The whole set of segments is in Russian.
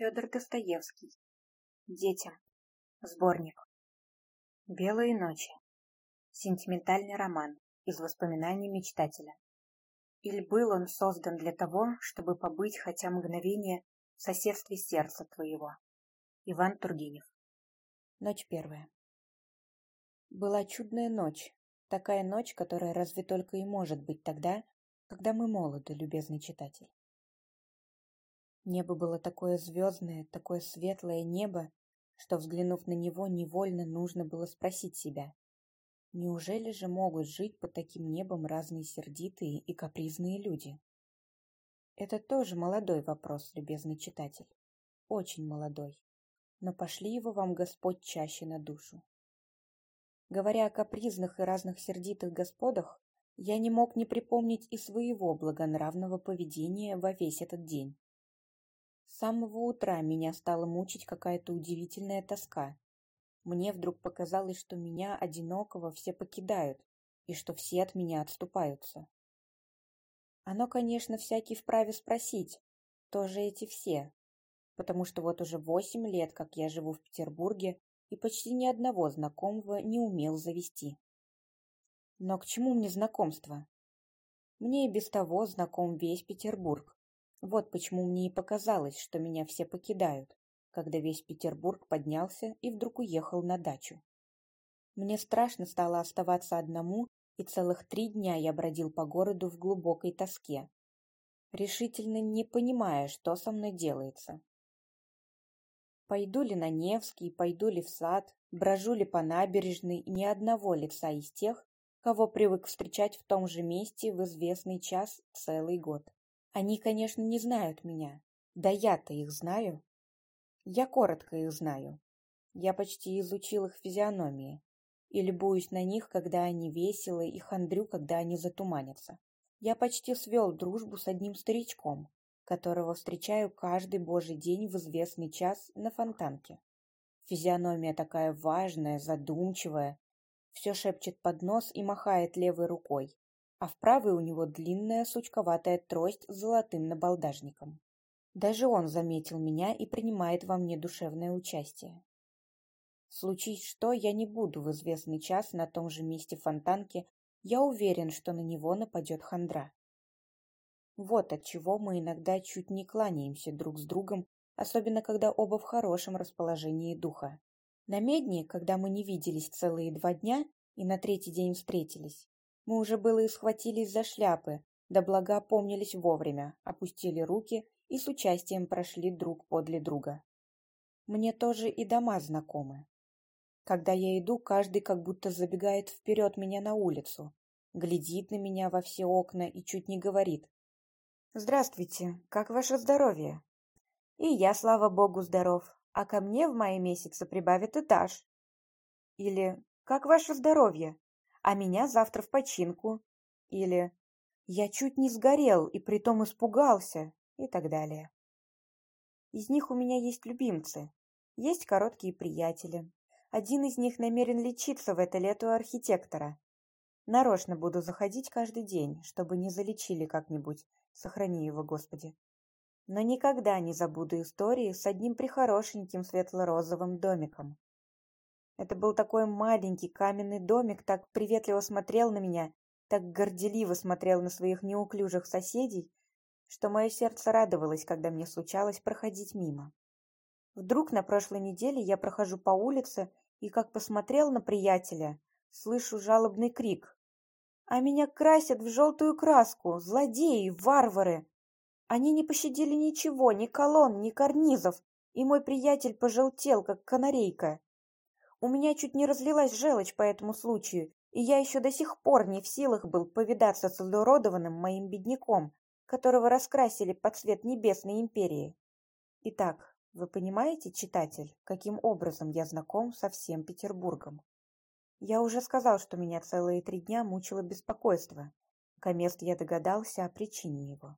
Федор Достоевский. Детям. Сборник. Белые ночи. Сентиментальный роман из воспоминаний мечтателя. Или был он создан для того, чтобы побыть хотя мгновение в соседстве сердца твоего. Иван Тургенев. Ночь первая. Была чудная ночь. Такая ночь, которая разве только и может быть тогда, когда мы молоды, любезный читатель. Небо было такое звездное, такое светлое небо, что, взглянув на него, невольно нужно было спросить себя, неужели же могут жить под таким небом разные сердитые и капризные люди? Это тоже молодой вопрос, любезный читатель, очень молодой, но пошли его вам Господь чаще на душу. Говоря о капризных и разных сердитых господах, я не мог не припомнить и своего благонравного поведения во весь этот день. С самого утра меня стала мучить какая-то удивительная тоска. Мне вдруг показалось, что меня, одинокого, все покидают, и что все от меня отступаются. Оно, конечно, всякий вправе спросить, кто же эти все, потому что вот уже восемь лет, как я живу в Петербурге, и почти ни одного знакомого не умел завести. Но к чему мне знакомство? Мне и без того знаком весь Петербург. Вот почему мне и показалось, что меня все покидают, когда весь Петербург поднялся и вдруг уехал на дачу. Мне страшно стало оставаться одному, и целых три дня я бродил по городу в глубокой тоске, решительно не понимая, что со мной делается. Пойду ли на Невский, пойду ли в сад, брожу ли по набережной, ни одного лица из тех, кого привык встречать в том же месте в известный час целый год. Они, конечно, не знают меня. Да я-то их знаю. Я коротко их знаю. Я почти изучил их физиономии и любуюсь на них, когда они веселы, и хандрю, когда они затуманятся. Я почти свел дружбу с одним старичком, которого встречаю каждый божий день в известный час на фонтанке. Физиономия такая важная, задумчивая, все шепчет под нос и махает левой рукой, а в правой у него длинная сучковатая трость с золотым набалдажником. Даже он заметил меня и принимает во мне душевное участие. Случись что, я не буду в известный час на том же месте фонтанки, я уверен, что на него нападет хандра. Вот от чего мы иногда чуть не кланяемся друг с другом, особенно когда оба в хорошем расположении духа. На медне, когда мы не виделись целые два дня и на третий день встретились, мы уже было и схватились за шляпы, да благо опомнились вовремя, опустили руки и с участием прошли друг подле друга. Мне тоже и дома знакомы. Когда я иду, каждый как будто забегает вперед меня на улицу, глядит на меня во все окна и чуть не говорит. «Здравствуйте, как ваше здоровье?» «И я, слава богу, здоров, а ко мне в мае месяце прибавит этаж». Или «Как ваше здоровье?» А меня завтра в починку. Или «Я чуть не сгорел и притом испугался» и так далее. Из них у меня есть любимцы, есть короткие приятели. Один из них намерен лечиться в это лето у архитектора. Нарочно буду заходить каждый день, чтобы не залечили как-нибудь, сохрани его, Господи. Но никогда не забуду истории с одним прихорошеньким светло-розовым домиком. Это был такой маленький каменный домик, так приветливо смотрел на меня, так горделиво смотрел на своих неуклюжих соседей, что мое сердце радовалось, когда мне случалось проходить мимо. Вдруг на прошлой неделе я прохожу по улице и, как посмотрел на приятеля, слышу жалобный крик. «А меня красят в желтую краску! Злодеи, варвары!» Они не пощадили ничего, ни колонн, ни карнизов, и мой приятель пожелтел, как канарейка. У меня чуть не разлилась желчь по этому случаю, и я еще до сих пор не в силах был повидаться с изуродованным моим бедняком, которого раскрасили под цвет небесной империи. Итак, вы понимаете, читатель, каким образом я знаком со всем Петербургом? Я уже сказал, что меня целые три дня мучило беспокойство. Наконец я догадался о причине его.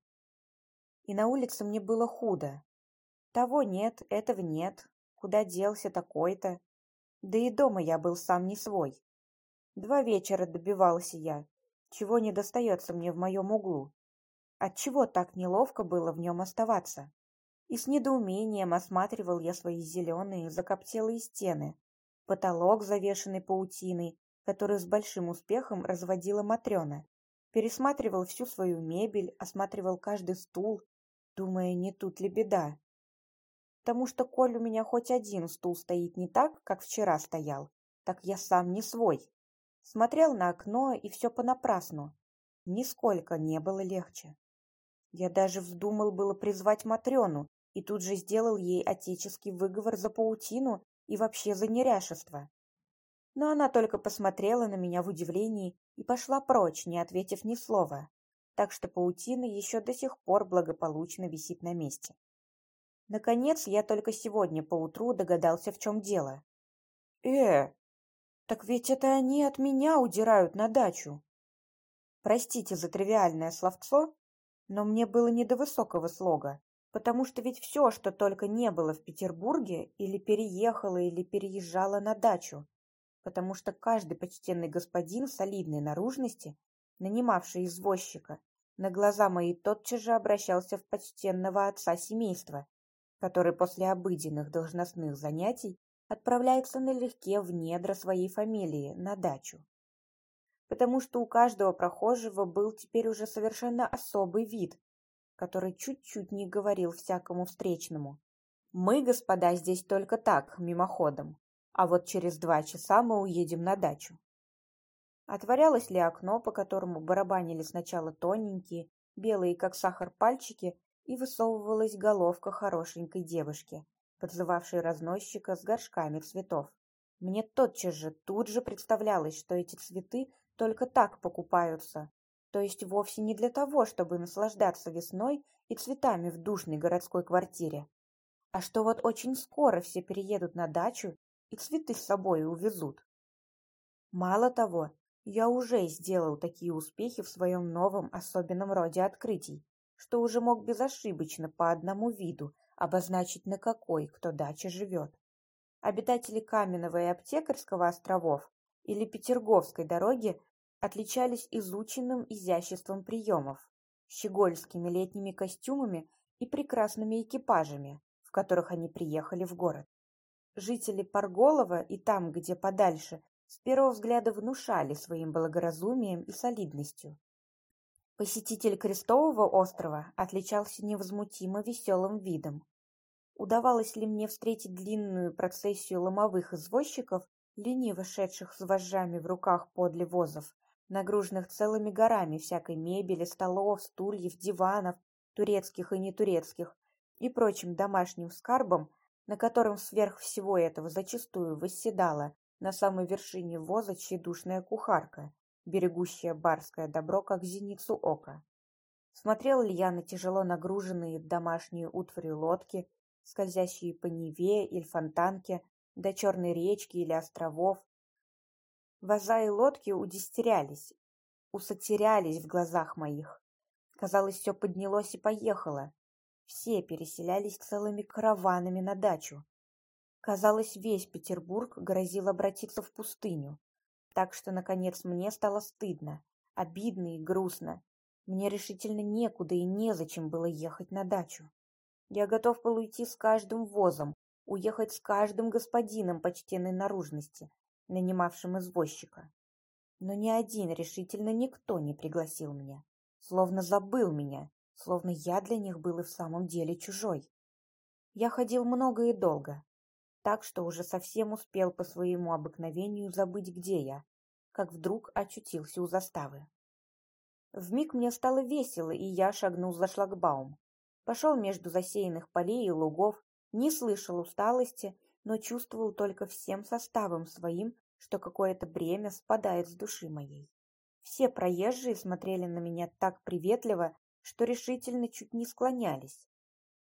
И на улице мне было худо. Того нет, этого нет. Куда делся такой-то? Да и дома я был сам не свой. Два вечера добивался я, чего не достается мне в моем углу. Отчего так неловко было в нем оставаться? И с недоумением осматривал я свои зеленые закоптелые стены, потолок, завешенный паутиной, который с большим успехом разводила Матрена, пересматривал всю свою мебель, осматривал каждый стул, думая, не тут ли беда. Потому что, коль у меня хоть один стул стоит не так, как вчера стоял, так я сам не свой. Смотрел на окно, и все понапрасну. Нисколько не было легче. Я даже вздумал было призвать Матрёну и тут же сделал ей отеческий выговор за паутину и вообще за неряшество. Но она только посмотрела на меня в удивлении и пошла прочь, не ответив ни слова, так что паутина еще до сих пор благополучно висит на месте. Наконец, я только сегодня поутру догадался, в чем дело. «Э, так ведь это они от меня удирают на дачу!» Простите за тривиальное словцо, но мне было не до высокого слога, потому что ведь все, что только не было в Петербурге, или переехало, или переезжало на дачу, потому что каждый почтенный господин солидной наружности, нанимавший извозчика, на глаза мои тотчас же обращался в почтенного отца семейства, который после обыденных должностных занятий отправляется налегке в недра своей фамилии на дачу. Потому что у каждого прохожего был теперь уже совершенно особый вид, который чуть-чуть не говорил всякому встречному. Мы, господа, здесь только так, мимоходом, а вот через два часа мы уедем на дачу. Отворялось ли окно, по которому барабанили сначала тоненькие, белые как сахар пальчики, и высовывалась головка хорошенькой девушки, подзывавшей разносчика с горшками цветов. Мне тотчас же, тут же представлялось, что эти цветы только так покупаются, то есть вовсе не для того, чтобы наслаждаться весной и цветами в душной городской квартире, а что вот очень скоро все переедут на дачу и цветы с собой увезут. Мало того, я уже сделал такие успехи в своем новом особенном роде открытий, что уже мог безошибочно по одному виду обозначить, на какой кто даче живет. Обитатели Каменного и Аптекарского островов или Петерговской дороги отличались изученным изяществом приемов, щегольскими летними костюмами и прекрасными экипажами, в которых они приехали в город. Жители Парголова и там, где подальше, с первого взгляда внушали своим благоразумием и солидностью. Посетитель Крестового острова отличался невозмутимо веселым видом. Удавалось ли мне встретить длинную процессию ломовых извозчиков, лениво шедших с вожжами в руках подле возов, нагруженных целыми горами всякой мебели, столов, стульев, диванов, турецких и нетурецких, и прочим домашним скарбом, на котором сверх всего этого зачастую восседала на самой вершине воза тщедушная кухарка, берегущая барское добро, как зеницу ока. Смотрел ли я на тяжело нагруженные домашние утварью лодки, скользящие по Неве или Фонтанке, до черной речки или островов. Воза и лодки удистерялись, усотерялись в глазах моих. Казалось, все поднялось и поехало. Все переселялись целыми караванами на дачу. Казалось, весь Петербург грозил обратиться в пустыню. Так что, наконец, мне стало стыдно, обидно и грустно. Мне решительно некуда и незачем было ехать на дачу. Я готов был уйти с каждым возом, уехать с каждым господином почтенной наружности, нанимавшим извозчика. Но ни один решительно никто не пригласил меня, словно забыл меня, словно я для них был и в самом деле чужой. Я ходил много и долго, так что уже совсем успел по своему обыкновению забыть, где я, как вдруг очутился у заставы. Вмиг мне стало весело, и я шагнул за шлагбаум. Пошел между засеянных полей и лугов, не слышал усталости, но чувствовал только всем составом своим, что какое-то бремя спадает с души моей. Все проезжие смотрели на меня так приветливо, что решительно чуть не склонялись.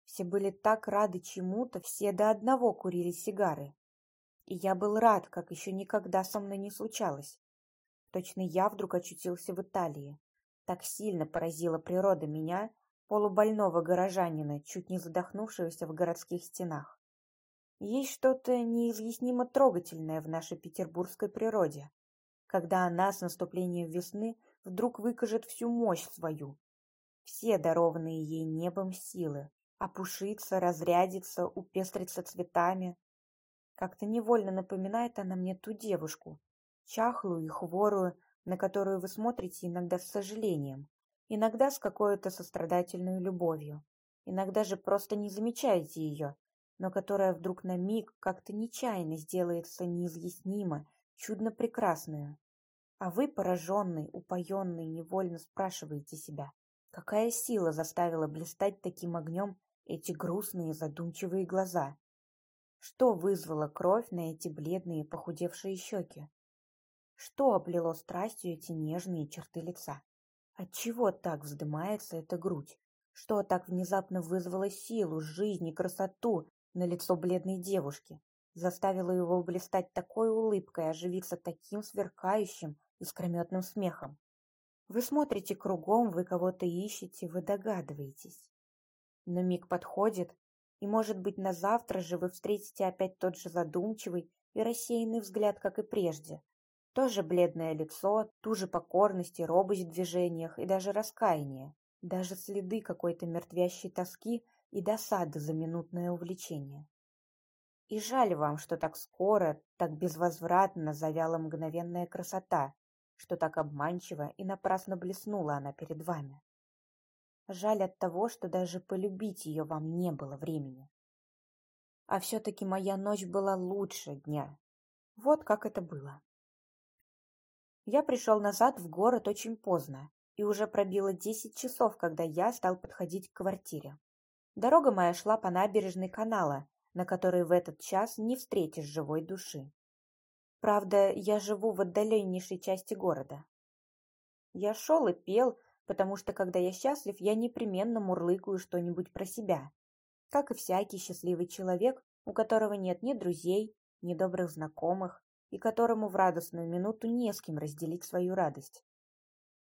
Все были так рады чему-то, все до одного курили сигары. И я был рад, как еще никогда со мной не случалось. Точно я вдруг очутился в Италии. Так сильно поразила природа меня, полубольного горожанина, чуть не задохнувшегося в городских стенах. Есть что-то неизъяснимо трогательное в нашей петербургской природе, когда она с наступлением весны вдруг выкажет всю мощь свою, все дарованные ей небом силы, опушится, разрядится, упестрится цветами. Как-то невольно напоминает она мне ту девушку, чахлую и хворую, на которую вы смотрите иногда с сожалением, иногда с какой-то сострадательной любовью, иногда же просто не замечаете ее, но которая вдруг на миг как-то нечаянно сделается неизъяснимо, чудно прекрасную. А вы, пораженный, упоенный, невольно спрашиваете себя, какая сила заставила блистать таким огнем эти грустные задумчивые глаза? Что вызвало кровь на эти бледные похудевшие щеки? Что облило страстью эти нежные черты лица? Отчего так вздымается эта грудь? Что так внезапно вызвало силу, жизнь и красоту на лицо бледной девушки? Заставило его блистать такой улыбкой, оживиться таким сверкающим, искрометным смехом? Вы смотрите кругом, вы кого-то ищете, вы догадываетесь. Но миг подходит, и, может быть, на завтра же вы встретите опять тот же задумчивый и рассеянный взгляд, как и прежде, тоже бледное лицо, ту же покорность и робость в движениях, и даже раскаяние, даже следы какой-то мертвящей тоски и досады за минутное увлечение. И жаль вам, что так скоро, так безвозвратно завяла мгновенная красота, что так обманчиво и напрасно блеснула она перед вами. Жаль от того, что даже полюбить ее вам не было времени. А все-таки моя ночь была лучше дня. Вот как это было. Я пришел назад в город очень поздно, и уже пробило десять часов, когда я стал подходить к квартире. Дорога моя шла по набережной канала, на которой в этот час не встретишь живой души. Правда, я живу в отдаленнейшей части города. Я шел и пел, потому что, когда я счастлив, я непременно мурлыкаю что-нибудь про себя, как и всякий счастливый человек, у которого нет ни друзей, ни добрых знакомых, и которому в радостную минуту не с кем разделить свою радость.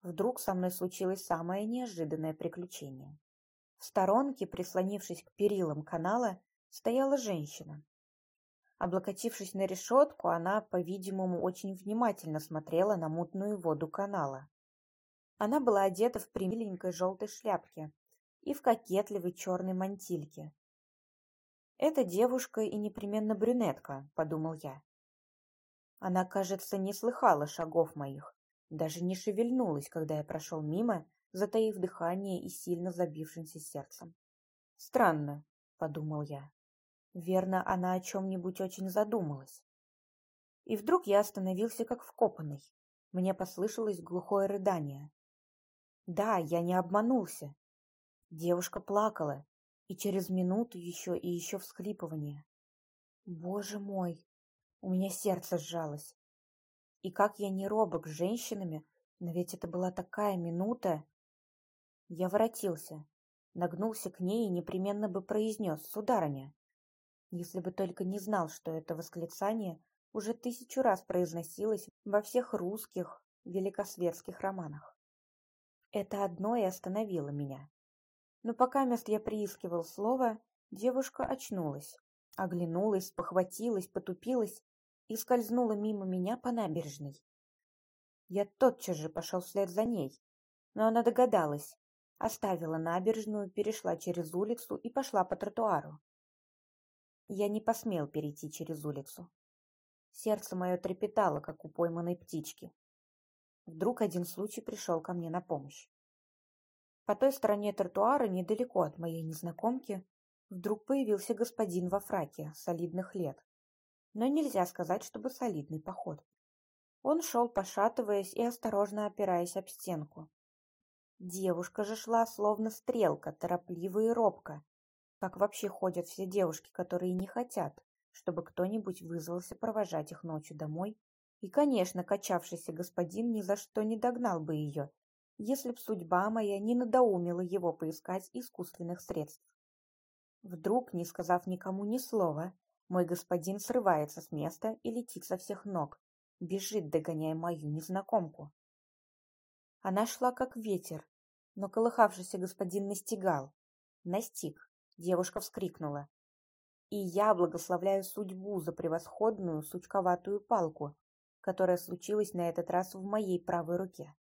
Вдруг со мной случилось самое неожиданное приключение. В сторонке, прислонившись к перилам канала, стояла женщина. Облокотившись на решетку, она, по-видимому, очень внимательно смотрела на мутную воду канала. Она была одета в примиленькой желтой шляпке и в кокетливой черной мантильке. «Это девушка и непременно брюнетка», — подумал я. Она, кажется, не слыхала шагов моих, даже не шевельнулась, когда я прошел мимо, затаив дыхание и сильно забившимся сердцем. «Странно», — подумал я. «Верно, она о чем-нибудь очень задумалась». И вдруг я остановился как вкопанный. Мне послышалось глухое рыдание. Да, я не обманулся. Девушка плакала, и через минуту еще и еще всхлипывание. Боже мой, у меня сердце сжалось. И как я не робок с женщинами, но ведь это была такая минута. Я воротился, нагнулся к ней и непременно бы произнес «Сударыня», если бы только не знал, что это восклицание уже тысячу раз произносилось во всех русских великосветских романах. Это одно и остановило меня. Но пока мест я приискивал слово, девушка очнулась, оглянулась, похватилась, потупилась и скользнула мимо меня по набережной. Я тотчас же пошел вслед за ней, но она догадалась, оставила набережную, перешла через улицу и пошла по тротуару. Я не посмел перейти через улицу. Сердце мое трепетало, как у пойманной птички. Вдруг один случай пришел ко мне на помощь. По той стороне тротуара, недалеко от моей незнакомки, вдруг появился господин во фраке солидных лет но нельзя сказать, чтобы солидный поход. Он шел, пошатываясь и осторожно опираясь об стенку. Девушка же шла, словно стрелка, торопливо и робко, как вообще ходят все девушки, которые не хотят, чтобы кто-нибудь вызвался провожать их ночью домой. И, конечно, качавшийся господин ни за что не догнал бы ее, если б судьба моя не надоумила его поискать искусственных средств. Вдруг, не сказав никому ни слова, мой господин срывается с места и летит со всех ног, бежит, догоняя мою незнакомку. Она шла как ветер, но колыхавшийся господин настигал. Настиг. Девушка вскрикнула. И я благословляю судьбу за превосходную сучковатую палку, которая случилась на этот раз в моей правой руке.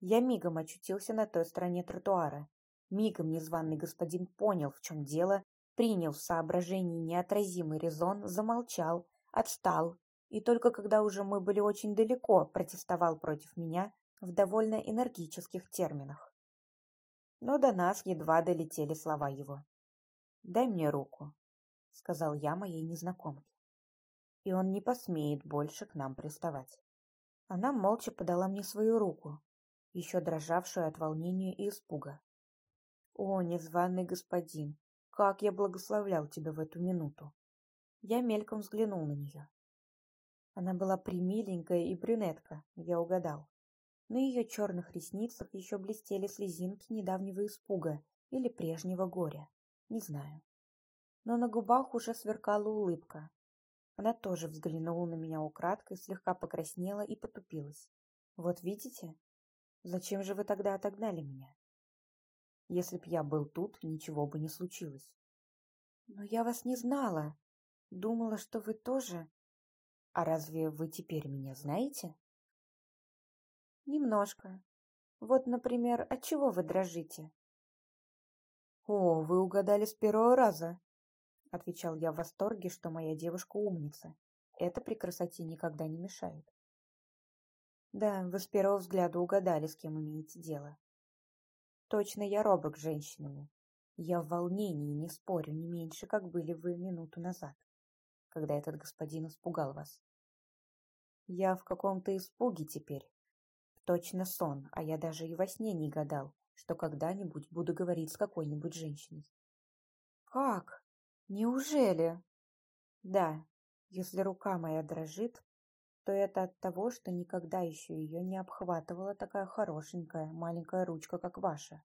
Я мигом очутился на той стороне тротуара, Мигом незваный господин понял, в чем дело, принял в соображении неотразимый резон, замолчал, отстал, и только когда уже мы были очень далеко, протестовал против меня в довольно энергических терминах. Но до нас едва долетели слова его. «Дай мне руку», — сказал я моей незнакомке. «И он не посмеет больше к нам приставать». Она молча подала мне свою руку, еще дрожавшую от волнения и испуга. «О, незваный господин, как я благословлял тебя в эту минуту!» Я мельком взглянул на нее. Она была примиленькая и брюнетка, я угадал. На ее черных ресницах еще блестели слезинки недавнего испуга или прежнего горя, не знаю. Но на губах уже сверкала улыбка. Она тоже взглянула на меня украдкой, слегка покраснела и потупилась. «Вот видите? Зачем же вы тогда отогнали меня? Если б я был тут, ничего бы не случилось. Но я вас не знала. Думала, что вы тоже... А разве вы теперь меня знаете? Немножко. Вот, например, от чего вы дрожите? О, вы угадали с первого раза, отвечал я в восторге, что моя девушка умница. Это при красоте никогда не мешает. Да, вы с первого взгляда угадали, с кем имеете дело. Точно я робок с женщинами. Я в волнении, не спорю, не меньше, как были вы минуту назад, когда этот господин испугал вас. Я в каком-то испуге теперь. Точно сон, а я даже и во сне не гадал, что когда-нибудь буду говорить с какой-нибудь женщиной. Как? Неужели? Да, если рука моя дрожит, то это от того, что никогда еще ее не обхватывала такая хорошенькая маленькая ручка, как ваша.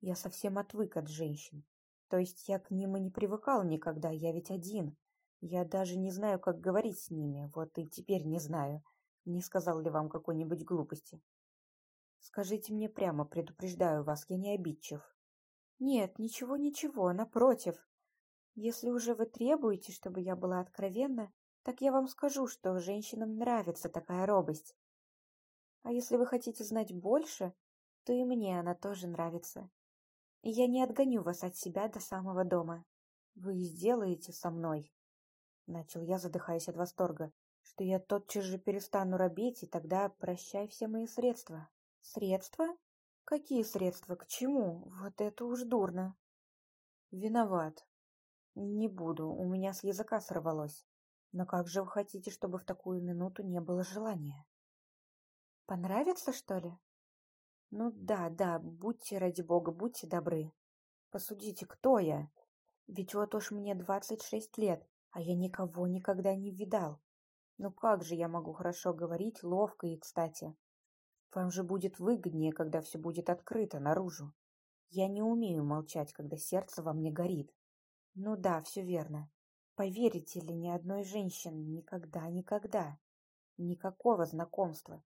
Я совсем отвык от женщин. То есть я к ним и не привыкал никогда, я ведь один. Я даже не знаю, как говорить с ними, вот и теперь не знаю. Не сказал ли вам какой-нибудь глупости? Скажите мне прямо, предупреждаю вас, я не обидчив. Нет, ничего-ничего, напротив. Если уже вы требуете, чтобы я была откровенна, так я вам скажу, что женщинам нравится такая робость. А если вы хотите знать больше, то и мне она тоже нравится. И я не отгоню вас от себя до самого дома. Вы сделаете со мной, — начал я, задыхаясь от восторга, — что я тотчас же перестану робеть, и тогда прощай все мои средства. Средства? Какие средства? К чему? Вот это уж дурно. Виноват. Не буду, у меня с языка сорвалось. Но как же вы хотите, чтобы в такую минуту не было желания? Понравится, что ли? Ну да, да, будьте, ради бога, будьте добры. Посудите, кто я? Ведь вот уж мне двадцать шесть лет, а я никого никогда не видал. Ну как же я могу хорошо говорить, ловко и кстати? Вам же будет выгоднее, когда все будет открыто наружу. Я не умею молчать, когда сердце во мне горит. Ну да, все верно. Поверите ли, ни одной женщины никогда, никогда. Никакого знакомства.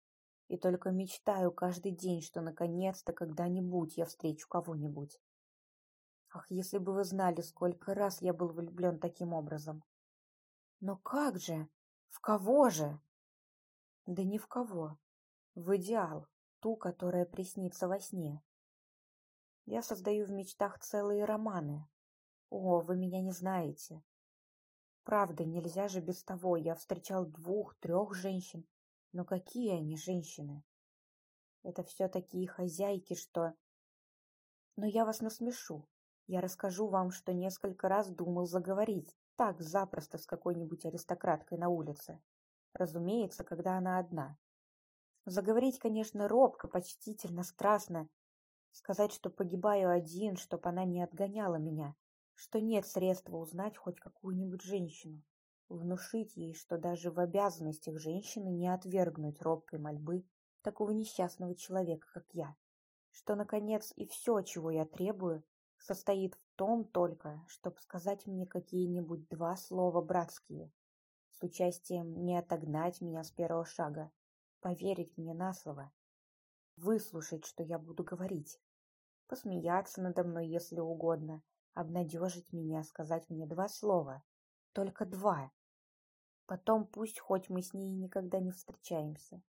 И только мечтаю каждый день, что наконец-то когда-нибудь я встречу кого-нибудь. Ах, если бы вы знали, сколько раз я был влюблен таким образом. Но как же? В кого же? Да ни в кого. В идеал, ту, которая приснится во сне. Я создаю в мечтах целые романы. О, вы меня не знаете. Правда, нельзя же без того. Я встречал двух-трех женщин. Но какие они женщины? Это все такие хозяйки, что... Но я вас насмешу. Я расскажу вам, что несколько раз думал заговорить. Так, запросто с какой-нибудь аристократкой на улице. Разумеется, когда она одна. Заговорить, конечно, робко, почтительно, страстно. Сказать, что погибаю один, чтоб она не отгоняла меня что нет средства узнать хоть какую-нибудь женщину, внушить ей, что даже в обязанностях женщины не отвергнуть робкой мольбы такого несчастного человека, как я, что, наконец, и все, чего я требую, состоит в том только, чтобы сказать мне какие-нибудь два слова братские, с участием не отогнать меня с первого шага, поверить мне на слово, выслушать, что я буду говорить, посмеяться надо мной, если угодно, обнадежить меня, сказать мне два слова. Только два. Потом пусть хоть мы с ней никогда не встречаемся.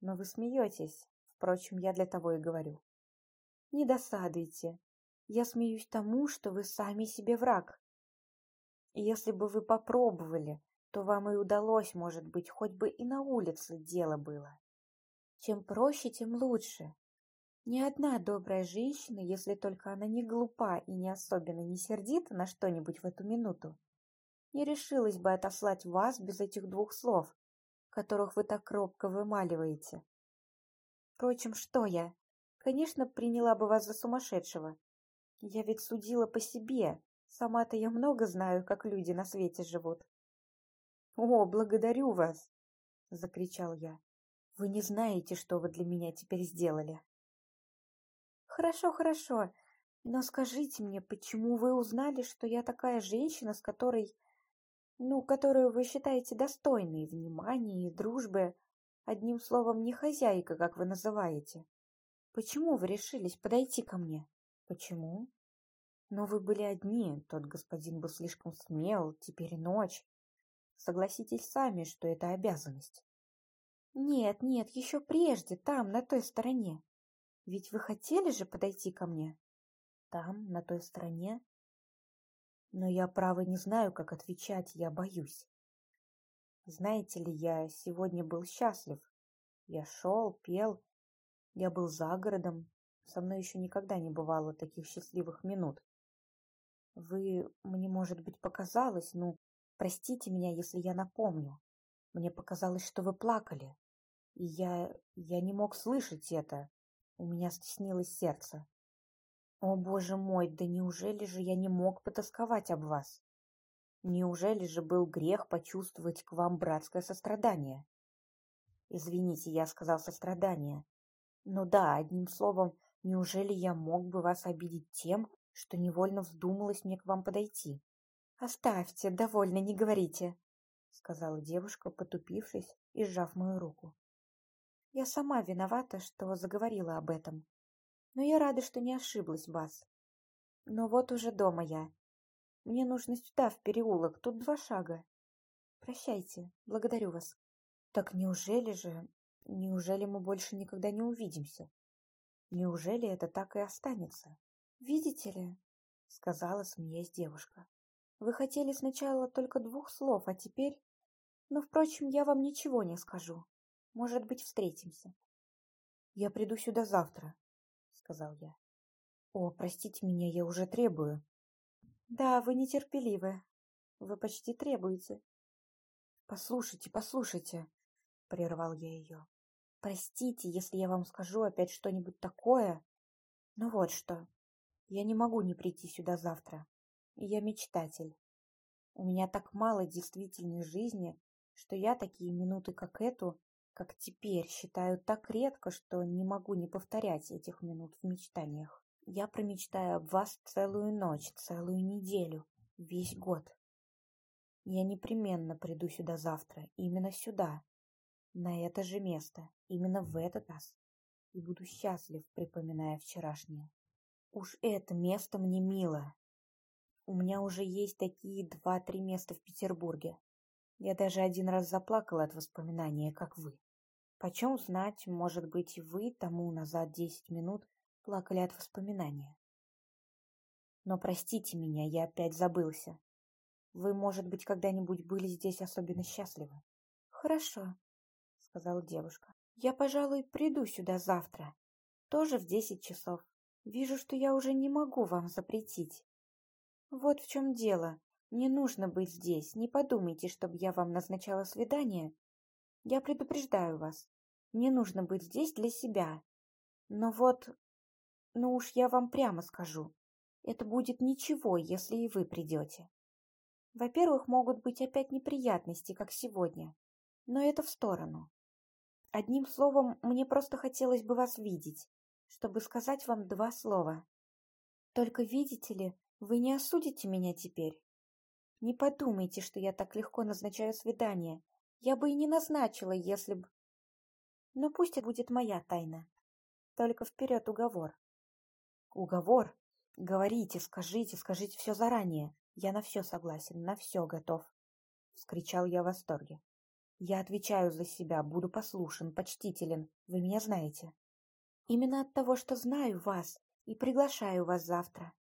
Но вы смеетесь. Впрочем, я для того и говорю. Не досадуйте. Я смеюсь тому, что вы сами себе враг. Если бы вы попробовали, то вам и удалось, может быть, хоть бы и на улице дело было. Чем проще, тем лучше. Ни одна добрая женщина, если только она не глупа и не особенно не сердита на что-нибудь в эту минуту, не решилась бы отослать вас без этих двух слов, которых вы так робко вымаливаете. Впрочем, что я? Конечно, приняла бы вас за сумасшедшего. Я ведь судила по себе. Сама-то я много знаю, как люди на свете живут. «О, благодарю вас!» — закричал я. «Вы не знаете, что вы для меня теперь сделали». «Хорошо, хорошо, но скажите мне, почему вы узнали, что я такая женщина, с которой ну, которую вы считаете достойной внимания и дружбы, одним словом, не хозяйка, как вы называете. Почему вы решились подойти ко мне? Почему? Но вы были одни, тот господин был слишком смел, теперь ночь. Согласитесь сами, что это обязанность. Нет, нет, еще прежде, там, на той стороне. Ведь вы хотели же подойти ко мне? Там, на той стороне? Но я, право, не знаю, как отвечать, я боюсь. Знаете ли, я сегодня был счастлив. Я шел, пел, я был за городом. Со мной еще никогда не бывало таких счастливых минут. Вы, мне, может быть, показалось, ну, простите меня, если я напомню. Мне показалось, что вы плакали. И я, я не мог слышать это. У меня стеснилось сердце. О, боже мой, да неужели же я не мог потасковать об вас? Неужели же был грех почувствовать к вам братское сострадание? Извините, я сказал сострадание. Ну да, одним словом, неужели я мог бы вас обидеть тем, что невольно вздумалось мне к вам подойти? Оставьте, довольно, не говорите, сказала девушка, потупившись и сжав мою руку. Я сама виновата, что заговорила об этом но я рада, что не ошиблась в вас. Но вот уже дома я. Мне нужно сюда, в переулок, тут два шага. Прощайте, благодарю вас. Так неужели же, неужели мы больше никогда не увидимся? Неужели это так и останется? Видите ли, сказала, смеясь девушка. Вы хотели сначала только двух слов, а теперь... Но, впрочем, я вам ничего не скажу. Может быть, встретимся. Я приду сюда завтра, сказал я. О, простите меня, я уже требую. Да, вы нетерпеливы. Вы почти требуете. Послушайте, послушайте, прервал я ее. Простите, если я вам скажу опять что-нибудь такое. Но вот что. Я не могу не прийти сюда завтра. Я мечтатель. У меня так мало действительной жизни, что я такие минуты, как эту, как теперь считаю так редко, что не могу не повторять этих минут в мечтаниях. Я промечтаю об вас целую ночь, целую неделю, весь год. Я непременно приду сюда завтра, именно сюда, на это же место, именно в этот раз, и буду счастлив, припоминая вчерашнее. Уж это место мне мило. У меня уже есть такие два-три места в Петербурге. Я даже один раз заплакала от воспоминания, как вы. Почем знать, может быть, вы тому назад десять минут плакали от воспоминания. Но простите меня, я опять забылся. Вы, может быть, когда-нибудь были здесь особенно счастливы? Хорошо, сказала девушка. Я, пожалуй, приду сюда завтра. Тоже в десять часов. Вижу, что я уже не могу вам запретить. Вот в чем дело. Мне нужно быть здесь. Не подумайте, чтобы я вам назначала свидание я предупреждаю вас. Мне нужно быть здесь для себя. Но вот... Ну уж я вам прямо скажу. Это будет ничего, если и вы придете. Во-первых, могут быть опять неприятности, как сегодня. Но это в сторону. Одним словом, мне просто хотелось бы вас видеть, чтобы сказать вам два слова. Только видите ли, вы не осудите меня теперь. Не подумайте, что я так легко назначаю свидание, я бы и не назначила, если бы... Но пусть это будет моя тайна. Только вперед уговор. Уговор? Говорите, скажите, скажите все заранее. Я на все согласен, на все готов. Вскричал я в восторге. Я отвечаю за себя, буду послушен, почтителен. Вы меня знаете. Именно от того, что знаю вас, И приглашаю вас завтра,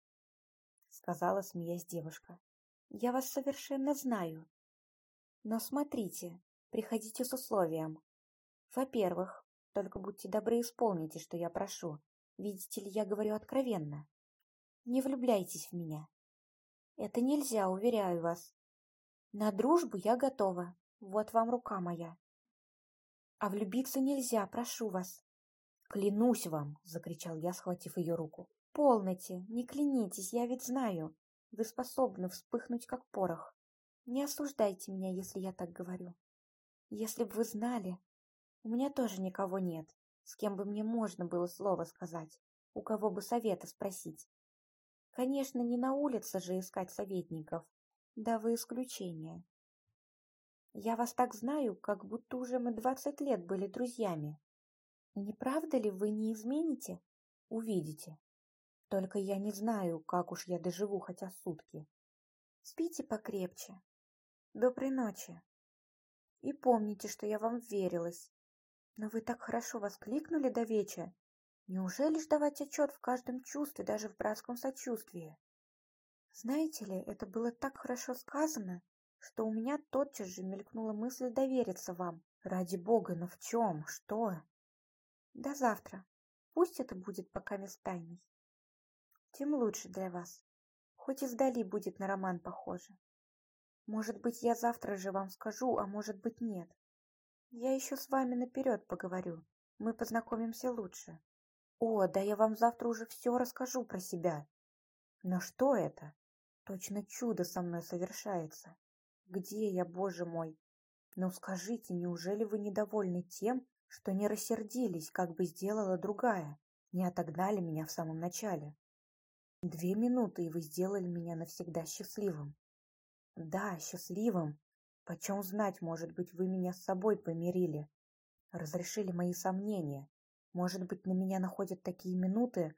сказала, смеясь девушка. Я вас совершенно знаю. Но смотрите, приходите с условием. Во-первых, только будьте добры исполните, что я прошу. Видите ли, я говорю откровенно. Не влюбляйтесь в меня. Это нельзя, уверяю вас. На дружбу я готова. Вот вам рука моя. А влюбиться нельзя, прошу вас. Клянусь вам, закричал я, схватив ее руку. Полноте, не клянитесь, я ведь знаю. Вы способны вспыхнуть, как порох. Не осуждайте меня, если я так говорю. Если бы вы знали, у меня тоже никого нет, с кем бы мне можно было слово сказать, у кого бы совета спросить. Конечно, не на улице же искать советников, да вы исключение. Я вас так знаю, как будто уже мы двадцать лет были друзьями. Не правда ли вы не измените? Увидите. Только я не знаю, как уж я доживу хотя сутки. Спите покрепче. Доброй ночи. И помните, что я вам верилась. Но вы так хорошо воскликнули до вечера. Неужели ж давать отчет в каждом чувстве, даже в братском сочувствии? Знаете ли, это было так хорошо сказано, что у меня тотчас же мелькнула мысль довериться вам. Ради бога, но в чем? Что? До завтра. Пусть это будет пока мест тайной. Тем лучше для вас. Хоть и вдали будет на роман похоже. Может быть, я завтра же вам скажу, а может быть, нет. Я еще с вами наперед поговорю. Мы познакомимся лучше. О, да я вам завтра уже все расскажу про себя. Но что это? Точно чудо со мной совершается. Где я, боже мой? Ну скажите, неужели вы недовольны тем, что не рассердились, как бы сделала другая, не отогнали меня в самом начале? Две минуты, и вы сделали меня навсегда счастливым. Да, счастливым. Почем знать, может быть, вы меня с собой помирили, разрешили мои сомнения. Может быть, на меня находят такие минуты.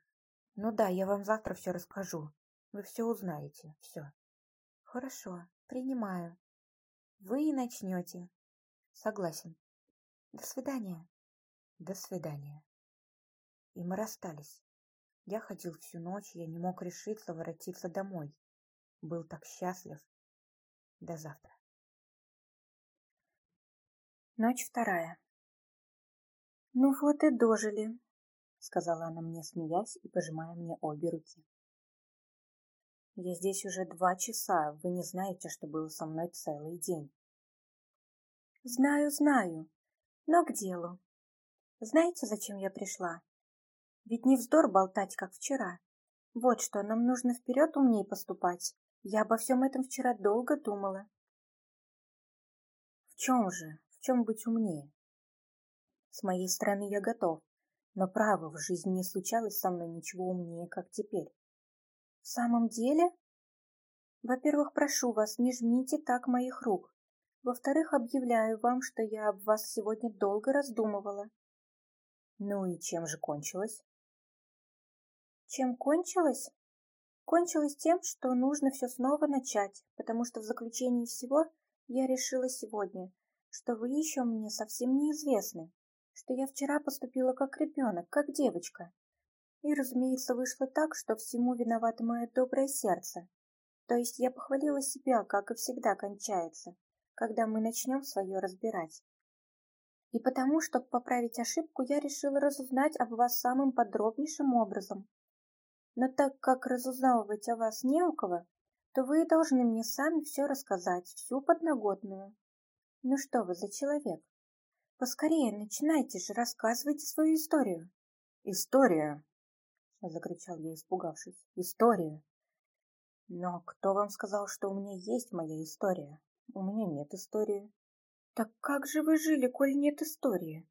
Ну да, я вам завтра все расскажу. Вы все узнаете, все. Хорошо, принимаю. Вы и начнете. Согласен. До свидания. До свидания. И мы расстались. Я ходил всю ночь, я не мог решиться воротиться домой. Был так счастлив. До завтра. Ночь вторая. «Ну вот и дожили», — сказала она мне, смеясь и пожимая мне обе руки. Я здесь уже два часа, вы не знаете, что было со мной целый день. Знаю, знаю, но к делу. Знаете, зачем я пришла? Ведь не вздор болтать, как вчера. Вот что, нам нужно вперед умнее поступать. Я обо всем этом вчера долго думала. В чем же? В чем быть умнее? С моей стороны я готов, но право, в жизни не случалось со мной ничего умнее, как теперь. В самом деле? Во-первых, прошу вас, не жмите так моих рук. Во-вторых, объявляю вам, что я об вас сегодня долго раздумывала. Ну и чем же кончилось? Чем кончилось? Кончилось тем, что нужно все снова начать, потому что в заключении всего я решила сегодня, что вы еще мне совсем неизвестны, что я вчера поступила как ребенок, как девочка, и, разумеется, вышло так, что всему виновато мое доброе сердце. То есть я похвалила себя, как и всегда кончается, когда мы начнем свое разбирать. И потому, чтобы поправить ошибку, я решила разузнать об вас самым подробнейшим образом. Но так как разузнавать о вас не у кого, то вы должны мне сами все рассказать, всю подноготную. Ну что вы за человек? Поскорее начинайте же, рассказывайте свою историю. История, — закричал я, испугавшись. «История!» «Но кто вам сказал, что у меня есть моя история? У меня нет истории». «Так как же вы жили, коль нет истории?»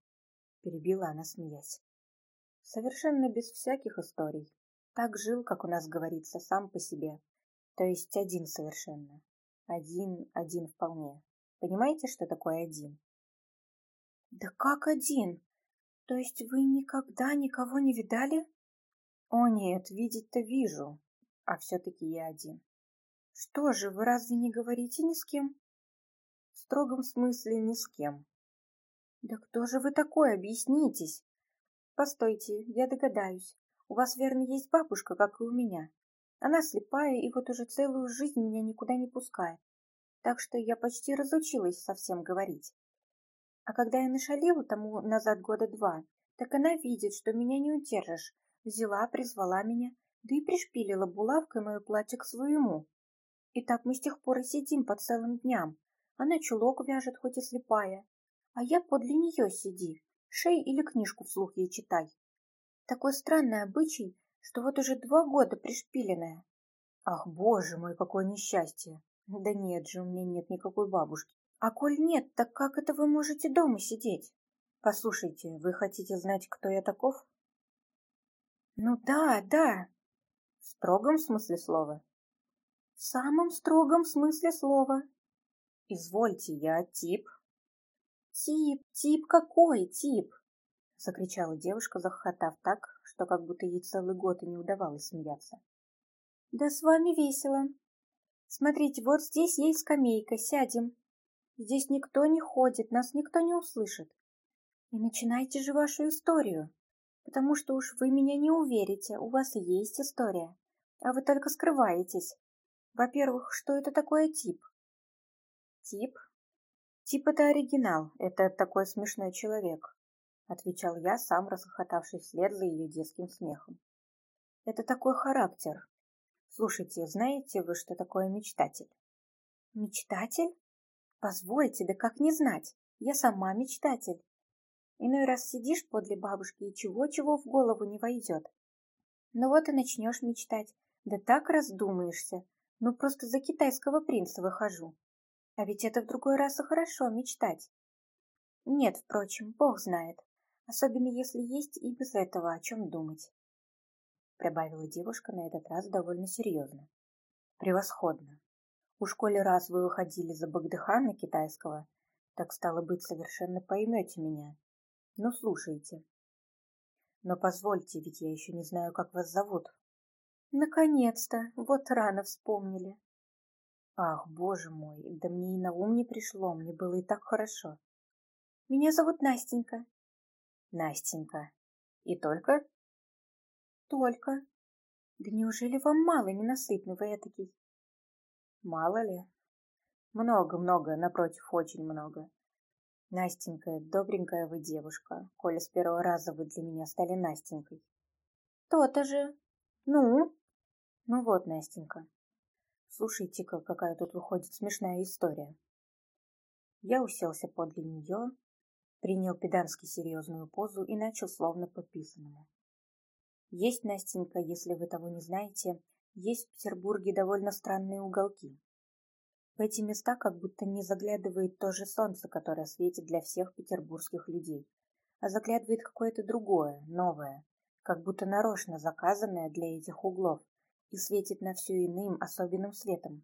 Перебила она, смеясь. «Совершенно без всяких историй. Так жил, как у нас говорится, сам по себе. То есть один совершенно. Один, один вполне. Понимаете, что такое один?» «Да как один? То есть вы никогда никого не видали?» О нет, видеть-то вижу, а все-таки я один. Что же, вы разве не говорите ни с кем? В строгом смысле ни с кем. Да кто же вы такой, объяснитесь? Постойте, я догадаюсь. У вас, верно, есть бабушка, как и у меня. Она слепая и вот уже целую жизнь меня никуда не пускает. Так что я почти разучилась совсем говорить. А когда я нашалила тому назад года два, так она видит, что меня не удержишь. Взяла, призвала меня, да и пришпилила булавкой мое платье к своему. И так мы с тех пор и сидим по целым дням. Она чулок вяжет, хоть и слепая. А я подле нее сиди, шей или книжку вслух ей читай. Такой странный обычай, что вот уже два года пришпиленная. Ах, боже мой, какое несчастье! Да нет же, у меня нет никакой бабушки. А коль нет, так как это вы можете дома сидеть? Послушайте, вы хотите знать, кто я таков? Ну да, да. В строгом смысле слова? В самом строгом смысле слова. Извольте, я тип. Тип, тип какой тип? Закричала девушка, захохотав так, что как будто ей целый год и не удавалось смеяться. Да с вами весело. Смотрите, вот здесь есть скамейка, сядем. Здесь никто не ходит, нас никто не услышит. И начинайте же вашу историю, потому что уж вы меня не уверите, у вас есть история, а вы только скрываетесь. Во-первых, что это такое тип? Тип? Тип — это оригинал, это такой смешной человек, отвечал я, сам расхохотавшись вслед за ее детским смехом. Это такой характер, Слушайте, знаете вы, что такое мечтатель? Мечтатель? Позвольте, да как не знать? Я сама мечтатель. Иной раз сидишь подле бабушки и чего-чего в голову не войдет. Ну вот и начнешь мечтать, да так раздумаешься. Ну просто за китайского принца выхожу. А ведь это в другой раз и хорошо мечтать. Нет, впрочем, бог знает. Особенно если есть и без этого о чем думать. — прибавила девушка на этот раз довольно серьезно. «Превосходно. У школе раз вы выходили за Багдыхана китайского, так стало быть, совершенно поймете меня. Ну, слушайте. Но позвольте, ведь я еще не знаю, как вас зовут». «Наконец-то! Вот рано вспомнили». «Ах, боже мой, да мне и на ум не пришло, мне было и так хорошо». «Меня зовут Настенька». «Настенька. И только?» Только. Да неужели вам мало ненасытный вы этакий? Мало ли? Много-много, напротив, очень много. Настенька, добренькая вы девушка, коли с первого раза вы для меня стали Настенькой. То-то же. Ну? Ну вот, Настенька. Слушайте-ка, какая тут выходит смешная история. Я уселся подле нее, принял педански серьезную позу и начал словно по. Есть, Настенька, если вы того не знаете, есть в Петербурге довольно странные уголки. В эти места как будто не заглядывает то же солнце, которое светит для всех петербургских людей, а заглядывает какое-то другое, новое, как будто нарочно заказанное для этих углов и светит на все иным, особенным светом.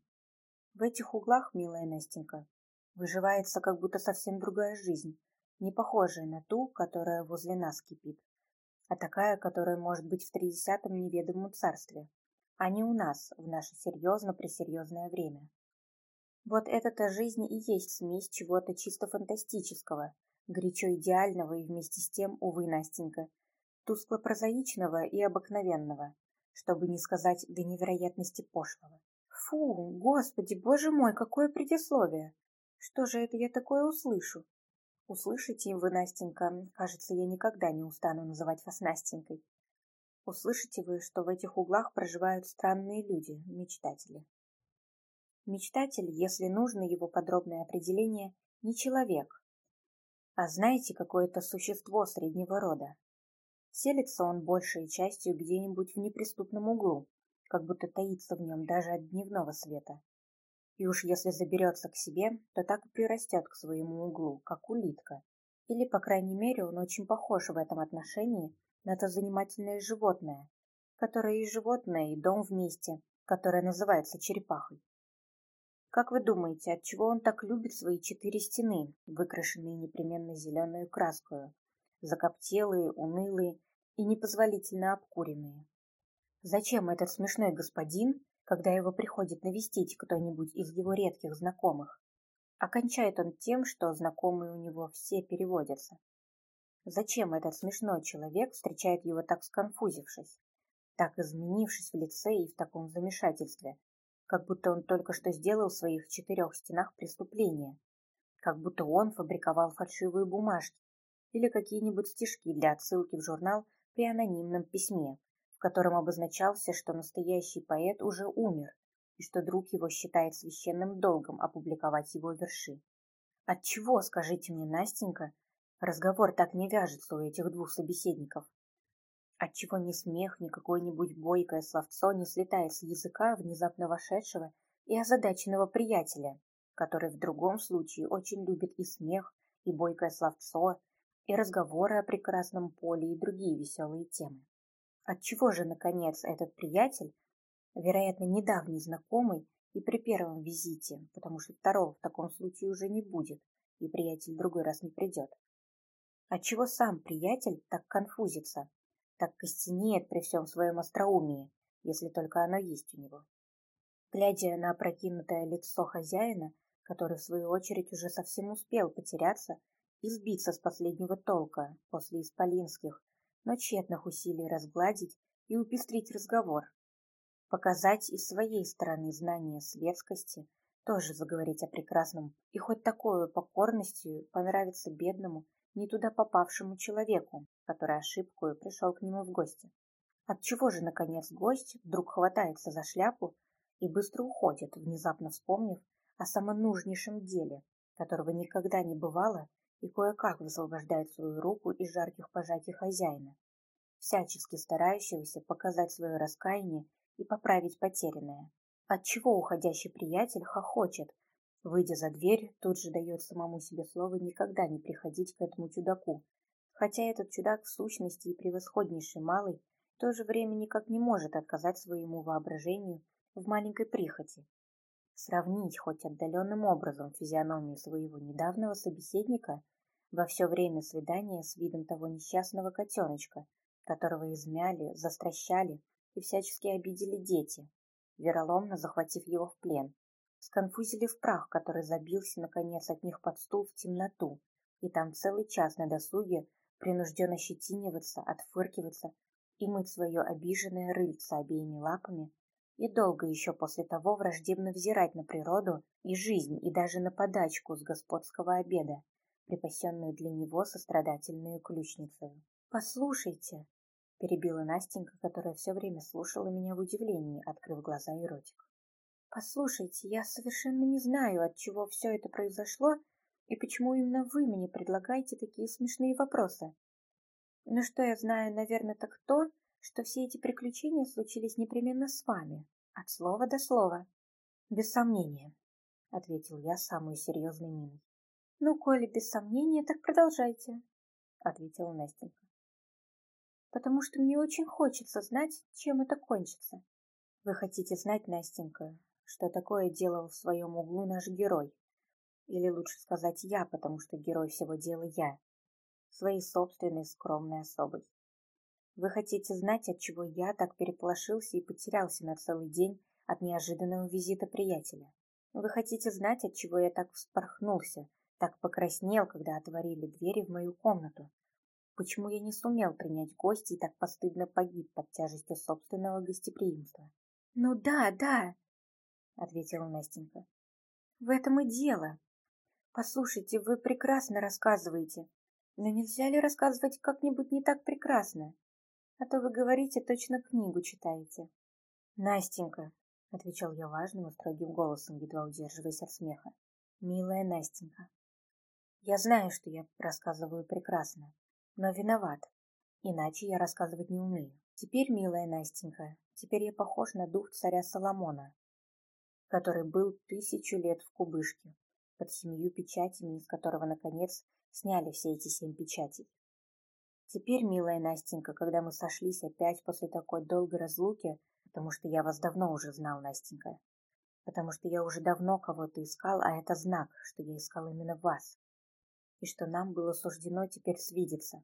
В этих углах, милая Настенька, выживается как будто совсем другая жизнь, не похожая на ту, которая возле нас кипит а такая, которая может быть в тридесятом неведомом царстве, а не у нас в наше серьезно-пресерьезное время. Вот эта-то жизнь и есть смесь чего-то чисто фантастического, горячо идеального и вместе с тем, увы, Настенька, тускло-прозаичного и обыкновенного, чтобы не сказать до невероятности пошлого. Фу, господи, боже мой, какое предисловие! Что же это я такое услышу? Услышите вы, Настенька, кажется, я никогда не устану называть вас Настенькой. Услышите вы, что в этих углах проживают странные люди, мечтатели. Мечтатель, если нужно его подробное определение, не человек, а знаете, какое-то существо среднего рода. Селится он большей частью где-нибудь в неприступном углу, как будто таится в нем даже от дневного света. И уж если заберется к себе, то так и прирастет к своему углу, как улитка. Или, по крайней мере, он очень похож в этом отношении на то занимательное животное, которое и животное, и дом вместе, которое называется черепахой. Как вы думаете, от чего он так любит свои четыре стены, выкрашенные непременно зеленую краскою, закоптелые, унылые и непозволительно обкуренные? Зачем этот смешной господин когда его приходит навестить кто-нибудь из его редких знакомых. Окончает он тем, что знакомые у него все переводятся. Зачем этот смешной человек встречает его так сконфузившись? так изменившись в лице и в таком замешательстве, как будто он только что сделал в своих четырех стенах преступление, как будто он фабриковал фальшивые бумажки или какие-нибудь стишки для отсылки в журнал при анонимном письме, котором обозначался, что настоящий поэт уже умер и что друг его считает священным долгом опубликовать его верши. Отчего, скажите мне, Настенька, разговор так не вяжется у этих двух собеседников? Отчего ни смех, ни какое-нибудь бойкое словцо не слетает с языка внезапно вошедшего и озадаченного приятеля, который в другом случае очень любит и смех, и бойкое словцо, и разговоры о прекрасном поле и другие веселые темы. Отчего же, наконец, этот приятель, вероятно, недавний знакомый, и при первом визите, потому что второго в таком случае уже не будет, и приятель другой раз не придет. Отчего сам приятель так конфузится, так костенеет при всем своем остроумии, если только оно есть у него. Глядя на опрокинутое лицо хозяина, который в свою очередь уже совсем успел потеряться и сбиться с последнего толка после исполинских, но тщетных усилий разгладить и упестрить разговор, показать из своей стороны знание светскости, тоже заговорить о прекрасном и хоть такой покорностью понравиться бедному не туда попавшему человеку, который ошибкою пришел к нему в гости. Отчего же, наконец, гость вдруг хватается за шляпу и быстро уходит, внезапно вспомнив о самонужнейшем деле, которого никогда не бывало, и кое-как высвобождает свою руку из жарких пожатий хозяина, всячески старающегося показать свое раскаяние и поправить потерянное. Отчего уходящий приятель хохочет, Выйдя за дверь, тут же дает самому себе слово никогда не приходить к этому чудаку, хотя этот чудак в сущности и превосходнейший малый в то же время никак не может отказать своему воображению в маленькой прихоти. Сравнить хоть отдаленным образом физиономию своего недавнего собеседника во все время свидания с видом того несчастного котеночка, которого измяли, застращали и всячески обидели дети, вероломно захватив его в плен сконфузили в прах, который забился, наконец, от них под стул в темноту, и там целый час на досуге принужден ощетиниваться, отфыркиваться и мыть свое обиженное рыльце обеими лапами, и долго еще после того враждебно взирать на природу и жизнь, и даже на подачку с господского обеда, припасенную для него сострадательную ключницей. «Послушайте», — перебила Настенька, которая все время слушала меня в удивлении, открыв глаза и ротик. Послушайте, я совершенно не знаю, от чего все это произошло и почему именно вы мне предлагаете такие смешные вопросы. Но что я знаю, наверное, так то, что все эти приключения случились непременно с вами, от слова до слова. Без сомнения, — ответил я самую серьезной миной. Ну, коли без сомнения, так продолжайте, — ответила Настенька. Потому что мне очень хочется знать, чем это кончится. Вы хотите знать, Настенька, что такое делал в своем углу наш герой. Или лучше сказать я, потому что герой всего дела я, своей собственной скромной особой. Вы хотите знать, от чего я так переполошился и потерялся на целый день от неожиданного визита приятеля? Вы хотите знать, от чего я так вспорхнулся, так покраснел, когда отворили двери в мою комнату? Почему я не сумел принять гостей и так постыдно погиб под тяжестью собственного гостеприимства? Ну да, да, — ответила Настенька. «В этом и дело. Послушайте, вы прекрасно рассказываете, но нельзя ли рассказывать как-нибудь не так прекрасно? А то вы говорите, точно книгу читаете». «Настенька», — отвечал я важным и строгим голосом, едва удерживаясь от смеха, — «милая Настенька, я знаю, что я рассказываю прекрасно, но виноват, иначе я рассказывать не умею. Теперь, милая Настенька, теперь я похож на дух царя Соломона, который был тысячу лет в кубышке, под семью печатями, из которого, наконец, сняли все эти семь печатей. Теперь, милая Настенька, когда мы сошлись опять после такой долгой разлуки, потому что я вас давно уже знал, Настенька, потому что я уже давно кого-то искал, а это знак, что я искал именно вас, и что нам было суждено теперь свидеться.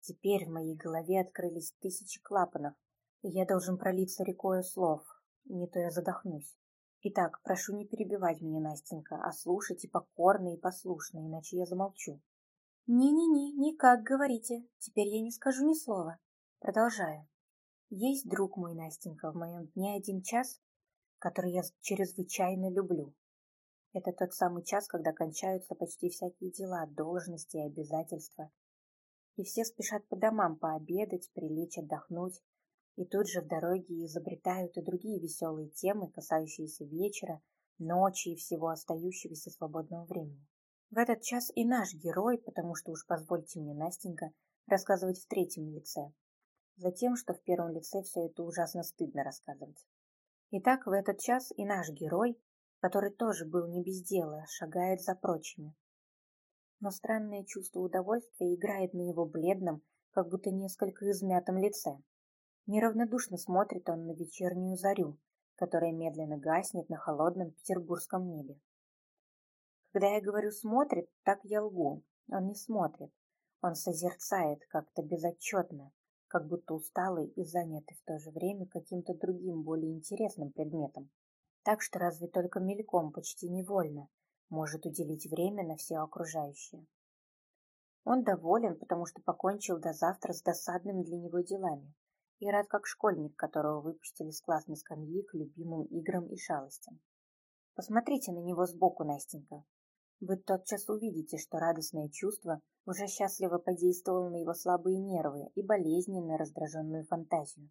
Теперь в моей голове открылись тысячи клапанов, и я должен пролиться рекою слов, не то я задохнусь. Итак, прошу не перебивать меня, Настенька, а слушать и покорно, и послушно, иначе я замолчу. Не-не-не, никак говорите. Теперь я не скажу ни слова. Продолжаю. Есть друг мой, Настенька, в моем дне один час, который я чрезвычайно люблю. Это тот самый час, когда кончаются почти всякие дела, должности и обязательства. И все спешат по домам пообедать, прилечь, отдохнуть, и тут же в дороге изобретают и другие веселые темы, касающиеся вечера, ночи и всего остающегося свободного времени. В этот час и наш герой, потому что уж позвольте мне, Настенька, рассказывать в третьем лице. Затем, что в первом лице все это ужасно стыдно рассказывать. Итак, в этот час и наш герой, который тоже был не без дела, шагает за прочими. Но странное чувство удовольствия играет на его бледном, как будто несколько измятом лице. Неравнодушно смотрит он на вечернюю зарю, которая медленно гаснет на холодном петербургском небе. Когда я говорю «смотрит», так я лгу. Он не смотрит. Он созерцает как-то безотчетно, как будто усталый и занятый в то же время каким-то другим, более интересным предметом. Так что разве только мельком, почти невольно, может уделить время на все окружающее. Он доволен, потому что покончил до завтра с досадными для него делами, и рад как школьник, которого выпустили с классной скамьи к любимым играм и шалостям. Посмотрите на него сбоку, Настенька. Вы тотчас увидите, что радостное чувство уже счастливо подействовало на его слабые нервы и болезненно раздраженную фантазию.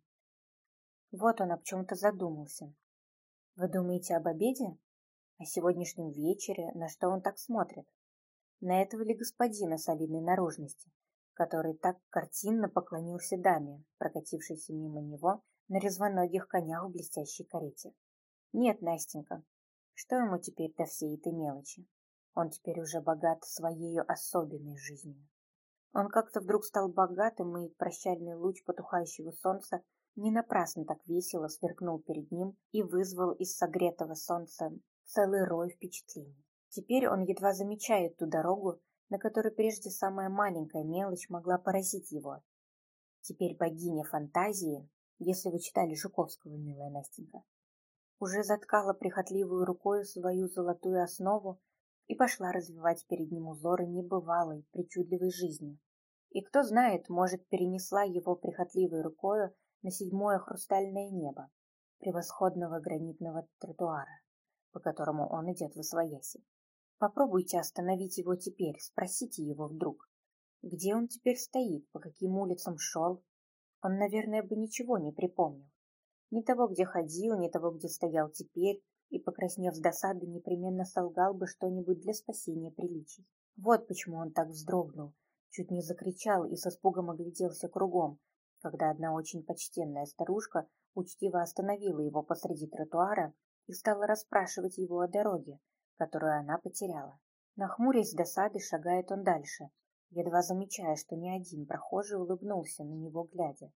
Вот он об чем-то задумался. Вы думаете об обеде? О сегодняшнем вечере, на что он так смотрит? На этого ли господина солидной наружности, который так картинно поклонился даме, прокатившейся мимо него на резвоногих конях в блестящей карете. Нет, Настенька, что ему теперь до всей этой мелочи? Он теперь уже богат своей особенной жизнью. Он как-то вдруг стал богатым, и прощальный луч потухающего солнца не напрасно так весело сверкнул перед ним и вызвал из согретого солнца целый рой впечатлений. Теперь он едва замечает ту дорогу, на которой прежде самая маленькая мелочь могла поразить его. Теперь богиня фантазии, если вы читали Жуковского, милая Настенька, уже заткала прихотливую рукой свою золотую основу и пошла развивать перед ним узоры небывалой, причудливой жизни. И кто знает, может, перенесла его прихотливой рукою на седьмое хрустальное небо превосходного гранитного тротуара, по которому он идет в Освояси. Попробуйте остановить его теперь, спросите его вдруг. Где он теперь стоит, по каким улицам шел? Он, наверное, бы ничего не припомнил. Ни того, где ходил, ни того, где стоял теперь, и, покраснев с досады, непременно солгал бы что-нибудь для спасения приличий. Вот почему он так вздрогнул, чуть не закричал и со спугом огляделся кругом, когда одна очень почтенная старушка учтиво остановила его посреди тротуара и стала расспрашивать его о дороге, которую она потеряла. Нахмурясь с досады, шагает он дальше, едва замечая, что ни один прохожий улыбнулся на него глядя,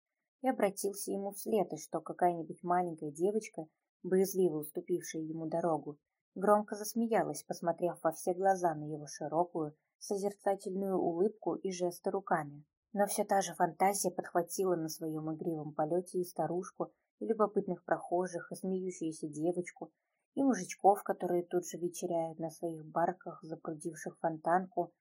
и обратился ему вслед, и что какая-нибудь маленькая девочка, боязливо уступившая ему дорогу, громко засмеялась, посмотрев во все глаза на его широкую, созерцательную улыбку и жесты руками. Но все та же фантазия подхватила на своем игривом полете и старушку, и любопытных прохожих, и смеющуюся девочку, и мужичков, которые тут же вечеряют на своих барках, запрудивших фонтанку,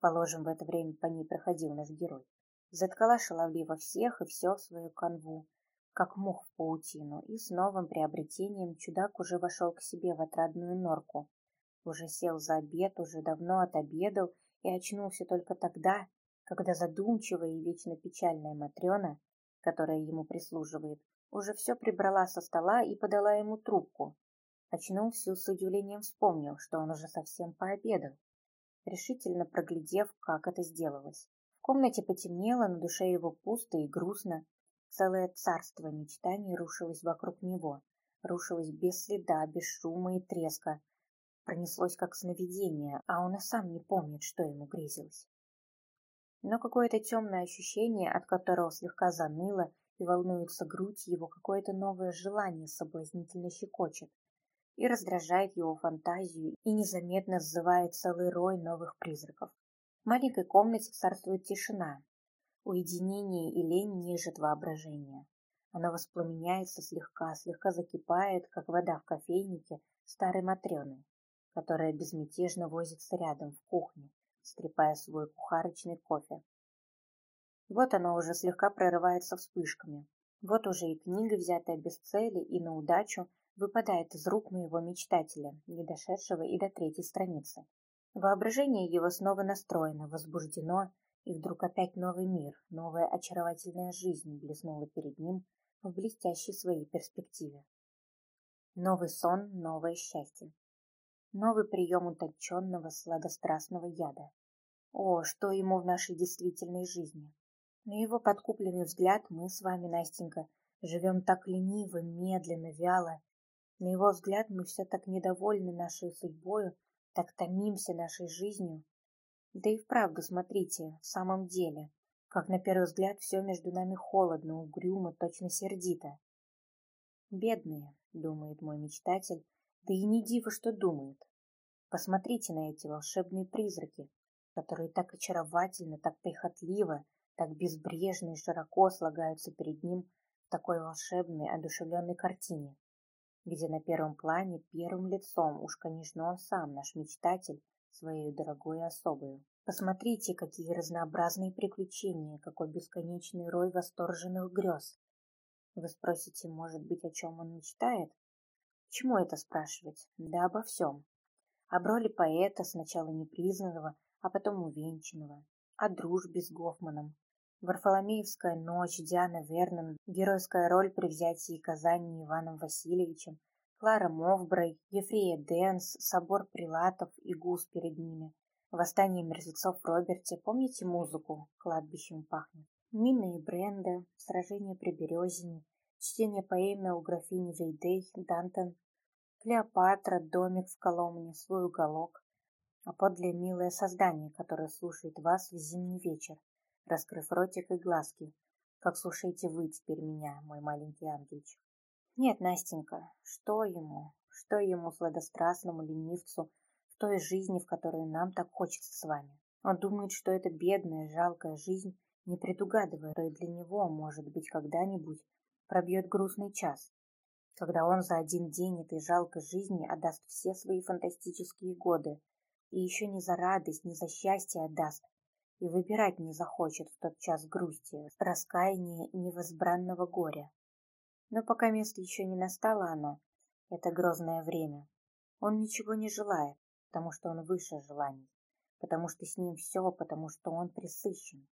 положим, в это время по ней проходил наш герой. Заткала шаловливо всех и все в свою канву, как мух в паутину, и с новым приобретением чудак уже вошел к себе в отрадную норку. Уже сел за обед, уже давно отобедал и очнулся только тогда, когда задумчивая и вечно печальная Матрена, которая ему прислуживает, уже все прибрала со стола и подала ему трубку, Очнулся с удивлением вспомнил, что он уже совсем пообедал, решительно проглядев, как это сделалось. В комнате потемнело, на душе его пусто и грустно. Целое царство мечтаний рушилось вокруг него, рушилось без следа, без шума и треска. Пронеслось как сновидение, а он и сам не помнит, что ему грезилось. Но какое-то темное ощущение, от которого слегка заныло и волнуется грудь его, какое-то новое желание соблазнительно щекочет и раздражает его фантазию и незаметно сзывает целый рой новых призраков. В маленькой комнате царствует тишина. Уединение и лень нежит воображение. Оно воспламеняется слегка, слегка закипает, как вода в кофейнике старой Матрены, которая безмятежно возится рядом в кухне, стрепая свой кухарочный кофе. Вот оно уже слегка прорывается вспышками. Вот уже и книга, взятая без цели и на удачу, выпадает из рук моего мечтателя, не дошедшего и до третьей страницы. Воображение его снова настроено, возбуждено, и вдруг опять новый мир, новая очаровательная жизнь блеснула перед ним в блестящей своей перспективе. Новый сон, новое счастье. Новый прием утонченного сладострастного яда. О, что ему в нашей действительной жизни! На его подкупленный взгляд мы с вами, Настенька, живем так лениво, медленно, вяло. На его взгляд мы все так недовольны нашей судьбою, так томимся нашей жизнью. Да и вправду, смотрите, в самом деле, как на первый взгляд все между нами холодно, угрюмо, точно сердито. Бедные, думает мой мечтатель, да и не диво, что думает. Посмотрите на эти волшебные призраки, которые так очаровательно, так прихотливо, так безбрежно и широко слагаются перед ним в такой волшебной, одушевленной картине, где на первом плане, первым лицом, уж, конечно, он сам, наш мечтатель, своей дорогой особою. Посмотрите, какие разнообразные приключения, какой бесконечный рой восторженных грез. Вы спросите, может быть, о чем он мечтает? Чему это спрашивать? Да обо всем. Об роли поэта, сначала непризнанного, а потом увенчанного. О дружбе с Гофманом. Варфоломеевская ночь, Диана Вернон, геройская роль при взятии Казани Иваном Васильевичем, Клара Мовбрай, Евфия Денс, собор прелатов и Гус перед ними, восстание мертвецов в Роберте, помните музыку «Кладбищем пахнет»? Минна и Бренда, сражение при Березине, чтение поэмы у графини Вейдей, Дантон, Клеопатра, домик в Коломне, свой уголок, а подле милое создание, которое слушает вас в зимний вечер, раскрыв ротик и глазки, как слушаете вы теперь меня, мой маленький ангельчик. Нет, Настенька, что ему, что ему, сладострастному ленивцу, в той жизни, в которой нам так хочется с вами? Он думает, что эта бедная, жалкая жизнь не предугадывая, что и для него, может быть, когда-нибудь пробьет грустный час, когда он за один день этой жалкой жизни отдаст все свои фантастические годы, и еще не за радость, не за счастье отдаст, и выбирать не захочет в тот час грусти, раскаяния и невозбранного горя. Но пока место еще не настало оно, это грозное время, он ничего не желает, потому что он выше желаний, потому что с ним все, потому что он присыщен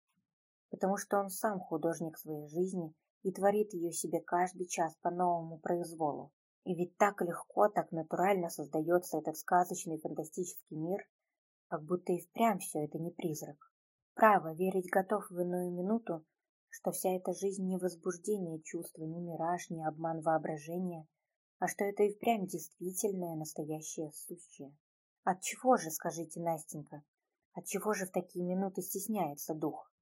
потому что он сам художник своей жизни и творит ее себе каждый час по новому произволу. И ведь так легко, так натурально создается этот сказочный фантастический мир, как будто и впрямь все это не призрак. Право, верить готов в иную минуту, что вся эта жизнь не возбуждение чувства, не мираж, не обман воображения, а что это и впрямь действительное, настоящее, сущее. Отчего же, скажите, Настенька, отчего же в такие минуты стесняется дух?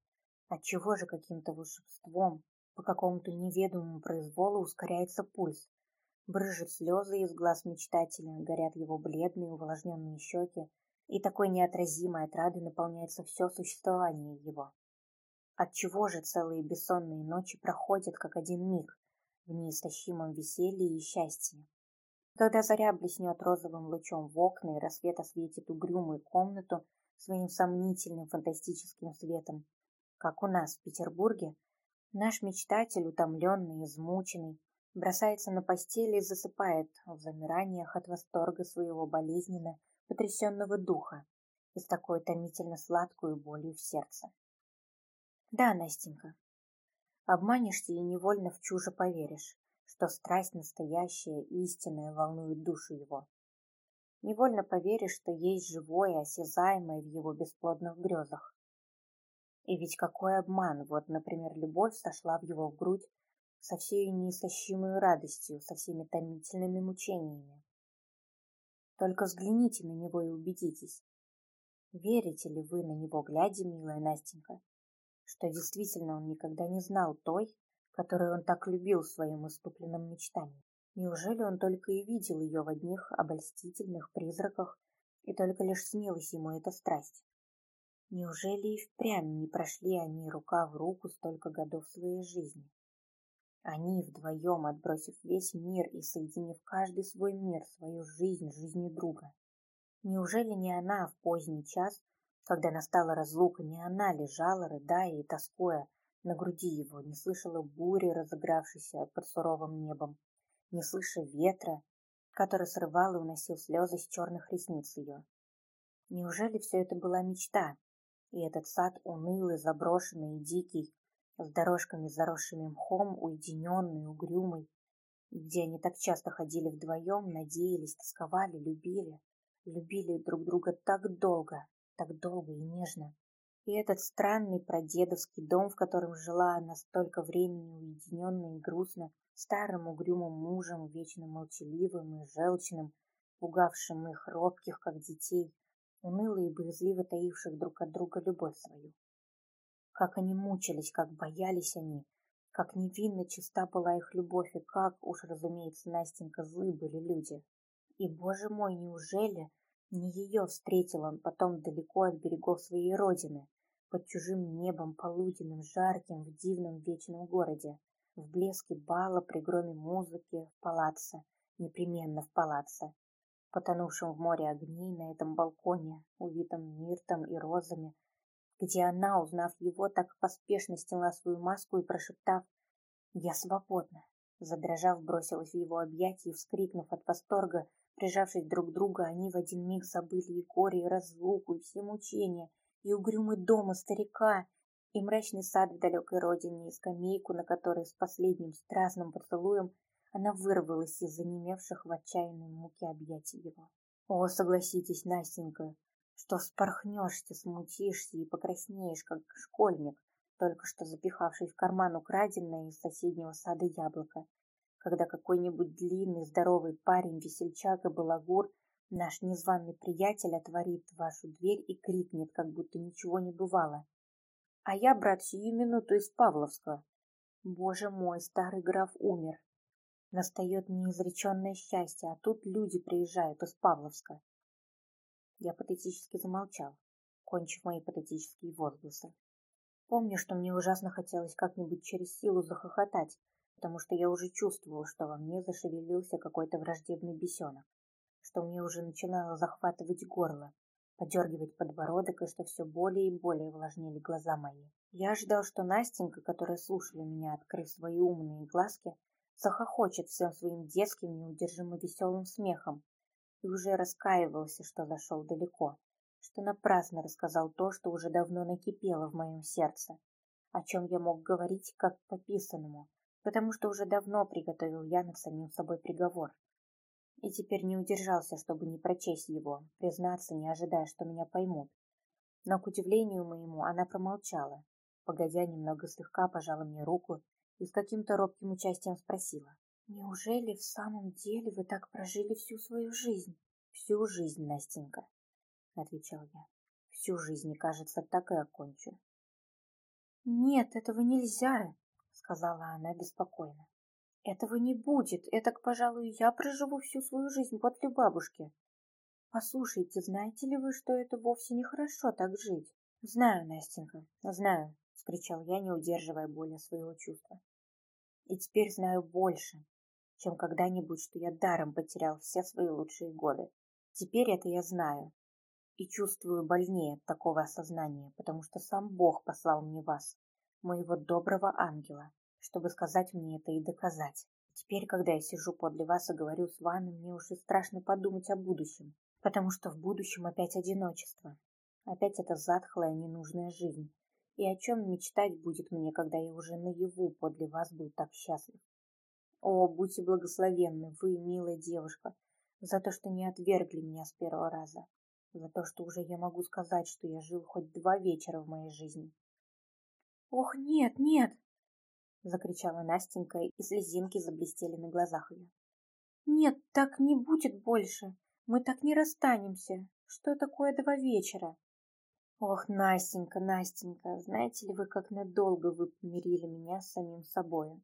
Отчего же каким-то волшебством, по какому-то неведомому произволу ускоряется пульс, брызжут слезы из глаз мечтателя, горят его бледные увлажненные щеки, и такой неотразимой отрады наполняется все существование его. Отчего же целые бессонные ночи проходят, как один миг, в неистощимом веселье и счастье? Когда заря блеснет розовым лучом в окна и рассвет осветит угрюмую комнату своим сомнительным фантастическим светом, как у нас в Петербурге, наш мечтатель, утомленный, измученный, бросается на постели и засыпает в замираниях от восторга своего болезненно потрясенного духа и с такой томительно сладкую болью в сердце. Да, Настенька, обманешься и невольно в чужо поверишь, что страсть настоящая, истинная волнует душу его. Невольно поверишь, что есть живое, осязаемое в его бесплодных грезах. И ведь какой обман! Вот, например, любовь сошла в его грудь со всей неистощимой радостью, со всеми томительными мучениями. Только взгляните на него и убедитесь. Верите ли вы на него, глядя, милая Настенька, что действительно он никогда не знал той, которую он так любил в своем иступленном мечтании? Неужели он только и видел ее в одних обольстительных призраках, и только лишь снилась ему эта страсть? Неужели и впрямь не прошли они рука в руку столько годов своей жизни? Они вдвоем, отбросив весь мир и соединив каждый свой мир, свою жизнь, жизнью друга. Неужели не она в поздний час, когда настала разлука, не она лежала, рыдая и тоскуя, на груди его, не слышала бури, разыгравшейся под суровым небом, не слыша ветра, который срывал и уносил слезы с черных ресниц ее. Неужели все это была мечта, и этот сад унылый, заброшенный и дикий, с дорожками, заросшими мхом, уединенный, угрюмый, где они так часто ходили вдвоем, надеялись, тосковали, любили, любили друг друга так долго, так долго и нежно. И этот странный прадедовский дом, в котором жила она столько времени, уединенно и грустно, старым угрюмым мужем, вечно молчаливым и желчным, пугавшим их робких, как детей, уныло и боязливо таивших друг от друга любовь свою. Как они мучились, как боялись они, как невинно чиста была их любовь, и как, уж разумеется, Настенька, злы были люди. И, боже мой, неужели не ее встретил он потом далеко от берегов своей родины, под чужим небом полуденным, жарким, в дивном вечном городе, в блеске бала, при громе музыки, в палаце, непременно в палаце, потонувшем в море огней на этом балконе, увитом миртом и розами, где она, узнав его, так поспешно сняла свою маску и, прошептав «Я свободна», задрожав, бросилась в его объятия и, вскрикнув от восторга, Прижавшись друг к другу, они в один миг забыли и горе, и разлуку, и все мучения, и угрюмый дом, и старика, и мрачный сад в далекой родине, и скамейку, на которой с последним страстным поцелуем она вырвалась из занемевших в отчаянной муке объятий его. О, согласитесь, Настенька, что спорхнешься, смутишься и покраснеешь, как школьник, только что запихавший в карман украденное из соседнего сада яблоко, когда какой-нибудь длинный здоровый парень, весельчак и балагур, наш незваный приятель, отворит вашу дверь и крикнет, как будто ничего не бывало. А я, брат, сию минуту из Павловска. Боже мой, старый граф умер. Настает неизреченное счастье, а тут люди приезжают из Павловска. Я патетически замолчал, кончив мои патетические возгласы. Помню, что мне ужасно хотелось как-нибудь через силу захохотать, потому что я уже чувствовал, что во мне зашевелился какой-то враждебный бесенок, что мне уже начинало захватывать горло, подергивать подбородок, и что все более и более влажнели глаза мои. Я ожидал, что Настенька, которая слушала меня, открыв свои умные глазки, захохочет всем своим детским, неудержимо веселым смехом, и уже раскаивался, что зашел далеко, что напрасно рассказал то, что уже давно накипело в моем сердце, о чем я мог говорить как по писанному, потому что уже давно приготовил я над самим собой приговор. И теперь не удержался, чтобы не прочесть его, признаться, не ожидая, что меня поймут. Но, к удивлению моему, она промолчала, погодя немного слегка пожала мне руку и с каким-то робким участием спросила. «Неужели в самом деле вы так прожили всю свою жизнь?» «Всю жизнь, Настенька», — отвечал я. «Всю жизнь, кажется, так и окончу». «Нет, этого нельзя», сказала она беспокойно. Этого не будет. Это, пожалуй, я проживу всю свою жизнь подле бабушки. Послушайте, знаете ли вы, что это вовсе нехорошо так жить? Знаю, Настенька, знаю, вскричал я, не удерживая боли своего чувства. И теперь знаю больше, чем когда-нибудь, что я даром потерял все свои лучшие годы. Теперь это я знаю и чувствую больнее от такого осознания, потому что сам Бог послал мне вас, моего доброго ангела, чтобы сказать мне это и доказать. Теперь, когда я сижу подле вас и говорю с вами, мне уже страшно подумать о будущем, потому что в будущем опять одиночество. Опять эта затхлая, ненужная жизнь. И о чем мечтать будет мне, когда я уже наяву подле вас был так счастлив? О, будьте благословенны, вы, милая девушка, за то, что не отвергли меня с первого раза, за то, что уже я могу сказать, что я жил хоть два вечера в моей жизни. Ох, нет, нет, — закричала Настенька, и слезинки заблестели на глазах ее. «Нет, так не будет больше. Мы так не расстанемся. Что такое два вечера?» «Ох, Настенька, Настенька, знаете ли вы, как надолго вы помирили меня с самим собою?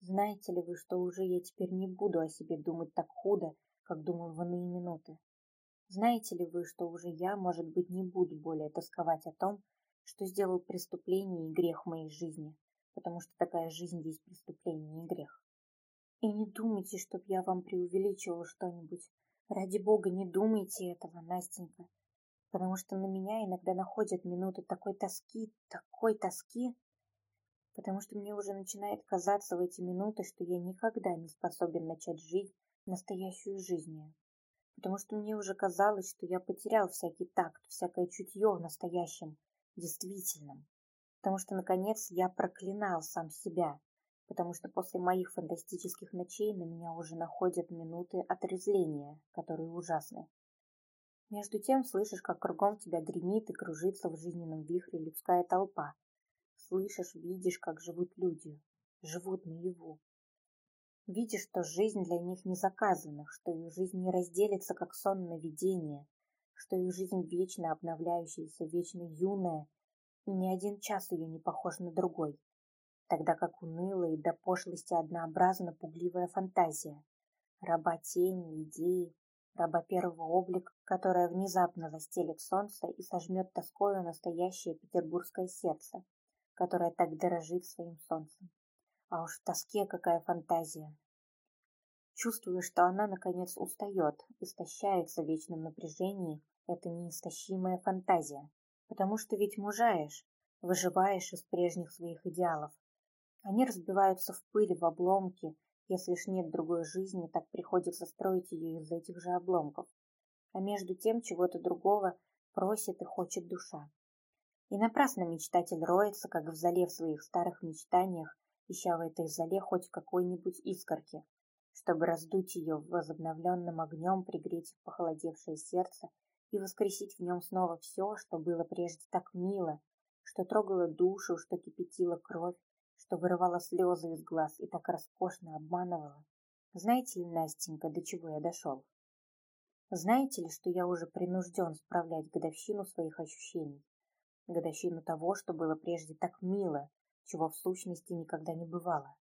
Знаете ли вы, что уже я теперь не буду о себе думать так худо, как думал в иные минуты? Знаете ли вы, что уже я, может быть, не буду более тосковать о том, что сделал преступление и грех в моей жизни, потому что такая жизнь есть преступление и грех. И не думайте, чтоб я вам преувеличивала что-нибудь. Ради бога, не думайте этого, Настенька, потому что на меня иногда находят минуты такой тоски, такой тоски. потому что мне уже начинает казаться в эти минуты, что я никогда не способен начать жить настоящую жизнь. Потому что мне уже казалось, что я потерял всякий такт, всякое чутье в настоящем, действительном. Потому что, наконец, я проклинал сам себя, потому что после моих фантастических ночей на меня уже находят минуты отрезления, которые ужасны. Между тем слышишь, как кругом тебя гремит и кружится в жизненном вихре людская толпа. Слышишь, видишь, как живут люди, живут наяву. Видишь, что жизнь для них не заказана, что их жизнь не разделится, как сон на видение, что их жизнь вечно обновляющаяся, вечно юная, и ни один час ее не похож на другой, тогда как унылая и до пошлости однообразна пугливая фантазия, раба тени, идеи, раба первого облика, которая внезапно застелит солнце и сожмет тоскою настоящее петербургское сердце, которое так дорожит своим солнцем. А уж в тоске какая фантазия! Чувствую, что она, наконец, устает, истощается в вечном напряжении, это неистощимая фантазия, потому что ведь мужаешь, выживаешь из прежних своих идеалов. Они разбиваются в пыль, в обломки, если ж нет другой жизни, так приходится строить ее из этих же обломков. А между тем чего-то другого просит и хочет душа. И напрасно мечтатель роется, как в зале в своих старых мечтаниях, ища в этой зале хоть какой-нибудь искорки, чтобы раздуть ее возобновленным огнем, пригреть похолодевшее сердце и воскресить в нем снова все, что было прежде так мило, что трогало душу, что кипятило кровь, что вырывала слезы из глаз и так роскошно обманывала. Знаете ли, Настенька, до чего я дошел? Знаете ли, что я уже принужден справлять годовщину своих ощущений, годовщину того, что было прежде так мило, чего в сущности никогда не бывало?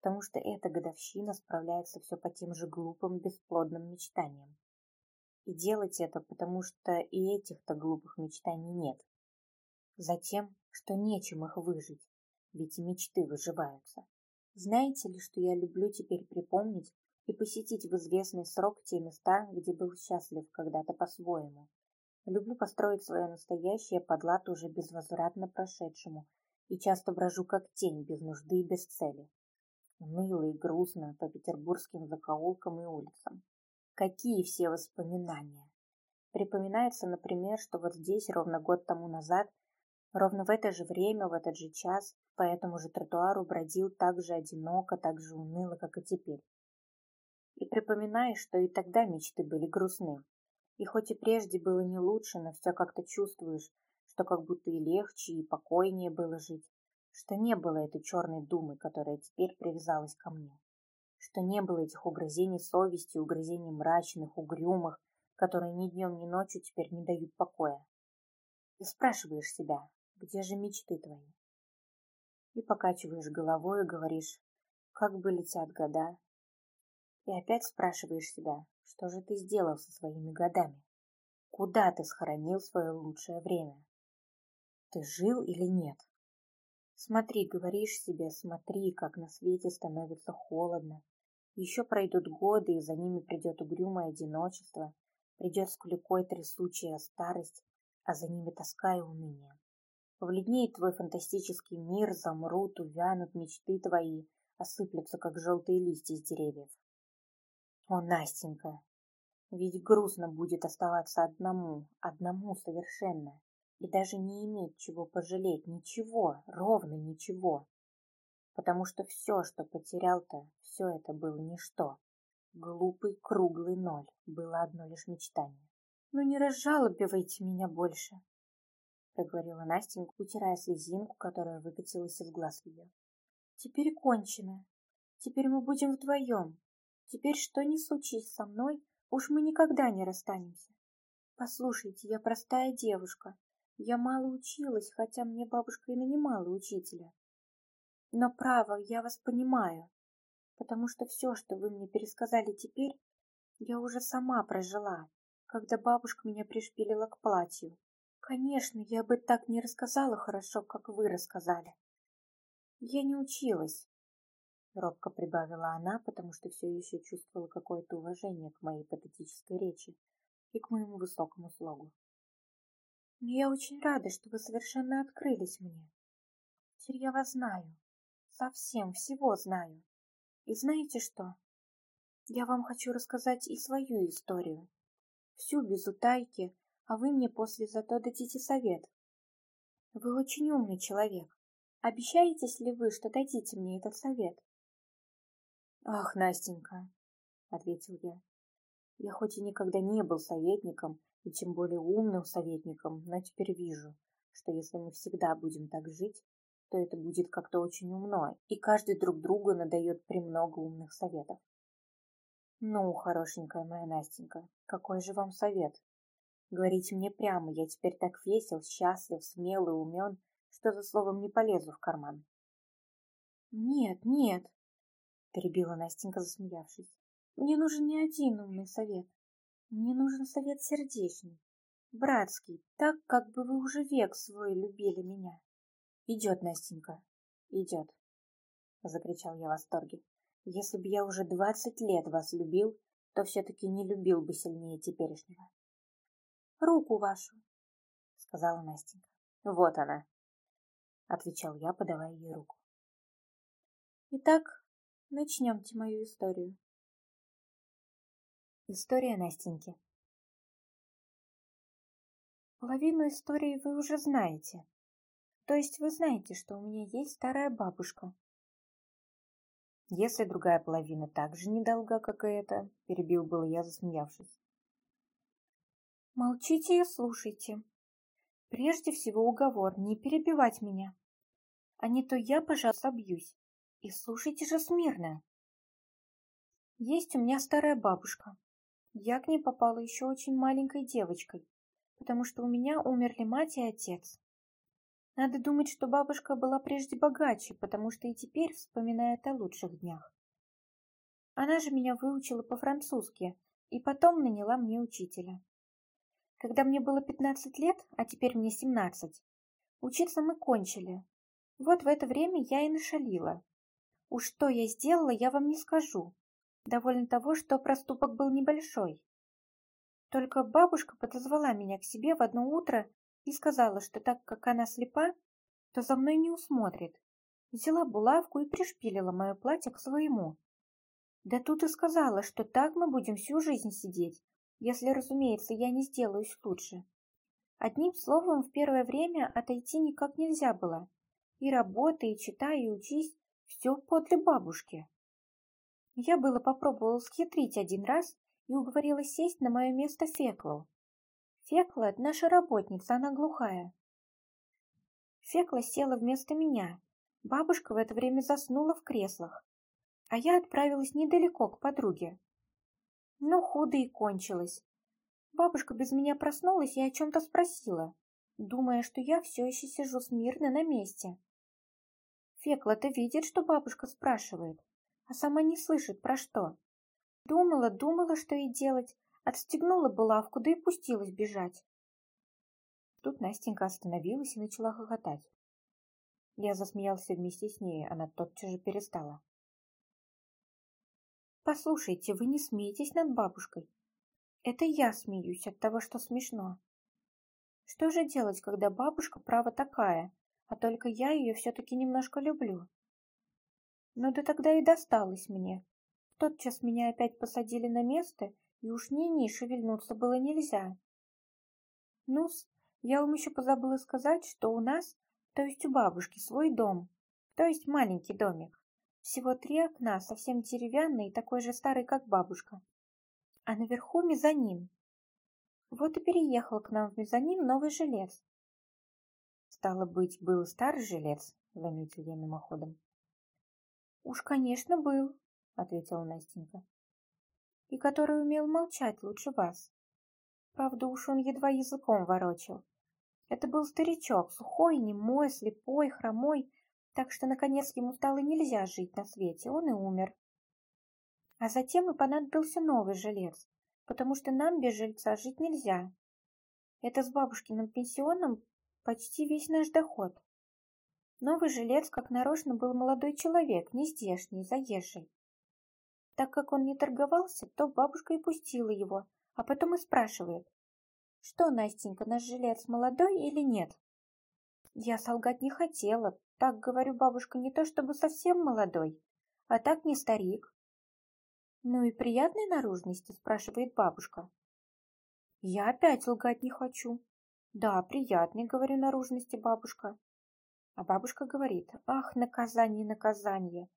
Потому что эта годовщина справляется все по тем же глупым, бесплодным мечтаниям. И делать это, потому что и этих-то глупых мечтаний нет. Затем, что нечем их выжить, ведь и мечты выживаются. Знаете ли, что я люблю теперь припомнить и посетить в известный срок те места, где был счастлив когда-то по-своему. Люблю построить свое настоящее под лад уже безвозвратно прошедшему и часто брожу как тень, без нужды и без цели. Уныло и грустно по петербургским закоулкам и улицам. Какие все воспоминания! Припоминается, например, что вот здесь ровно год тому назад Ровно в это же время, в этот же час, по этому же тротуару бродил так же одиноко, так же уныло, как и теперь. И припоминаешь, что и тогда мечты были грустны. И хоть и прежде было не лучше, но все как-то чувствуешь, что как будто и легче, и покойнее было жить, что не было этой черной думы, которая теперь привязалась ко мне, что не было этих угрызений совести, угрызений мрачных, угрюмых, которые ни днем, ни ночью теперь не дают покоя. И спрашиваешь себя, где же мечты твои? И покачиваешь головой и говоришь, как бы летят года. И опять спрашиваешь себя, что же ты сделал со своими годами? Куда ты схоронил свое лучшее время? Ты жил или нет? Смотри, говоришь себе, смотри, как на свете становится холодно. Еще пройдут годы, и за ними придет угрюмое одиночество, придет с клюкой трясучая старость, а за ними тоска и уныние. Повледнеет твой фантастический мир, замрут, увянут мечты твои, осыплются, как желтые листья с деревьев. О, Настенька, ведь грустно будет оставаться одному, одному совершенно, и даже не иметь чего пожалеть, ничего, ровно ничего. Потому что все, что потерял-то, все это было ничто. Глупый круглый ноль, было одно лишь мечтание. Ну не разжалобивайте меня больше, проговорила Настенька, утирая слезинку, которая выкатилась из глаз ее. Теперь кончено. Теперь мы будем вдвоем. Теперь что ни случись со мной, уж мы никогда не расстанемся. Послушайте, я простая девушка. Я мало училась, хотя мне бабушка и нанимала учителя. Но, право, я вас понимаю, потому что все, что вы мне пересказали теперь, я уже сама прожила, когда бабушка меня пришпилила к платью. Конечно, я бы так не рассказала хорошо, как вы рассказали. Я не училась, робко прибавила она, потому что все еще чувствовала какое-то уважение к моей патетической речи и к моему высокому слогу. Но я очень рада, что вы совершенно открылись мне. Теперь я вас знаю. Совсем всего знаю. И знаете что? Я вам хочу рассказать и свою историю. Всю без утайки, а вы мне после зато дадите совет. Вы очень умный человек. Обещаетесь ли вы, что дадите мне этот совет? Ах, Настенька, ответил я. Я хоть и никогда не был советником, и тем более умным советником, но теперь вижу, что если мы всегда будем так жить, то это будет как-то очень умно, и каждый друг другу надает премного умных советов. Ну, хорошенькая моя Настенька, какой же вам совет? Говорите мне прямо, я теперь так весел, счастлив, смел и умен, что за словом не полезу в карман. Нет, нет, перебила Настенька, засмеявшись. Мне нужен не один умный совет. Мне нужен совет сердечный, братский, так, как бы вы уже век свой любили меня. Идет, Настенька, идет, закричал я в восторге. Если бы я уже двадцать лет вас любил, то все-таки не любил бы сильнее теперешнего. Руку вашу, сказала Настенька. Вот она, отвечал я, подавая ей руку. Итак, начнемте мою историю. История Настеньки. Половину истории вы уже знаете. То есть вы знаете, что у меня есть старая бабушка, если другая половина так же недолга, как и эта, перебил был я, засмеявшись. Молчите и слушайте. Прежде всего уговор не перебивать меня. А не то я, пожалуйста, собьюсь. И слушайте же смирно. Есть у меня старая бабушка. Я к ней попала еще очень маленькой девочкой, потому что у меня умерли мать и отец. Надо думать, что бабушка была прежде богаче, потому что и теперь вспоминает о лучших днях. Она же меня выучила по-французски и потом наняла мне учителя. Когда мне было 15 лет, а теперь мне 17, учиться мы кончили. Вот в это время я и нашалила. Уж что я сделала, я вам не скажу. Довольно того, что проступок был небольшой. Только бабушка подозвала меня к себе в одно утро и сказала, что так как она слепа, то за мной не усмотрит. Взяла булавку и пришпилила мое платье к своему. Да тут и сказала, что так мы будем всю жизнь сидеть, если, разумеется, я не сделаюсь лучше. Одним словом, в первое время отойти никак нельзя было. И работай, и читай, и учись, все подле бабушки. Я было попробовала схитрить один раз и уговорила сесть на мое место Феклу. Фекла — наша работница, она глухая. Фекла села вместо меня. Бабушка в это время заснула в креслах, а я отправилась недалеко к подруге. Но худо и кончилось. Бабушка без меня проснулась и о чем-то спросила, думая, что я все еще сижу смирно на месте. Фекла-то видит, что бабушка спрашивает, а сама не слышит про что. Думала, думала, что ей делать, Отстегнула булавку, да и пустилась бежать. Тут Настенька остановилась и начала хохотать. Я засмеялся вместе с ней, она тотчас же перестала. «Послушайте, вы не смеетесь над бабушкой. Это я смеюсь от того, что смешно. Что же делать, когда бабушка права такая, а только я ее все-таки немножко люблю? Ну да тогда и досталось мне. Тотчас меня опять посадили на место, и уж ни-ни шевельнуться было нельзя. Ну-с, я вам еще позабыла сказать, что у нас, то есть у бабушки, свой дом, то есть маленький домик. Всего три окна, совсем деревянный и такой же старый, как бабушка. А наверху мезонин. Вот и переехал к нам в мезонин новый жилец. Стало быть, был старый жилец, заметил я мимоходом. Уж, конечно, был, ответила Настенька и который умел молчать лучше вас. Правда, уж он едва языком ворочил. Это был старичок, сухой, немой, слепой, хромой, так что, наконец, ему стало нельзя жить на свете, он и умер. А затем и понадобился новый жилец, потому что нам без жильца жить нельзя. Это с бабушкиным пенсионом почти весь наш доход. Новый жилец, как нарочно, был молодой человек, не здешний, заезжий. Так как он не торговался, то бабушка и пустила его, а потом и спрашивает. «Что, Настенька, наш жилец молодой или нет?» Я солгать не хотела. Так, говорю, бабушка, не то чтобы совсем молодой, а так не старик. Ну и приятной наружности, спрашивает бабушка. Я опять лгать не хочу. Да, приятной, говорю, наружности, бабушка. А бабушка говорит, ах, наказание, наказание.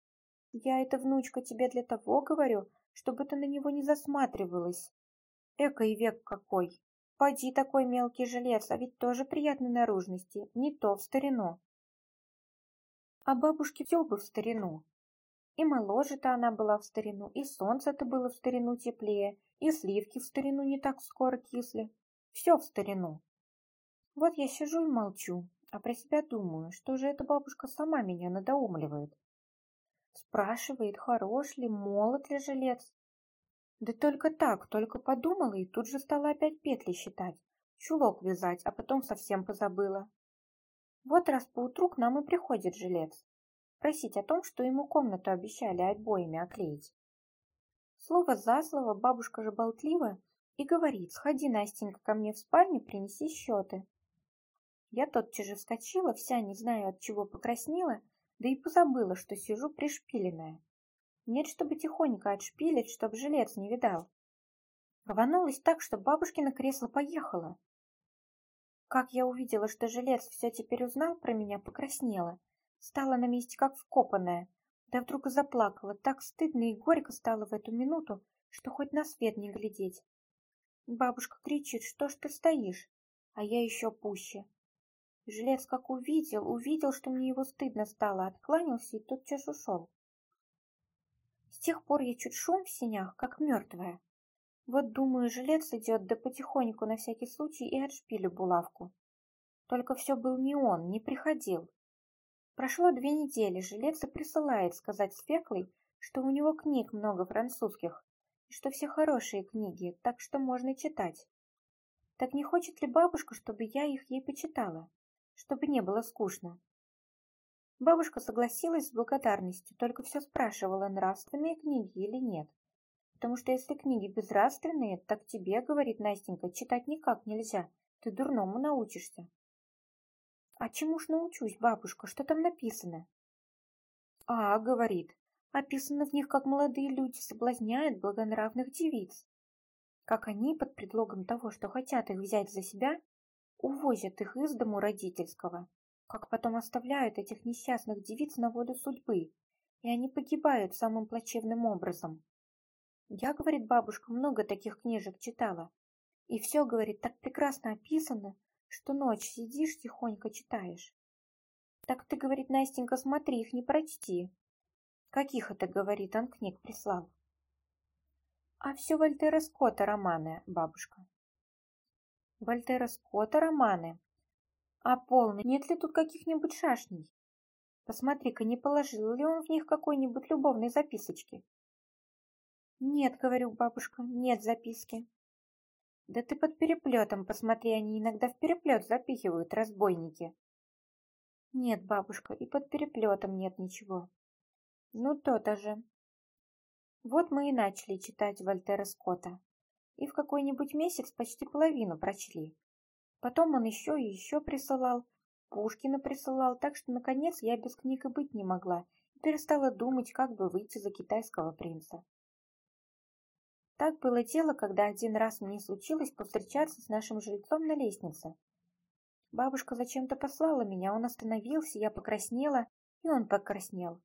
Я это, внучка, тебе для того говорю, чтобы ты на него не засматривалась. Эко и век какой. Поди такой мелкий жилец, а ведь тоже приятной наружности, не то в старину. А бабушке все бы в старину. И моложе-то она была в старину, и солнце-то было в старину теплее, и сливки в старину не так скоро кисли. Все в старину. Вот я сижу и молчу, а про себя думаю, что же эта бабушка сама меня надоумливает. Спрашивает, хорош ли, молод ли жилец. Да только так, только подумала и тут же стала опять петли считать, чулок вязать, а потом совсем позабыла. Вот раз поутру к нам и приходит жилец. Просить о том, что ему комнату обещали обоями оклеить. Слово за слово бабушка же болтливая и говорит, сходи, Настенька, ко мне в спальню, принеси счеты. Я тотчас же вскочила, вся не знаю от чего покраснела, да и позабыла, что сижу пришпиленная. Нет, чтобы тихонько отшпилить, чтоб жилец не видал. Рванулась так, что бабушкино кресло поехало. Как я увидела, что жилец все теперь узнал про меня, покраснела. Стала на месте как вкопанная. Да вдруг заплакала. Так стыдно и горько стало в эту минуту, что хоть на свет не глядеть. Бабушка кричит, что ж ты стоишь? А я еще пуще. Жилец как увидел, увидел, что мне его стыдно стало, откланялся и тотчас ушел. Тех пор я чуть шум в синях, как мертвая. Вот, думаю, жилец идет, да потихоньку на всякий случай и отшпилю булавку. Только все был не он, не приходил. Прошло две недели, жилец и присылает сказать Свеклой, что у него книг много французских, и что все хорошие книги, так что можно читать. Так не хочет ли бабушка, чтобы я их ей почитала? чтобы не было скучно. Бабушка согласилась с благодарностью, только все спрашивала, нравственные книги или нет. Потому что если книги безнравственные, так тебе, говорит Настенька, читать никак нельзя, ты дурному научишься. А чему ж научусь, бабушка, что там написано? А, говорит, описано в них, как молодые люди соблазняют благонравных девиц. Как они, под предлогом того, что хотят их взять за себя, увозят их из дому родительского, как потом оставляют этих несчастных девиц на воду судьбы, и они погибают самым плачевным образом. Я, говорит бабушка, много таких книжек читала, и все, говорит, так прекрасно описано, что ночь сидишь тихонько читаешь. Так ты, говорит, Настенька, смотри, их не прочти. Каких это, говорит, он книг прислал? А все Вольтера Скотта романы, бабушка. Вольтера Скотта романы. А полный, нет ли тут каких-нибудь шашней? Посмотри-ка, не положил ли он в них какой-нибудь любовной записочки? Нет, говорю, бабушка, нет записки. Да ты под переплетом посмотри, они иногда в переплет запихивают, разбойники. Нет, бабушка, и под переплетом нет ничего. Ну, то-то же. Вот мы и начали читать Вольтера Скотта и в какой-нибудь месяц почти половину прочли. Потом он еще и еще присылал, Пушкина присылал, так что, наконец, я без книг и быть не могла и перестала думать, как бы выйти за китайского принца. Так было дело, когда один раз мне случилось повстречаться с нашим жильцом на лестнице. Бабушка зачем-то послала меня, он остановился, я покраснела, и он покраснел.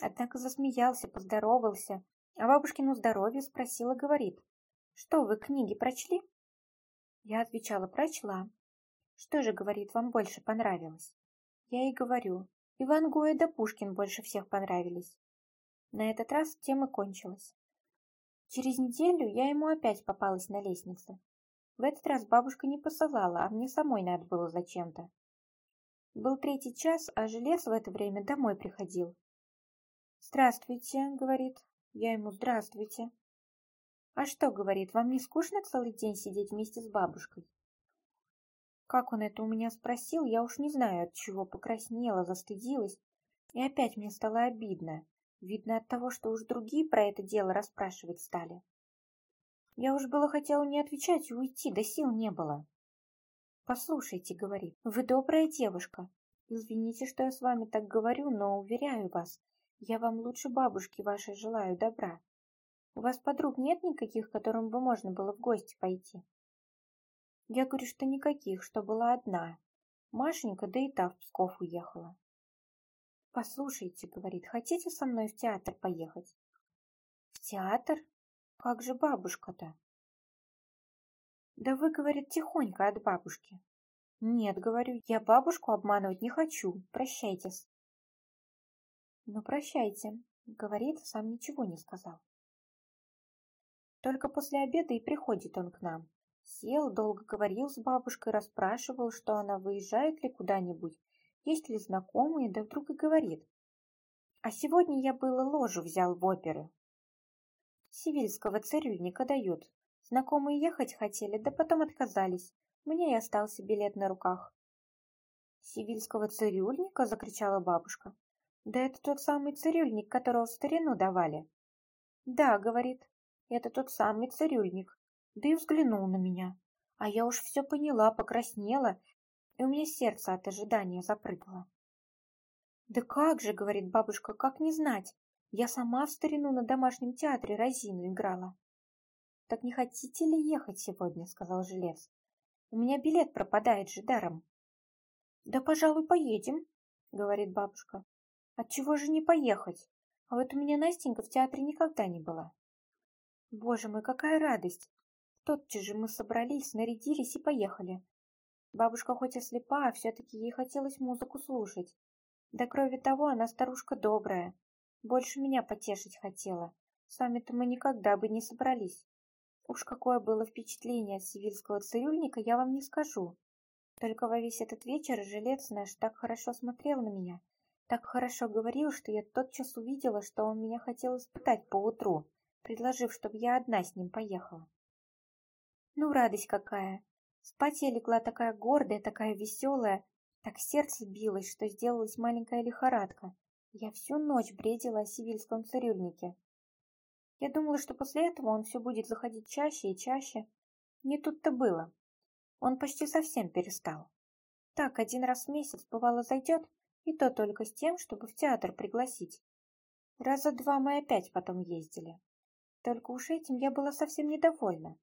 Однако засмеялся, поздоровался, а бабушкину здоровье спросила, говорит, что, вы книги прочли? Я отвечала, прочла. Что же, говорит, вам больше понравилось? Я и говорю, Иван Гоя да Пушкин больше всех понравились. На этот раз тема кончилась. Через неделю я ему опять попалась на лестнице. В этот раз бабушка не посылала, а мне самой надо было зачем-то. Был третий час, а Желез в это время домой приходил. «Здравствуйте», — говорит. Я ему «Здравствуйте». А что, говорит, вам не скучно целый день сидеть вместе с бабушкой? Как он это у меня спросил, я уж не знаю, от чего покраснела, застыдилась. И опять мне стало обидно. Видно от того, что уж другие про это дело расспрашивать стали. Я уж было хотела не отвечать и уйти, да сил не было. «Послушайте», — говорит, — «вы добрая девушка. Извините, что я с вами так говорю, но, уверяю вас, я вам лучше бабушки вашей желаю добра. У вас подруг нет никаких, которым бы можно было в гости пойти?» Я говорю, что никаких, что была одна. Машенька, да и та в Псков уехала. «Послушайте», — говорит, — «хотите со мной в театр поехать?» «В театр? Как же бабушка-то?» «Да вы, — говорит, — тихонько от бабушки». «Нет, — говорю, — я бабушку обманывать не хочу. Прощайтесь». «Ну, прощайте», — говорит, сам ничего не сказал. Только после обеда и приходит он к нам. Сел, долго говорил с бабушкой, расспрашивал, что она выезжает ли куда-нибудь, есть ли знакомые, да вдруг и говорит. А сегодня я было ложу взял в оперы. Сивильского цирюльника дают. Знакомые ехать хотели, да потом отказались. Мне и остался билет на руках. «Сивильского цирюльника?» — закричала бабушка. «Да это тот самый цирюльник, которого в старину давали». «Да», — говорит, — «это тот самый цирюльник да и взглянул на меня. А я уж все поняла, покраснела, и у меня сердце от ожидания запрыгало. «Да как же, — говорит бабушка, — как не знать? Я сама в старину на домашнем театре Розину играла». «Так не хотите ли ехать сегодня?» — сказал Желез. «У меня билет пропадает же даром». «Да, пожалуй, поедем», — говорит бабушка. «Отчего же не поехать? А вот у меня Настенька в театре никогда не была». «Боже мой, какая радость! Тотчас же мы собрались, нарядились и поехали. Бабушка хоть и слепа, а все-таки ей хотелось музыку слушать. Да кроме того, она старушка добрая. Больше меня потешить хотела. С вами-то мы никогда бы не собрались. Уж какое было впечатление от сивильского цирюльника, я вам не скажу. Только во весь этот вечер жилец наш так хорошо смотрел на меня, так хорошо говорил, что я тотчас увидела, что он меня хотел испытать поутру, предложив, чтобы я одна с ним поехала. Ну, радость какая! Спать я легла такая гордая, такая веселая, так сердце билось, что сделалась маленькая лихорадка. Я всю ночь бредила о сивильском цирюльнике. Я думала, что после этого он все будет заходить чаще и чаще. Не тут-то было. Он почти совсем перестал. Так, один раз в месяц, бывало, зайдет, и то только с тем, чтобы в театр пригласить. Раза два мы опять потом ездили. Только уж этим я была совсем недовольна.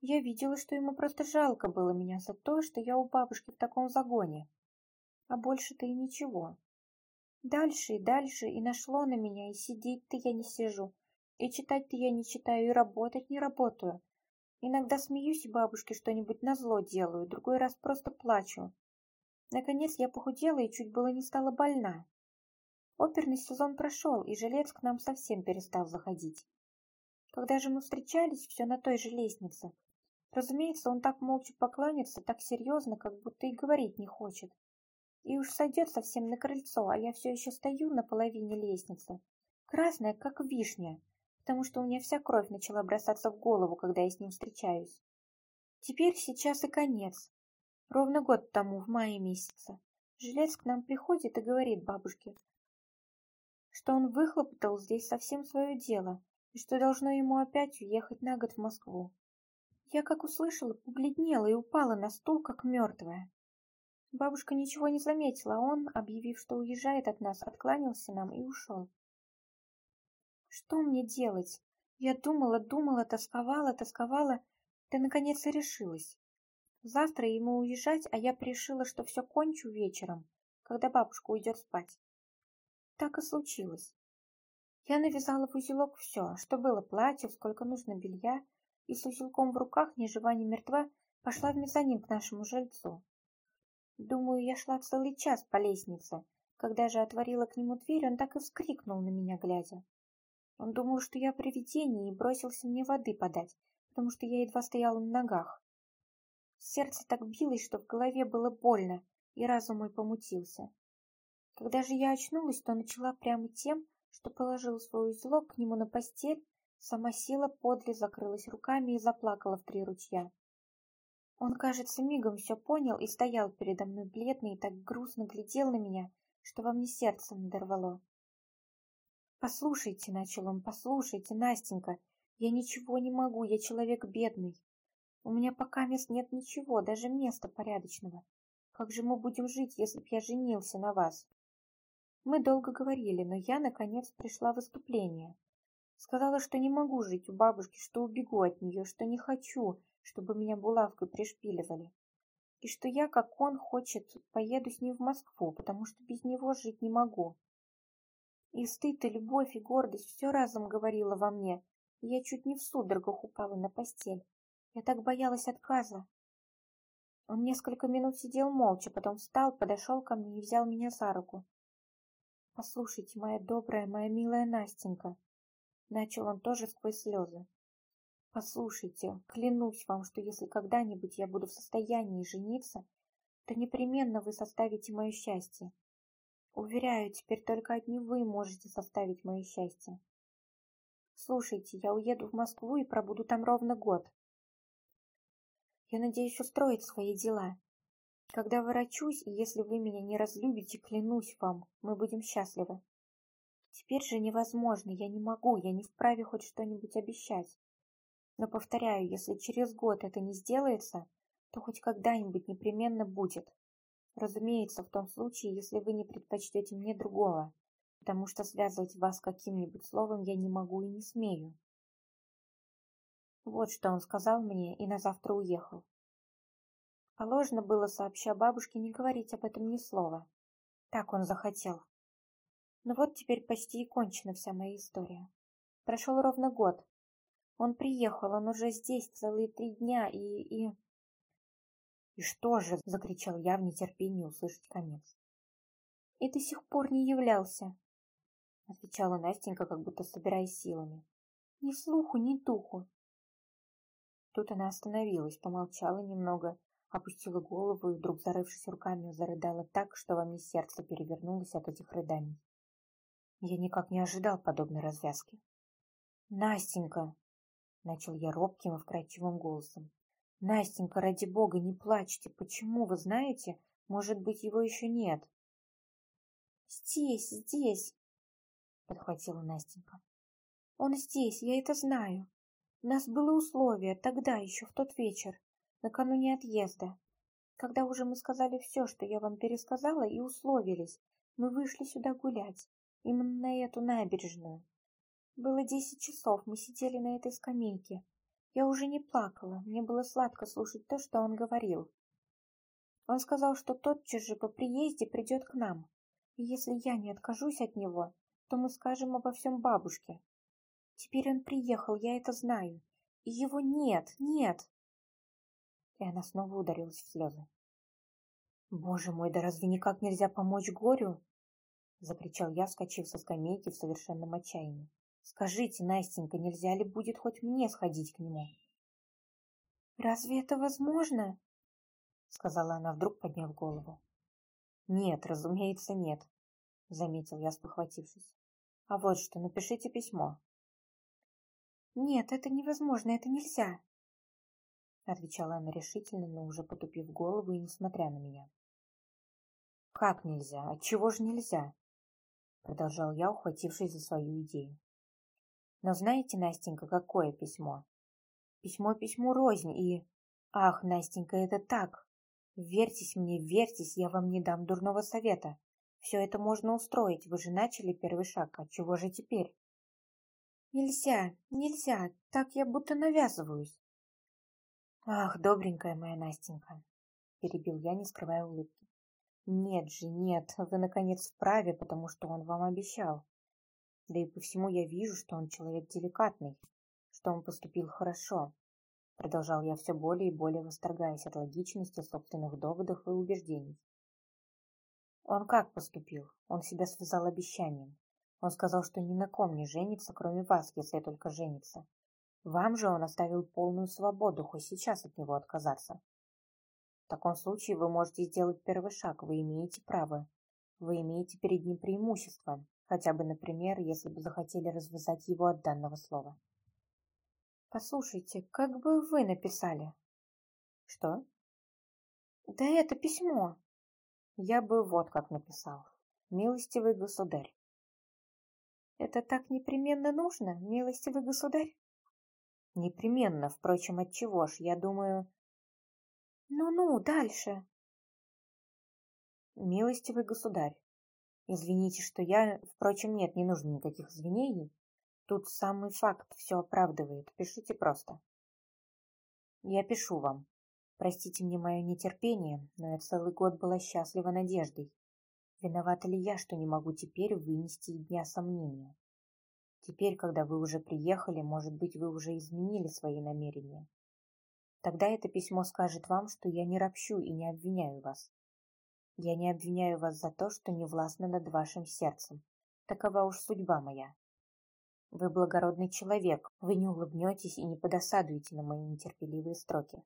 Я видела, что ему просто жалко было меня за то, что я у бабушки в таком загоне. А больше-то и ничего. Дальше и дальше и нашло на меня, и сидеть-то я не сижу, и читать-то я не читаю, и работать не работаю. Иногда смеюсь бабушке что-нибудь назло делаю, другой раз просто плачу. Наконец я похудела и чуть было не стала больна. Оперный сезон прошел, и жилец к нам совсем перестал заходить. Когда же мы встречались, все на той же лестнице, Разумеется, он так молча поклонится, так серьезно, как будто и говорить не хочет. И уж сойдет совсем на крыльцо, а я все еще стою на половине лестницы, красная, как вишня, потому что у меня вся кровь начала бросаться в голову, когда я с ним встречаюсь. Теперь сейчас и конец. Ровно год тому, в мае месяце, жилец к нам приходит и говорит бабушке, что он выхлопотал здесь совсем свое дело, и что должно ему опять уехать на год в Москву. Я, как услышала, побледнела и упала на стул, как мертвая. Бабушка ничего не заметила, а он, объявив, что уезжает от нас, откланялся нам и ушел. Что мне делать? Я думала, думала, тосковала, тосковала, да наконец и решилась. Завтра ему уезжать, а я решила, что все кончу вечером, когда бабушка уйдет спать. Так и случилось. Я навязала в узелок все, что было платье, сколько нужно белья, и с узелком в руках, ни жива, ни мертва, пошла в мезонин к нашему жильцу. Думаю, я шла целый час по лестнице. Когда же отворила к нему дверь, он так и вскрикнул на меня, глядя. Он думал, что я привидение, и бросился мне воды подать, потому что я едва стояла на ногах. Сердце так билось, что в голове было больно, и разум мой помутился. Когда же я очнулась, то начала прямо тем, что положила свой узелок к нему на постель Сама сила подле закрылась руками и заплакала в три ручья. Он, кажется, мигом все понял и стоял передо мной бледный и так грустно глядел на меня, что во мне сердце надорвало. «Послушайте», — начал он, — «послушайте, Настенька, я ничего не могу, я человек бедный. У меня пока мест нет ничего, даже места порядочного. Как же мы будем жить, если б я женился на вас? Мы долго говорили, но я, наконец, пришла в выступление. Сказала, что не могу жить у бабушки, что убегу от нее, что не хочу, чтобы меня булавкой пришпиливали. И что я, как он хочет, поеду с ним в Москву, потому что без него жить не могу. И стыд, и любовь, и гордость все разом говорила во мне, и я чуть не в судорогах упала на постель. Я так боялась отказа. Он несколько минут сидел молча, потом встал, подошел ко мне и взял меня за руку. «Послушайте, моя добрая, моя милая Настенька», Начал он тоже сквозь слезы. Послушайте, клянусь вам, что если когда-нибудь я буду в состоянии жениться, то непременно вы составите мое счастье. Уверяю, теперь только одни вы можете составить мое счастье. Слушайте, я уеду в Москву и пробуду там ровно год. Я надеюсь устроить свои дела. Когда ворочусь, и если вы меня не разлюбите, клянусь вам, мы будем счастливы. Теперь же невозможно, я не могу, я не вправе хоть что-нибудь обещать. Но повторяю, если через год это не сделается, то хоть когда-нибудь непременно будет. Разумеется, в том случае, если вы не предпочтете мне другого, потому что связывать вас каким-нибудь словом я не могу и не смею. Вот что он сказал мне и на завтра уехал. Положено было, сообща бабушке, не говорить об этом ни слова. Так он захотел. Но вот теперь почти и кончена вся моя история. Прошел ровно год. Он приехал, он уже здесь целые три дня, и... и... «И что же?» — закричал я в нетерпении услышать конец. «И до сих пор не являлся», — отвечала Настенька, как будто собираясь силами. «Ни слуху, ни духу». Тут она остановилась, помолчала немного, опустила голову и, вдруг зарывшись руками, зарыдала так, что во мне сердце перевернулось от этих рыданий. Я никак не ожидал подобной развязки. «Настенька!» — начал я робким и вкрадчивым голосом. «Настенька, ради бога, не плачьте. Почему, вы знаете? Может быть, его еще нет?» «Здесь, здесь!» — подхватила Настенька. «Он здесь, я это знаю. У нас было условие тогда, еще в тот вечер, накануне отъезда. Когда уже мы сказали все, что я вам пересказала, и условились, мы вышли сюда гулять. Именно на эту набережную. Было десять часов, мы сидели на этой скамейке. Я уже не плакала, мне было сладко слушать то, что он говорил. Он сказал, что тотчас же по приезде придет к нам, и если я не откажусь от него, то мы скажем обо всем бабушке. Теперь он приехал, я это знаю, и его нет, нет. И она снова ударилась в слезы. Боже мой, да разве никак нельзя помочь горю? закричал я, вскочив со скамейки в совершенном отчаянии. Скажите, Настенька, нельзя ли будет хоть мне сходить к нему? Разве это возможно? сказала она вдруг, подняв голову. Нет, разумеется, нет, заметил я, спохватившись. А вот что, напишите письмо. Нет, это невозможно, это нельзя, отвечала она решительно, но уже потупив голову и несмотря на меня. Как нельзя? Отчего же нельзя? продолжал я, ухватившись за свою идею. Но знаете, Настенька, какое письмо? Письмо письмо рознь и... Ах, Настенька, это так! Верьтесь мне, верьтесь, я вам не дам дурного совета. Все это можно устроить, вы же начали первый шаг, а чего же теперь? Нельзя, нельзя, так я будто навязываюсь. Ах, добренькая моя Настенька, перебил я, не скрывая улыбки. Нет же, нет, вы, наконец, вправе, потому что он вам обещал. Да и по всему я вижу, что он человек деликатный, что он поступил хорошо. Продолжал я все более и более восторгаясь от логичности собственных доводов и убеждений. Он как поступил? Он себя связал обещанием. Он сказал, что ни на ком не женится, кроме вас, если только женится. Вам же он оставил полную свободу, хоть сейчас от него отказаться. В таком случае вы можете сделать первый шаг, вы имеете право. Вы имеете перед ним преимущество, хотя бы, например, если бы захотели развязать его от данного слова. Послушайте, как бы вы написали? Что? Да это письмо. Я бы вот как написал. Милостивый государь. Это так непременно нужно, милостивый государь? Непременно, впрочем, от чего ж, я думаю... Ну-ну, дальше. Милостивый государь, извините, что я... Впрочем, нет, не нужно никаких извинений. Тут самый факт все оправдывает. Пишите просто. Я пишу вам. Простите мне мое нетерпение, но я целый год была счастлива надеждой. Виновата ли я, что не могу теперь вынести дня сомнения? Теперь, когда вы уже приехали, может быть, вы уже изменили свои намерения. Тогда это письмо скажет вам, что я не ропщу и не обвиняю вас. Я не обвиняю вас за то, что не властна над вашим сердцем. Такова уж судьба моя. Вы благородный человек, вы не улыбнетесь и не подосадуете на мои нетерпеливые строки.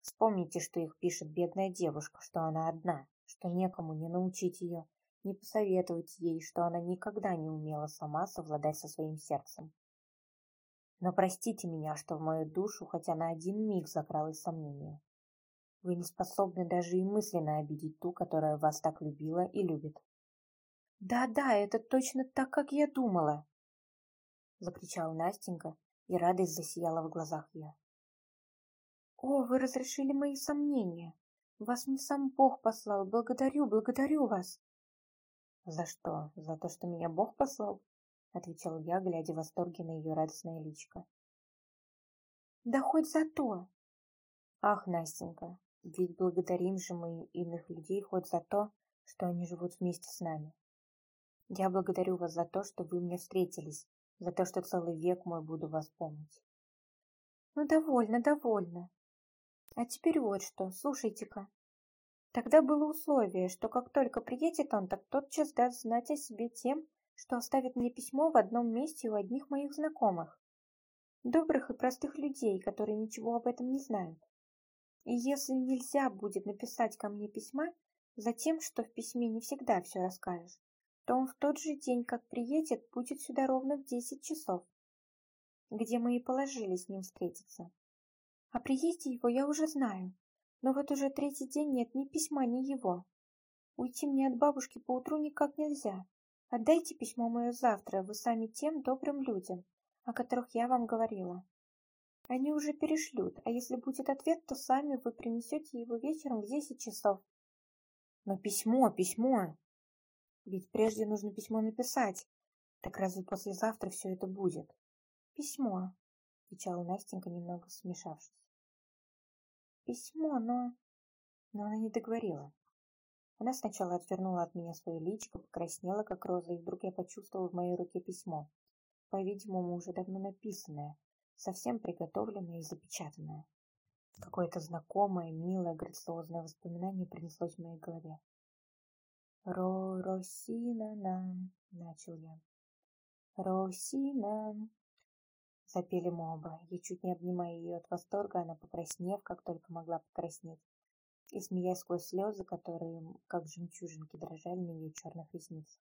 Вспомните, что их пишет бедная девушка, что она одна, что некому не научить ее, не посоветовать ей, что она никогда не умела сама совладать со своим сердцем. Но простите меня, что в мою душу хотя на один миг закралось сомнение. Вы не способны даже и мысленно обидеть ту, которая вас так любила и любит. «Да-да, это точно так, как я думала!» Закричала Настенька, и радость засияла в глазах ее. «О, вы разрешили мои сомнения! Вас не сам Бог послал! Благодарю, благодарю вас!» «За что? За то, что меня Бог послал?» — отвечал я, глядя в восторге на ее радостное личико. «Да хоть за то!» «Ах, Настенька, ведь благодарим же мы иных людей хоть за то, что они живут вместе с нами. Я благодарю вас за то, что вы мне встретились, за то, что целый век мой буду вас помнить». «Ну, довольно, довольно. А теперь вот что, слушайте-ка. Тогда было условие, что как только приедет он, так тотчас даст знать о себе тем, что оставит мне письмо в одном месте у одних моих знакомых. Добрых и простых людей, которые ничего об этом не знают. И если нельзя будет написать ко мне письма, затем, что в письме не всегда все расскажешь, то он в тот же день, как приедет, будет сюда ровно в десять часов, где мы и положили с ним встретиться. О приезде его я уже знаю, но вот уже третий день нет ни письма, ни его. Уйти мне от бабушки поутру никак нельзя. Отдайте письмо мое завтра, вы сами тем добрым людям, о которых я вам говорила. Они уже перешлют, а если будет ответ, то сами вы принесете его вечером в десять часов. Но письмо, письмо. Ведь прежде нужно письмо написать. Так разве послезавтра все это будет? Письмо, отвечала Настенька, немного смешавшись письмо, но...» Но она не договорила. Она сначала отвернула от меня свое личико, покраснела, как роза, и вдруг я почувствовала в моей руке письмо, по-видимому, уже давно написанное, совсем приготовленное и запечатанное. Какое-то знакомое, милое, грациозное воспоминание принеслось в моей голове. «Ро-росина нам», — начал я. «Росина, Запели мы оба. Я чуть не обнимая ее от восторга, она покраснев, как только могла покраснеть, и смеясь сквозь слезы, которые, как жемчужинки, дрожали на ее черных ресницах.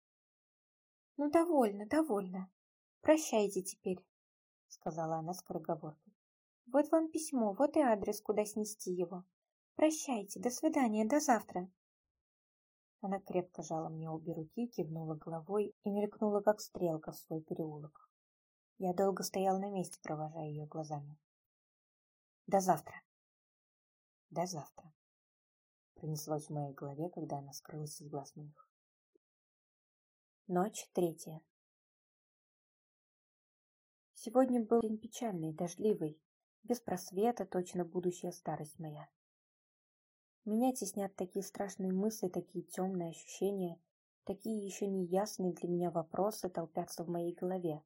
«Ну, довольно, довольно. Прощайте теперь», — сказала она скороговоркой. «Вот вам письмо, вот и адрес, куда снести его. Прощайте, до свидания, до завтра». Она крепко жала мне обе руки, кивнула головой и мелькнула, как стрелка, в свой переулок. Я долго стоял на месте, провожая ее глазами. До завтра. До завтра. Пронеслось в моей голове, когда она скрылась из глаз моих. Ночь третья. Сегодня был день печальный, дождливый, без просвета, точно будущая старость моя. Меня теснят такие страшные мысли, такие темные ощущения, такие еще неясные для меня вопросы толпятся в моей голове,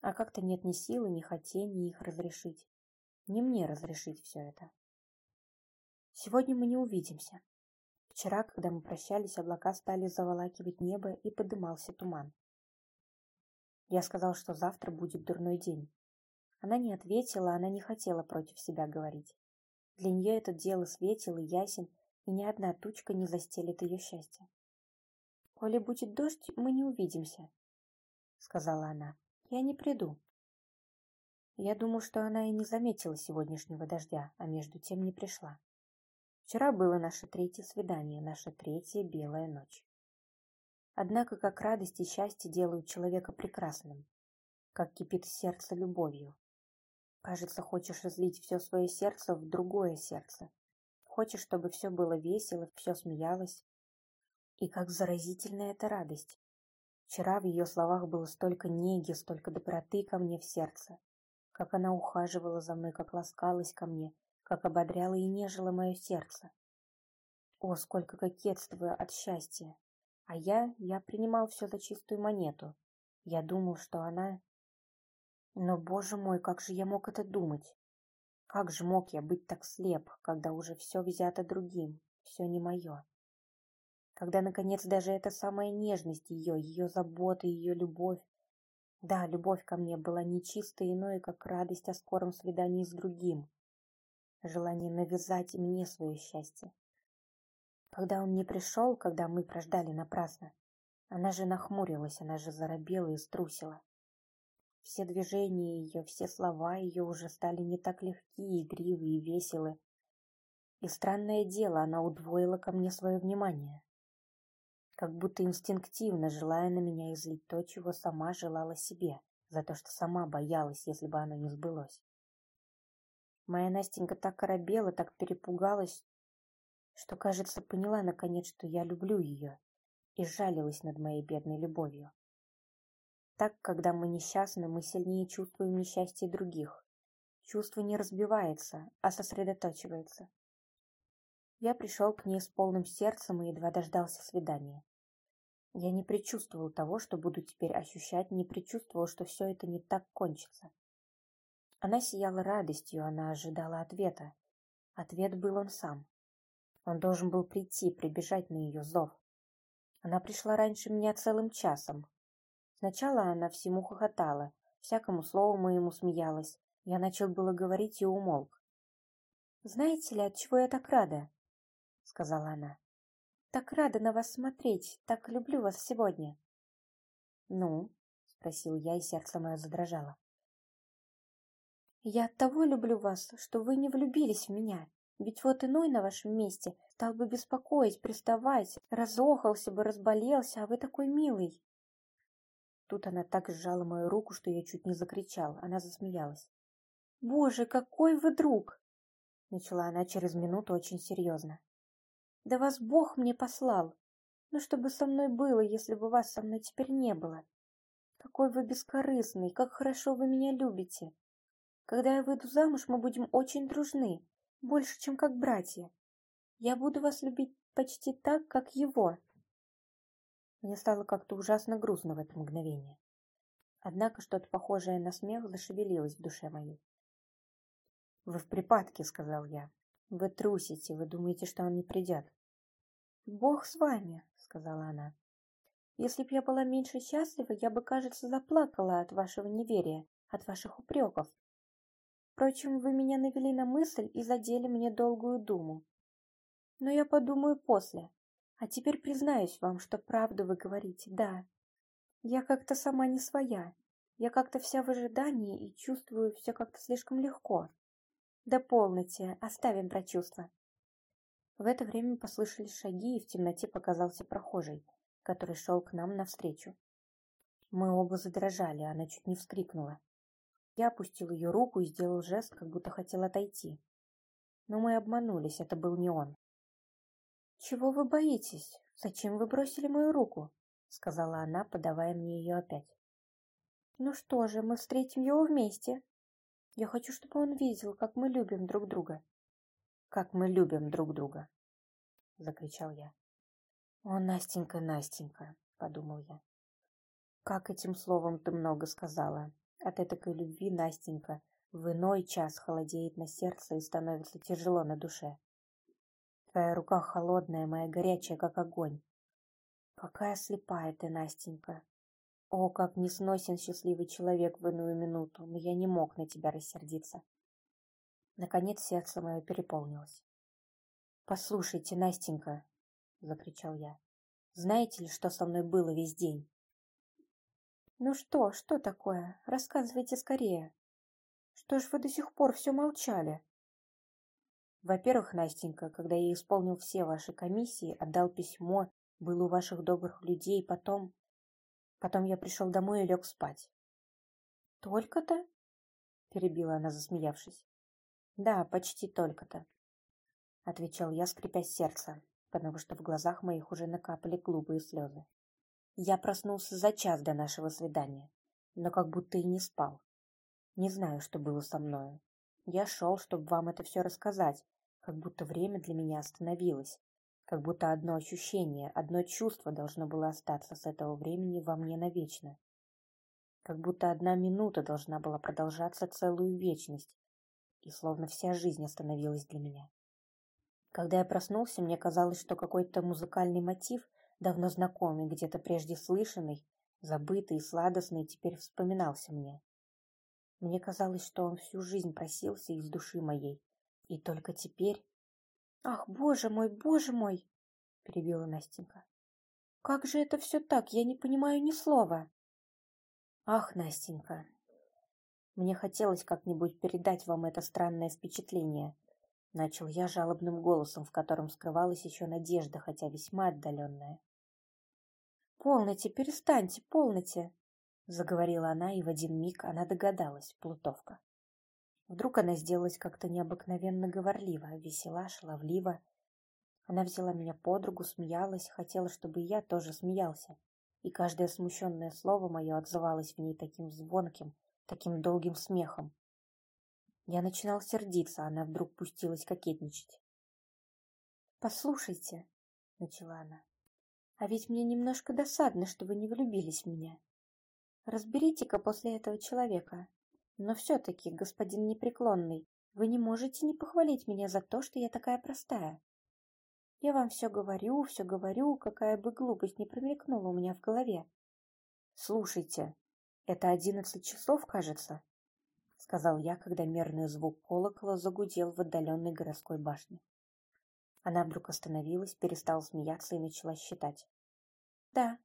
а как-то нет ни силы, ни хотения их разрешить. Не мне разрешить все это. Сегодня мы не увидимся. Вчера, когда мы прощались, облака стали заволакивать небо и подымался туман. Я сказал, что завтра будет дурной день. Она не ответила, она не хотела против себя говорить. Для нее этот дело светил и ясен, и ни одна тучка не застелит ее счастье. «Коли будет дождь, мы не увидимся», — сказала она. Я не приду. Я думаю, что она и не заметила сегодняшнего дождя, а между тем не пришла. Вчера было наше третье свидание, наша третья белая ночь. Однако, как радость и счастье делают человека прекрасным, как кипит сердце любовью. Кажется, хочешь разлить все свое сердце в другое сердце. Хочешь, чтобы все было весело, все смеялось. И как заразительна эта радость. Вчера в ее словах было столько неги, столько доброты ко мне в сердце. Как она ухаживала за мной, как ласкалась ко мне, как ободряла и нежила мое сердце. О, сколько кокетства от счастья! А я, я принимал все за чистую монету. Я думал, что она... Но, боже мой, как же я мог это думать? Как же мог я быть так слеп, когда уже все взято другим, все не мое? Когда, наконец, даже эта самая нежность ее, ее забота, ее любовь, да, любовь ко мне была не чисто иной, как радость о скором свидании с другим, желание навязать мне свое счастье. Когда он не пришел, когда мы прождали напрасно, она же нахмурилась, она же заробела и струсила. Все движения ее, все слова ее уже стали не так легки, игривы и веселы. И странное дело, она удвоила ко мне свое внимание. Как будто инстинктивно желая на меня излить то, чего сама желала себе, за то, что сама боялась, если бы оно не сбылось. Моя Настенька так оробела, так перепугалась, что, кажется, поняла наконец, что я люблю ее, и жалилась над моей бедной любовью. Так, когда мы несчастны, мы сильнее чувствуем несчастье других. Чувство не разбивается, а сосредоточивается. Я пришел к ней с полным сердцем и едва дождался свидания. Я не предчувствовал того, что буду теперь ощущать, не предчувствовал, что все это не так кончится. Она сияла радостью, она ожидала ответа. Ответ был он сам. Он должен был прийти, прибежать на ее зов. Она пришла раньше меня целым часом, Сначала она всему хохотала, всякому слову моему смеялась. Я начал было говорить и умолк. «Знаете ли, от чего я так рада?» — сказала она. «Так рада на вас смотреть, так люблю вас сегодня». «Ну?» — спросил я, и сердце мое задрожало. «Я от того люблю вас, что вы не влюбились в меня. Ведь вот иной на вашем месте стал бы беспокоить, приставать, разохался бы, разболелся, а вы такой милый. Тут она так сжала мою руку, что я чуть не закричал. Она засмеялась. «Боже, какой вы друг!» Начала она через минуту очень серьезно. «Да вас Бог мне послал. Ну, чтобы со мной было, если бы вас со мной теперь не было. Какой вы бескорыстный, как хорошо вы меня любите. Когда я выйду замуж, мы будем очень дружны, больше, чем как братья. Я буду вас любить почти так, как его. Мне стало как-то ужасно грустно в это мгновение. Однако что-то похожее на смех зашевелилось в душе моей. «Вы в припадке», — сказал я. «Вы трусите, вы думаете, что он не придет». «Бог с вами», — сказала она. «Если б я была меньше счастлива, я бы, кажется, заплакала от вашего неверия, от ваших упреков. Впрочем, вы меня навели на мысль и задели мне долгую думу. Но я подумаю после, а теперь признаюсь вам, что правду вы говорите, да. Я как-то сама не своя. Я как-то вся в ожидании и чувствую все как-то слишком легко. Да полноте, оставим про чувства. В это время послышались шаги, и в темноте показался прохожий, который шел к нам навстречу. Мы оба задрожали, она чуть не вскрикнула. Я опустил ее руку и сделал жест, как будто хотел отойти. Но мы обманулись, это был не он. «Чего вы боитесь? Зачем вы бросили мою руку?» — сказала она, подавая мне ее опять. «Ну что же, мы встретим его вместе. Я хочу, чтобы он видел, как мы любим друг друга». «Как мы любим друг друга!» — закричал я. «О, Настенька, Настенька!» — подумал я. «Как этим словом ты много сказала. От этой любви, Настенька, в иной час холодеет на сердце и становится тяжело на душе. Твоя рука холодная, моя горячая, как огонь. Какая слепая ты, Настенька. О, как не сносен счастливый человек в иную минуту, но я не мог на тебя рассердиться. Наконец сердце мое переполнилось. «Послушайте, Настенька!» — закричал я. «Знаете ли, что со мной было весь день?» «Ну что, что такое? Рассказывайте скорее. Что ж вы до сих пор все молчали?» Во-первых, Настенька, когда я исполнил все ваши комиссии, отдал письмо, был у ваших добрых людей, потом... Потом я пришел домой и лег спать. Только-то? перебила она, засмеявшись. Да, почти только-то, отвечал я, скрипя сердце, потому что в глазах моих уже накапали глупые слезы. Я проснулся за час до нашего свидания, но как будто и не спал. Не знаю, что было со мною. Я шел, чтобы вам это все рассказать, как будто время для меня остановилось, как будто одно ощущение, одно чувство должно было остаться с этого времени во мне навечно. Как будто одна минута должна была продолжаться целую вечность, и словно вся жизнь остановилась для меня. Когда я проснулся, мне казалось, что какой-то музыкальный мотив, давно знакомый, где-то прежде слышанный, забытый и сладостный, теперь вспоминался мне. Мне казалось, что он всю жизнь просился из души моей, и только теперь... «Ах, боже мой, боже мой!» — перебила Настенька. «Как же это все так? Я не понимаю ни слова!» «Ах, Настенька, мне хотелось как-нибудь передать вам это странное впечатление. Начал я жалобным голосом, в котором скрывалась еще надежда, хотя весьма отдаленная. «Полноте, перестаньте, полноте!» Заговорила она, и в один миг она догадалась, плутовка. Вдруг она сделалась как-то необыкновенно говорлива, весела, шаловлива. Она взяла меня под руку, смеялась, хотела, чтобы я тоже смеялся. И каждое смущенное слово мое отзывалось в ней таким звонким, таким долгим смехом. Я начинал сердиться, а она вдруг пустилась кокетничать. «Послушайте», — начала она, — «а ведь мне немножко досадно, что вы не влюбились в меня. Разберите-ка после этого человека. Но все-таки, господин непреклонный, вы не можете не похвалить меня за то, что я такая простая. Я вам все говорю, все говорю, какая бы глупость не промелькнула у меня в голове. Слушайте, это одиннадцать часов, кажется, сказал я, когда мерный звук колокола загудел в отдаленной городской башне. Она вдруг остановилась, перестала смеяться и начала считать. Да,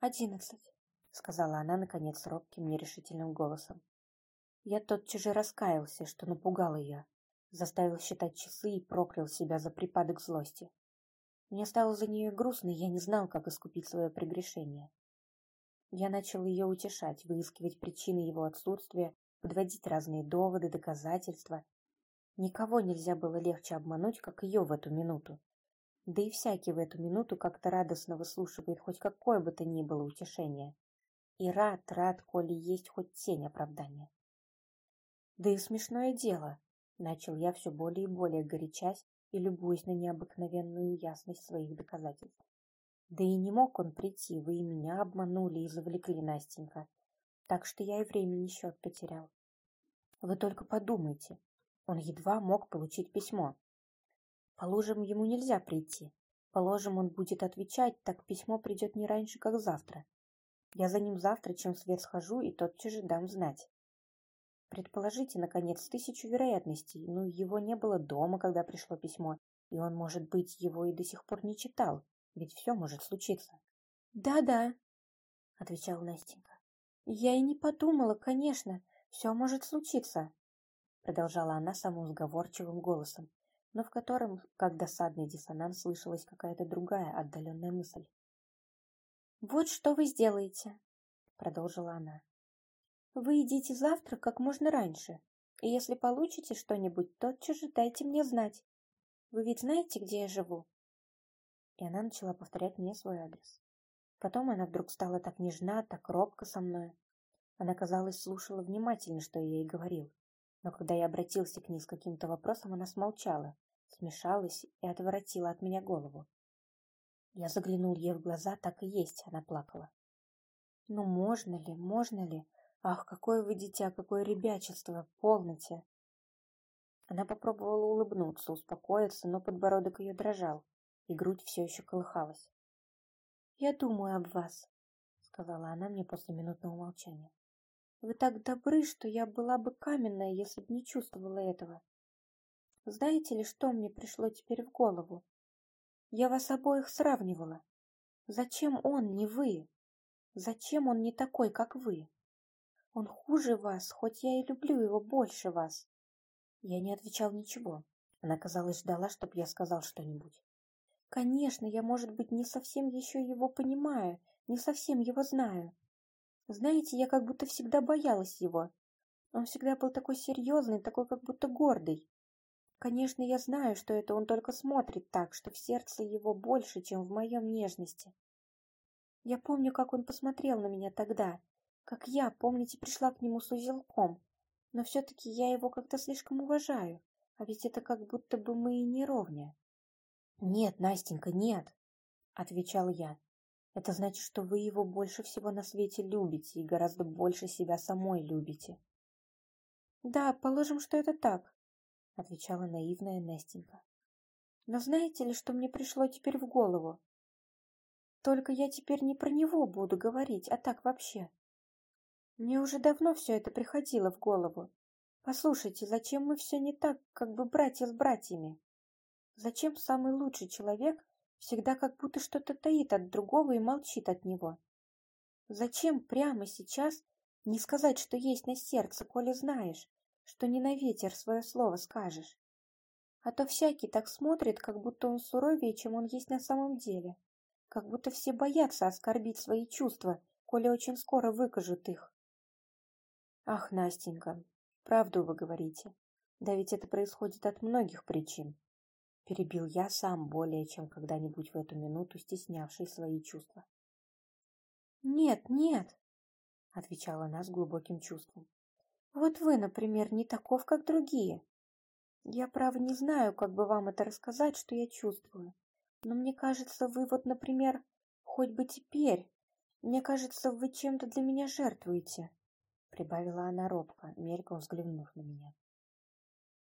одиннадцать, сказала она, наконец, робким, нерешительным голосом. Я тотчас же раскаялся, что напугал ее, заставил считать часы и проклял себя за припадок злости. Мне стало за нее грустно, и я не знал, как искупить свое прегрешение. Я начал ее утешать, выискивать причины его отсутствия, подводить разные доводы, доказательства. Никого нельзя было легче обмануть, как ее в эту минуту. Да и всякий в эту минуту как-то радостно выслушивает хоть какое бы то ни было утешение. И рад, рад, коли есть хоть тень оправдания. Да и смешное дело, начал я все более и более горячась и любуясь на необыкновенную ясность своих доказательств. Да и не мог он прийти, вы и меня обманули и завлекли, Настенька. Так что я и времени счет потерял. Вы только подумайте, он едва мог получить письмо. Положим, ему нельзя прийти. Положим, он будет отвечать, так письмо придет не раньше, как завтра. Я за ним завтра, чем свет схожу, и тотчас же дам знать. Предположите, наконец, тысячу вероятностей. Ну, его не было дома, когда пришло письмо, и он, может быть, его и до сих пор не читал. Ведь все может случиться. Да-да, отвечала Настенька. Я и не подумала, конечно, все может случиться, продолжала она самым сговорчивым голосом, но в котором, как досадный диссонанс, слышалась какая-то другая отдаленная мысль. Вот что вы сделаете, продолжила она. Вы идите завтра как можно раньше, и если получите что-нибудь, тотчас же дайте мне знать. Вы ведь знаете, где я живу? И она начала повторять мне свой адрес. Потом она вдруг стала так нежна, так робко со мной. Она, казалось, слушала внимательно, что я ей говорил. Но когда я обратился к ней с каким-то вопросом, она смолчала, смешалась и отворотила от меня голову. Я заглянул ей в глаза, так и есть, она плакала. «Ну, можно ли, можно ли? Ах, какое вы дитя, какое ребячество, полноте!» Она попробовала улыбнуться, успокоиться, но подбородок ее дрожал и грудь все еще колыхалась. «Я думаю об вас», — сказала она мне после минутного молчания. «Вы так добры, что я была бы каменная, если бы не чувствовала этого. Знаете ли, что мне пришло теперь в голову? Я вас обоих сравнивала. Зачем он, не вы? Зачем он не такой, как вы? Он хуже вас, хоть я и люблю его больше вас». Я не отвечал ничего. Она, казалось, ждала, чтоб я сказал что-нибудь. Конечно, я, может быть, не совсем еще его понимаю, не совсем его знаю. Знаете, я как будто всегда боялась его. Он всегда был такой серьезный, такой как будто гордый. Конечно, я знаю, что это он только смотрит так, что в сердце его больше, чем в моем нежности. Я помню, как он посмотрел на меня тогда, как я, помните, пришла к нему с узелком, но все-таки я его как-то слишком уважаю, а ведь это как будто бы мы и не ровня. «Нет, Настенька, нет», — отвечал я. «Это значит, что вы его больше всего на свете любите и гораздо больше себя самой любите». «Да, положим, что это так», — отвечала наивная Настенька. «Но знаете ли, что мне пришло теперь в голову? Только я теперь не про него буду говорить, а так вообще. Мне уже давно все это приходило в голову. Послушайте, зачем мы все не так, как бы братья с братьями? Зачем самый лучший человек всегда как будто что-то таит от другого и молчит от него? Зачем прямо сейчас не сказать, что есть на сердце, коли знаешь, что не на ветер свое слово скажешь? А то всякий так смотрит, как будто он суровее, чем он есть на самом деле. Как будто все боятся оскорбить свои чувства, коли очень скоро выкажут их. Ах, Настенька, правду вы говорите. Да ведь это происходит от многих причин. Перебил я сам более чем когда-нибудь в эту минуту стеснявший свои чувства. «Нет, нет», — отвечала она с глубоким чувством. «Вот вы, например, не таков, как другие. Я, право, не знаю, как бы вам это рассказать, что я чувствую. Но мне кажется, вы вот, например, хоть бы теперь, мне кажется, вы чем-то для меня жертвуете», — прибавила она робко, мельком взглянув на меня.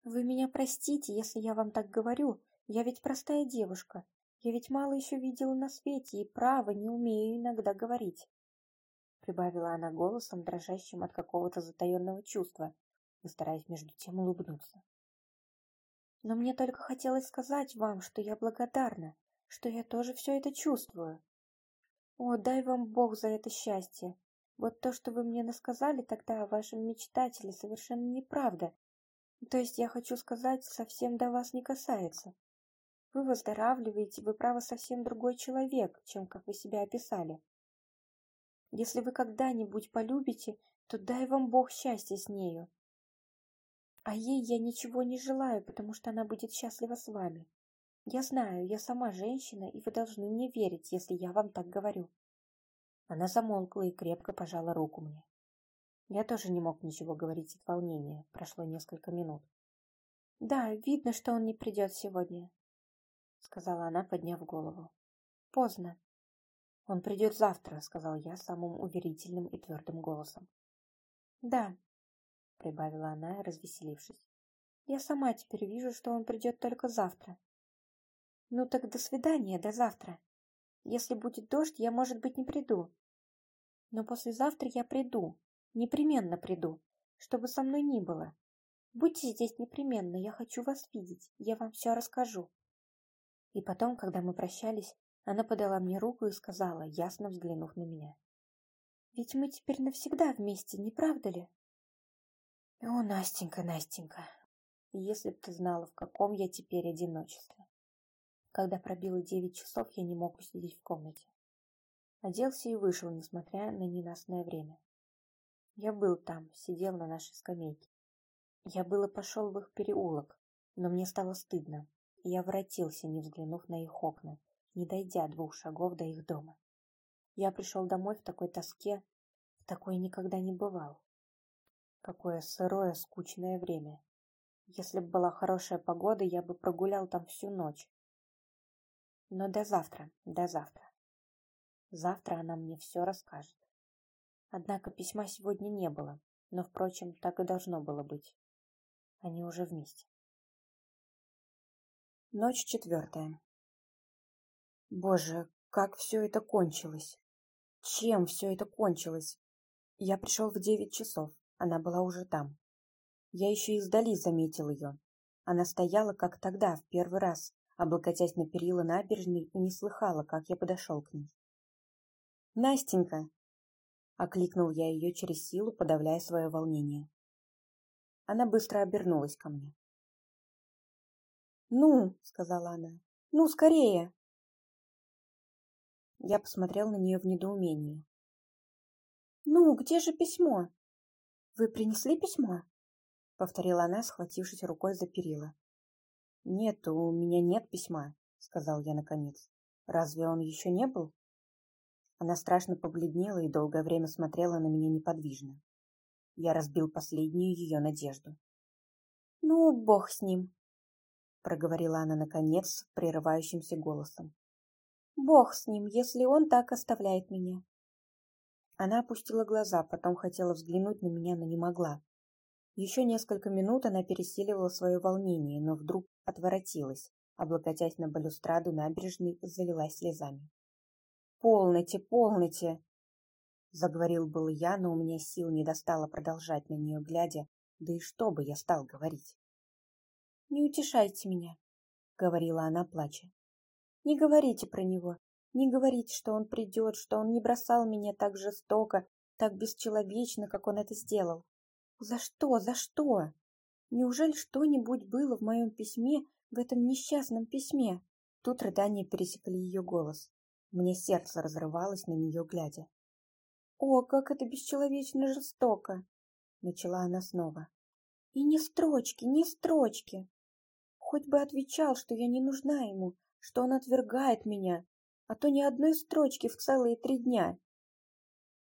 «Вы меня простите, если я вам так говорю, я ведь простая девушка, я ведь мало еще видела на свете и право не умею иногда говорить», — прибавила она голосом, дрожащим от какого-то затаенного чувства, и стараясь между тем улыбнуться. «Но мне только хотелось сказать вам, что я благодарна, что я тоже все это чувствую. О, дай вам Бог за это счастье! Вот то, что вы мне насказали тогда о вашем мечтателе, совершенно неправда, то есть я хочу сказать, совсем до вас не касается. Вы выздоравливаете, вы, право, совсем другой человек, чем как вы себя описали. Если вы когда-нибудь полюбите, то дай вам Бог счастья с нею. А ей я ничего не желаю, потому что она будет счастлива с вами. Я знаю, я сама женщина, и вы должны мне верить, если я вам так говорю. Она замолкла и крепко пожала руку мне. Я тоже не мог ничего говорить от волнения. Прошло несколько минут. «Да, видно, что он не придет сегодня», — сказала она, подняв голову. «Поздно». «Он придет завтра», — сказал я самым уверительным и твердым голосом. «Да», — прибавила она, развеселившись. «Я сама теперь вижу, что он придет только завтра». «Ну так до свидания, до завтра. Если будет дождь, я, может быть, не приду. Но послезавтра я приду, Непременно приду, чтобы со мной ни было. Будьте здесь непременно, я хочу вас видеть, я вам все расскажу. И потом, когда мы прощались, она подала мне руку и сказала, ясно взглянув на меня. Ведь мы теперь навсегда вместе, не правда ли? О, Настенька, Настенька, если б ты знала, в каком я теперь одиночестве. Когда пробило девять часов, я не мог усидеть в комнате. Оделся и вышел, несмотря на ненастное время. Я был там, сидел на нашей скамейке. Я было пошел в их переулок, но мне стало стыдно, я воротился, не взглянув на их окна, не дойдя двух шагов до их дома. Я пришел домой в такой тоске, в такой никогда не бывал. Какое сырое, скучное время. Если бы была хорошая погода, я бы прогулял там всю ночь. Но до завтра, до завтра. Завтра она мне все расскажет. Однако письма сегодня не было, но, впрочем, так и должно было быть. Они уже вместе. Ночь четвертая. Боже, как все это кончилось! Чем все это кончилось? Я пришел в девять часов, она была уже там. Я еще издали заметил ее. Она стояла, как тогда, в первый раз, облокотясь на перила набережной и не слыхала, как я подошел к ней. «Настенька!» Окликнул я ее через силу, подавляя свое волнение. Она быстро обернулась ко мне. «Ну!» — сказала она. «Ну, скорее!» Я посмотрел на нее в недоумении. «Ну, где же письмо?» «Вы принесли письмо?» — повторила она, схватившись рукой за перила. «Нет, у меня нет письма», — сказал я наконец. «Разве он еще не был?» Она страшно побледнела и долгое время смотрела на меня неподвижно. Я разбил последнюю ее надежду. «Ну, бог с ним», — проговорила она наконец прерывающимся голосом. «Бог с ним, если он так оставляет меня». Она опустила глаза, потом хотела взглянуть на меня, но не могла. Еще несколько минут она пересиливала свое волнение, но вдруг отворотилась, облокотясь на балюстраду набережной, залилась слезами. «Полноте, полноте!» Заговорил был я, но у меня сил не достало продолжать на нее глядя, да и что бы я стал говорить. «Не утешайте меня», — говорила она, плача. «Не говорите про него, не говорите, что он придет, что он не бросал меня так жестоко, так бесчеловечно, как он это сделал. За что? За что? Неужели что-нибудь было в моем письме, в этом несчастном письме? Тут рыдания пересекли ее голос. Мне сердце разрывалось на нее, глядя. «О, как это бесчеловечно жестоко!» Начала она снова. «И ни строчки, ни строчки! Хоть бы отвечал, что я не нужна ему, что он отвергает меня, а то ни одной строчки в целые три дня.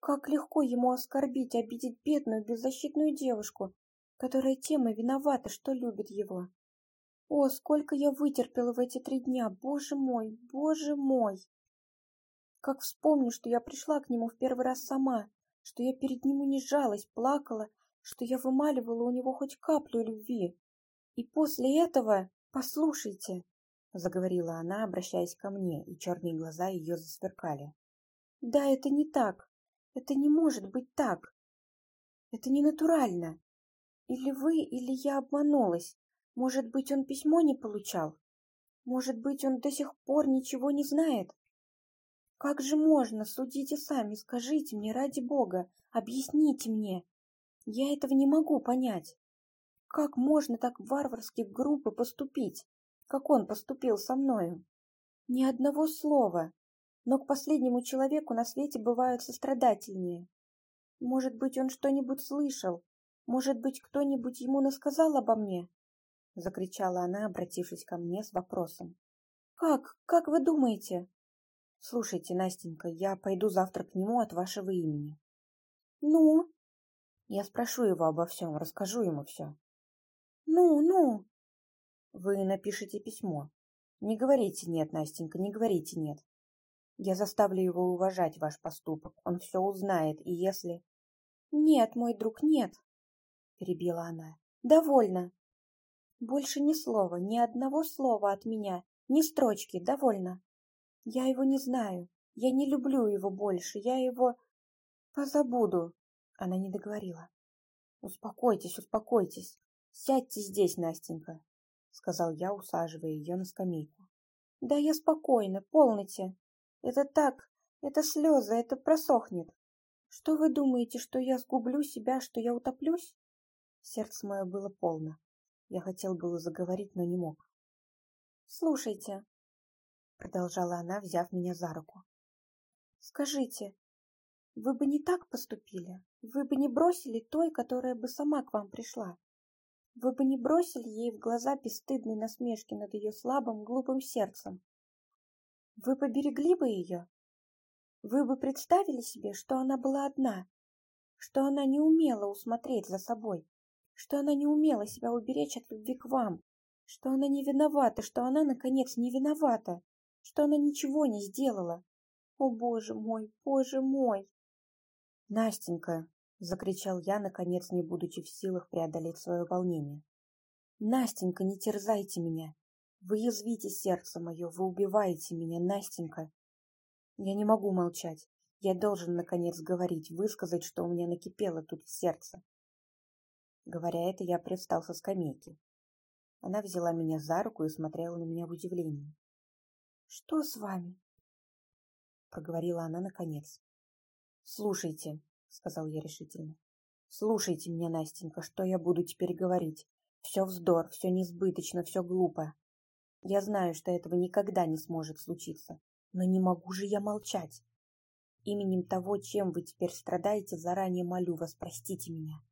Как легко ему оскорбить, обидеть бедную, беззащитную девушку, которая тем и виновата, что любит его. О, сколько я вытерпела в эти три дня, боже мой, боже мой! Как вспомню, что я пришла к нему в первый раз сама, что я перед ним унижалась, плакала, что я вымаливала у него хоть каплю любви. И после этого, послушайте, — заговорила она, обращаясь ко мне, и черные глаза ее засверкали. Да, это не так. Это не может быть так. Это не натурально. Или вы, или я обманулась. Может быть, он письмо не получал? Может быть, он до сих пор ничего не знает? Как же можно? Судите сами, скажите мне, ради бога, объясните мне. Я этого не могу понять. Как можно так варварски грубо поступить, как он поступил со мною? Ни одного слова, но к последнему человеку на свете бывают сострадательнее. Может быть, он что-нибудь слышал? Может быть, кто-нибудь ему насказал обо мне? Закричала она, обратившись ко мне с вопросом. Как? Как вы думаете? Слушайте, Настенька, я пойду завтра к нему от вашего имени. Ну? Я спрошу его обо всем, расскажу ему все. Ну, ну? Вы напишите письмо. Не говорите нет, Настенька, не говорите нет. Я заставлю его уважать ваш поступок. Он все узнает, и если... Нет, мой друг, нет, перебила она. Довольно. Больше ни слова, ни одного слова от меня, ни строчки, довольно. Я его не знаю. Я не люблю его больше. Я его позабуду. Она не договорила. Успокойтесь, успокойтесь. Сядьте здесь, Настенька, сказал я, усаживая ее на скамейку. Да я спокойна, полноте. Это так, это слезы, это просохнет. Что вы думаете, что я сгублю себя, что я утоплюсь? Сердце мое было полно. Я хотел было заговорить, но не мог. Слушайте, продолжала она, взяв меня за руку. Скажите, вы бы не так поступили? Вы бы не бросили той, которая бы сама к вам пришла? Вы бы не бросили ей в глаза бесстыдной насмешки над ее слабым, глупым сердцем? Вы поберегли бы ее? Вы бы представили себе, что она была одна, что она не умела усмотреть за собой, что она не умела себя уберечь от любви к вам, что она не виновата, что она, наконец, не виновата, что она ничего не сделала. О, боже мой, боже мой! Настенька, — закричал я, наконец, не будучи в силах преодолеть свое волнение. Настенька, не терзайте меня. Вы язвите сердце мое, вы убиваете меня, Настенька. Я не могу молчать. Я должен, наконец, говорить, высказать, что у меня накипело тут в сердце. Говоря это, я привстал со скамейки. Она взяла меня за руку и смотрела на меня в удивлении. — Что с вами? — проговорила она наконец. — Слушайте, — сказал я решительно. — Слушайте меня, Настенька, что я буду теперь говорить. Все вздор, все несбыточно, все глупо. Я знаю, что этого никогда не сможет случиться, но не могу же я молчать. Именем того, чем вы теперь страдаете, заранее молю вас, простите меня.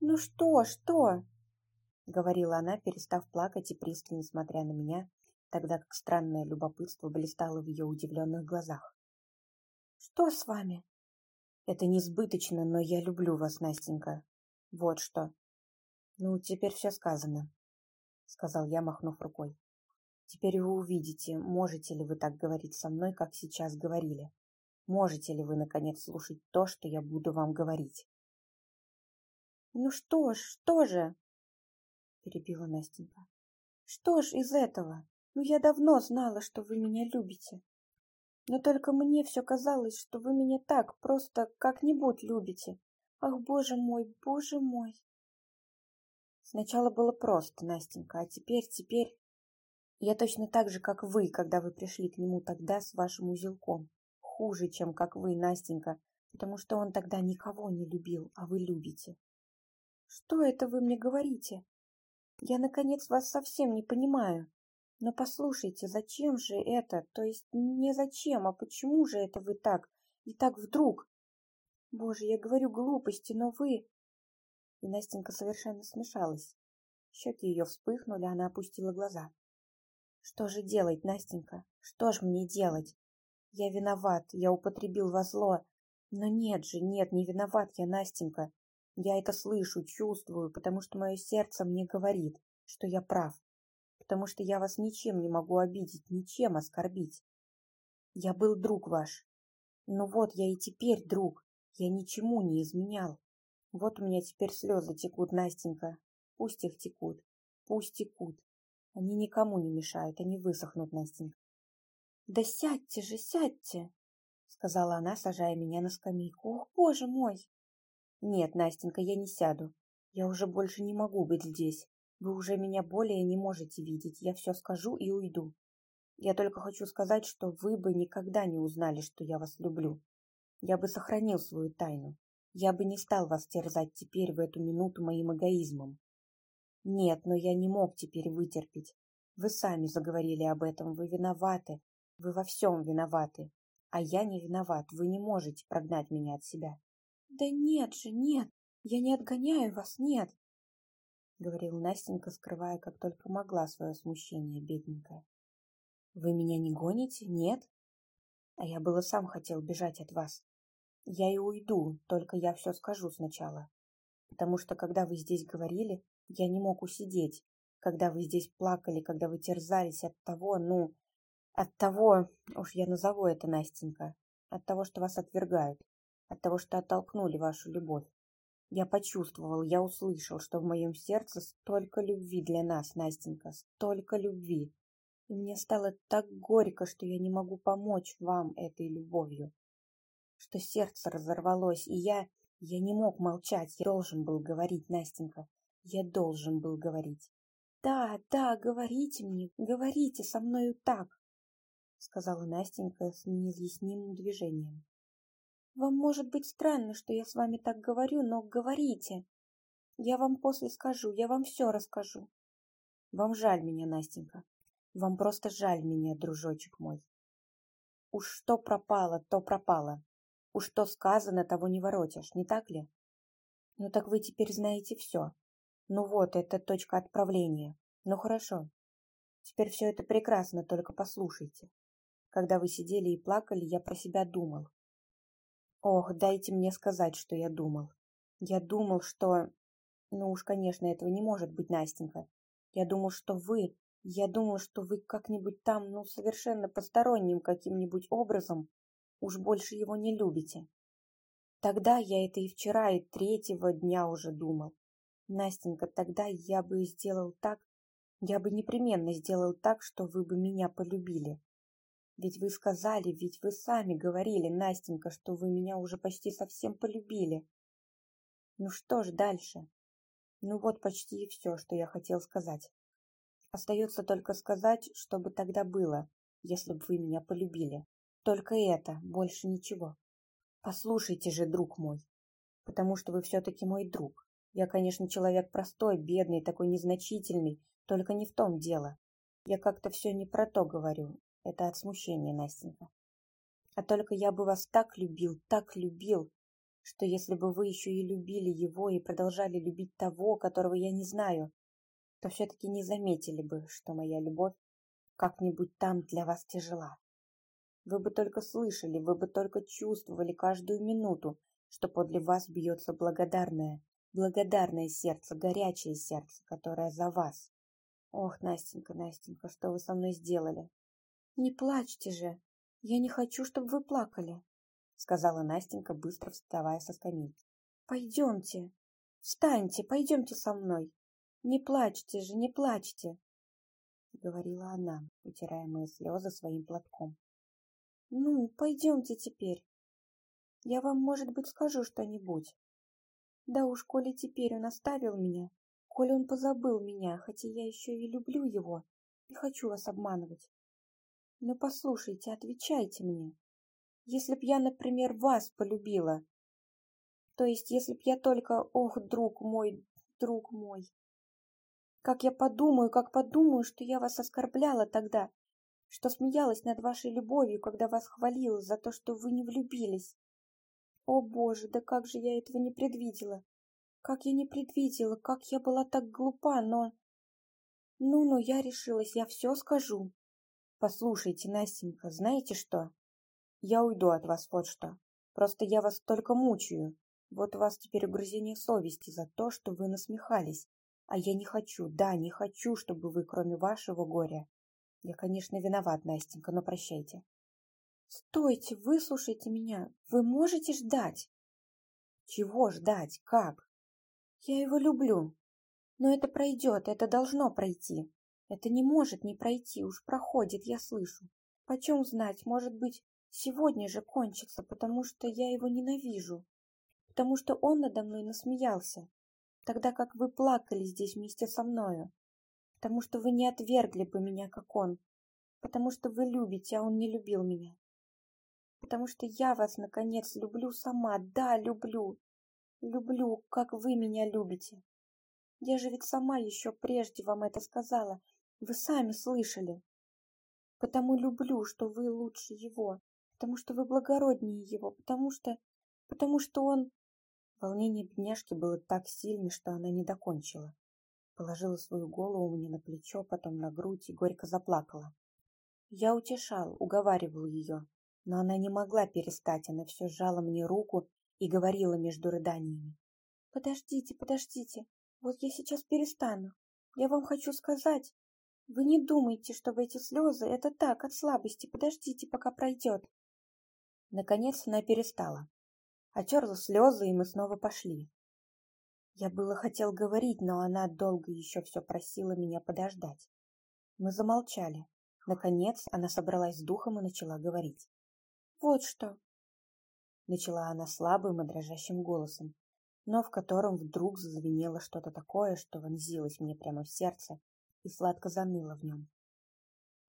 «Ну что, что?» — говорила она, перестав плакать и пристально смотря на меня, тогда как странное любопытство блистало в ее удивленных глазах. «Что с вами?» «Это несбыточно, но я люблю вас, Настенька. Вот что». «Ну, теперь все сказано», — сказал я, махнув рукой. «Теперь вы увидите, можете ли вы так говорить со мной, как сейчас говорили. Можете ли вы, наконец, слушать то, что я буду вам говорить?» «Ну что ж, что же?» — перебила Настенька. «Что ж из этого? Ну, я давно знала, что вы меня любите. Но только мне все казалось, что вы меня так, просто как-нибудь любите. Ах, боже мой, боже мой!» Сначала было просто, Настенька, а теперь, теперь... Я точно так же, как вы, когда вы пришли к нему тогда с вашим узелком. Хуже, чем как вы, Настенька, потому что он тогда никого не любил, а вы любите. Что это вы мне говорите? Я, наконец, вас совсем не понимаю. Но послушайте, зачем же это? То есть не зачем, а почему же это вы так? И так вдруг? Боже, я говорю глупости, но вы... И Настенька совершенно смешалась. Щеки ее вспыхнули, она опустила глаза. Что же делать, Настенька? Что ж мне делать? Я виноват, я употребил во зло. Но нет же, нет, не виноват я, Настенька. Я это слышу, чувствую, потому что мое сердце мне говорит, что я прав, потому что я вас ничем не могу обидеть, ничем оскорбить. Я был друг ваш. Ну вот, я и теперь друг. Я ничему не изменял. Вот у меня теперь слезы текут, Настенька. Пусть их текут. Пусть текут. Они никому не мешают, они высохнут, Настенька. Да сядьте же, сядьте, сказала она, сажая меня на скамейку. Ох, боже мой! Нет, Настенька, я не сяду. Я уже больше не могу быть здесь. Вы уже меня более не можете видеть. Я все скажу и уйду. Я только хочу сказать, что вы бы никогда не узнали, что я вас люблю. Я бы сохранил свою тайну. Я бы не стал вас терзать теперь в эту минуту моим эгоизмом. Нет, но я не мог теперь вытерпеть. Вы сами заговорили об этом. Вы виноваты. Вы во всем виноваты. А я не виноват. Вы не можете прогнать меня от себя. «Да нет же, нет! Я не отгоняю вас, нет!» — говорил Настенька, скрывая как только могла свое смущение, бедненькая. «Вы меня не гоните? Нет? А я было сам хотел бежать от вас. Я и уйду, только я все скажу сначала. Потому что, когда вы здесь говорили, я не мог усидеть. Когда вы здесь плакали, когда вы терзались от того, ну, от того, уж я назову это, Настенька, от того, что вас отвергают от того, что оттолкнули вашу любовь. Я почувствовал, я услышал, что в моем сердце столько любви для нас, Настенька, столько любви. И мне стало так горько, что я не могу помочь вам этой любовью. Что сердце разорвалось, и я... Я не мог молчать, я должен был говорить, Настенька. Я должен был говорить. «Да, да, говорите мне, говорите со мною так», — сказала Настенька с неизъяснимым движением. Вам может быть странно, что я с вами так говорю, но говорите. Я вам после скажу, я вам все расскажу. Вам жаль меня, Настенька. Вам просто жаль меня, дружочек мой. Уж что пропало, то пропало. Уж что сказано, того не воротишь, не так ли? Ну так вы теперь знаете все. Ну вот, это точка отправления. Ну хорошо. Теперь все это прекрасно, только послушайте. Когда вы сидели и плакали, я про себя думал. Ох, дайте мне сказать, что я думал. Я думал, что... Ну уж, конечно, этого не может быть, Настенька. Я думал, что вы... Я думал, что вы как-нибудь там, ну, совершенно посторонним каким-нибудь образом уж больше его не любите. Тогда я это и вчера, и третьего дня уже думал. Настенька, тогда я бы сделал так, я бы непременно сделал так, что вы бы меня полюбили. Ведь вы сказали, ведь вы сами говорили, Настенька, что вы меня уже почти совсем полюбили. Ну что ж дальше? Ну вот почти и все, что я хотел сказать. Остается только сказать, что бы тогда было, если бы вы меня полюбили. Только это, больше ничего. Послушайте же, друг мой, потому что вы все-таки мой друг. Я, конечно, человек простой, бедный, такой незначительный, только не в том дело. Я как-то все не про то говорю, это от смущения, Настенька. А только я бы вас так любил, так любил. что если бы вы еще и любили его и продолжали любить того, которого я не знаю, то все-таки не заметили бы, что моя любовь как-нибудь там для вас тяжела. Вы бы только слышали, вы бы только чувствовали каждую минуту, что подле вас бьется благодарное, благодарное сердце, горячее сердце, которое за вас. Ох, Настенька, Настенька, что вы со мной сделали? Не плачьте же, я не хочу, чтобы вы плакали, сказала Настенька, быстро вставая со скамейки. Пойдемте, встаньте, пойдемте со мной. Не плачьте же, не плачьте, говорила она, утирая мои слезы своим платком. Ну, пойдемте теперь. Я вам, может быть, скажу что-нибудь. Да уж, коли теперь он оставил меня, коли он позабыл меня, хотя я еще и люблю его, не хочу вас обманывать. Но послушайте, отвечайте мне. Если б я, например, вас полюбила, то есть если б я только, ох, друг мой, друг мой, как я подумаю, как подумаю, что я вас оскорбляла тогда, что смеялась над вашей любовью, когда вас хвалила за то, что вы не влюбились. О, Боже, да как же я этого не предвидела! Как я не предвидела, как я была так глупа, но... Ну-ну, я решилась, я все скажу. Послушайте, Настенька, знаете что? Я уйду от вас, вот что. Просто я вас только мучаю. Вот у вас теперь угрызение совести за то, что вы насмехались. А я не хочу, да, не хочу, чтобы вы, кроме вашего горя... Я, конечно, виноват, Настенька, но прощайте. Стойте, выслушайте меня. Вы можете ждать? Чего ждать? Как? Я его люблю. Но это пройдет, это должно пройти. Это не может не пройти, уж проходит, я слышу. Почем знать, может быть, сегодня же кончится, потому что я его ненавижу. Потому что он надо мной насмеялся, тогда как вы плакали здесь вместе со мною. Потому что вы не отвергли бы меня, как он. Потому что вы любите, а он не любил меня потому что я вас, наконец, люблю сама, да, люблю. Люблю, как вы меня любите. Я же ведь сама еще прежде вам это сказала, вы сами слышали. Потому люблю, что вы лучше его, потому что вы благороднее его, потому что... потому что он... Волнение бедняжки было так сильно, что она не докончила. Положила свою голову мне на плечо, потом на грудь и горько заплакала. Я утешал, уговаривал ее, но она не могла перестать, она все сжала мне руку и говорила между рыданиями. «Подождите, подождите, вот я сейчас перестану. Я вам хочу сказать. Вы не думайте, что эти слезы — это так, от слабости. Подождите, пока пройдет». Наконец она перестала. Отерла слезы, и мы снова пошли. Я было хотел говорить, но она долго еще все просила меня подождать. Мы замолчали. Наконец она собралась с духом и начала говорить. Вот что. Начала она слабым и дрожащим голосом, но в котором вдруг зазвенело что-то такое, что вонзилось мне прямо в сердце и сладко заныло в нем.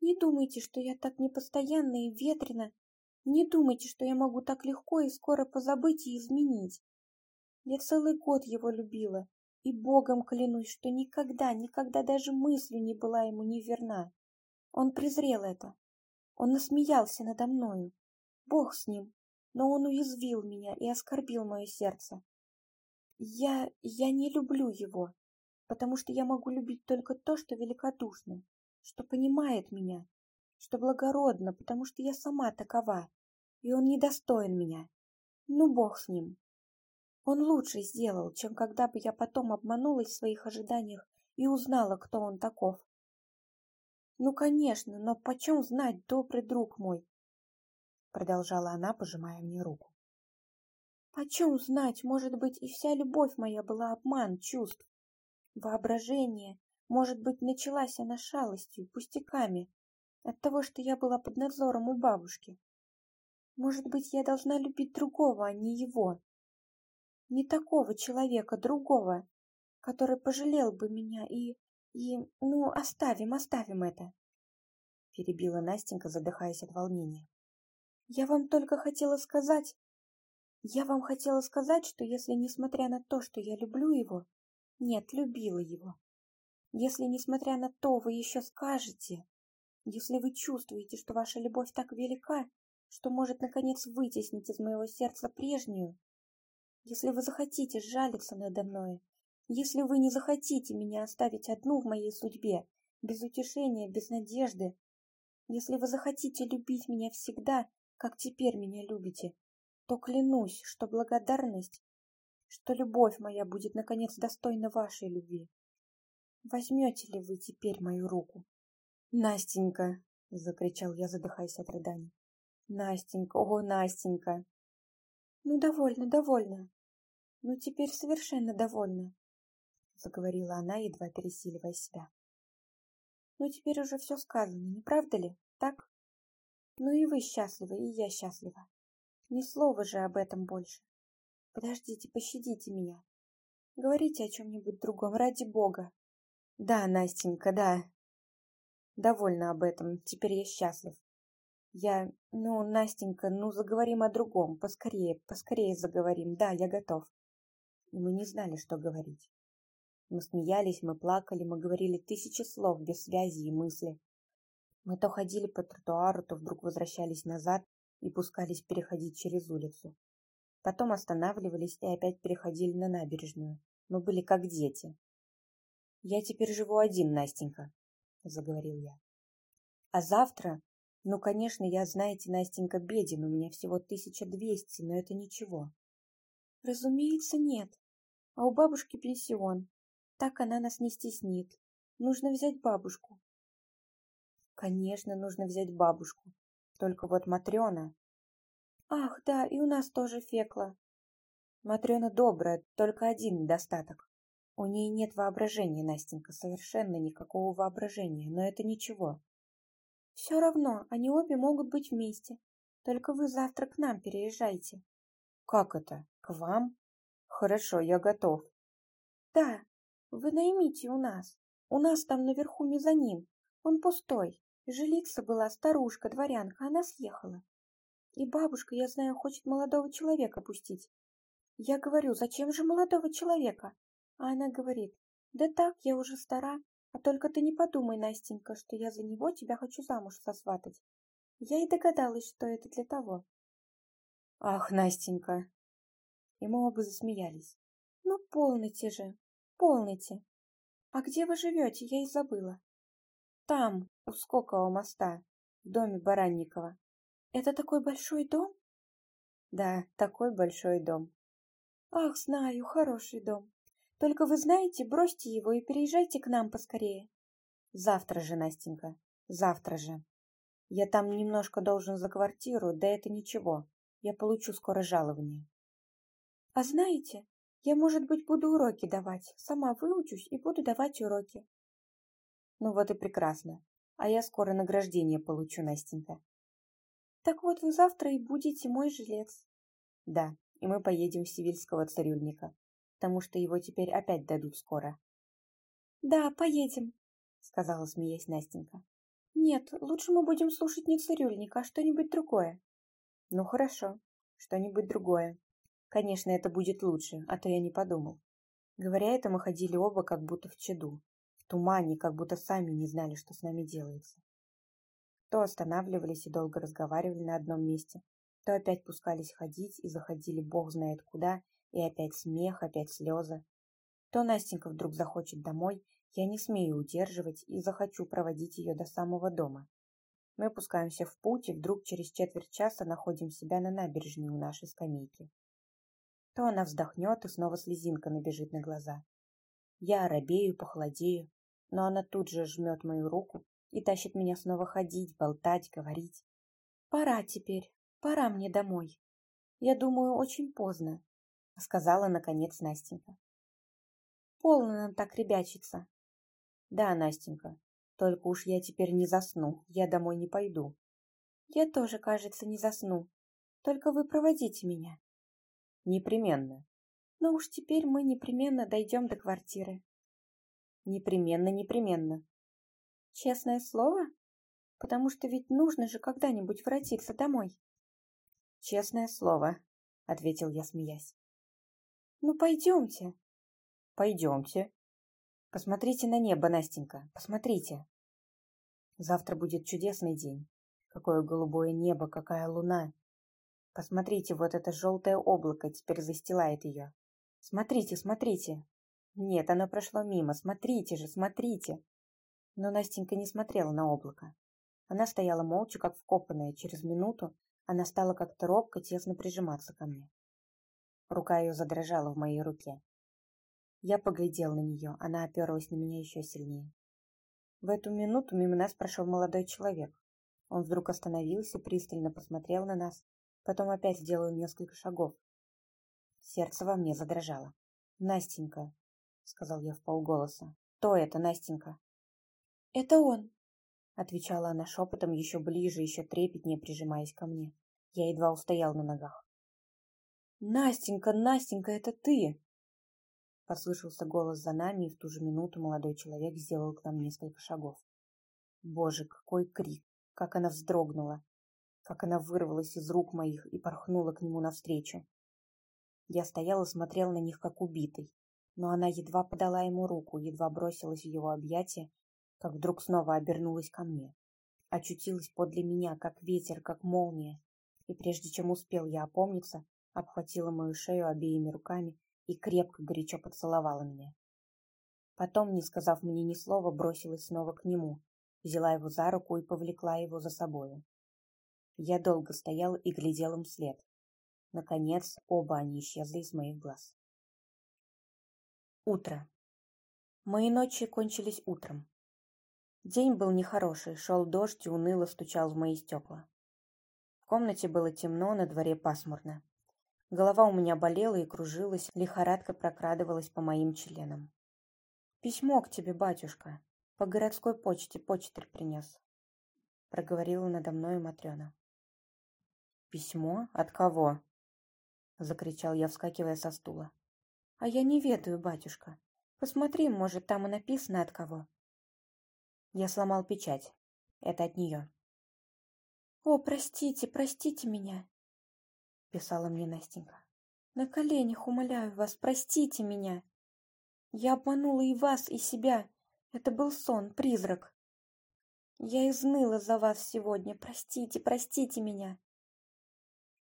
Не думайте, что я так непостоянна и ветрена. Не думайте, что я могу так легко и скоро позабыть и изменить. Я целый год его любила, и Богом клянусь, что никогда, никогда даже мыслью не была ему неверна. Он презрел это. Он насмеялся надо мною. Бог с ним, но он уязвил меня и оскорбил мое сердце. Я... я не люблю его, потому что я могу любить только то, что великодушно, что понимает меня, что благородно, потому что я сама такова, и он недостоин меня. Ну, Бог с ним. Он лучше сделал, чем когда бы я потом обманулась в своих ожиданиях и узнала, кто он таков. Ну, конечно, но почем знать, добрый друг мой, продолжала она, пожимая мне руку. Почем знать, может быть, и вся любовь моя была обман чувств, воображение, может быть, началась она шалостью, пустяками, от того, что я была под надзором у бабушки. Может быть, я должна любить другого, а не его. Не такого человека, другого, который пожалел бы меня и... и... ну, оставим, оставим это. Перебила Настенька, задыхаясь от волнения. Я вам только хотела сказать... Я вам хотела сказать, что если, несмотря на то, что я люблю его, нет, любила его, если, несмотря на то, вы еще скажете, если вы чувствуете, что ваша любовь так велика, что может, наконец, вытеснить из моего сердца прежнюю, если вы захотите сжалиться надо мной, если вы не захотите меня оставить одну в моей судьбе, без утешения, без надежды, если вы захотите любить меня всегда, как теперь меня любите, то клянусь, что благодарность, что любовь моя будет наконец достойна вашей любви. Возьмете ли вы теперь мою руку? Настенька, закричал я, задыхаясь от рыданий. Настенька, о, Настенька. Ну, довольно, довольно. Ну, теперь совершенно довольна, заговорила она, едва пересиливая себя. Ну, теперь уже все сказано, не правда ли? Так? Ну и вы счастливы, и я счастлива. Ни слова же об этом больше. Подождите, пощадите меня. Говорите о чем-нибудь другом, ради бога. Да, Настенька, да. Довольна об этом, теперь я счастлив. Я... Ну, Настенька, ну заговорим о другом, поскорее, поскорее заговорим, да, я готов. И мы не знали, что говорить. Мы смеялись, мы плакали, мы говорили тысячи слов без связи и мысли. Мы то ходили по тротуару, то вдруг возвращались назад и пускались переходить через улицу. Потом останавливались и опять переходили на набережную. Мы были как дети. «Я теперь живу один, Настенька», — заговорил я. «А завтра ну, конечно, я, знаете, Настенька, беден, у меня всего тысяча двести, но это ничего. Разумеется, нет. А у бабушки пенсион. Так она нас не стеснит. Нужно взять бабушку. Конечно, нужно взять бабушку. Только вот Матрена... Ах, да, и у нас тоже Фекла. Матрена добрая, только один недостаток. У ней нет воображения, Настенька, совершенно никакого воображения, но это ничего. Все равно, они обе могут быть вместе. Только вы завтра к нам переезжайте. Как это? К вам? Хорошо, я готов. Да, вы наймите у нас. У нас там наверху мезонин. Он пустой. Жилица была старушка, дворянка, она съехала. И бабушка, я знаю, хочет молодого человека пустить. Я говорю, зачем же молодого человека? А она говорит, да так, я уже стара, а только ты не подумай, Настенька, что я за него тебя хочу замуж сосватать. Я и догадалась, что это для того. Ах, Настенька. И мы оба засмеялись. Ну, полните же, полните. А где вы живете, я и забыла. Там, у Скокового моста, в доме Баранникова. Это такой большой дом? Да, такой большой дом. Ах, знаю, хороший дом. Только вы знаете, бросьте его и переезжайте к нам поскорее. Завтра же, Настенька, завтра же. Я там немножко должен за квартиру, да это ничего. Я получу скоро жалование. А знаете, я, может быть, буду уроки давать. Сама выучусь и буду давать уроки. Ну вот и прекрасно. А я скоро награждение получу, Настенька. Так вот вы завтра и будете мой жилец. Да, и мы поедем в Сивильского цирюльника потому что его теперь опять дадут скоро. «Да, поедем», — сказала, смеясь Настенька. «Нет, лучше мы будем слушать не цирюльника, а что-нибудь другое». «Ну хорошо, что-нибудь другое. Конечно, это будет лучше, а то я не подумал». Говоря это, мы ходили оба как будто в чаду, в тумане, как будто сами не знали, что с нами делается. То останавливались и долго разговаривали на одном месте, то опять пускались ходить и заходили бог знает куда и опять смех, опять слезы. То Настенька вдруг захочет домой, я не смею удерживать и захочу проводить ее до самого дома. Мы пускаемся в путь и вдруг через четверть часа находим себя на набережной у нашей скамейки. То она вздохнет и снова слезинка набежит на глаза. Я оробею, похолодею, но она тут же жмет мою руку и тащит меня снова ходить, болтать, говорить. Пора теперь, пора мне домой. Я думаю, очень поздно. — сказала, наконец, Настенька. «Полно нам так ребячиться». «Да, Настенька, только уж я теперь не засну, я домой не пойду». «Я тоже, кажется, не засну. Только вы проводите меня». «Непременно». «Но уж теперь мы непременно дойдем до квартиры». «Непременно, непременно». «Честное слово? Потому что ведь нужно же когда-нибудь воротиться домой». «Честное слово», — ответил я, смеясь. Ну, пойдемте. Пойдемте. Посмотрите на небо, Настенька, посмотрите. Завтра будет чудесный день. Какое голубое небо, какая луна. Посмотрите, вот это желтое облако теперь застилает ее. Смотрите, смотрите. Нет, оно прошло мимо. Смотрите же, смотрите. Но Настенька не смотрела на облако. Она стояла молча, как вкопанная. Через минуту она стала как-то робко, тесно прижиматься ко мне. Рука ее задрожала в моей руке. Я поглядел на нее, она оперлась на меня еще сильнее. В эту минуту мимо нас прошел молодой человек. Он вдруг остановился, пристально посмотрел на нас, потом опять сделал несколько шагов. Сердце во мне задрожало. «Настенька», — сказал я в полголоса. «Кто это, Настенька?» «Это он», — отвечала она шепотом, еще ближе, еще трепетнее прижимаясь ко мне. Я едва устоял на ногах. «Настенька, Настенька, это ты!» Послышался голос за нами, и в ту же минуту молодой человек сделал к нам несколько шагов. Боже, какой крик! Как она вздрогнула! Как она вырвалась из рук моих и порхнула к нему навстречу! Я стоял и смотрел на них, как убитый, но она едва подала ему руку, едва бросилась в его объятия, как вдруг снова обернулась ко мне. Очутилась подле меня, как ветер, как молния, и прежде чем успел я опомниться, обхватила мою шею обеими руками и крепко горячо поцеловала меня. Потом, не сказав мне ни слова, бросилась снова к нему, взяла его за руку и повлекла его за собою. Я долго стоял и глядел им вслед. Наконец, оба они исчезли из моих глаз. Утро. Мои ночи кончились утром. День был нехороший, шел дождь и уныло стучал в мои стекла. В комнате было темно, на дворе пасмурно. Голова у меня болела и кружилась, лихорадка прокрадывалась по моим членам. «Письмо к тебе, батюшка. По городской почте почтарь принес», — проговорила надо мною Матрена. «Письмо? От кого?» — закричал я, вскакивая со стула. «А я не ведаю, батюшка. Посмотри, может, там и написано от кого». Я сломал печать. Это от нее. «О, простите, простите меня!» писала мне Настенька. На коленях умоляю вас, простите меня. Я обманула и вас, и себя. Это был сон, призрак. Я изныла за вас сегодня. Простите, простите меня.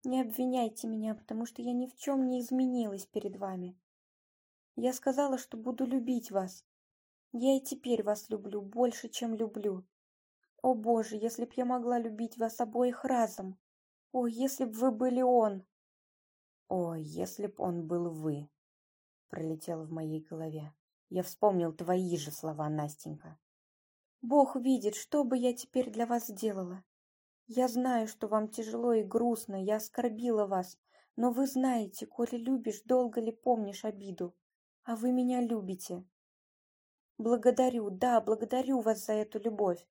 Не обвиняйте меня, потому что я ни в чем не изменилась перед вами. Я сказала, что буду любить вас. Я и теперь вас люблю больше, чем люблю. О, Боже, если б я могла любить вас обоих разом. О, если б вы были он!» «О, если б он был вы!» Пролетело в моей голове. Я вспомнил твои же слова, Настенька. «Бог видит, что бы я теперь для вас сделала. Я знаю, что вам тяжело и грустно, я оскорбила вас, но вы знаете, коли любишь, долго ли помнишь обиду, а вы меня любите. Благодарю, да, благодарю вас за эту любовь,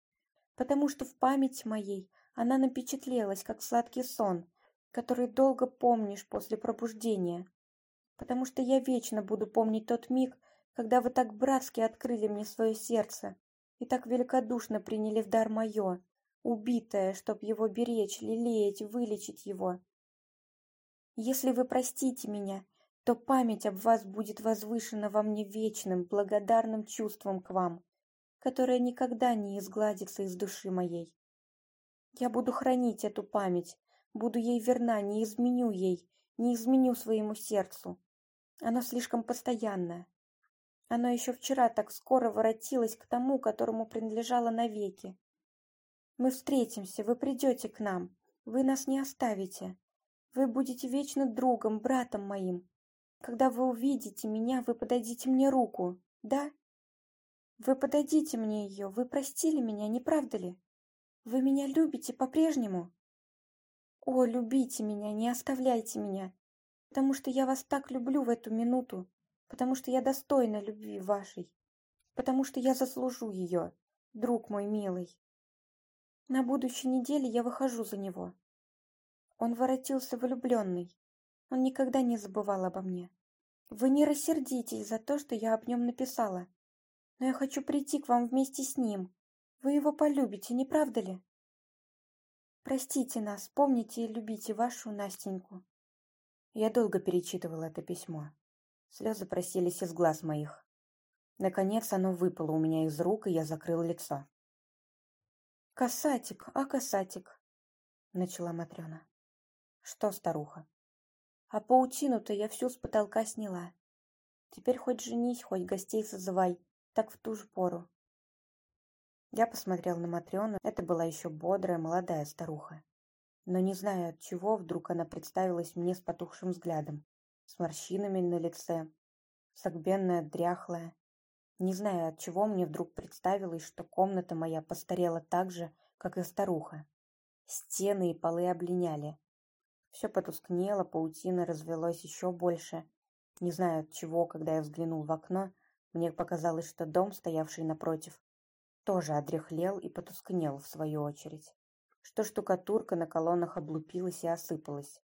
потому что в памяти моей она напечатлелась, как сладкий сон, который долго помнишь после пробуждения. Потому что я вечно буду помнить тот миг, когда вы так братски открыли мне свое сердце и так великодушно приняли в дар мое, убитое, чтоб его беречь, лелеять, вылечить его. Если вы простите меня, то память об вас будет возвышена во мне вечным, благодарным чувством к вам, которое никогда не изгладится из души моей. Я буду хранить эту память, буду ей верна, не изменю ей, не изменю своему сердцу. Оно слишком постоянное. Оно еще вчера так скоро воротилось к тому, которому принадлежало навеки. Мы встретимся, вы придете к нам, вы нас не оставите. Вы будете вечно другом, братом моим. Когда вы увидите меня, вы подадите мне руку, да? Вы подадите мне ее, вы простили меня, не правда ли? Вы меня любите по-прежнему? О, любите меня, не оставляйте меня, потому что я вас так люблю в эту минуту, потому что я достойна любви вашей, потому что я заслужу ее, друг мой милый. На будущей неделе я выхожу за него. Он воротился влюбленный. Он никогда не забывал обо мне. Вы не рассердитесь за то, что я об нем написала, но я хочу прийти к вам вместе с ним, вы его полюбите, не правда ли? Простите нас, помните и любите вашу Настеньку. Я долго перечитывала это письмо. Слезы просились из глаз моих. Наконец оно выпало у меня из рук, и я закрыл лицо. «Касатик, а касатик!» — начала Матрена. Что, старуха? А паутину-то я всю с потолка сняла. Теперь хоть женись, хоть гостей созывай, так в ту же пору. Я посмотрел на Матрёну, это была еще бодрая молодая старуха. Но не знаю от чего, вдруг она представилась мне с потухшим взглядом, с морщинами на лице, согбенная, дряхлая. Не знаю от чего мне вдруг представилось, что комната моя постарела так же, как и старуха. Стены и полы облиняли. Все потускнело, паутина развелось еще больше, не знаю от чего, когда я взглянул в окно, мне показалось, что дом, стоявший напротив, тоже одряхлел и потускнел в свою очередь, что штукатурка на колоннах облупилась и осыпалась,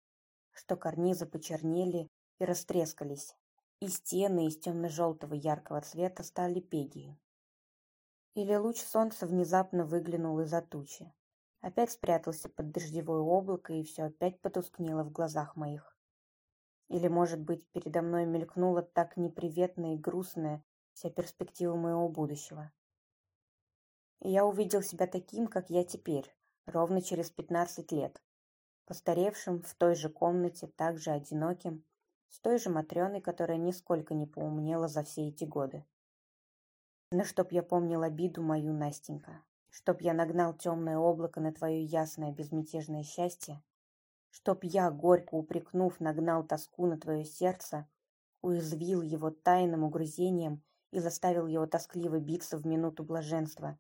что карнизы почернели и растрескались, и стены из темно-желтого яркого цвета стали пегию. Или луч солнца внезапно выглянул из-за тучи, опять спрятался под дождевое облако, и все опять потускнело в глазах моих. Или, может быть, передо мной мелькнула так неприветная и грустная вся перспектива моего будущего. И я увидел себя таким, как я теперь, ровно через пятнадцать лет. Постаревшим, в той же комнате, также одиноким, с той же Матрёной, которая нисколько не поумнела за все эти годы. Но чтоб я помнил обиду мою, Настенька, чтоб я нагнал темное облако на твое ясное безмятежное счастье, чтоб я, горько упрекнув, нагнал тоску на твое сердце, уязвил его тайным угрызением и заставил его тоскливо биться в минуту блаженства,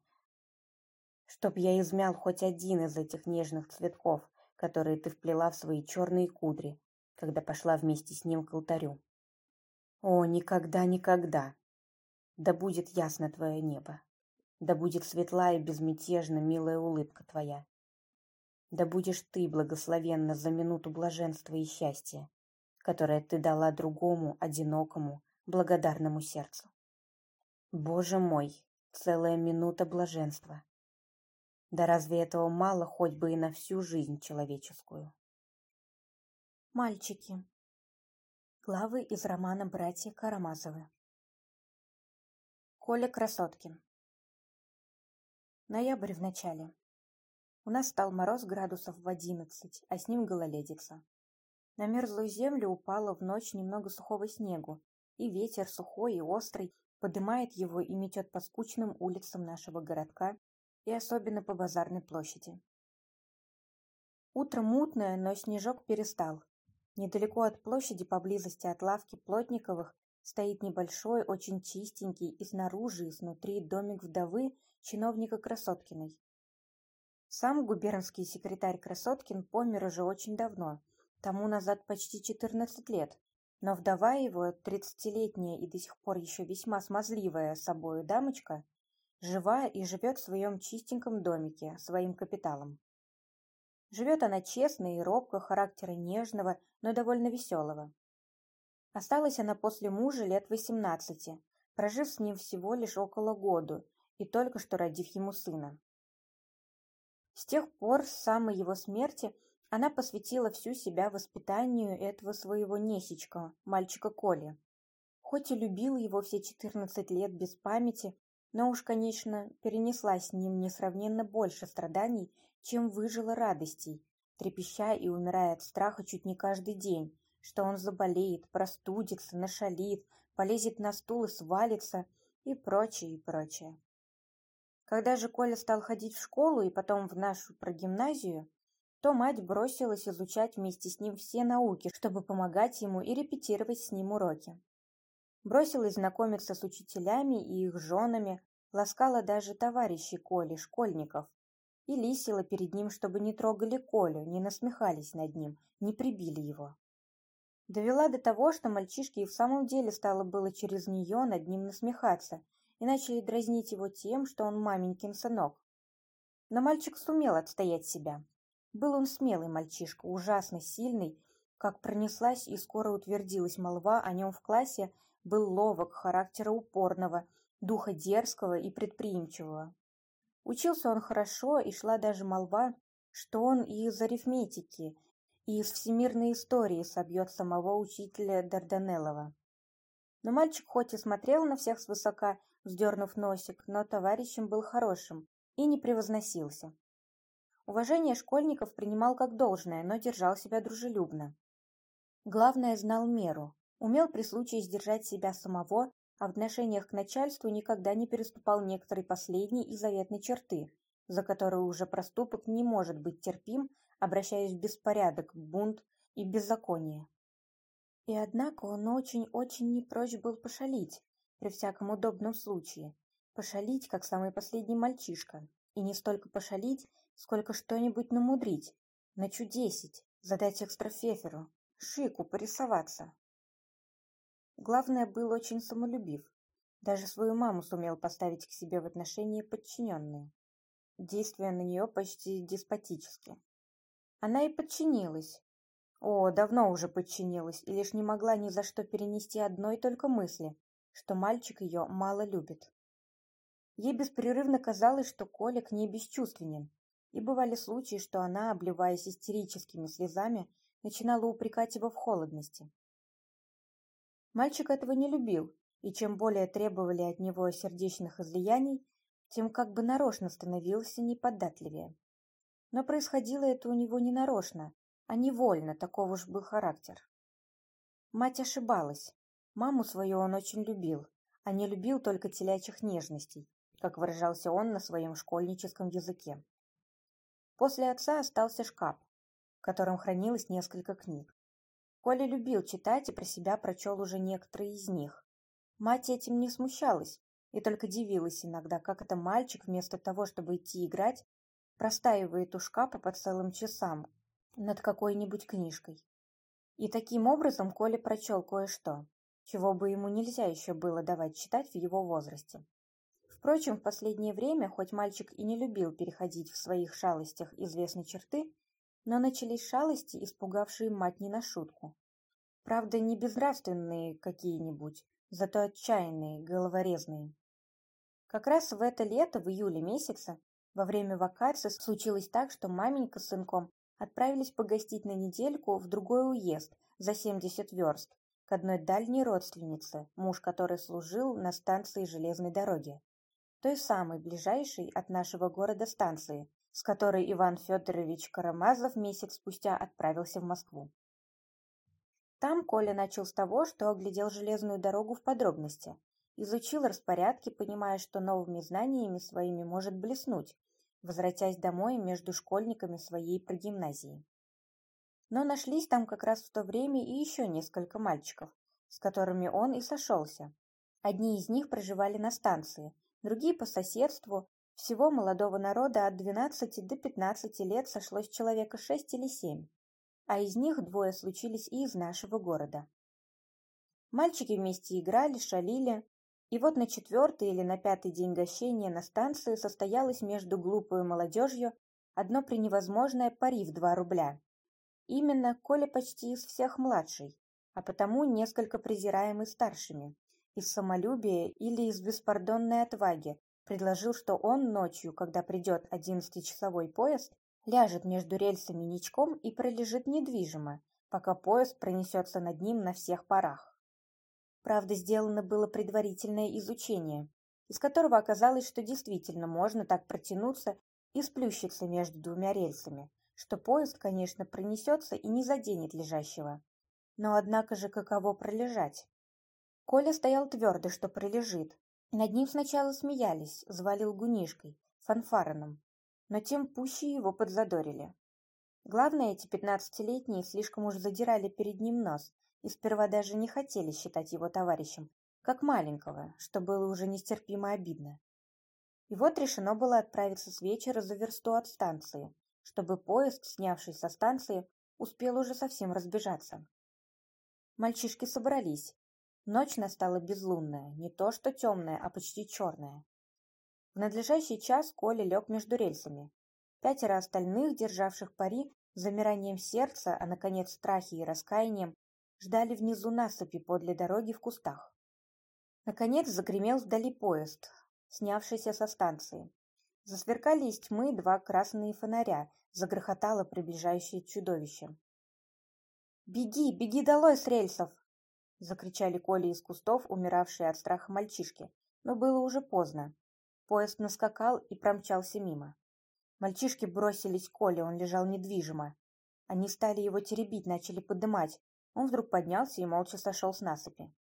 чтоб я измял хоть один из этих нежных цветков, которые ты вплела в свои черные кудри, когда пошла вместе с ним к алтарю. О, никогда, никогда! Да будет ясно твое небо, да будет светла и безмятежна милая улыбка твоя, да будешь ты благословенна за минуту блаженства и счастья, которое ты дала другому, одинокому, благодарному сердцу. Боже мой, целая минута блаженства. Да разве этого мало хоть бы и на всю жизнь человеческую? Мальчики. Главы из романа «Братья Карамазовы». Коля Красоткин. Ноябрь в начале. У нас стал мороз градусов в одиннадцать, а с ним гололедица. На мерзлую землю упало в ночь немного сухого снегу, и ветер сухой и острый подымает его и метет по скучным улицам нашего городка и особенно по базарной площади. Утро мутное, но снежок перестал. Недалеко от площади, поблизости от лавки Плотниковых, стоит небольшой, очень чистенький и снаружи, и снутри домик вдовы чиновника Красоткиной. Сам губернский секретарь Красоткин помер уже очень давно, тому назад почти 14 лет, но вдова его, тридцатилетняя и до сих пор еще весьма смазливая собою дамочка, жива и живет в своем чистеньком домике, своим капиталом. Живет она честно и робко, характера нежного, но довольно веселого. Осталась она после мужа лет восемнадцати, прожив с ним всего лишь около года и только что родив ему сына. С тех пор, с самой его смерти, она посвятила всю себя воспитанию этого своего Несечка, мальчика Коли. Хоть и любила его все четырнадцать лет без памяти, но уж, конечно, перенесла с ним несравненно больше страданий, чем выжила радостей, трепеща и умирая от страха чуть не каждый день, что он заболеет, простудится, нашалит, полезет на стул и свалится, и прочее, и прочее. Когда же Коля стал ходить в школу и потом в нашу прогимназию, то мать бросилась изучать вместе с ним все науки, чтобы помогать ему и репетировать с ним уроки. Бросилась знакомиться с учителями и их женами, ласкала даже товарищей Коли, школьников, и лисила перед ним, чтобы не трогали Колю, не насмехались над ним, не прибили его. Довела до того, что мальчишке и в самом деле стало было через нее над ним насмехаться – и начали дразнить его тем, что он маменькин сынок. Но мальчик сумел отстоять себя. Был он смелый мальчишка, ужасно сильный, как пронеслась и скоро утвердилась молва о нем в классе, был ловок, характера упорного, духа дерзкого и предприимчивого. Учился он хорошо, и шла даже молва, что он и из арифметики, и из всемирной истории собьет самого учителя Дарданеллова. Но мальчик хоть и смотрел на всех свысока, вздернув носик, но товарищем был хорошим и не превозносился. Уважение школьников принимал как должное, но держал себя дружелюбно. Главное, знал меру, умел при случае сдержать себя самого, а в отношениях к начальству никогда не переступал некоторые последние и заветной черты, за которую уже проступок не может быть терпим, обращаясь в беспорядок, бунт и беззаконие. И однако он очень-очень не прочь был пошалить при всяком удобном случае, пошалить, как самый последний мальчишка, и не столько пошалить, сколько что-нибудь намудрить, начудесить, задать экстрафеферу, шику порисоваться. Главное, был очень самолюбив. Даже свою маму сумел поставить к себе в отношении подчиненные, действуя на нее почти деспотически. Она и подчинилась. О, давно уже подчинилась, и лишь не могла ни за что перенести одной только мысли, что мальчик ее мало любит. Ей беспрерывно казалось, что Коля к ней бесчувственен, и бывали случаи, что она, обливаясь истерическими слезами, начинала упрекать его в холодности. Мальчик этого не любил, и чем более требовали от него сердечных излияний, тем как бы нарочно становился неподатливее. Но происходило это у него не нарочно, а невольно, таков уж был характер. Мать ошибалась. Маму свою он очень любил, а не любил только телячьих нежностей, как выражался он на своем школьническом языке. После отца остался шкаф, в котором хранилось несколько книг. Коля любил читать и про себя прочел уже некоторые из них. Мать этим не смущалась и только дивилась иногда, как это мальчик вместо того, чтобы идти играть, простаивает у шкафа по целым часам над какой-нибудь книжкой. И таким образом Коля прочел кое-что, чего бы ему нельзя еще было давать читать в его возрасте. Впрочем, в последнее время, хоть мальчик и не любил переходить в своих шалостях известной черты, но начались шалости, испугавшие мать не на шутку. Правда, не безнравственные какие-нибудь, зато отчаянные, головорезные. Как раз в это лето, в июле месяце, во время вакации случилось так, что маменька с сынком отправились погостить на недельку в другой уезд за 70 верст к одной дальней родственнице, муж которой служил на станции железной дороги, той самой ближайшей от нашего города станции, с которой Иван Федорович Карамазов месяц спустя отправился в Москву. Там Коля начал с того, что оглядел железную дорогу в подробности, изучил распорядки, понимая, что новыми знаниями своими может блеснуть, возвратясь домой между школьниками своей прогимназии. Но нашлись там как раз в то время и еще несколько мальчиков, с которыми он и сошелся. Одни из них проживали на станции, другие по соседству, всего молодого народа от 12 до 15 лет сошлось человека 6 или 7, а из них двое случились и из нашего города. Мальчики вместе играли, шалили, и вот на четвертый или на пятый день гощения на станции состоялось между глупой молодежью одно преневозможное пари в два рубля. Именно Коля почти из всех младший, а потому несколько презираемый старшими, из самолюбия или из беспардонной отваги, предложил, что он ночью, когда придет одиннадцатичасовой поезд, ляжет между рельсами ничком и пролежит недвижимо, пока поезд пронесется над ним на всех парах. Правда, сделано было предварительное изучение, из которого оказалось, что действительно можно так протянуться и сплющиться между двумя рельсами, что поезд, конечно, пронесется и не заденет лежащего. Но однако же каково пролежать? Коля стоял твердо, что пролежит, над ним сначала смеялись, звали лгунишкой, фанфароном, но тем пуще его подзадорили. Главное, эти пятнадцатилетние слишком уж задирали перед ним нос и сперва даже не хотели считать его товарищем, как маленького, что было уже нестерпимо обидно. И вот решено было отправиться с вечера за версту от станции, чтобы поезд, снявшись со станции, успел уже совсем разбежаться. Мальчишки собрались, Ночь настала безлунная, не то что темная, а почти черная. В надлежащий час Коля лег между рельсами. Пятеро остальных, державших пари, замиранием сердца, а, наконец, страхи и раскаянием, ждали внизу насыпи подле дороги в кустах. Наконец загремел вдали поезд, снявшийся со станции. Засверкали из тьмы два красные фонаря, загрохотало приближающее чудовище. «Беги, беги долой с рельсов!» — закричали Коля из кустов, умиравшие от страха мальчишки, но было уже поздно. Поезд наскакал и промчался мимо. Мальчишки бросились к Коле, он лежал недвижимо. Они стали его теребить, начали подымать. Он вдруг поднялся и молча сошел с насыпи.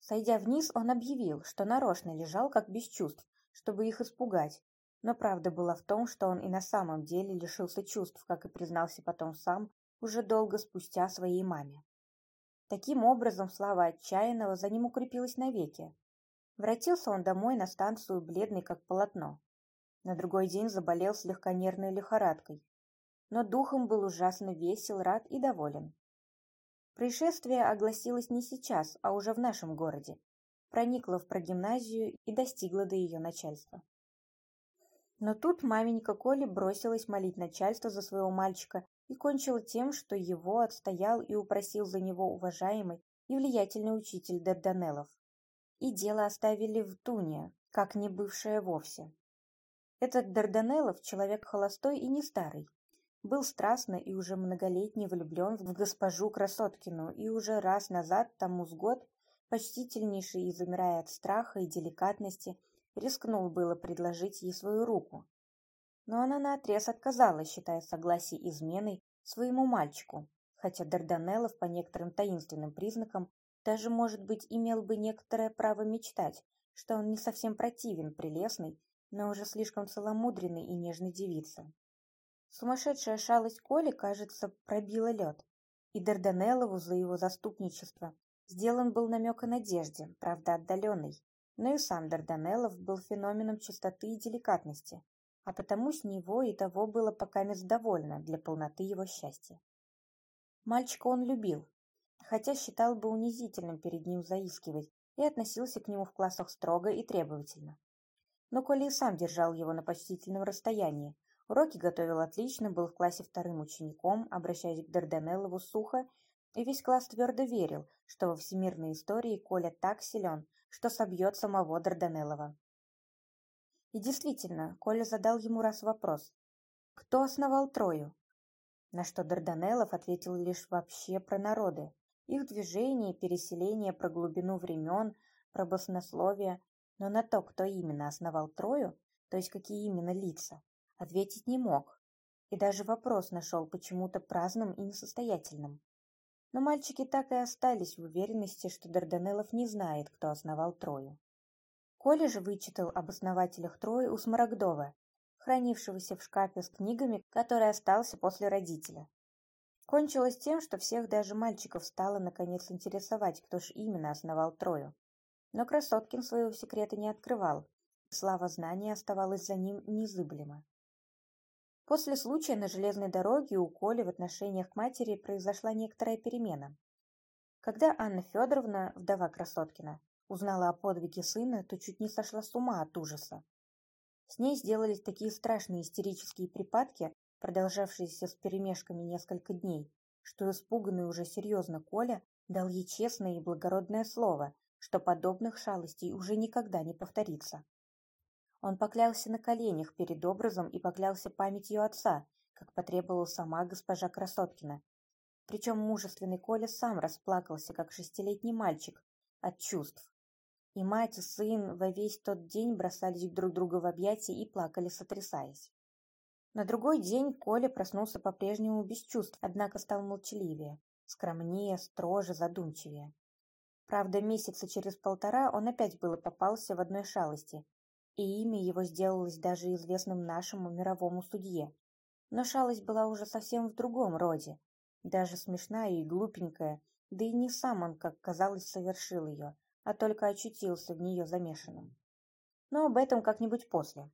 Сойдя вниз, он объявил, что нарочно лежал как без чувств, чтобы их испугать. Но правда была в том, что он и на самом деле лишился чувств, как и признался потом сам, уже долго спустя своей маме. Таким образом, слава отчаянного за ним укрепилась навеки. Вратился он домой на станцию, бледный как полотно. На другой день заболел слегка нервной лихорадкой. Но духом был ужасно весел, рад и доволен. Происшествие огласилось не сейчас, а уже в нашем городе. Проникло в прогимназию и достигло до ее начальства. Но тут маменька Коли бросилась молить начальство за своего мальчика и кончила тем, что его отстоял и упросил за него уважаемый и влиятельный учитель Дарданеллов. И дело оставили в Туне, как не бывшее вовсе. Этот Дарданеллов человек холостой и не старый. Был страстно и уже многолетний влюблен в госпожу Красоткину и уже раз назад, тому с год, почтительнейший и замирая от страха и деликатности, рискнул было предложить ей свою руку, но она наотрез отказалась, считая согласие изменой своему мальчику, хотя Дарданеллов по некоторым таинственным признакам даже, может быть, имел бы некоторое право мечтать, что он не совсем противен прелестной, но уже слишком целомудренной и нежной девице. Сумасшедшая шалость Коли, кажется, пробила лед, и Дарданеллову за его заступничество сделан был намек о надежде, правда отдаленный, но и сам Дарданеллов был феноменом чистоты и деликатности, а потому с него и того было пока довольно для полноты его счастья. Мальчика он любил, хотя считал бы унизительным перед ним заискивать и относился к нему в классах строго и требовательно. Но Коля сам держал его на почтительном расстоянии, уроки готовил отлично, был в классе вторым учеником, обращаясь к Дарданеллову сухо, и весь класс твердо верил, что во всемирной истории Коля так силен, что собьет самого Дарданеллова. И действительно, Коля задал ему раз вопрос. Кто основал Трою? На что Дарданеллов ответил лишь вообще про народы. Их движение, переселение, про глубину времен, про баснословие. Но на то, кто именно основал Трою, то есть какие именно лица, ответить не мог. И даже вопрос нашел почему-то праздным и несостоятельным. Но мальчики так и остались в уверенности, что Дарданеллов не знает, кто основал Трою. Коля же вычитал об основателях Трои у Смарагдова, хранившегося в шкафе с книгами, который остался после родителя. Кончилось тем, что всех даже мальчиков стало наконец интересовать, кто ж именно основал Трою. Но Красоткин своего секрета не открывал, слава знания оставалась за ним незыблема. После случая на железной дороге у Коли в отношениях к матери произошла некоторая перемена. Когда Анна Федоровна, вдова Красоткина, узнала о подвиге сына, то чуть не сошла с ума от ужаса. С ней сделались такие страшные истерические припадки, продолжавшиеся с перемешками несколько дней, что испуганный уже серьезно Коля дал ей честное и благородное слово, что подобных шалостей уже никогда не повторится. Он поклялся на коленях перед образом и поклялся памятью отца, как потребовала сама госпожа Красоткина. Причем мужественный Коля сам расплакался, как шестилетний мальчик, от чувств. И мать, и сын во весь тот день бросались друг друга в объятия и плакали, сотрясаясь. На другой день Коля проснулся по-прежнему без чувств, однако стал молчаливее, скромнее, строже, задумчивее. Правда, месяца через полтора он опять было попался в одной шалости, и имя его сделалось даже известным нашему мировому судье. Но шалость была уже совсем в другом роде, даже смешная и глупенькая, да и не сам он, как казалось, совершил ее, а только очутился в нее замешанным. Но об этом как-нибудь после.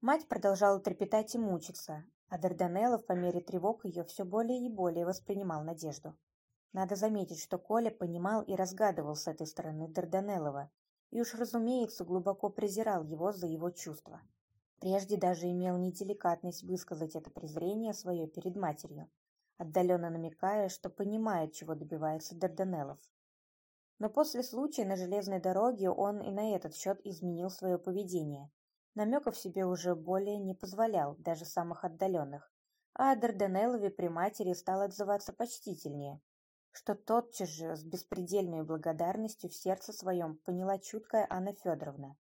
Мать продолжала трепетать и мучиться, а Дарданеллов по мере тревог ее все более и более воспринимал надежду. Надо заметить, что Коля понимал и разгадывал с этой стороны Дарданеллова, и уж, разумеется, глубоко презирал его за его чувства. Прежде даже имел неделикатность высказать это презрение свое перед матерью, отдаленно намекая, что понимает, чего добивается Дарданеллов. Но после случая на железной дороге он и на этот счет изменил свое поведение. Намеков себе уже более не позволял, даже самых отдаленных. А о Дарданеллове при матери стал отзываться почтительнее, что тотчас же с беспредельной благодарностью в сердце своем поняла чуткая Анна Федоровна.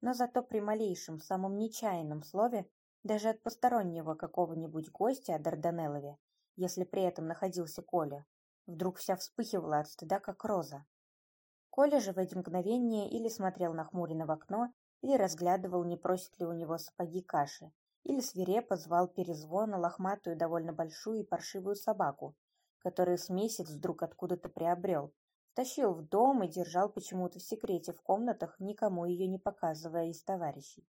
Но зато при малейшем, самом нечаянном слове даже от постороннего какого-нибудь гостя о Дарданеллове, если при этом находился Коля, вдруг вся вспыхивала от стыда, как роза. Коля же в эти мгновения или смотрел нахмуренно в окно, или разглядывал, не просит ли у него сапоги каши, или свирепо звал перезвона лохматую довольно большую и паршивую собаку, которую с месяц вдруг откуда-то приобрел, тащил в дом и держал почему-то в секрете в комнатах, никому ее не показывая из товарищей.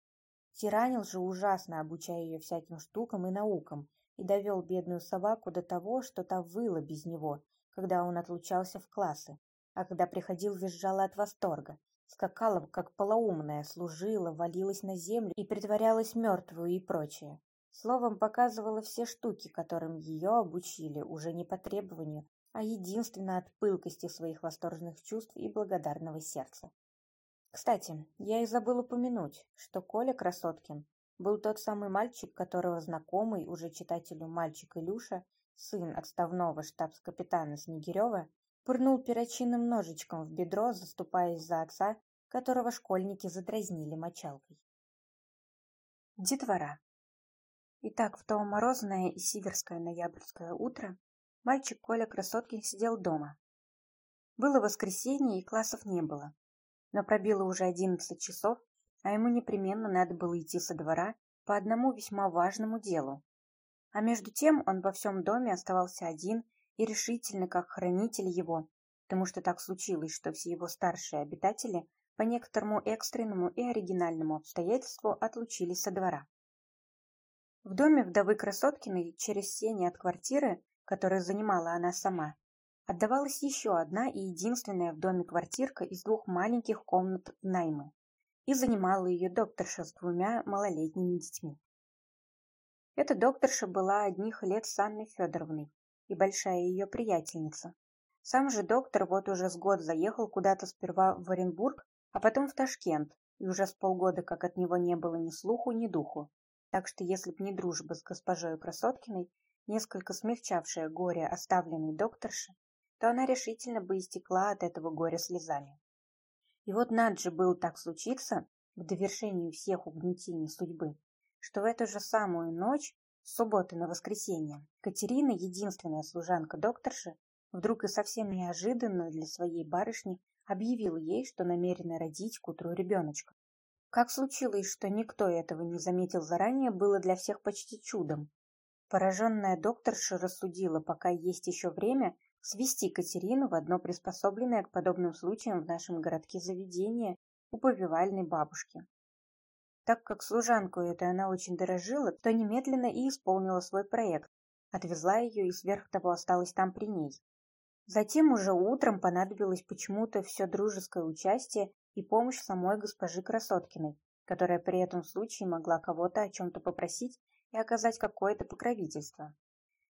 Тиранил же ужасно, обучая ее всяким штукам и наукам, и довел бедную собаку до того, что та выла без него, когда он отлучался в классы, а когда приходил, визжала от восторга, скакала, как полоумная, служила, валилась на землю и притворялась мертвую и прочее. Словом, показывала все штуки, которым ее обучили уже не по требованию, а единственно от пылкости своих восторженных чувств и благодарного сердца. Кстати, я и забыл упомянуть, что Коля Красоткин был тот самый мальчик, которого знакомый уже читателю мальчик Илюша, сын отставного штабс-капитана Снегирева, пырнул перочинным ножичком в бедро, заступаясь за отца, которого школьники задразнили мочалкой. Детвора. Итак, в то морозное и сиверское ноябрьское утро мальчик Коля Красоткин сидел дома. Было воскресенье, и классов не было но пробило уже одиннадцать часов, а ему непременно надо было идти со двора по одному весьма важному делу. А между тем он во всем доме оставался один и решительно как хранитель его, потому что так случилось, что все его старшие обитатели по некоторому экстренному и оригинальному обстоятельству отлучились со двора. В доме вдовы Красоткиной через сени от квартиры, которую занимала она сама, отдавалась еще одна и единственная в доме квартирка из двух маленьких комнат наймы, и занимала ее докторша с двумя малолетними детьми. Эта докторша была одних лет с Анной Федоровной и большая ее приятельница. Сам же доктор вот уже с год заехал куда-то сперва в Оренбург, а потом в Ташкент, и уже с полгода как от него не было ни слуху, ни духу. Так что если б не дружба с госпожой Красоткиной, несколько смягчавшая горе оставленной докторши, то она решительно бы истекла от этого горя слезами. И вот над же был так случиться, к довершению всех угнетений судьбы, что в эту же самую ночь, с субботы на воскресенье, Катерина, единственная служанка докторши, вдруг и совсем неожиданно для своей барышни объявила ей, что намерена родить к утру ребеночка. Как случилось, что никто этого не заметил заранее, было для всех почти чудом. Пораженная докторша рассудила, пока есть еще время, свести Катерину в одно приспособленное к подобным случаям в нашем городке заведение у повивальной бабушки. Так как служанку эту она очень дорожила, то немедленно и исполнила свой проект, отвезла ее и сверх того осталась там при ней. Затем уже утром понадобилось почему-то все дружеское участие и помощь самой госпожи Красоткиной, которая при этом случае могла кого-то о чем-то попросить и оказать какое-то покровительство.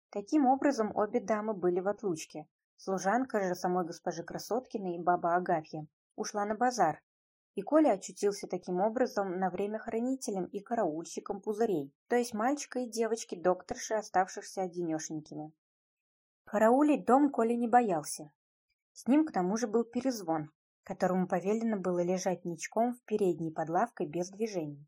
Таким образом, обе дамы были в отлучке. Служанка же самой госпожи Красоткиной, баба Агафья, ушла на базар, и Коля очутился таким образом на время хранителем и караульщиком пузырей, то есть мальчика и девочки докторши, оставшихся одинешенькими. Караулить дом Коля не боялся. С ним к тому же был перезвон, которому повелено было лежать ничком в передней под без движений,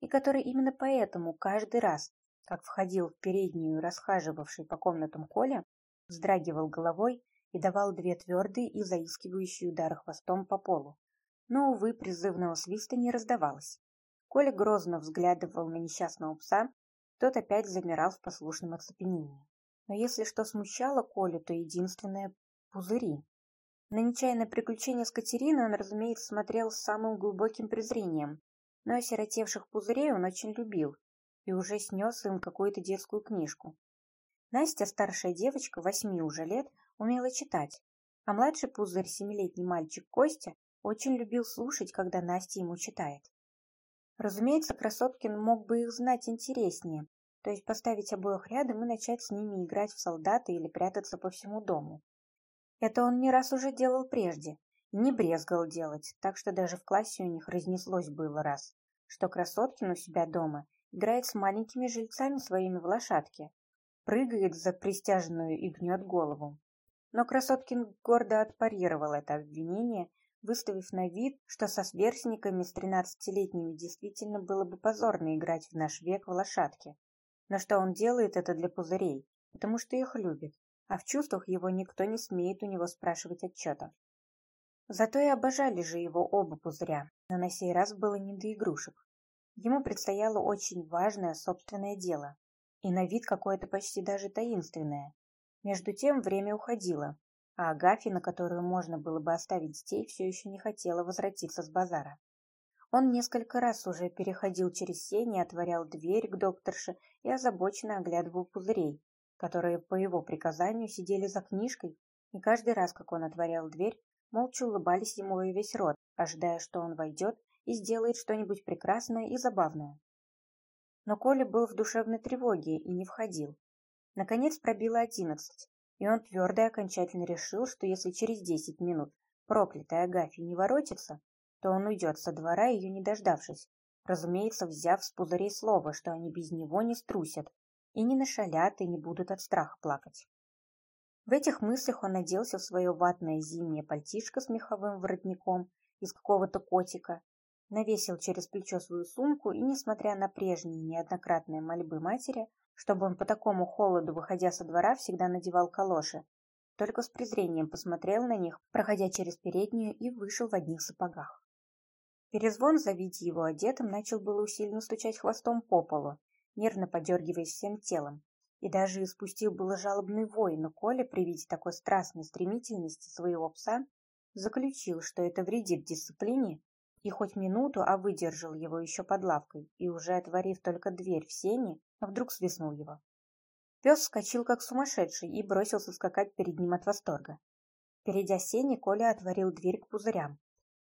и который именно поэтому каждый раз, как входил в переднюю расхаживавший по комнатам Коля, вздрагивал головой и давал две твердые и заискивающие удары хвостом по полу. Но, увы, призывного свиста не раздавалось. Коля грозно взглядывал на несчастного пса, тот опять замирал в послушном оцепенении. Но если что смущало Колю, то единственное — пузыри. На нечаянное приключение с Катериной он, разумеется, смотрел с самым глубоким презрением, но осиротевших пузырей он очень любил и уже снес им какую-то детскую книжку. Настя, старшая девочка, восьми уже лет, умела читать, а младший пузырь, семилетний мальчик Костя, очень любил слушать, когда Настя ему читает. Разумеется, Красоткин мог бы их знать интереснее, то есть поставить обоих рядом и начать с ними играть в солдаты или прятаться по всему дому. Это он не раз уже делал прежде, не брезгал делать, так что даже в классе у них разнеслось было раз, что Красоткин у себя дома играет с маленькими жильцами своими в лошадке, прыгает за пристяжную и гнет голову. Но Красоткин гордо отпарировал это обвинение, выставив на вид, что со сверстниками с тринадцатилетними действительно было бы позорно играть в наш век в лошадки. Но что он делает это для пузырей, потому что их любит, а в чувствах его никто не смеет у него спрашивать отчета. Зато и обожали же его оба пузыря, но на сей раз было не до игрушек. Ему предстояло очень важное собственное дело, и на вид какое-то почти даже таинственное. Между тем время уходило, а Агафья, на которую можно было бы оставить детей, все еще не хотела возвратиться с базара. Он несколько раз уже переходил через сень и отворял дверь к докторше и озабоченно оглядывал пузырей, которые по его приказанию сидели за книжкой, и каждый раз, как он отворял дверь, молча улыбались ему во весь рот, ожидая, что он войдет и сделает что-нибудь прекрасное и забавное. Но Коля был в душевной тревоге и не входил. Наконец пробило одиннадцать, и он твердо и окончательно решил, что если через десять минут проклятая Агафья не воротится, то он уйдет со двора, ее не дождавшись, разумеется, взяв с пузырей слово, что они без него не струсят и не нашалят и не будут от страха плакать. В этих мыслях он оделся в свое ватное зимнее пальтишко с меховым воротником из какого-то котика, навесил через плечо свою сумку и, несмотря на прежние неоднократные мольбы матери, чтобы он по такому холоду, выходя со двора, всегда надевал калоши. Только с презрением посмотрел на них, проходя через переднюю, и вышел в одних сапогах. Перезвон, завидя его одетым, начал было усиленно стучать хвостом по полу, нервно подергиваясь всем телом, и даже испустил было жалобный вой, но Коля при виде такой страстной стремительности своего пса заключил, что это вредит дисциплине, и хоть минуту, а выдержал его еще под лавкой, и уже отворив только дверь в сени, а вдруг свистнул его. Пес вскочил как сумасшедший и бросился скакать перед ним от восторга. Перейдя сени, Коля отворил дверь к пузырям.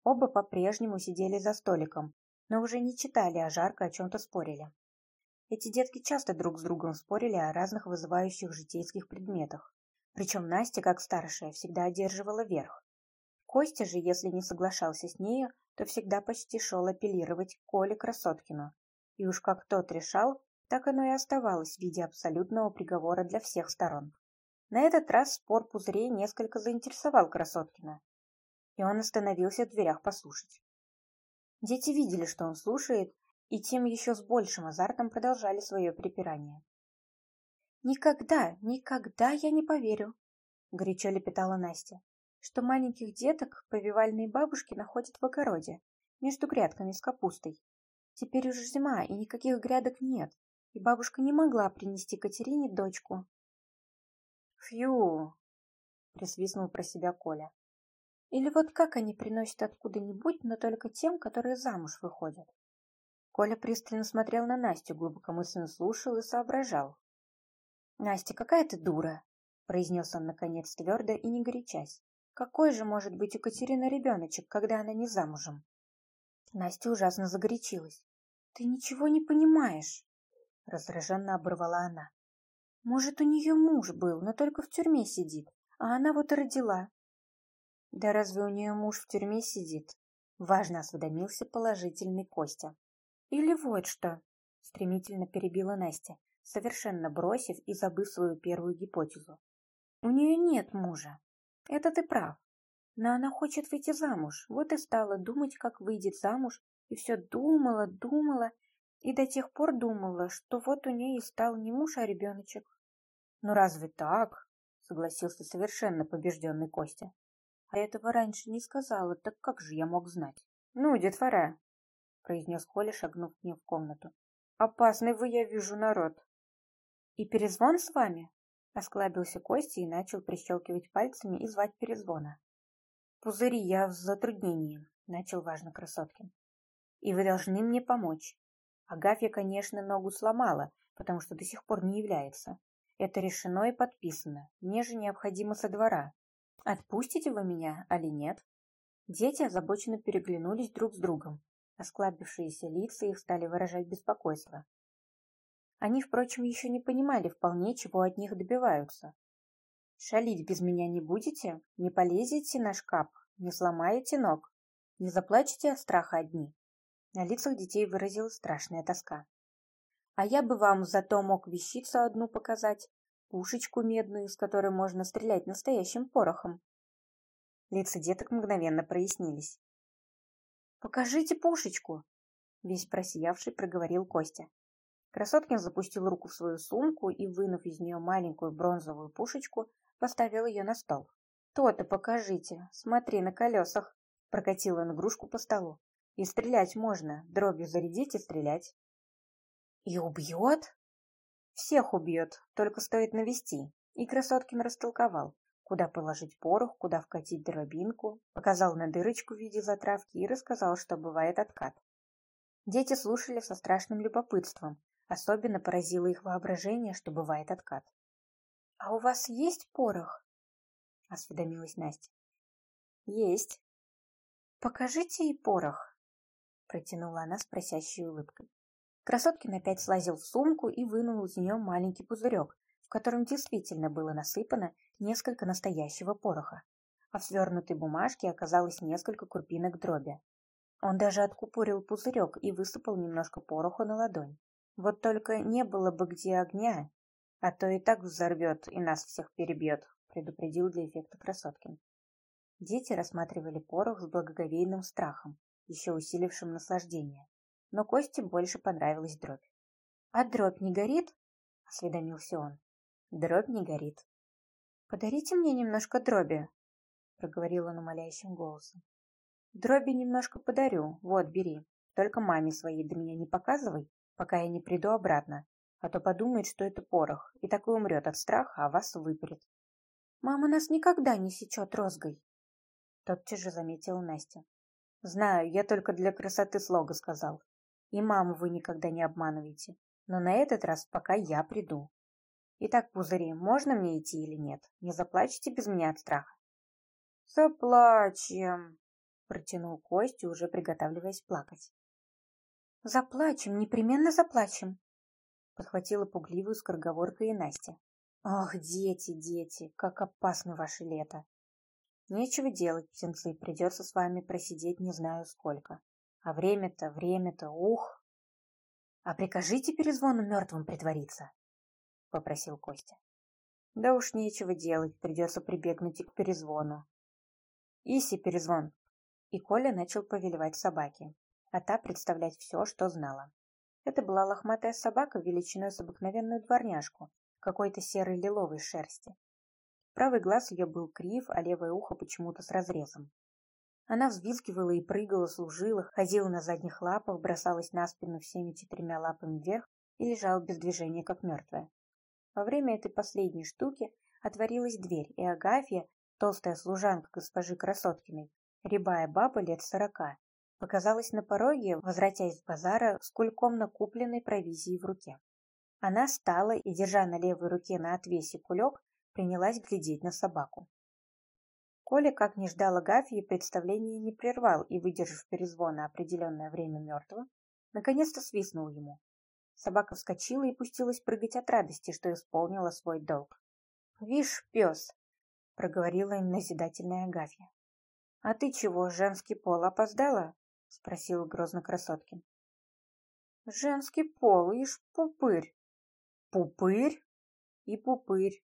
Оба по-прежнему сидели за столиком, но уже не читали, а жарко о чем-то спорили. Эти детки часто друг с другом спорили о разных вызывающих житейских предметах. Причем Настя, как старшая, всегда одерживала верх. Костя же, если не соглашался с нею, то всегда почти шел апеллировать Коле Красоткину. И уж как тот решал, так оно и оставалось в виде абсолютного приговора для всех сторон. На этот раз спор пузырей несколько заинтересовал Красоткина, и он остановился в дверях послушать. Дети видели, что он слушает, и тем еще с большим азартом продолжали свое припирание. «Никогда, никогда я не поверю», — горячо лепетала Настя, «что маленьких деток повивальные бабушки находят в огороде, между грядками с капустой. Теперь уже зима, и никаких грядок нет, и бабушка не могла принести Катерине дочку. «Фью!» — присвистнул про себя Коля. «Или вот как они приносят откуда-нибудь, но только тем, которые замуж выходят?» Коля пристально смотрел на Настю, глубокомысленно слушал и соображал. «Настя, какая ты дура!» — произнес он, наконец, твердо и не горячась. «Какой же может быть у Катерины ребеночек, когда она не замужем?» Настя ужасно загорячилась. «Ты ничего не понимаешь!» — раздраженно оборвала она. «Может, у нее муж был, но только в тюрьме сидит, а она вот и родила». «Да разве у нее муж в тюрьме сидит?» — важно осведомился положительный Костя. «Или вот что!» — стремительно перебила Настя, совершенно бросив и забыв свою первую гипотезу. «У нее нет мужа. Это ты прав. Но она хочет выйти замуж, вот и стала думать, как выйдет замуж, и все думала, думала, и до тех пор думала, что вот у нее и стал не муж, а ребеночек. «Ну разве так?» — согласился совершенно побежденный Костя. «А этого раньше не сказала, так как же я мог знать?» «Ну, детвора», — произнес Коля, шагнув к ней в комнату. «Опасный вы, я вижу, народ». «И перезвон с вами?» — осклабился Костя и начал прищелкивать пальцами и звать перезвона. «Пузыри, я в затруднении», — начал важно Красоткин. «И вы должны мне помочь. Агафья, конечно, ногу сломала, потому что до сих пор не является. Это решено и подписано. Мне же необходимо со двора. Отпустите вы меня, али нет? Дети озабоченно переглянулись друг с другом. Осклабившиеся лица их стали выражать беспокойство. Они, впрочем, еще не понимали вполне, чего от них добиваются. «Шалить без меня не будете? Не полезете на шкаф? Не сломаете ног? Не заплачете от страха одни?» На лицах детей выразилась страшная тоска. А я бы вам зато мог вещицу одну показать, пушечку медную, из которой можно стрелять настоящим порохом. Лица деток мгновенно прояснились. «Покажите пушечку!» Весь просиявший проговорил Костя. Красоткин запустил руку в свою сумку и, вынув из нее маленькую бронзовую пушечку, поставил ее на стол. «То-то покажите, смотри на колесах!» Прокатил он игрушку по столу. «И стрелять можно, дробью зарядить и стрелять». «И убьет?» «Всех убьет, только стоит навести». И Красоткин растолковал, куда положить порох, куда вкатить дробинку, показал на дырочку в виде затравки и рассказал, что бывает откат. Дети слушали со страшным любопытством. Особенно поразило их воображение, что бывает откат. — А у вас есть порох? — осведомилась Настя. — Есть. — Покажите и порох, — протянула она с просящей улыбкой. Красоткин опять слазил в сумку и вынул из нее маленький пузырек, котором действительно было насыпано несколько настоящего пороха, а в свернутой бумажке оказалось несколько крупинок дроби. Он даже откупорил пузырек и высыпал немножко пороху на ладонь. Вот только не было бы где огня, а то и так взорвет и нас всех перебьет, предупредил для эффекта Красоткин. Дети рассматривали порох с благоговейным страхом, еще усилившим наслаждение. Но Косте больше понравилась дробь. — А дробь не горит? — осведомился он. — Дробь не горит. — Подарите мне немножко дроби, — проговорил он умоляющим голосом. — Дроби немножко подарю, вот, бери. Только маме своей до меня не показывай, пока я не приду обратно, а то подумает, что это порох, и так и умрет от страха, а вас выпарит. Мама нас никогда не сечет розгой. Тотчас же заметила Настя. Знаю, я только для красоты слога сказал. И маму вы никогда не обманываете. Но на этот раз пока я приду. Итак, пузыри, можно мне идти или нет? Не заплачете без меня от страха? Заплачем, протянул Костя, уже приготавливаясь плакать. Заплачем, непременно заплачем, подхватила пугливую скороговоркой и Настя. Ах, дети, дети, как опасно ваше лето. Нечего делать, птенцы, придется с вами просидеть не знаю сколько. А время-то, время-то, ух! А прикажите перезвону мертвым притвориться, попросил Костя. Да уж нечего делать, придется прибегнуть к перезвону. Иси, перезвон. И Коля начал повелевать собаке а та представлять все, что знала. Это была лохматая собака величиной с обыкновенную дворняжку, какой-то серой лиловой шерсти. Правый глаз ее был крив, а левое ухо почему-то с разрезом. Она взвизгивала и прыгала, служила, ходила на задних лапах, бросалась на спину всеми четырьмя лапами вверх и лежала без движения, как мертвая. Во время этой последней штуки отворилась дверь, и Агафья, толстая служанка госпожи Красоткиной, рябая баба лет сорока, показалась на пороге, возвратясь с базара с кульком накупленной провизии в руке. Она встала и, держа на левой руке на отвесе кулек, принялась глядеть на собаку. Коля, как не ждал Агафьи, представление не прервал и, выдержав перезвон определенное время мертвого, наконец-то свистнул ему. Собака вскочила и пустилась прыгать от радости, что исполнила свой долг. — Вишь, пес! — проговорила им назидательная Агафья. — А ты чего, женский пол опоздала? — спросил грозно Красоткин. «Женский пол, ишь, пупырь». «Пупырь? И пупырь.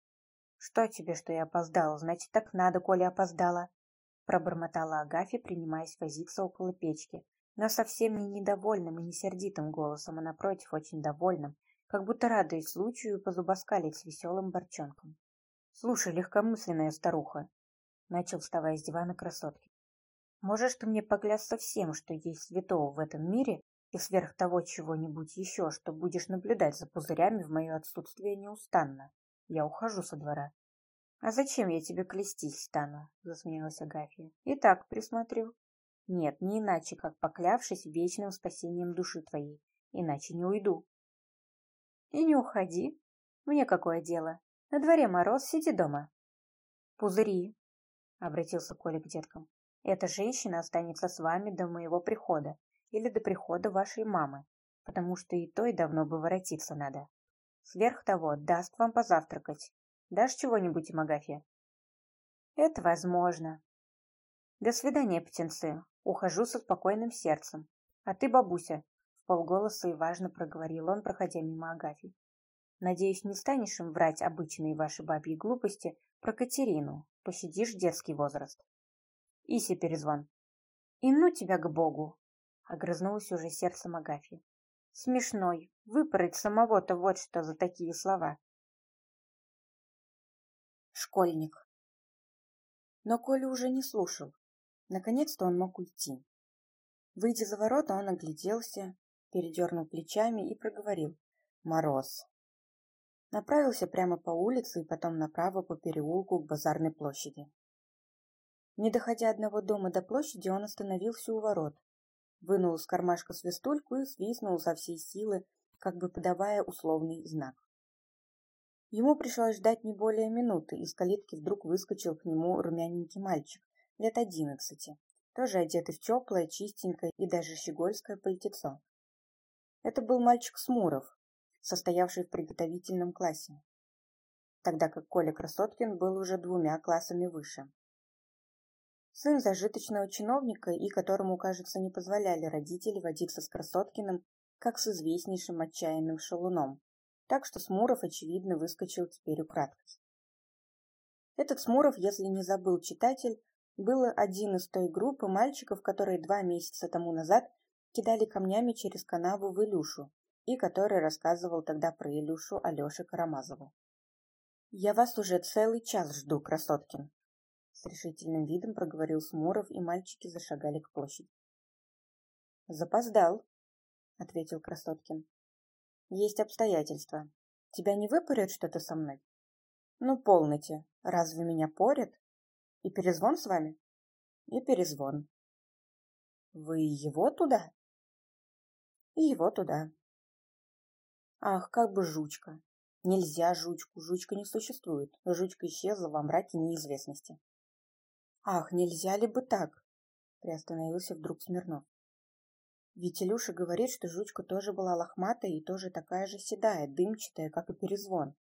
Что тебе, что я опоздала? Значит, так надо, коли опоздала», — пробормотала Агафья, принимаясь возиться около печки, но совсем не недовольным и не сердитым голосом, а напротив, очень довольным, как будто радуясь случаю позубоскалить с веселым борчонком. «Слушай, легкомысленная старуха», — начал, вставая с дивана красотки. Можешь ты мне поклясться всем, что есть святого в этом мире, и сверх того чего-нибудь еще, что будешь наблюдать за пузырями в мое отсутствие неустанно. Я ухожу со двора. — А зачем я тебе клестись стану? — засмеялась Агафья. — И так присмотрю. — Нет, не иначе, как поклявшись вечным спасением души твоей. Иначе не уйду. — И не уходи. Мне какое дело? На дворе мороз, сиди дома. — Пузыри, — обратился Коля к деткам. Эта женщина останется с вами до моего прихода или до прихода вашей мамы, потому что и то и давно бы воротиться надо. Сверх того, даст вам позавтракать. Дашь чего-нибудь им, Агафья? Это возможно. До свидания, птенцы. Ухожу со спокойным сердцем. А ты, бабуся, в полголоса и важно проговорил он, проходя мимо Агафьи. Надеюсь, не станешь им врать обычные ваши бабьи глупости про Катерину, пощадишь детский возраст. Иси перезвон. И ну тебя к богу, огрызнулось уже сердцем Агафья. Смешной, выпороть самого-то вот что за такие слова. Школьник. Но Коля уже не слушал. Наконец-то он мог уйти. Выйдя за ворота, он огляделся, передернул плечами и проговорил. Мороз. Направился прямо по улице и потом направо по переулку к базарной площади. Не доходя одного дома до площади, он остановился у ворот, вынул из кармашка свистульку и свистнул со всей силы, как бы подавая условный знак. Ему пришлось ждать не более минуты, из калитки вдруг выскочил к нему румяненький мальчик, лет одиннадцати, тоже одетый в теплое, чистенькое и даже щегольское пальтецо. Это был мальчик Смуров, состоявший в приготовительном классе, тогда как Коля Красоткин был уже двумя классами выше. Сын зажиточного чиновника, и которому, кажется, не позволяли родители водиться с Красоткиным, как с известнейшим отчаянным шалуном, так что Смуров, очевидно, выскочил теперь украдкой. Этот Смуров, если не забыл читатель, был один из той группы мальчиков, которые два месяца тому назад кидали камнями через канаву в Илюшу, и который рассказывал тогда про Илюшу Алёше Карамазову. «Я вас уже целый час жду, Красоткин», — с решительным видом проговорил Смуров, и мальчики зашагали к площади. «Запоздал», — ответил Красоткин. «Есть обстоятельства. Тебя не выпорят что-то со мной?» «Ну, полноте. Разве меня порят? И перезвон с вами?» «И перезвон». «Вы его туда?» «И его туда», Ах, как бы жучка. Нельзя жучку, жучка не существует. Жучка исчезла во мраке неизвестности. Ах, нельзя ли бы так? Приостановился вдруг Смирнов. Ведь Илюша говорит, что жучка тоже была лохматая и тоже такая же седая, дымчатая, как и перезвон.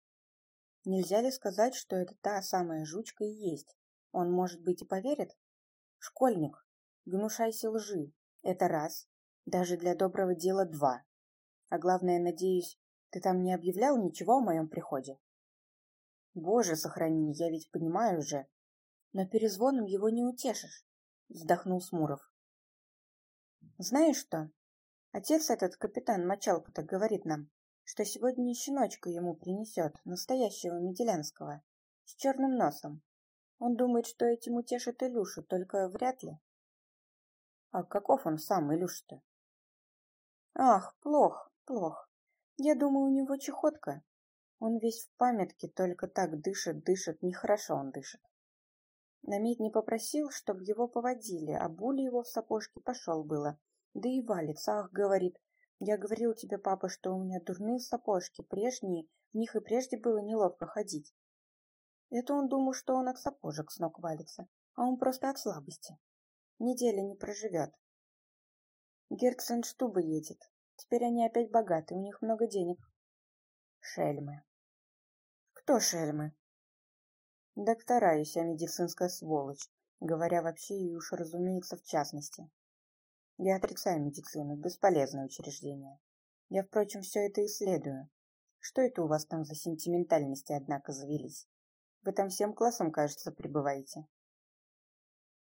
Нельзя ли сказать, что это та самая жучка и есть? Он, может быть, и поверит? Школьник, гнушайся лжи. Это раз. Даже для доброго дела два. А главное, надеюсь, ты там не объявлял ничего о моем приходе? Боже, сохрани, я ведь понимаю уже. Но перезвоном его не утешишь, вздохнул Смуров. Знаешь что? Отец этот, капитан Мочалка-то, говорит нам, что сегодня щеночка ему принесет, настоящего Меделянского, с черным носом. Он думает, что этим утешит Илюшу, только вряд ли. А каков он сам, Илюша-то? Ах, плох, плох. Я думаю, у него чехотка. Он весь в памятке, только так дышит, дышит, нехорошо он дышит. Намид не попросил, чтобы его поводили, а Буля его в сапожке пошел было. Да и валится, ах, говорит. Я говорил тебе, папа, что у меня дурные сапожки, прежние, в них и прежде было неловко ходить. Это он думал, что он от сапожек с ног валится, а он просто от слабости. Недели не проживет. Герцен Штуба едет. Теперь они опять богаты, у них много денег. Шельмы. Кто шельмы? Доктора и вся медицинская сволочь, говоря вообще и уж, разумеется, в частности. Я отрицаю медицину, бесполезное учреждение. Я, впрочем, все это исследую. Что это у вас там за сентиментальности, однако, завелись? Вы там всем классом, кажется, пребываете.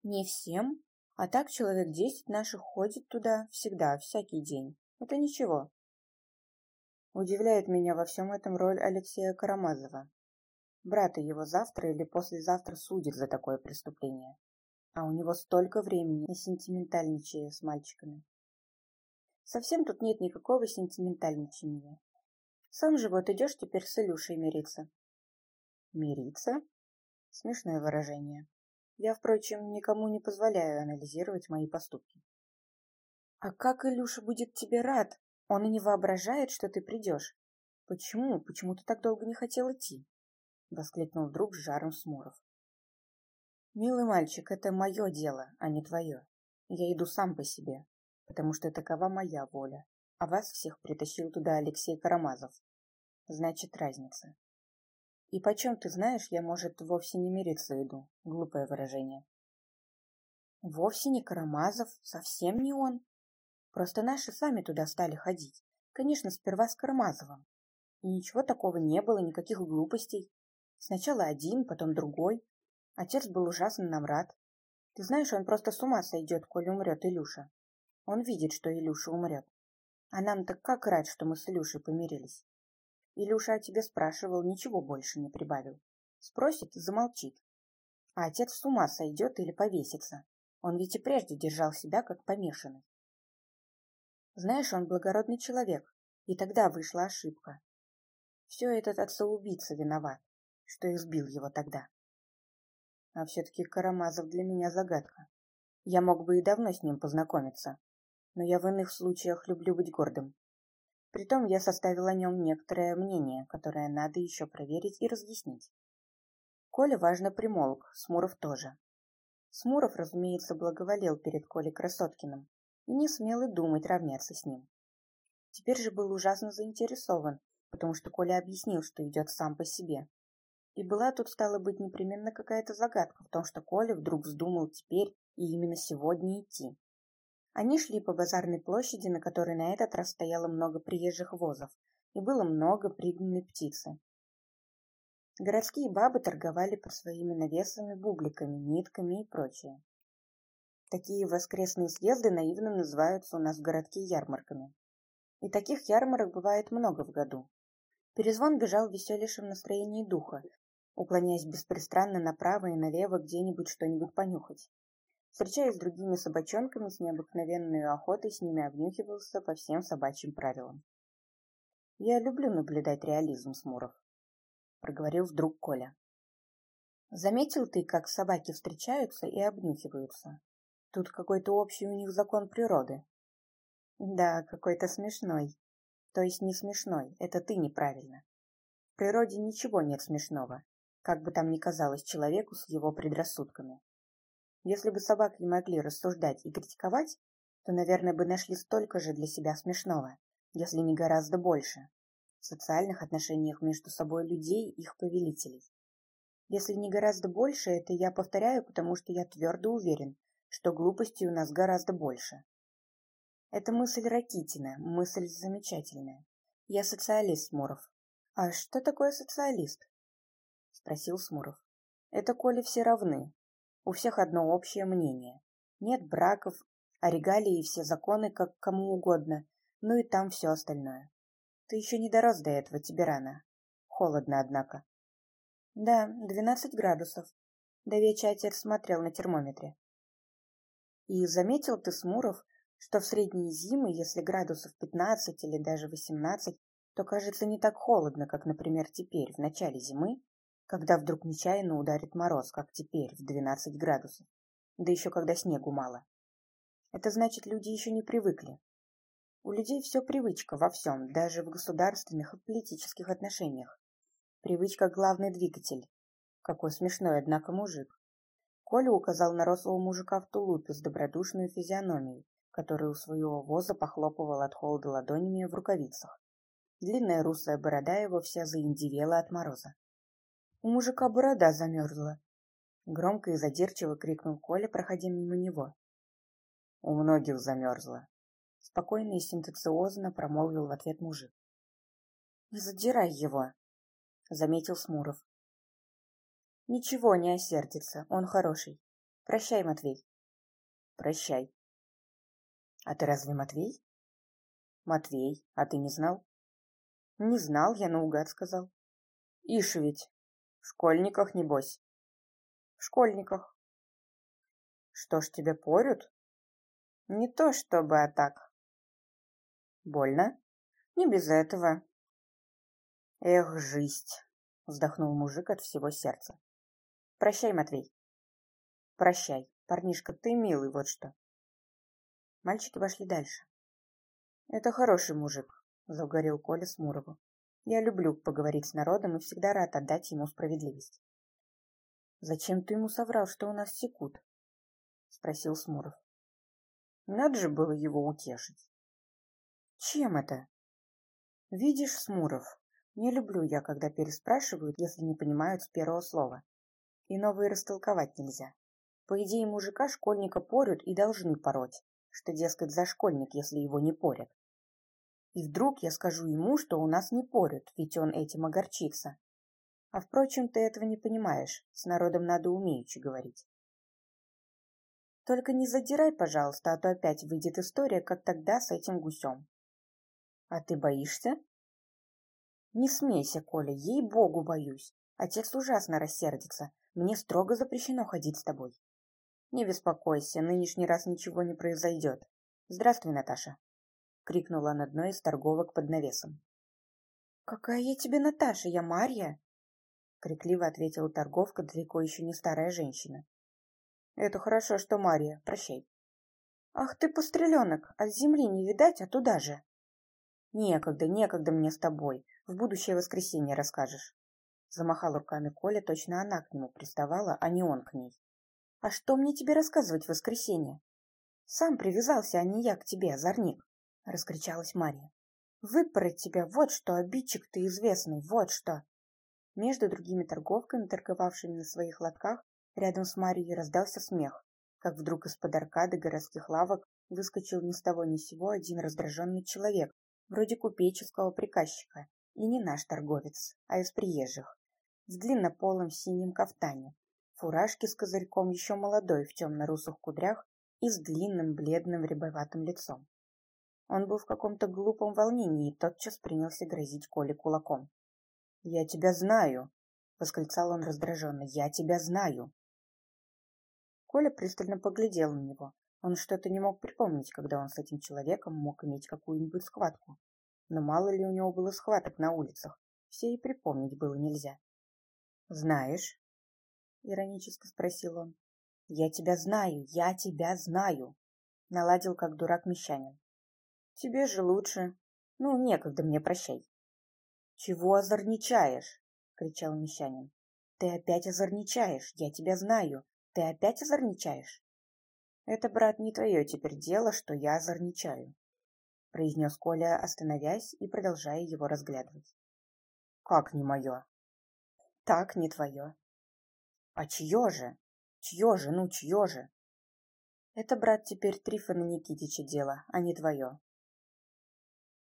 Не всем, а так человек десять наших ходит туда всегда, всякий день. Это ничего. Удивляет меня во всем этом роль Алексея Карамазова. Брата его завтра или послезавтра судят за такое преступление. А у него столько времени на сентиментальничая с мальчиками. Совсем тут нет никакого сентиментальничания. Сам же вот идешь теперь с Илюшей мириться. Мириться? Смешное выражение. Я, впрочем, никому не позволяю анализировать мои поступки. А как Илюша будет тебе рад? Он и не воображает, что ты придешь. Почему? Почему ты так долго не хотел идти? Воскликнул вдруг с жаром Смуров. Милый мальчик, это мое дело, а не твое. Я иду сам по себе, потому что такова моя воля. А вас всех притащил туда Алексей Карамазов. Значит, разница. И почем ты знаешь, я, может, вовсе не мириться иду. Глупое выражение. Вовсе не Карамазов, совсем не он. Просто наши сами туда стали ходить. Конечно, сперва с Кармазовым. И ничего такого не было, никаких глупостей. Сначала один, потом другой. Отец был ужасно нам рад. Ты знаешь, он просто с ума сойдет, коли умрет Илюша. Он видит, что Илюша умрет. А нам так как рад, что мы с Илюшей помирились. Илюша о тебе спрашивал, ничего больше не прибавил. Спросит, замолчит. А отец с ума сойдет или повесится. Он ведь и прежде держал себя как помешанный. Знаешь, он благородный человек, и тогда вышла ошибка. Все этот отца-убийца виноват, что избил его тогда. А все-таки Карамазов для меня загадка. Я мог бы и давно с ним познакомиться, но я в иных случаях люблю быть гордым. Притом я составил о нем некоторое мнение, которое надо еще проверить и разъяснить. Коля важно примолк, Смуров тоже. Смуров, разумеется, благоволел перед Колей Красоткиным и не смел и думать равняться с ним. Теперь же был ужасно заинтересован, потому что Коля объяснил, что идет сам по себе. И была тут, стала быть, непременно какая-то загадка в том, что Коля вдруг вздумал теперь и именно сегодня идти. Они шли по базарной площади, на которой на этот раз стояло много приезжих возов, и было много пригнанной птицы. Городские бабы торговали под своими навесами, бубликами, нитками и прочее. Такие воскресные съезды наивно называются у нас в городке ярмарками. И таких ярмарок бывает много в году. Перезвон бежал в веселейшем настроении духа, уклоняясь беспристрастно направо и налево где-нибудь что-нибудь понюхать. Встречаясь с другими собачонками, с необыкновенной охотой с ними обнюхивался по всем собачьим правилам. «Я люблю наблюдать реализм Смуров», — проговорил вдруг Коля. «Заметил ты, как собаки встречаются и обнюхиваются? Тут какой-то общий у них закон природы». «Да, какой-то смешной. То есть не смешной, это ты неправильно. В природе ничего нет смешного, как бы там ни казалось человеку с его предрассудками. Если бы собаки могли рассуждать и критиковать, то, наверное, бы нашли столько же для себя смешного, если не гораздо больше, в социальных отношениях между собой людей и их повелителей. Если не гораздо больше, это я повторяю, потому что я твердо уверен, что глупостей у нас гораздо больше. Это мысль Ракитина, мысль замечательная. Я социалист, Смуров. А что такое социалист? Спросил Смуров. Это коли все равны, у всех одно общее мнение. Нет браков, а регалии и все законы как кому угодно, ну и там все остальное. Ты еще не дорос до этого, тебе рано. Холодно, однако. Да, двенадцать градусов. До вечера отец смотрел на термометре. И заметил ты, Смуров, что в средние зимы, если градусов пятнадцать или даже восемнадцать, то кажется не так холодно, как, например, теперь, в начале зимы, когда вдруг нечаянно ударит мороз, как теперь, в 12 градусов. Да еще когда снегу мало. Это значит, люди еще не привыкли. У людей все привычка во всем, даже в государственных и политических отношениях. Привычка – главный двигатель. Какой смешной, однако, мужик. Коля указал на рослого мужика в тулупе с добродушной физиономией, который у своего воза похлопывал от холода ладонями в рукавицах. Длинная русая борода его вся заиндивела от мороза. У мужика борода замерзла. Громко и задирчиво крикнул Коля, проходя мимо него. У многих замерзла. Спокойно и синтециозно промолвил в ответ мужик. Не задирай его, заметил Смуров. Ничего, не осердится, он хороший. Прощай, Матвей. Прощай. А ты разве Матвей? Матвей, а ты не знал? Не знал, я наугад сказал. Ишь ведь, в школьниках, небось? В школьниках. Что ж тебе порют? Не то чтобы, а так. Больно? Не без этого. Эх, жизнь, вздохнул мужик от всего сердца. Прощай, Матвей. Прощай, парнишка, ты милый, вот что. Мальчики пошли дальше. Это хороший мужик, загорел Коля Смурову. Я люблю поговорить с народом и всегда рад отдать ему справедливость. «Зачем ты ему соврал, что у нас секут?» — спросил Смуров. Надо же было его утешить. «Чем это?» «Видишь, Смуров, не люблю я, когда переспрашивают, если не понимают с первого слова. И новые растолковать нельзя. По идее, мужика школьника порют и должны пороть, что, дескать, за школьник, если его не порят. И вдруг я скажу ему, что у нас не порют, ведь он этим огорчится. А впрочем, ты этого не понимаешь, с народом надо умеючи говорить. Только не задирай, пожалуйста, а то опять выйдет история, как тогда с этим гусем. А ты боишься? Не смейся, Коля, ей-богу боюсь. Отец ужасно рассердится. Мне строго запрещено ходить с тобой. Не беспокойся, нынешний раз ничего не произойдет. Здравствуй, Наташа. Крикнула над одной из торговок под навесом. Какая я тебе Наташа, я Марья? Крикливо ответила торговка, далеко еще не старая женщина. Это хорошо, что Марья, прощай. Ах ты, постреленок, от земли не видать, а туда же. Некогда, некогда мне с тобой. В будущее воскресенье расскажешь. Замахал руками Коля, точно она к нему приставала, а не он к ней. А что мне тебе рассказывать в воскресенье? Сам привязался, а не я к тебе, озорник, раскричалась Марья. Выпороть тебя, вот что, обидчик ты известный, вот что. Между другими торговками, торговавшими на своих лотках, рядом с Марьей раздался смех, как вдруг из-под аркады городских лавок выскочил ни с того ни с сего один раздраженный человек вроде купеческого приказчика, и не наш торговец, а из приезжих, с длиннополым синим кафтане, фуражки с козырьком еще молодой в темно-русых кудрях и с длинным бледным рябоватым лицом. Он был в каком-то глупом волнении и тотчас принялся грозить Коле кулаком. «Я тебя знаю!» — восклицал он раздраженно. «Я тебя знаю!» Коля пристально поглядел на него, он что-то не мог припомнить, когда он с этим человеком мог иметь какую-нибудь схватку. Но мало ли у него было схваток на улицах, все и припомнить было нельзя. «Знаешь?» — иронически спросил он. «Я тебя знаю, я тебя знаю!» — наладил, как дурак мещанин. «Тебе же лучше. Ну, некогда мне, прощай». «Чего озорничаешь?» — кричал мещанин. «Ты опять озорничаешь, я тебя знаю. Ты опять озорничаешь?» «Это, брат, не твое теперь дело, что я озорничаю», — произнес Коля, остановясь и продолжая его разглядывать. «Как не мое?» «Так не твое». «А чье же? Чье же, ну чье же?» «Это, брат, теперь Трифона Никитича дело, а не твое».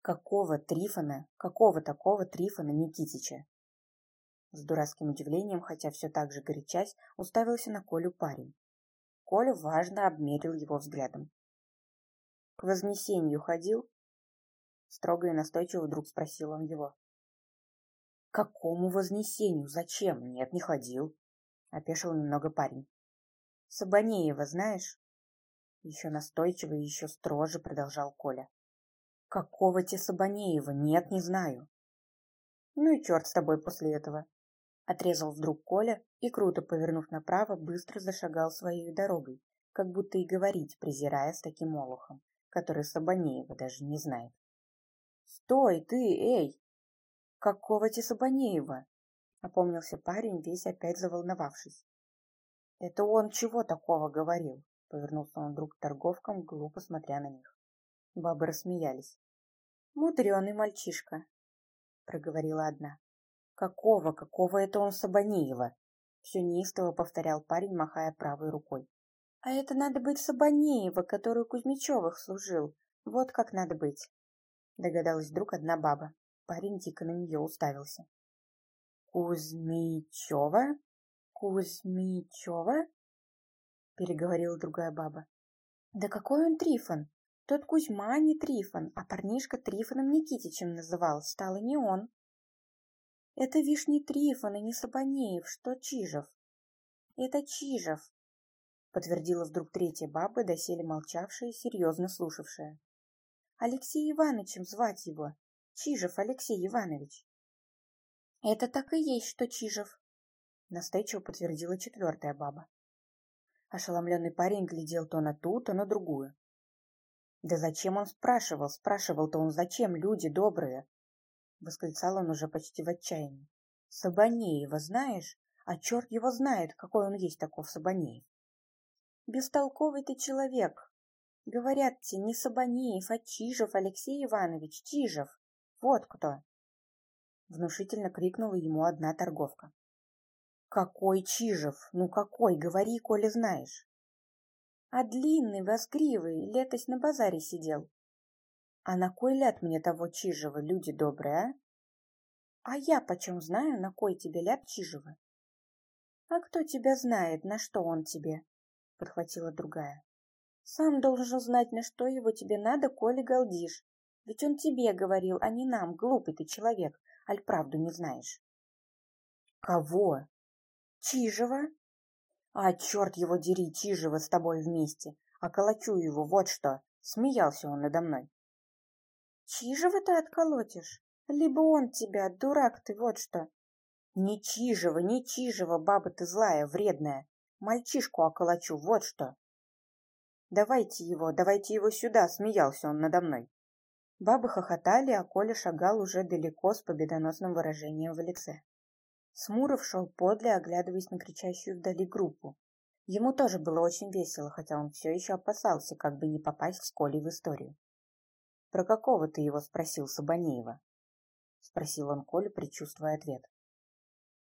«Какого Трифона? Какого такого Трифона Никитича?» С дурацким удивлением, хотя все так же горячась, уставился на Колю парень. Коля важно обмерил его взглядом. — К Вознесению ходил? — строго и настойчиво вдруг спросил он его. — Какому Вознесению? Зачем? Нет, не ходил. — опешил немного парень. — Сабанеева знаешь? Еще настойчиво и еще строже продолжал Коля. — Какого тебе Сабанеева? Нет, не знаю. — Ну и черт с тобой после этого. Отрезал вдруг Коля и, круто повернув направо, быстро зашагал своей дорогой, как будто и говорить, презирая с таким олухом, который Сабанеева даже не знает. «Стой ты, эй! Какого тебе Сабанеева?» — опомнился парень, весь опять заволновавшись. «Это он чего такого говорил?» — повернулся он вдруг к торговкам, глупо смотря на них. Бабы рассмеялись. «Мудреный мальчишка», — проговорила одна. Какого, какого это он Сабанеева? Все неистово повторял парень, махая правой рукой. А это надо быть Сабанеева, который у Кузьмичевых служил. Вот как надо быть. Догадалась вдруг одна баба. Парень дико на нее уставился. Кузьмичева? Кузьмичева? Переговорила другая баба. Да какой он Трифон? Тот Кузьма не Трифон, а парнишка Трифоном Никитичем называл, стало не он. Это Вишний Трифон, и не Сабанеев, что Чижев. Это Чижев, подтвердила вдруг третья баба, доселе молчавшая и серьезно слушавшая. Алексей Ивановичем звать его. Чижев Алексей Иванович. Это так и есть, что Чижев, настойчиво подтвердила четвертая баба. Ошеломленный парень глядел то на ту, то на другую. Да зачем он спрашивал? Спрашивал-то он зачем, люди добрые? — восклицал он уже почти в отчаянии. — Сабанеева знаешь? А черт его знает, какой он есть таков Сабанеев. — Бестолковый ты человек. Говорят тебе, не Сабанеев, а Чижев Алексей Иванович, Чижев. Вот кто. Внушительно крикнула ему одна торговка. — Какой Чижев? Ну какой? Говори, коли знаешь. — А длинный, возгривый, летось на базаре сидел. А на кой ляд мне того Чижева, люди добрые, а? А я почем знаю, на кой тебе ляд Чижева? А кто тебя знает, на что он тебе? подхватила другая. Сам должен знать, на что его тебе надо, коли галдишь. Ведь он тебе говорил, а не нам, глупый ты человек, аль правду не знаешь. Кого? Чижева? А, черт его дери, Чижева с тобой вместе. Околочу его, вот что. Смеялся он надо мной. Чижева ты отколотишь? Либо он тебя, дурак ты, вот что. Не Чижева, не Чижева, баба ты злая, вредная. Мальчишку околочу, вот что. Давайте его, давайте его сюда, смеялся он надо мной. Бабы хохотали, а Коля шагал уже далеко с победоносным выражением в лице. Смуров шел подле, оглядываясь на кричащую вдали группу. Ему тоже было очень весело, хотя он все еще опасался, как бы не попасть с Колей в историю. «Про какого ты его?» — спросил Сабанеева. Спросил он Колю, предчувствуя ответ.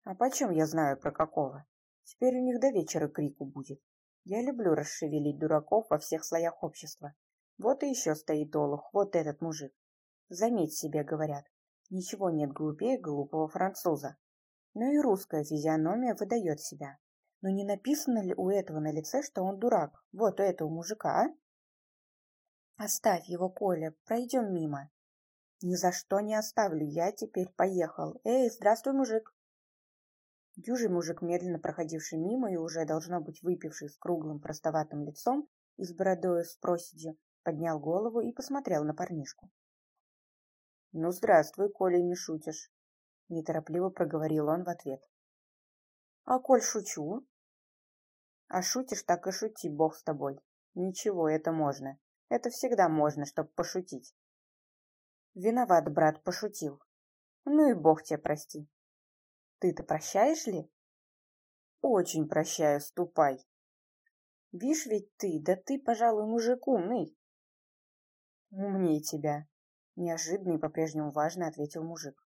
«А почем я знаю, про какого? Теперь у них до вечера крику будет. Я люблю расшевелить дураков во всех слоях общества. Вот и еще стоит олух, вот этот мужик. Заметь себе, говорят, ничего нет глупее глупого француза. Но и русская физиономия выдает себя. Но не написано ли у этого на лице, что он дурак? Вот у этого мужика, а? Оставь его, Коля, пройдем мимо. Ни за что не оставлю, я теперь поехал. Эй, здравствуй, мужик. Дюжий мужик, медленно проходивший мимо и уже, должно быть, выпивший с круглым простоватым лицом и с бородой с проседью, поднял голову и посмотрел на парнишку. — Ну, здравствуй, Коля, не шутишь. — неторопливо проговорил он в ответ. «А коль шучу?» «А шутишь, так и шути, бог с тобой. Ничего, это можно. Это всегда можно, чтоб пошутить». «Виноват, брат, пошутил. Ну и бог тебя прости. Ты-то прощаешь ли?» «Очень прощаю, ступай». «Вишь ведь ты, да ты, пожалуй, мужик умный». «Умнее тебя», — неожиданно и по-прежнему важно ответил мужик.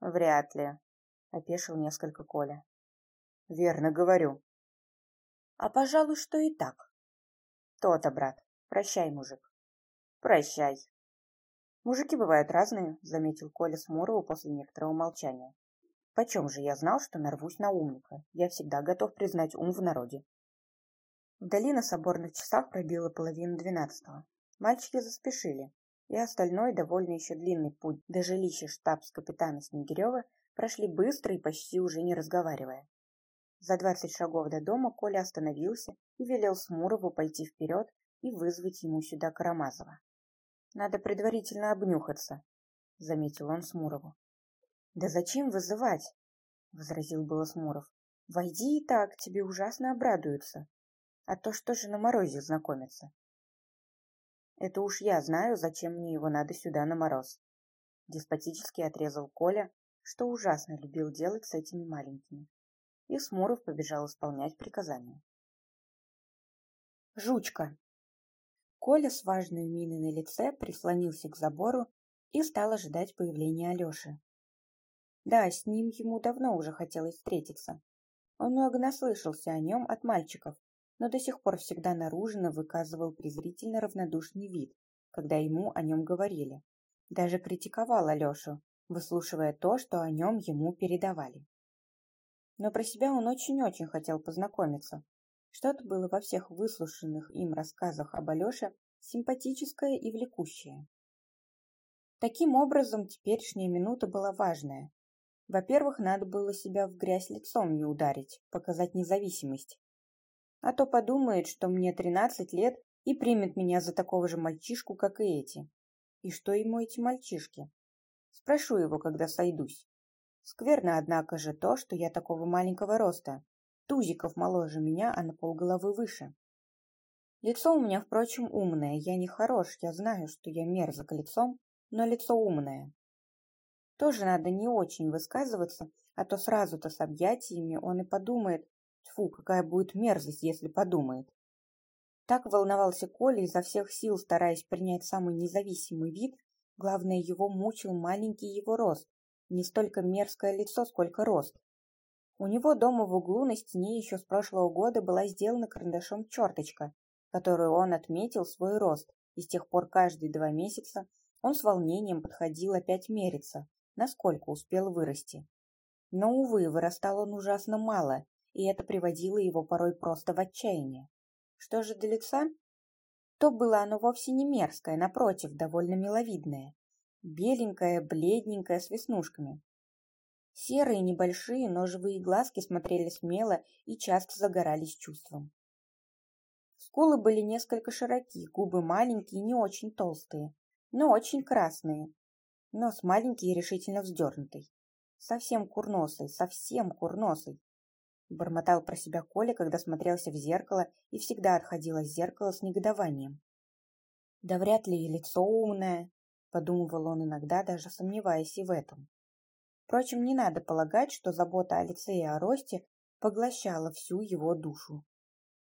Вряд ли, опешил несколько Коля. Верно говорю. А пожалуй, что и так. То-то, брат. Прощай, мужик. Прощай. Мужики бывают разные, заметил Коля Смурову после некоторого молчания. Почем же я знал, что нарвусь на умника? Я всегда готов признать ум в народе. Вдали на соборных часах пробило половину двенадцатого. Мальчики заспешили и остальной, довольно еще длинный путь до жилища штабс-капитана Снегирева прошли быстро и почти уже не разговаривая. За двадцать шагов до дома Коля остановился и велел Смурову пойти вперед и вызвать ему сюда Карамазова. «Надо предварительно обнюхаться», — заметил он Смурову. «Да зачем вызывать?» — возразил было Смуров. «Войди и так, тебе ужасно обрадуются. А то что же на морозе знакомиться?» Это уж я знаю, зачем мне его надо сюда на мороз. Деспотически отрезал Коля, что ужасно любил делать с этими маленькими. И Смуров побежал исполнять приказания. Жучка. Коля с важной миной на лице прислонился к забору и стал ожидать появления Алеши. Да, с ним ему давно уже хотелось встретиться. Он много наслышался о нем от мальчиков, но до сих пор всегда наружно выказывал презрительно равнодушный вид, когда ему о нем говорили. Даже критиковал Алешу, выслушивая то, что о нем ему передавали. Но про себя он очень-очень хотел познакомиться. Что-то было во всех выслушанных им рассказах об Алёше симпатическое и влекущее. Таким образом, теперешняя минута была важная. Во-первых, надо было себя в грязь лицом не ударить, показать независимость. А то подумает, что мне тринадцать лет и примет меня за такого же мальчишку, как и эти. И что ему эти мальчишки? Спрошу его, когда сойдусь. Скверно, однако же, то, что я такого маленького роста. Тузиков моложе меня, а на полголовы выше. Лицо у меня, впрочем, умное. Я не хорош, я знаю, что я мерзок лицом, но лицо умное. Тоже надо не очень высказываться, а то сразу-то с объятиями он и подумает, Тьфу, какая будет мерзость, если подумает. Так волновался Коля изо всех сил, стараясь принять самый независимый вид. Главное, его мучил маленький его рост. Не столько мерзкое лицо, сколько рост. У него дома в углу на стене еще с прошлого года была сделана карандашом черточка, которую он отметил свой рост, и с тех пор каждые два месяца он с волнением подходил опять мериться, насколько успел вырасти. Но, увы, вырастал он ужасно мало, и это приводило его порой просто в отчаяние. Что же до лица? То было оно вовсе не мерзкое, напротив, довольно миловидное. Беленькое, бледненькое, с веснушками. Серые, небольшие, но живые глазки смотрели смело и часто загорались чувством. Скулы были несколько широки, губы маленькие и не очень толстые, но очень красные. Нос маленький и решительно вздернутый. Совсем курносый, совсем курносый. Бормотал про себя Коля, когда смотрелся в зеркало и всегда отходил от зеркала с негодованием. Да вряд ли и лицо умное, подумывал он иногда, даже сомневаясь и в этом. Впрочем, не надо полагать, что забота о лице и о росте поглощала всю его душу.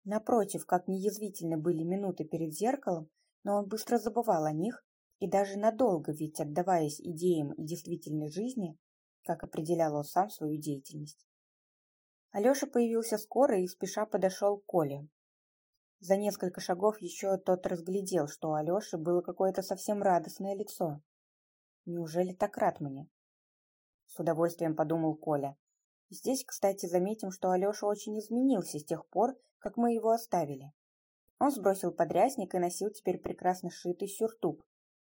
Напротив, как неязвительны были минуты перед зеркалом, но он быстро забывал о них и даже надолго, ведь отдаваясь идеям и действительной жизни, как определял он сам свою деятельность. Алеша появился скоро и спеша подошел к Коле. За несколько шагов еще тот разглядел, что у Алеши было какое-то совсем радостное лицо. Неужели так рад мне? С удовольствием подумал Коля. Здесь, кстати, заметим, что Алеша очень изменился с тех пор, как мы его оставили. Он сбросил подрясник и носил теперь прекрасно сшитый сюртук,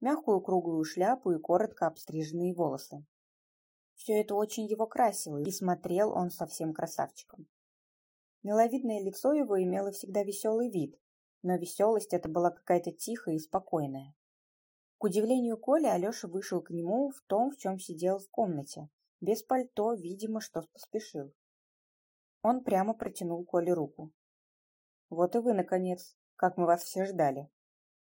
мягкую круглую шляпу и коротко обстриженные волосы. Все это очень его красило, и смотрел он совсем красавчиком. Миловидное лицо его имело всегда веселый вид, но веселость эта была какая-то тихая и спокойная. К удивлению Коли, Алеша вышел к нему в том, в чем сидел в комнате, без пальто, видимо, что поспешил. Он прямо протянул Коле руку. Вот и вы, наконец, как мы вас все ждали.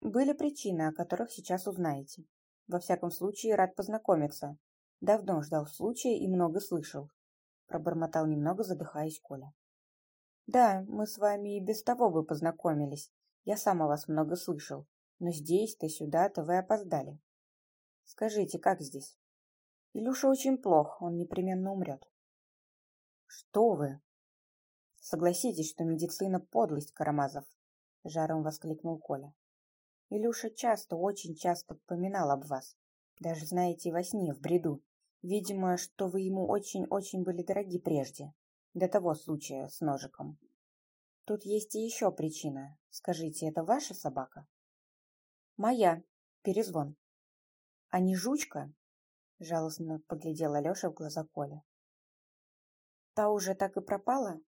Были причины, о которых сейчас узнаете. Во всяком случае, рад познакомиться. Давно ждал случая и много слышал. Пробормотал немного, задыхаясь Коля. Да, мы с вами и без того бы познакомились. Я сам о вас много слышал. Но здесь-то, сюда-то вы опоздали. Скажите, как здесь? Илюша очень плох, он непременно умрет. Что вы? Согласитесь, что медицина — подлость, Карамазов, — жаром воскликнул Коля. Илюша часто, очень часто поминал об вас. Даже, знаете, во сне, в бреду. Видимо, что вы ему очень-очень были дороги прежде, до того случая с ножиком. Тут есть и еще причина. Скажите, это ваша собака? Моя. Перезвон. А не жучка? Жалостно поглядел Алеша в глаза Коля. Та уже так и пропала?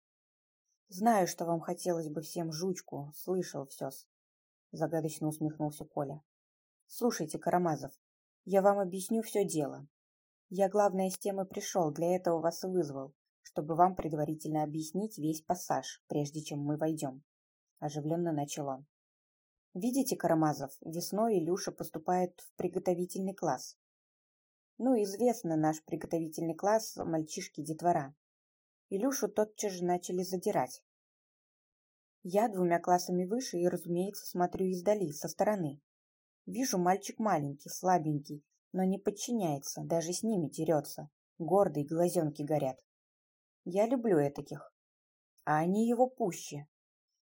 Знаю, что вам хотелось бы всем жучку, слышал все-с. Загадочно усмехнулся Коля. Слушайте, Карамазов, я вам объясню все дело. Я, главное, с темы пришел, для этого вас и вызвал, чтобы вам предварительно объяснить весь пассаж, прежде чем мы войдем. Оживленно начал он. Видите, Карамазов, весной Илюша поступает в приготовительный класс. Ну, известно наш приготовительный класс мальчишки-детвора. Илюшу тотчас же начали задирать. Я двумя классами выше и, разумеется, смотрю издали, со стороны. Вижу, мальчик маленький, слабенький, но не подчиняется, даже с ними терется. Гордый, глазенки горят. Я люблю этаких. А они его пуще.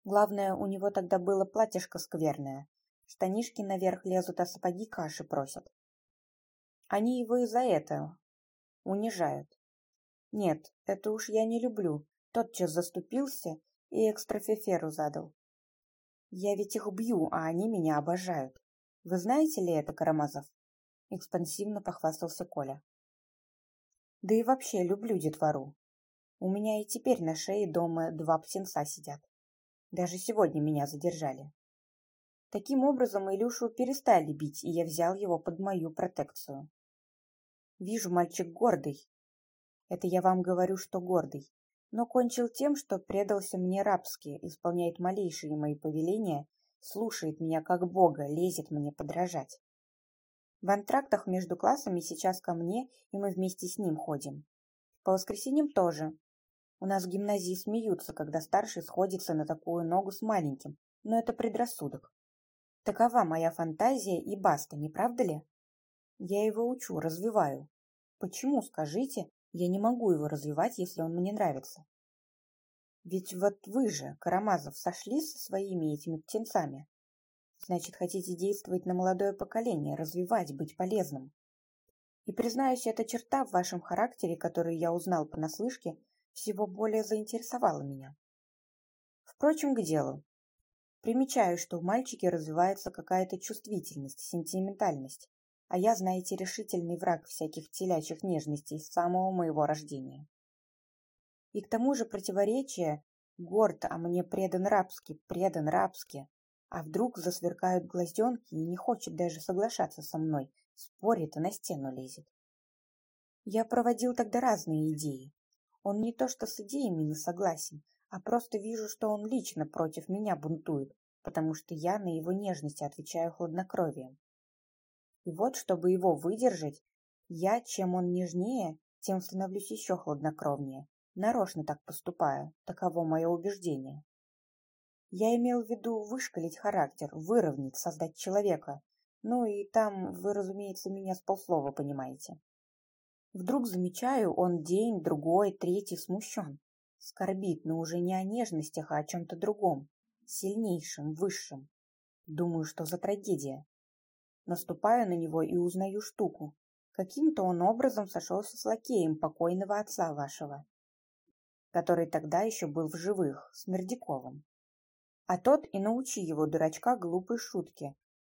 Главное, у него тогда было платьишко скверное. Штанишки наверх лезут, а сапоги каши просят. Они его и за это унижают. Нет, это уж я не люблю. Тотчас заступился и экстрафеферу задал. Я ведь их бью, а они меня обожают. Вы знаете ли это, Карамазов? Экспансивно похвастался Коля. Да и вообще люблю детвору. У меня и теперь на шее дома два птенца сидят. Даже сегодня меня задержали. Таким образом, Илюшу перестали бить, и я взял его под мою протекцию. Вижу, мальчик гордый, это я вам говорю, что гордый. Но кончил тем, что предался мне рабски, исполняет малейшие мои повеления, слушает меня как бога, лезет мне подражать. В антрактах между классами сейчас ко мне, и мы вместе с ним ходим. По воскресеньям тоже. У нас в гимназии смеются, когда старший сходится на такую ногу с маленьким, но это предрассудок. Такова моя фантазия и баста, не правда ли? Я его учу, развиваю. Почему, скажите, я не могу его развивать, если он мне нравится. Ведь вот вы же, Карамазов, сошли со своими этими птенцами. Значит, хотите действовать на молодое поколение, развивать, быть полезным. И, признаюсь, эта черта в вашем характере, которую я узнал понаслышке, всего более заинтересовала меня. Впрочем, к делу. Примечаю, что в мальчике развивается какая-то чувствительность, сентиментальность, а я, знаете, решительный враг всяких телячьих нежностей с самого моего рождения. И к тому же противоречие горд, а мне предан рабски, предан рабски. А вдруг засверкают глазенки и не хочет даже соглашаться со мной, спорит и на стену лезет. Я проводил тогда разные идеи. Он не то что с идеями не согласен, а просто вижу, что он лично против меня бунтует, потому что я на его нежности отвечаю хладнокровием. И вот, чтобы его выдержать, я, чем он нежнее, тем становлюсь еще хладнокровнее. Нарочно так поступаю, таково мое убеждение. Я имел в виду вышкалить характер, выровнять, создать человека. Ну и там вы, разумеется, меня с полслова понимаете. Вдруг замечаю, он день, другой, третий смущен. Скорбит, но уже не о нежностях, а о чем-то другом, сильнейшем, высшем. Думаю, что за трагедия. Наступаю на него и узнаю штуку. Каким-то он образом сошелся с лакеем покойного отца вашего, который тогда еще был в живых, с. А тот и научи его, дурачка, глупой шутки,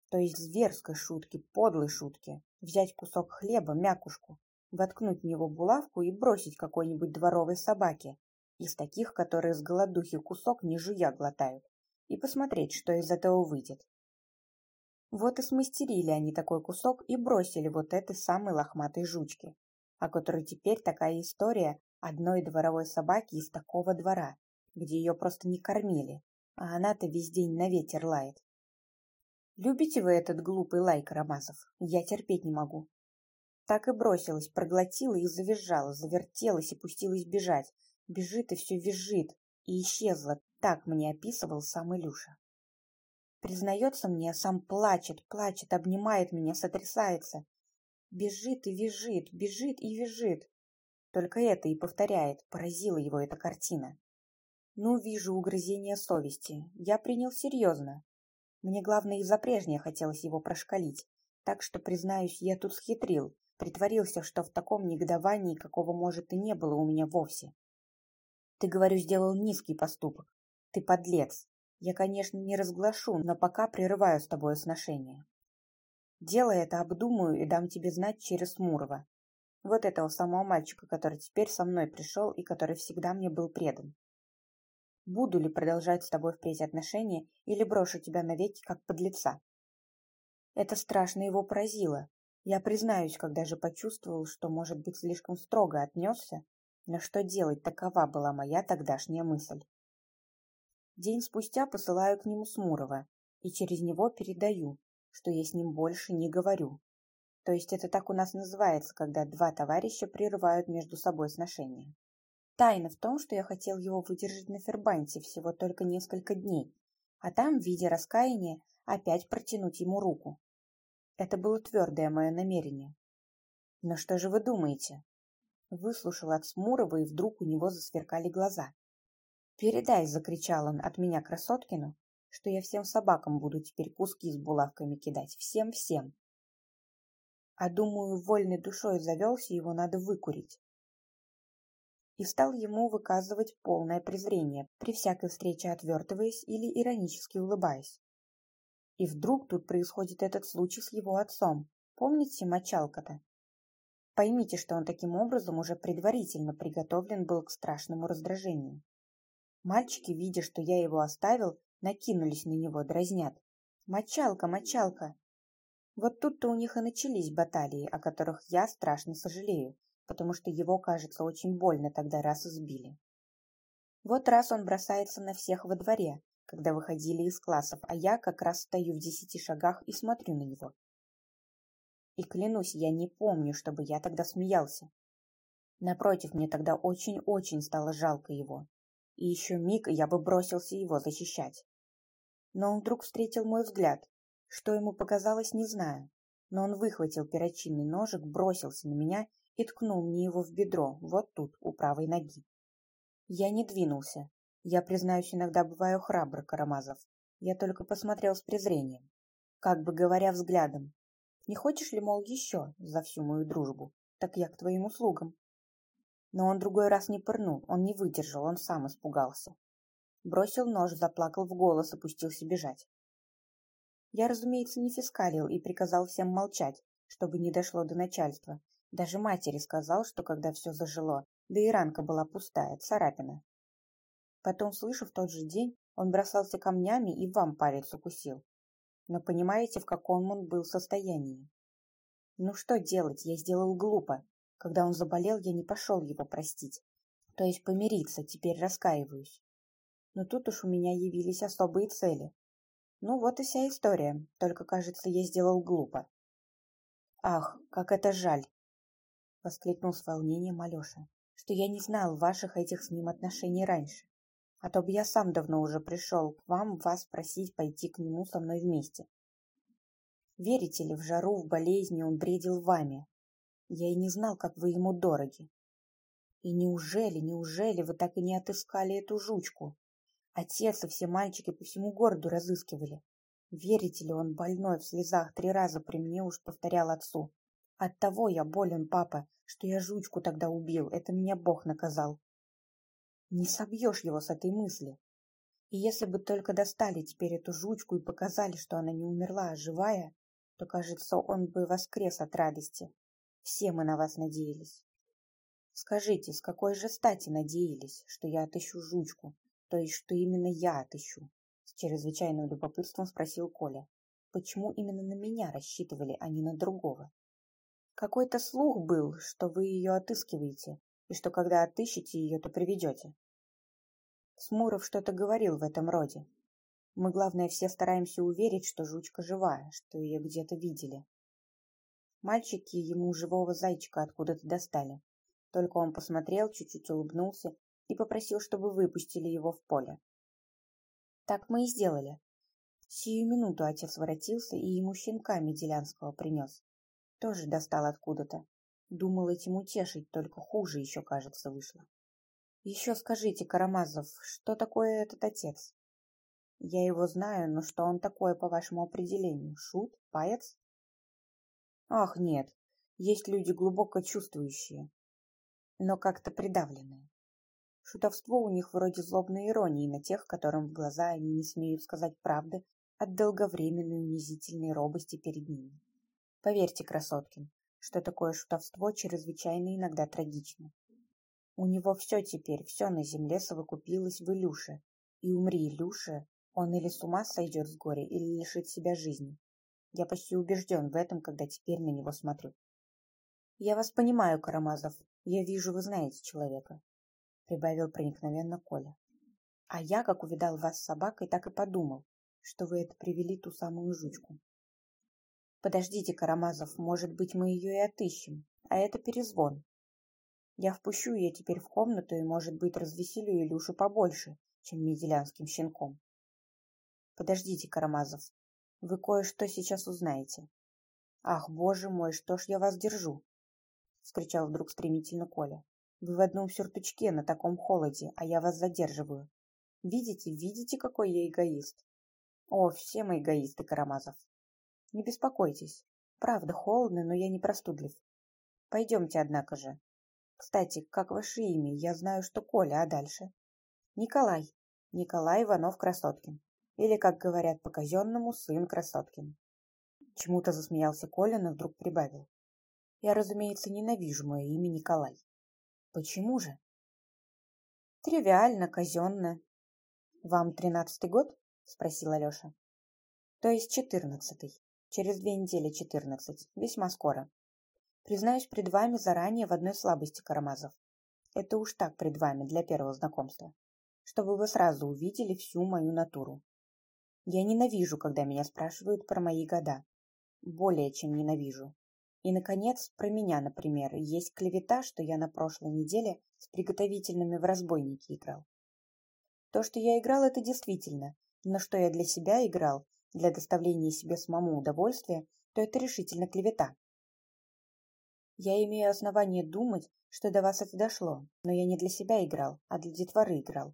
то есть зверской шутки, подлой шутки, взять кусок хлеба, мякушку, воткнуть в него булавку и бросить какой-нибудь дворовой собаке, из таких, которые с голодухи кусок не жуя глотают, и посмотреть, что из этого выйдет. Вот и смастерили они такой кусок и бросили вот этой самой лохматой жучке, о которой теперь такая история одной дворовой собаки из такого двора, где ее просто не кормили, а она-то весь день на ветер лает. Любите вы этот глупый лай, Карамазов? Я терпеть не могу. Так и бросилась, проглотила и завизжала, завертелась и пустилась бежать. Бежит и все визжит, и исчезла, так мне описывал сам Илюша. Признается мне, сам плачет, плачет, обнимает меня, сотрясается. Бежит и визжит, бежит и визжит. Только это и повторяет, поразила его эта картина. Ну, вижу угрызение совести. Я принял серьезно. Мне, главное, из-за прежнее хотелось его прошкалить. Так что, признаюсь, я тут схитрил, притворился, что в таком негодовании, какого, может, и не было у меня вовсе. Ты, говорю, сделал низкий поступок. Ты подлец. Я, конечно, не разглашу, но пока прерываю с тобой сношение. Делай это, обдумаю и дам тебе знать через Мурова. Вот этого самого мальчика, который теперь со мной пришел и который всегда мне был предан. Буду ли продолжать с тобой впредь отношения или брошу тебя навеки, как подлеца? Это страшно его поразило. Я признаюсь, когда же почувствовал, что, может быть, слишком строго отнесся, но что делать, такова была моя тогдашняя мысль. День спустя посылаю к нему Смурова и через него передаю, что я с ним больше не говорю. То есть это так у нас называется, когда два товарища прерывают между собой сношения. Тайна в том, что я хотел его выдержать на Фербанте всего только несколько дней, а там, в виде раскаяния, опять протянуть ему руку. Это было твердое мое намерение. Но что же вы думаете? Выслушал от Смурова, и вдруг у него засверкали глаза. «Передай!» — закричал он от меня Красоткину, что я всем собакам буду теперь куски с булавками кидать. Всем-всем. А думаю, вольной душой завелся, его надо выкурить. И стал ему выказывать полное презрение, при всякой встрече отвертываясь или иронически улыбаясь. И вдруг тут происходит этот случай с его отцом. Помните мочалка-то? Поймите, что он таким образом уже предварительно приготовлен был к страшному раздражению. Мальчики, видя, что я его оставил, накинулись на него, дразнят. «Мочалка, мочалка!» Вот тут-то у них и начались баталии, о которых я страшно сожалею, потому что его, кажется, очень больно тогда раз избили. Вот раз он бросается на всех во дворе, когда выходили из классов, а я как раз стою в десяти шагах и смотрю на него. И клянусь, я не помню, чтобы я тогда смеялся. Напротив, мне тогда очень-очень стало жалко его и еще миг я бы бросился его защищать. Но он вдруг встретил мой взгляд. Что ему показалось, не знаю. Но он выхватил перочинный ножик, бросился на меня и ткнул мне его в бедро, вот тут, у правой ноги. Я не двинулся. Я, признаюсь, иногда бываю храбр, Карамазов. Я только посмотрел с презрением, как бы говоря взглядом. Не хочешь ли, мол, еще за всю мою дружбу? Так я к твоим услугам. Но он другой раз не пырнул, он не выдержал, он сам испугался. Бросил нож, заплакал в голос и пустился бежать. Я, разумеется, не фискалил и приказал всем молчать, чтобы не дошло до начальства. Даже матери сказал, что когда все зажило, да и ранка была пустая, царапина. Потом, слышу, в тот же день он бросался камнями и вам палец укусил. Но понимаете, в каком он был состоянии? Ну что делать, я сделал глупо. Когда он заболел, я не пошел его простить. То есть помириться, теперь раскаиваюсь. Но тут уж у меня явились особые цели. Ну вот и вся история, только, кажется, я сделал глупо. Ах, как это жаль! Воскликнул с волнением Алеша, что я не знал ваших этих с ним отношений раньше. А то бы я сам давно уже пришел к вам вас просить пойти к нему со мной вместе. Верите ли, в жару, в болезни он бредил вами. Я и не знал, как вы ему дороги. И неужели, неужели вы так и не отыскали эту жучку? Отец и все мальчики по всему городу разыскивали. Верите ли, он больной в слезах три раза при мне уж повторял отцу. Оттого я болен, папа, что я жучку тогда убил, это меня Бог наказал. Не собьешь его с этой мысли. И если бы только достали теперь эту жучку и показали, что она не умерла, а живая, то, кажется, он бы воскрес от радости. Все мы на вас надеялись. Скажите, с какой же стати надеялись, что я отыщу жучку, то есть, что именно я отыщу? С чрезвычайным любопытством спросил Коля. Почему именно на меня рассчитывали, а не на другого? Какой-то слух был, что вы ее отыскиваете, и что когда отыщете ее, то приведете. Смуров что-то говорил в этом роде. Мы, главное, все стараемся уверить, что жучка живая, что ее где-то видели. Мальчики ему живого зайчика откуда-то достали. Только он посмотрел, чуть-чуть улыбнулся и попросил, чтобы выпустили его в поле. Так мы и сделали. Сию минуту отец воротился и ему щенка Меделянского принес. Тоже достал откуда-то. Думал этим утешить, только хуже еще, кажется, вышло. Еще скажите, Карамазов, что такое этот отец? Я его знаю, но что он такое по вашему определению? Шут? Паяц? Ах, нет. Есть люди глубоко чувствующие, но как-то придавленные. Шутовство у них вроде злобной иронии на тех, которым в глаза они не смеют сказать правды от долговременной унизительной робости перед ними. Поверьте, Красоткин, что такое шутовство чрезвычайно иногда трагично. У него все теперь, все на земле совокупилось в Илюше. И умри, Илюша, он или с ума сойдет с горя, или лишит себя жизни. Я почти убежден в этом, когда теперь на него смотрю. Я вас понимаю, Карамазов. Я вижу, вы знаете человека прибавил проникновенно Коля. А я, как увидал вас с собакой, так и подумал, что вы это привели ту самую жучку. Подождите, Карамазов, может быть, мы ее и отыщем, а это перезвон. Я впущу ее теперь в комнату и, может быть, развеселю Илюшу побольше, чем меделянским щенком. Подождите, Карамазов, вы кое-что сейчас узнаете. Ах, боже мой, что ж я вас держу? — вскричал вдруг стремительно Коля. Вы в одном сюртучке на таком холоде, а я вас задерживаю. Видите, видите, какой я эгоист? О, все мы эгоисты, Карамазов. Не беспокойтесь. Правда, холодно, но я не простудлив. Пойдемте, однако же. Кстати, как ваше имя? Я знаю, что Коля, а дальше? Николай. Николай Иванов-Красоткин. Или, как говорят по-казенному, сын Красоткин. Чему-то засмеялся Коля, но вдруг прибавил. Я, разумеется, ненавижу мое имя Николай. Почему же? Тривиально, казенно. Вам тринадцатый год? Спросил Алеша. То есть четырнадцатый. Через две недели четырнадцать. Весьма скоро. Признаюсь пред вами заранее в одной слабости, Карамазов. Это уж так пред вами для первого знакомства. Чтобы вы сразу увидели всю мою натуру. Я ненавижу, когда меня спрашивают про мои года. Более чем ненавижу. И, наконец, про меня, например, есть клевета, что я на прошлой неделе с приготовительными в разбойники играл. То, что я играл, это действительно, но что я для себя играл, для доставления себе самому удовольствия, то это решительно клевета. Я имею основание думать, что до вас это дошло, но я не для себя играл, а для детворы играл,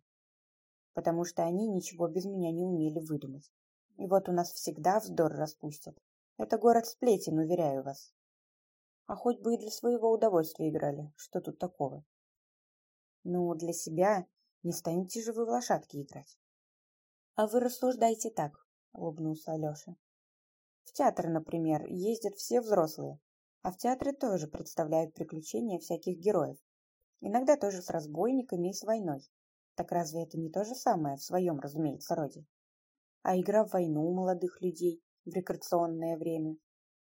потому что они ничего без меня не умели выдумать. И вот у нас всегда вздор распустят. Это город сплетен, уверяю вас. А хоть бы и для своего удовольствия играли. Что тут такого? Ну, для себя Не станете же вы в лошадки играть. А вы рассуждайте так, улыбнулся Алеша. В театр, например, ездят все взрослые, а в театре тоже представляют приключения всяких героев. Иногда тоже с разбойниками и с войной. Так разве это не то же самое в своем, разумеется, роде? А игра в войну у молодых людей в рекреационное время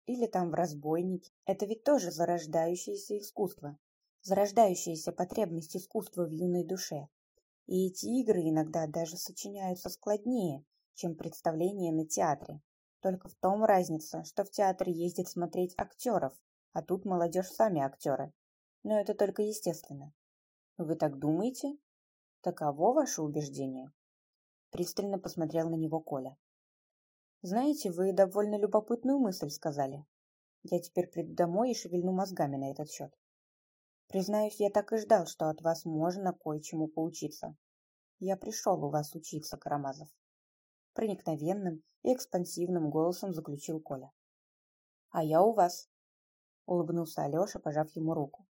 или там в разбойники – это ведь тоже зарождающееся искусство, зарождающаяся потребность искусства в юной душе. И эти игры иногда даже сочиняются складнее, чем представления на театре. Только в том разница, что в театре ездит смотреть актеров, а тут молодежь сами актеры. Но это только естественно. Вы так думаете? Таково ваше убеждение? Пристально посмотрел на него Коля. Знаете, вы довольно любопытную мысль сказали. Я теперь приду домой и шевельну мозгами на этот счет. Признаюсь, я так и ждал, что от вас можно кое-чему поучиться. Я пришел у вас учиться, Карамазов. Проникновенным и экспансивным голосом заключил Коля. А я у вас. Улыбнулся Алеша, пожав ему руку.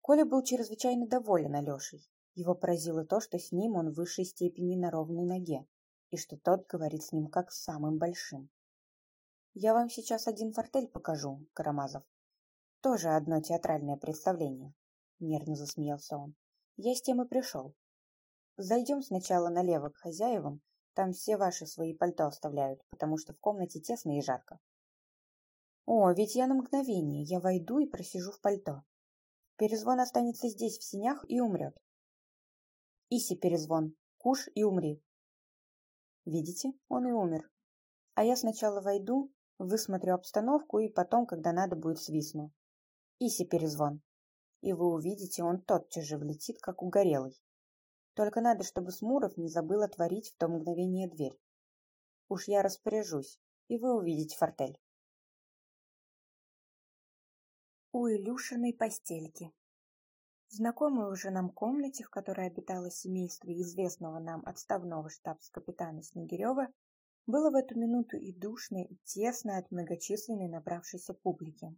Коля был чрезвычайно доволен Алешей. Его поразило то, что с ним он в высшей степени на ровной ноге, и что тот говорит с ним как с самым большим. Я вам сейчас один фортель покажу, Карамазов, тоже одно театральное представление. Нервно засмеялся он. Я с тем и пришел. Зайдем сначала налево к хозяевам, там все ваши свои пальто оставляют, потому что в комнате тесно и жарко. О, ведь я на мгновение, я войду и просижу в пальто. Перезвон останется здесь, в синях, и умрет. Иси перезвон, куш и умри. Видите, он и умер. А я сначала войду, высмотрю обстановку и потом, когда надо будет, свистну. Иси перезвон. И вы увидите, он тотчас же влетит, как угорелый. Только надо, чтобы Смуров не забыл отворить в то мгновение дверь. Уж я распоряжусь, и вы увидите фортель. У Илюшиной постельки. В знакомой уже нам комнате, в которой обитало семейство известного нам отставного штабс-капитана Снегирева, было в эту минуту и душно, и тесно от многочисленной набравшейся публики.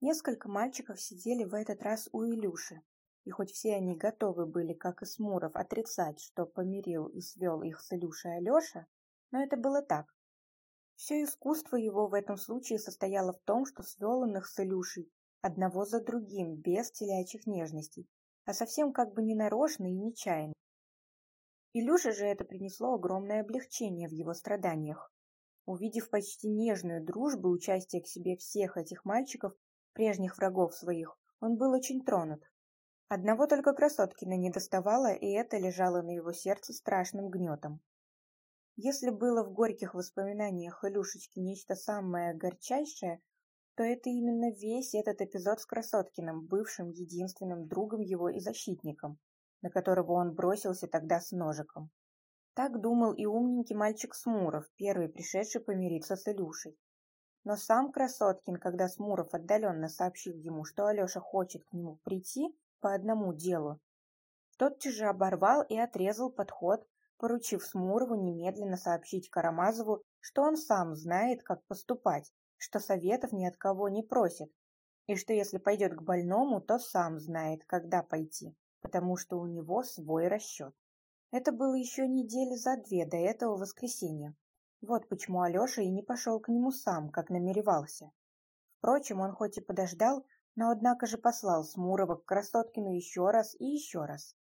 Несколько мальчиков сидели в этот раз у Илюши, и хоть все они готовы были, как и Смуров, отрицать, что помирил и свел их с Илюшей Алеша, но это было так. Все искусство его в этом случае состояло в том, что свел он их с Илюшей одного за другим, без телячьих нежностей, а совсем как бы ненарочно и нечаянно. Илюше же это принесло огромное облегчение в его страданиях. Увидев почти нежную дружбу и участие к себе всех этих мальчиков, прежних врагов своих, он был очень тронут. Одного только Красоткина не доставало, и это лежало на его сердце страшным гнетом. Если было в горьких воспоминаниях Илюшечки нечто самое горчайшее, то это именно весь этот эпизод с Красоткиным, бывшим единственным другом его и защитником, на которого он бросился тогда с ножиком. Так думал и умненький мальчик Смуров, первый пришедший помириться с Илюшей. Но сам Красоткин, когда Смуров отдаленно сообщил ему, что Алеша хочет к нему прийти по одному делу, тотчас же оборвал и отрезал подход, поручив Смурову немедленно сообщить Карамазову, что он сам знает, как поступать, что советов ни от кого не просит, и что если пойдет к больному, то сам знает, когда пойти, потому что у него свой расчет. Это было еще недели за две до этого воскресенья, вот почему Алеша и не пошел к нему сам, как намеревался. Впрочем, он хоть и подождал, но однако же послал Смурова к Красоткину еще раз и еще раз.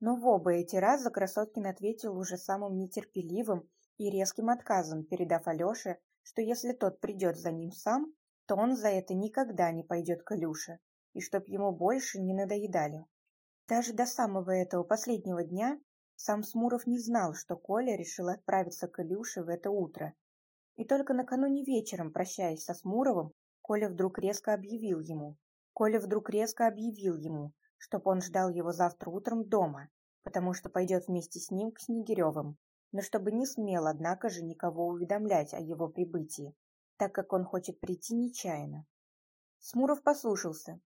Но в оба эти раза Красоткин ответил уже самым нетерпеливым и резким отказом, передав Алёше, что если тот придет за ним сам, то он за это никогда не пойдет к Илюше, и чтоб ему больше не надоедали. Даже до самого этого последнего дня сам Смуров не знал, что Коля решил отправиться к Илюше в это утро. И только накануне вечером, прощаясь со Смуровым, Коля вдруг резко объявил ему. Коля вдруг резко объявил ему, чтоб он ждал его завтра утром дома, потому что пойдет вместе с ним к Снегиревым, но чтобы не смел, однако же, никого уведомлять о его прибытии, так как он хочет прийти нечаянно. Смуров послушался,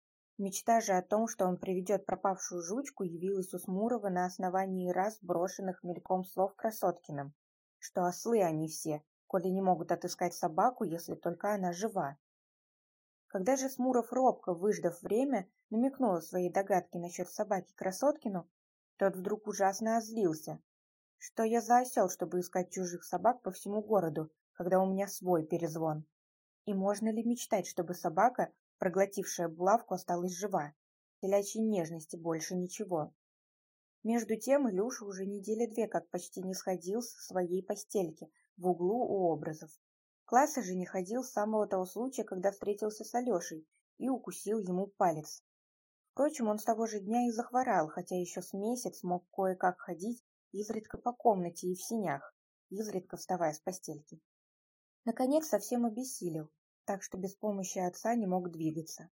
Мечта же о том, что он приведет пропавшую жучку, явилась у Смурова на основании раз брошенных мельком слов Красоткиным, что ослы они все, коли не могут отыскать собаку, если только она жива. Когда же Смуров робко, выждав время, намекнул свои догадки насчет собаки Красоткину, Тот вдруг ужасно озлился. Что я за осел, чтобы искать чужих собак по всему городу, когда у меня свой перезвон? И можно ли мечтать, чтобы собака, проглотившая булавку, осталась жива? Телячьей нежности больше ничего. Между тем Илюша уже недели две как почти не сходил с своей постельки в углу у образов. Класса же не ходил с самого того случая, когда встретился с Алешей и укусил ему палец. Впрочем, он с того же дня и захворал, хотя еще с месяц мог кое-как ходить, изредка по комнате и в синях, изредка вставая с постельки. Наконец совсем обессилел, так что без помощи отца не мог двигаться.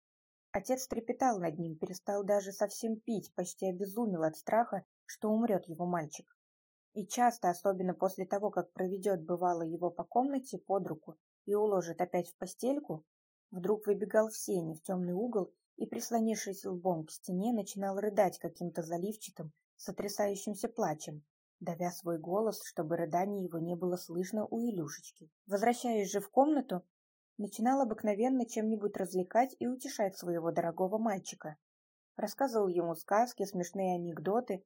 Отец трепетал над ним, перестал даже совсем пить, почти обезумел от страха, что умрет его мальчик. И часто, особенно после того, как проведет бывало его по комнате под руку и уложит опять в постельку, вдруг выбегал в сени, в темный угол и, прислонившись лбом к стене, начинал рыдать каким-то заливчатым, сотрясающимся плачем, давя свой голос, чтобы рыдание его не было слышно у Илюшечки. Возвращаясь же в комнату, начинал обыкновенно чем-нибудь развлекать и утешать своего дорогого мальчика. Рассказывал ему сказки, смешные анекдоты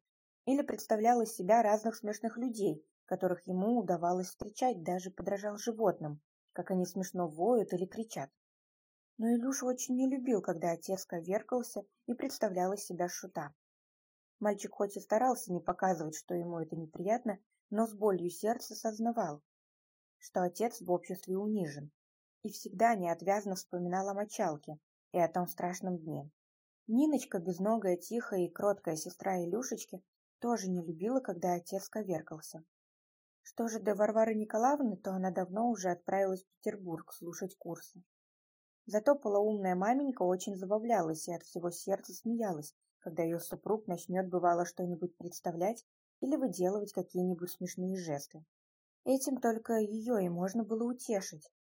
или представлял из себя разных смешных людей, которых ему удавалось встречать, даже подражал животным, как они смешно воют или кричат. Но Илюша очень не любил, когда отец коверкался и представлял из себя шута. Мальчик хоть и старался не показывать, что ему это неприятно, но с болью сердца сознавал, что отец в обществе унижен, и всегда неотвязно вспоминал о мочалке и о том страшном дне. Ниночка, безногая, тихая и кроткая сестра Илюшечки, тоже не любила, когда отец коверкался. Что же до Варвары Николаевны, то она давно уже отправилась в Петербург слушать курсы. Зато полоумная маменька очень забавлялась и от всего сердца смеялась, когда ее супруг начнет бывало что-нибудь представлять или выделывать какие-нибудь смешные жесты. Этим только ее и можно было утешить,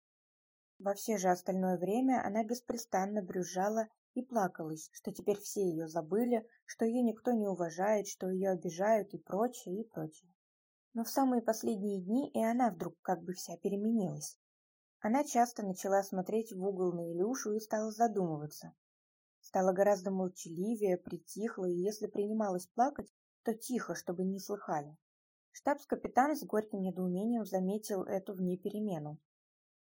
во все же остальное время она беспрестанно брюзжала и плакалась, что теперь все ее забыли, что ее никто не уважает, что ее обижают и прочее, и прочее. Но в самые последние дни и она вдруг как бы вся переменилась. Она часто начала смотреть в угол на Илюшу и стала задумываться. Стала гораздо молчаливее, притихла, и если принималась плакать, то тихо, чтобы не слыхали. Штабс-капитан с горьким недоумением заметил эту в ней перемену.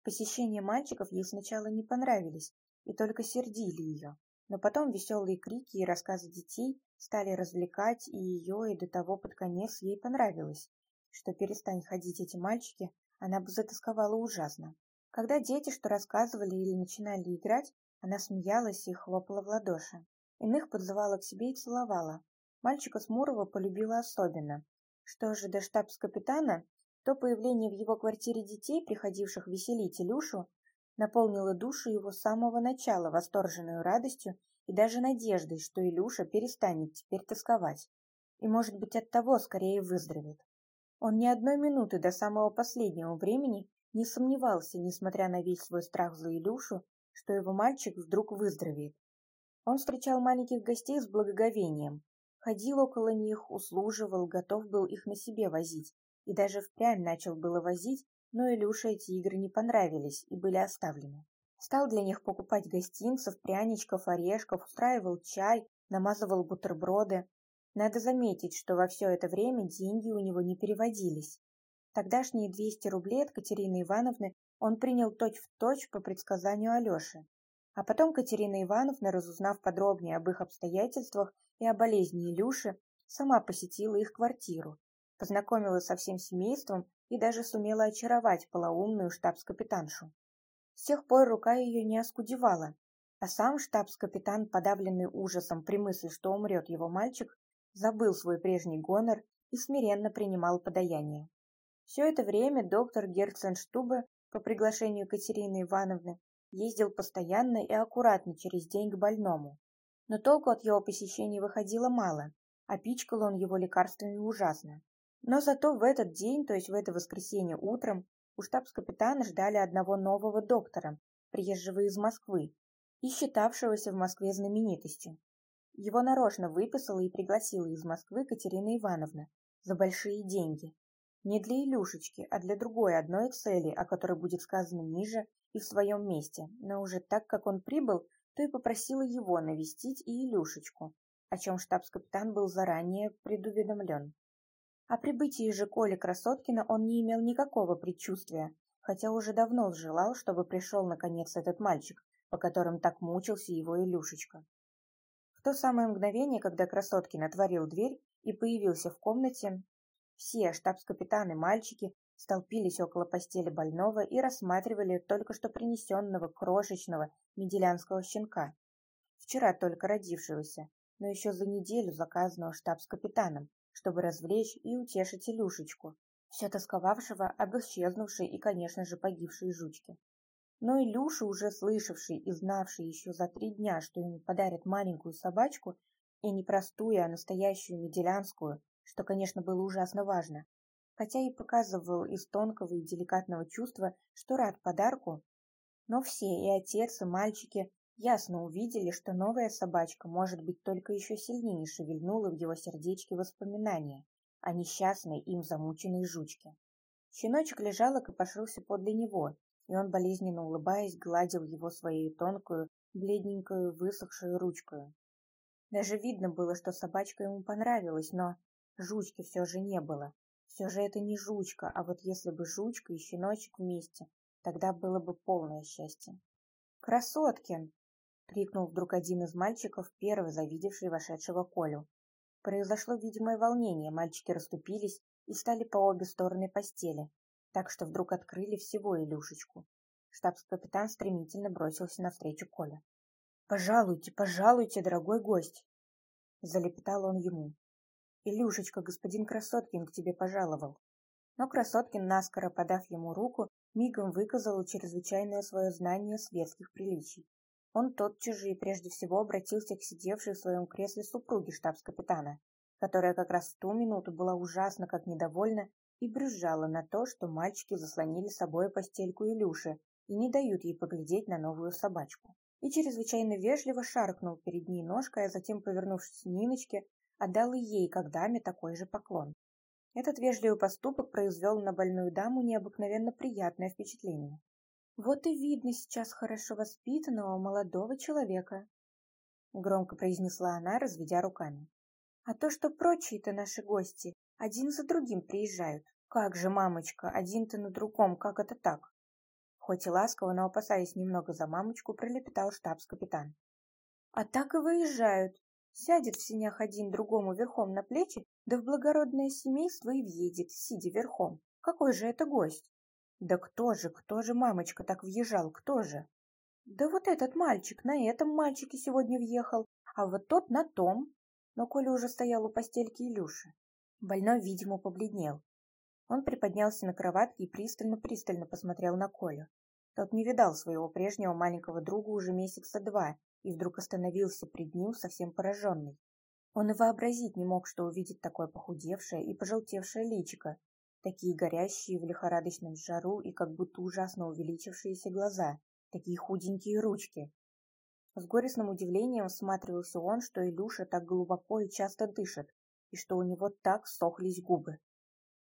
Посещения мальчиков ей сначала не понравились и только сердили ее, но потом веселые крики и рассказы детей стали развлекать и ее, и до того под конец ей понравилось, что перестань ходить эти мальчики, она бы затасковала ужасно. Когда дети что рассказывали или начинали играть, она смеялась и хлопала в ладоши. Иных подзывала к себе и целовала. Мальчика Смурова полюбила особенно. Что же до штабс-капитана, то появление в его квартире детей, приходивших веселить Илюшу, наполнило душу его с самого начала восторженной радостью и даже надеждой, что Илюша перестанет теперь тосковать и, может быть, от того скорее выздоровеет. Он ни одной минуты до самого последнего времени не сомневался, несмотря на весь свой страх за Илюшу, что его мальчик вдруг выздоровеет. Он встречал маленьких гостей с благоговением, ходил около них, услуживал, готов был их на себе возить, и даже впрямь начал было возить, но Илюше эти игры не понравились и были оставлены. Стал для них покупать гостинцев, пряничков, орешков, устраивал чай, намазывал бутерброды. Надо заметить, что во все это время деньги у него не переводились. Тогдашние 200 рублей от Катерины Ивановны он принял точь-в-точь точь по предсказанию Алеши. А потом Катерина Ивановна, разузнав подробнее об их обстоятельствах и о болезни Илюши, сама посетила их квартиру познакомилась со всем семейством и даже сумела очаровать полоумную штабс-капитаншу. С тех пор рука ее не оскудевала, а сам штабс-капитан, подавленный ужасом при мысли, что умрет его мальчик, забыл свой прежний гонор и смиренно принимал подаяние. Все это время доктор Герценштубе по приглашению Катерины Ивановны ездил постоянно и аккуратно через день к больному. Но толку от его посещений выходило мало, а пичкал он его лекарствами ужасно. Но зато в этот день, то есть в это воскресенье утром, у штабс-капитана ждали одного нового доктора, приезжего из Москвы и считавшегося в Москве знаменитостью. Его нарочно выписала и пригласила из Москвы Катерина Ивановна за большие деньги. Не для Илюшечки, а для другой одной цели, о которой будет сказано ниже и в своем месте, но уже так как он прибыл, то и попросила его навестить и Илюшечку, о чем штабс-капитан был заранее предуведомлен. О прибытии же Коли Красоткина он не имел никакого предчувствия, хотя уже давно желал, чтобы пришел наконец этот мальчик, по которым так мучился его Илюшечка. В то самое мгновение, когда Красоткин отворил дверь и появился в комнате, все штабс-капитаны мальчики столпились около постели больного и рассматривали только что принесенного крошечного меделянского щенка, вчера только родившегося, но еще за неделю заказанного штабс-капитаном, чтобы развлечь и утешить Илюшечку, все тосковавшего об исчезнувшей и, конечно же, погибшей жучке. Но Илюша, уже слышавший и знавший еще за три дня, что ему подарят маленькую собачку, и не простую, а настоящую меделянскую, что, конечно, было ужасно важно, хотя и показывал из тонкого и деликатного чувства, что рад подарку, но все, и отец, и мальчики, ясно увидели, что новая собачка, может быть, только еще сильнее шевельнула в его сердечке воспоминания о несчастной им замученной жучке. Щеночек лежал и копошился подле него, и он, болезненно улыбаясь, гладил его своей тонкую, бледненькую, высохшую ручкой. Даже видно было, что собачка ему понравилась, но жучки все же не было. Все же это не жучка, а вот если бы жучка и щеночек вместе, тогда было бы полное счастье. «Красоткин!» — крикнул вдруг один из мальчиков, первый завидевший вошедшего Колю. Произошло видимое волнение, мальчики расступились и стали по обе стороны постели, так что вдруг открыли всего Илюшечку. Штабс-капитан стремительно бросился навстречу Коле. «Пожалуйте, пожалуйте, дорогой гость!» Залепетал он ему. «Илюшечка, господин Красоткин к тебе пожаловал». Но Красоткин, наскоро подав ему руку, мигом выказал чрезвычайное свое знание светских приличий. Он тотчас же прежде всего обратился к сидевшей в своем кресле супруге штабс-капитана, которая как раз в ту минуту была ужасно как недовольна и брюзжала на то, что мальчики заслонили собой постельку Илюши и не дают ей поглядеть на новую собачку. И чрезвычайно вежливо шаркнул перед ней ножкой, а затем, повернувшись к Ниночке, отдал ей, как даме, такой же поклон. Этот вежливый поступок произвел на больную даму необыкновенно приятное впечатление. «Вот и видно сейчас хорошо воспитанного молодого человека», — громко произнесла она, разведя руками. «А то, что прочие-то наши гости один за другим приезжают. Как же, мамочка, один-то на другом, как это так?» Хоть и ласково, но опасаясь немного за мамочку, пролепетал штабс-капитан. «А так и выезжают. Сядет в синях один другому верхом на плечи, да в благородное семейство и въедет, сидя верхом. Какой же это гость? Да кто же, кто же, мамочка, так въезжал, кто же? Да вот этот мальчик на этом мальчике сегодня въехал, а вот тот на том. Но Коля уже стоял у постельки Илюши. Больной, видимо, побледнел. Он приподнялся на кроватке и пристально-пристально посмотрел на Колю. Тот не видал своего прежнего маленького друга уже месяца два и вдруг остановился пред ним совсем пораженный. Он и вообразить не мог, что увидит такое похудевшее и пожелтевшее личико, такие горящие в лихорадочном жару и как будто ужасно увеличившиеся глаза, такие худенькие ручки. С горестным удивлением всматривался он, что Илюша так глубоко и часто дышит, и что у него так сохлись губы.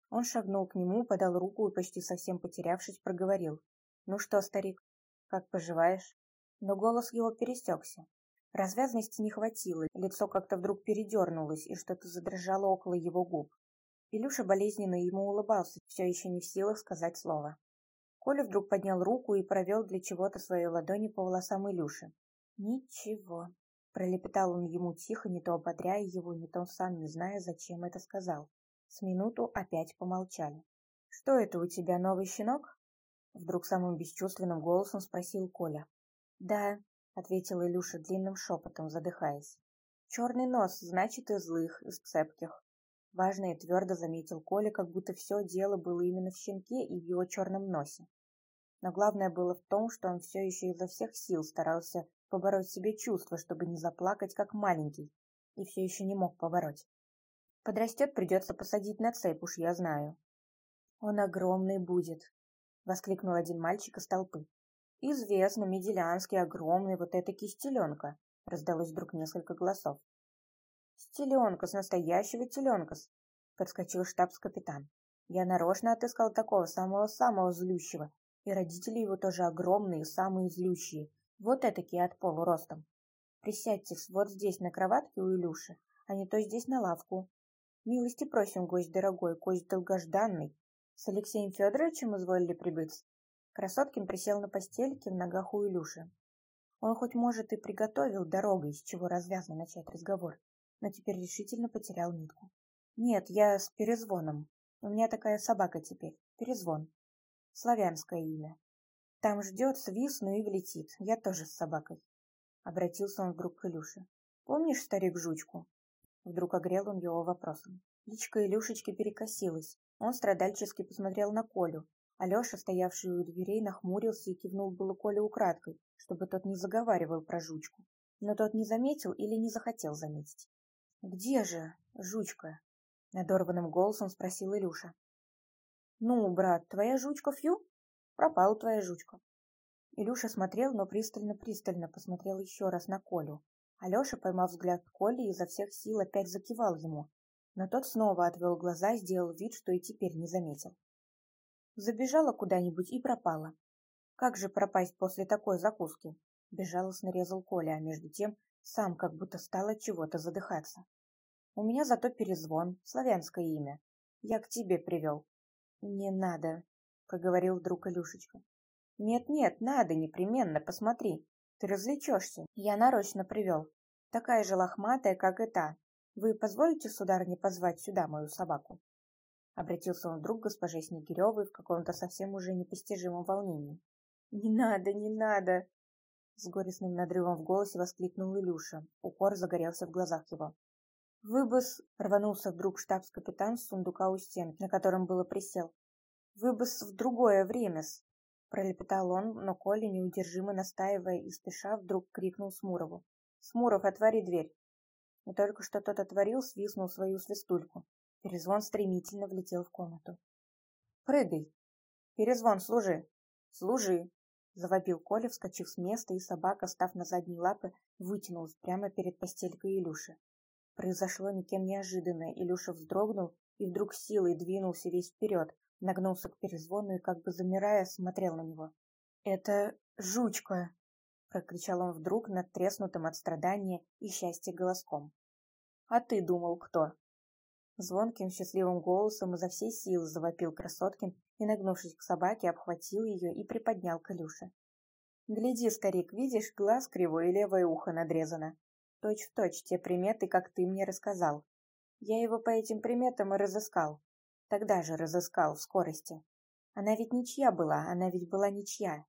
Он шагнул к нему, подал руку и, почти совсем потерявшись, проговорил. «Ну что, старик, как поживаешь?» но голос его пересекся. Развязности не хватило, лицо как-то вдруг передернулось, и что-то задрожало около его губ. Илюша болезненно ему улыбался, все еще не в силах сказать слово. Коля вдруг поднял руку и провел для чего-то своей ладони по волосам Илюши. «Ничего», — пролепетал он ему тихо, не то ободряя его, не то сам не зная, зачем это сказал. С минуту опять помолчали. «Что это у тебя, новый щенок?» Вдруг самым бесчувственным голосом спросил Коля. «Да», — ответил Илюша длинным шепотом, задыхаясь. «Черный нос, значит, из злых, из цепких». Важно и твердо заметил Коля, как будто все дело было именно в щенке и в его черном носе. Но главное было в том, что он все еще изо всех сил старался побороть себе чувство, чтобы не заплакать, как маленький, и все еще не мог побороть. Подрастет, придется посадить на цепь, уж я знаю. Он огромный будет, — воскликнул один мальчик из толпы. «Известно, Меделянский огромный, вот эта кистеленка!» — раздалось вдруг несколько голосов. «Стеленка с настоящего теленка-с!» — подскочил штабс-капитан. «Я нарочно отыскал такого самого-самого злющего, и родители его тоже огромные, самые злющие, вот этакие от полу ростом». Присядьте вот здесь на кроватке у Илюши, а не то здесь на лавку. Милости просим, гость дорогой, гость долгожданный. С Алексеем Федоровичем изволили прибыть? Красоткин присел на постельке в ногах у Илюши. Он хоть, может, и приготовил дорогой, с чего развязно начать разговор, но теперь решительно потерял нитку. Нет, я с перезвоном. У меня такая собака теперь. Перезвон. Славянское имя. Там ждет, свистну и влетит. Я тоже с собакой. Обратился он вдруг к Илюше. Помнишь старик Жучку? Вдруг огрел он его вопросом. Личка Илюшечки перекосилась. Он страдальчески посмотрел на Колю. Алеша, стоявший у дверей, нахмурился и кивнул было Коле украдкой, чтобы тот не заговаривал про жучку. Но тот не заметил или не захотел заметить. «Где же жучка?» — надорванным голосом спросил Илюша. «Ну, брат, твоя жучка Фью? Пропала твоя жучка». Илюша смотрел, но пристально-пристально посмотрел еще раз на Колю. Алеша, поймав взгляд Коли, изо всех сил опять закивал ему, но тот снова отвел глаза, и сделал вид, что и теперь не заметил. Забежала куда-нибудь и пропала. Как же пропасть после такой закуски? Безжалостно резал Коля, а между тем сам как будто стал от чего-то задыхаться. У меня зато перезвон, славянское имя. Я к тебе привел. Не надо, проговорил вдруг Илюшечка. Нет-нет, надо, непременно, посмотри. Ты развлечешься. Я нарочно привел. Такая же лохматая, как и та. Вы позволите, сударыне, позвать сюда мою собаку? Обратился он вдруг к госпоже Снегиревой в каком-то совсем уже непостижимом волнении. «Не надо, не надо!» С горестным надрывом в голосе воскликнул Илюша. Укор загорелся в глазах его. «Вы бы с...» — рванулся вдруг штабс-капитан с сундука у стен, на котором было присел. «Вы бы с... в другое время-с!» Пролепетал он, но Коля, неудержимо настаивая и спеша, вдруг крикнул Смурову. «Смуров, отвори дверь!» И только что тот отворил, свистнул свою свистульку. Перезвон стремительно влетел в комнату. «Прыгай!» «Перезвон, служи!» «Служи!» Завопил Коля, вскочив с места, и собака, став на задние лапы, вытянулась прямо перед постелькой Илюши. Произошло никем неожиданное. Илюша вздрогнул и вдруг силой двинулся весь вперед, нагнулся к перезвону и, как бы замирая, смотрел на него. «Это жучка!» — прокричал он вдруг над треснутым от страдания и счастья голоском. «А ты думал, кто?» Звонким счастливым голосом изо всей силы завопил Красоткин и, нагнувшись к собаке, обхватил ее и приподнял к. «Гляди, старик, видишь, глаз кривой и левое ухо надрезано. Точь в точь те приметы, как ты мне рассказал. Я его по этим приметам и разыскал. Тогда же разыскал, в скорости. Она ведь ничья была, она ведь была ничья,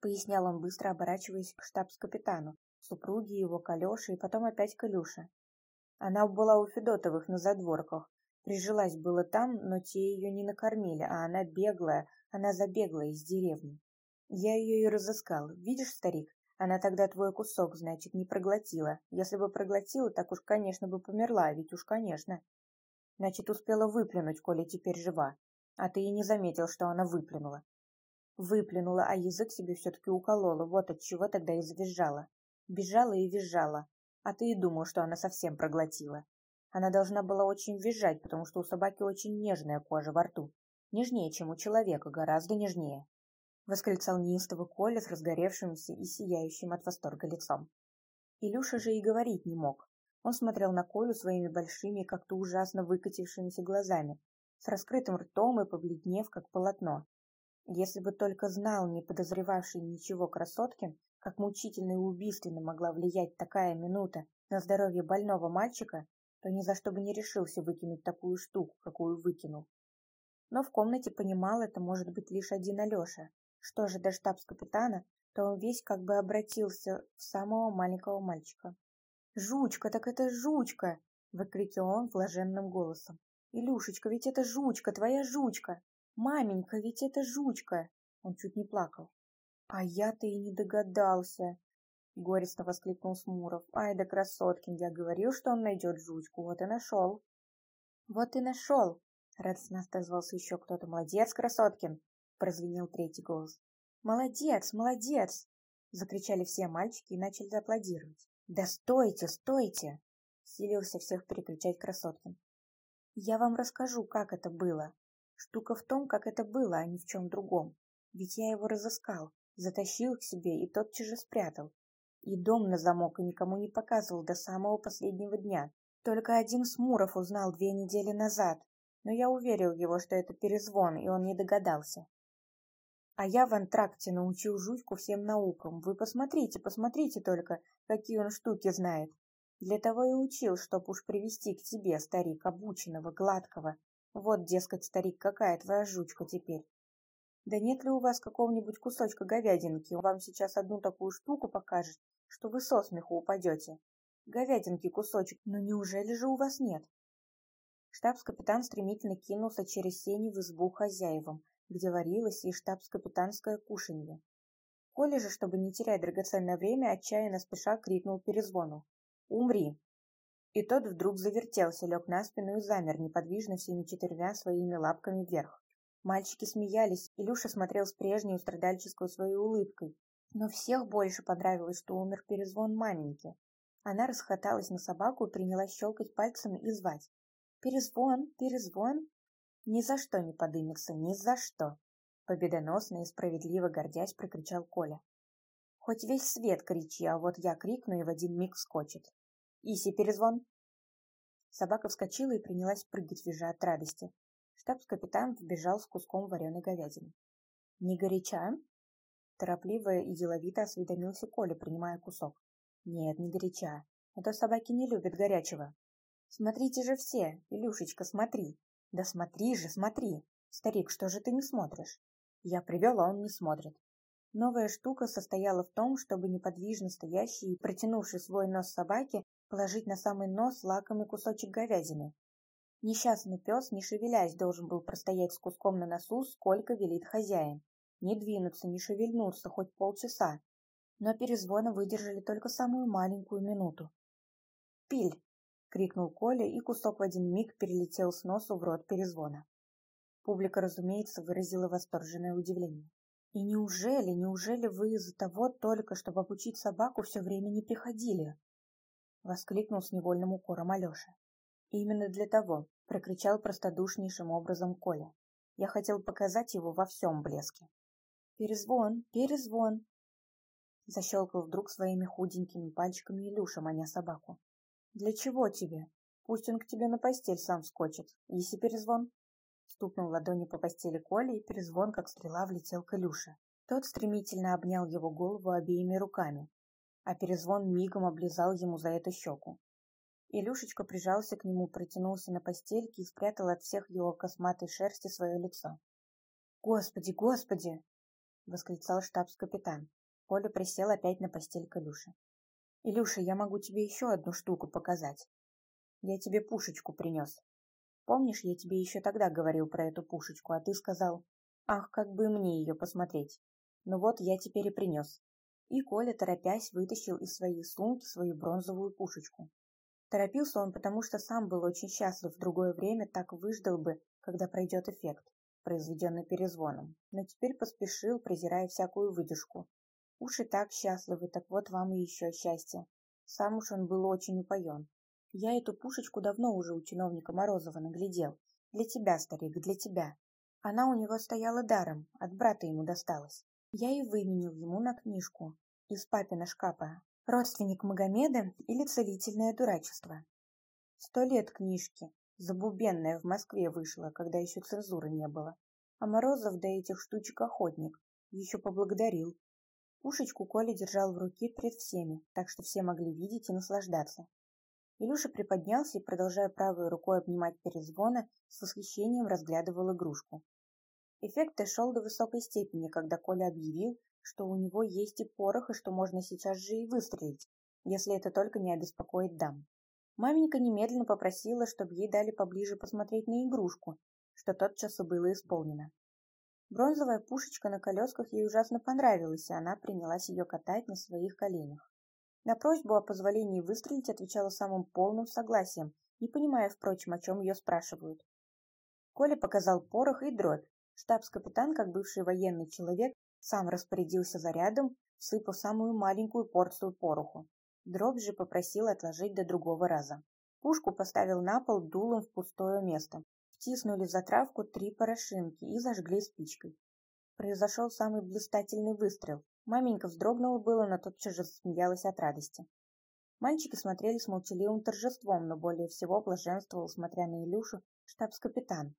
пояснял он, быстро оборачиваясь к штабс-капитану, супруге его, к Алёше и потом опять к Илюше. Она была у Федотовых на задворках. Прижилась было там, но те ее не накормили, а она беглая, она забегла из деревни. Я ее и разыскал. Видишь, старик, она тогда твой кусок, значит, не проглотила. Если бы проглотила, так уж, конечно, бы померла, ведь уж, конечно. Значит, успела выплюнуть, коли теперь жива. А ты и не заметил, что она выплюнула. Выплюнула, а язык себе все-таки уколола, вот от чего тогда и завизжала. Бежала и визжала. А ты и думал, что она совсем проглотила. Она должна была очень визжать, потому что у собаки очень нежная кожа во рту. Нежнее, чем у человека, гораздо нежнее. Восклицал неистово Коля с разгоревшимся и сияющим от восторга лицом. Илюша же и говорить не мог. Он смотрел на Колю своими большими, как-то ужасно выкатившимися глазами, с раскрытым ртом и побледнев, как полотно. Если бы только знал, не подозревавший ничего Красоткин, как мучительно и убийственно могла влиять такая минута на здоровье больного мальчика, то ни за что бы не решился выкинуть такую штуку, какую выкинул. Но в комнате понимал это может быть лишь один Алеша. Что же до штабс-капитана, то он весь как бы обратился в самого маленького мальчика. «Жучка, так это жучка!» — выкрикивал он блаженным голосом. «Илюшечка, ведь это жучка, твоя жучка! Маменька, ведь это жучка!» Он чуть не плакал. «А я-то и не догадался!» — горестно воскликнул Смуров. «Ай да красоткин, я говорил, что он найдет жучку, вот и нашел!» «Вот и нашел!» — радостно отозвался еще кто-то. «Молодец, красоткин!» — прозвенел третий голос. «Молодец, молодец!» — закричали все мальчики и начали аплодировать. «Да стойте, стойте!» — силился всех перекричать Красоткин. «Я вам расскажу, как это было. Штука в том, как это было, а не в чем другом. Ведь я его разыскал, затащил к себе и тотчас же спрятал. И дом на замок и никому не показывал до самого последнего дня. Только один Смуров узнал две недели назад, но я уверил его, что это перезвон, и он не догадался. А я в антракте научил Жуську всем наукам. Вы посмотрите, посмотрите только, какие он штуки знает. Для того и учил, чтоб уж привести к тебе, старик, обученного, гладкого. Вот, дескать, старик, какая твоя жучка теперь. Да нет ли у вас какого-нибудь кусочка говядинки? Он вам сейчас одну такую штуку покажет, что вы со смеху упадете. Говядинки кусочек, но неужели же у вас нет? Штабс-капитан стремительно кинулся через сени в избу хозяевам, где варилось и штабс-капитанское кушанье. Коля же, чтобы не терять драгоценное время, отчаянно спеша крикнул перезвону. «Умри!» И тот вдруг завертелся, лег на спину и замер, неподвижно всеми четырьмя своими лапками вверх. Мальчики смеялись, Илюша смотрел с прежней страдальческой своей улыбкой. Но всех больше понравилось, что умер перезвон маменьки. Она расхоталась на собаку и принялась щелкать пальцами и звать. «Перезвон! Перезвон!» Ни за что не подымется, ни за что. Победоносно и справедливо гордясь, прокричал Коля. Хоть весь свет кричи, а вот я крикну и в один миг скочит. Иси, перезвон! Собака вскочила и принялась прыгать, визжа от радости. Штабс-капитан вбежал с куском вареной говядины. «Не горяча?» Торопливо и деловито осведомился Коля, принимая кусок. «Нет, не горяча. А собаки не любят горячего». «Смотрите же все! Илюшечка, смотри! Да смотри же, смотри! Старик, что же ты не смотришь? Я привел, а он не смотрит. Новая штука состояла в том, чтобы неподвижно стоящий и протянувший свой нос собаки положить на самый нос лакомый кусочек говядины. Несчастный пес, не шевелясь, должен был простоять с куском на носу, сколько велит хозяин. Не двинуться, не шевельнуться, хоть полчаса. Но перезвоны выдержали только самую маленькую минуту. «Пиль!» — крикнул Коля, и кусок в один миг перелетел с носу в рот перезвона. Публика, разумеется, выразила восторженное удивление. «И неужели, неужели вы из-за того только, чтобы обучить собаку, все время не приходили?» — воскликнул с невольным укором Алеша. «Именно для того», — прокричал простодушнейшим образом Коля. «Я хотел показать его во всем блеске». «Перезвон, перезвон!» Защелкал вдруг своими худенькими пальчиками Илюша, маня собаку. «Для чего тебе? Пусть он к тебе на постель сам вскочит. Если перезвон?» Стукнул ладонью по постели Коля, и перезвон, как стрела, влетел к Илюше. Тот стремительно обнял его голову обеими руками, а перезвон мигом облизал ему за эту щеку. Илюшечка прижался к нему, протянулся на постельке и спрятал от всех его косматой шерсти свое лицо. «Господи, господи!» — восклицал штабс-капитан. Коля присел опять на постель к Илюше. Илюша, я могу тебе еще одну штуку показать. Я тебе пушечку принес. Помнишь, я тебе еще тогда говорил про эту пушечку, а ты сказал, ах, как бы мне ее посмотреть. Ну вот, я теперь и принес. И Коля, торопясь, вытащил из своей сумки свою бронзовую пушечку. Торопился он, потому что сам был очень счастлив в другое время, так выждал бы, когда пройдет эффект, произведенный перезвоном. Но теперь поспешил, презирая всякую выдержку, Уж и так счастливы, так вот вам и еще счастье. Сам уж он был очень упоен. Я эту пушечку давно уже у чиновника Морозова наглядел. Для тебя, старик, для тебя. Она у него стояла даром, от брата ему досталась. Я и выменил ему на книжку из папина шкафа. Родственник Магомеда или целительное дурачество. Сто лет книжки, забубенная в Москве вышла, когда еще цензуры не было. А Морозов до этих штучек охотник. Еще поблагодарил. Пушечку Коля держал в руке пред всеми, так что все могли видеть и наслаждаться. Илюша приподнялся и, продолжая правой рукой обнимать перезвона, с восхищением разглядывал игрушку. Эффект дошел до высокой степени, когда Коля объявил, что у него есть и порох, и что можно сейчас же и выстрелить, если это только не обеспокоит дам. Маменька немедленно попросила, чтобы ей дали поближе посмотреть на игрушку, что тотчас и было исполнено. Бронзовая пушечка на колесках ей ужасно понравилась, и она принялась ее катать на своих коленях. На просьбу о позволении выстрелить отвечала самым полным согласием, не понимая, впрочем, о чем ее спрашивают. Коля показал порох и дробь. Штабс-капитан, как бывший военный человек, сам распорядился зарядом, всыпав самую маленькую порцию пороху. Дробь же попросил отложить до другого раза. Пушку поставил на пол дулом в пустое место, Втиснули в затравку три порошинки и зажгли спичкой. Произошел самый блистательный выстрел. Маменька вздрогнула было, но тотчас же засмеялась от радости. Мальчики смотрели с молчаливым торжеством, но более всего блаженствовал, смотря на Илюшу, штабс-капитан.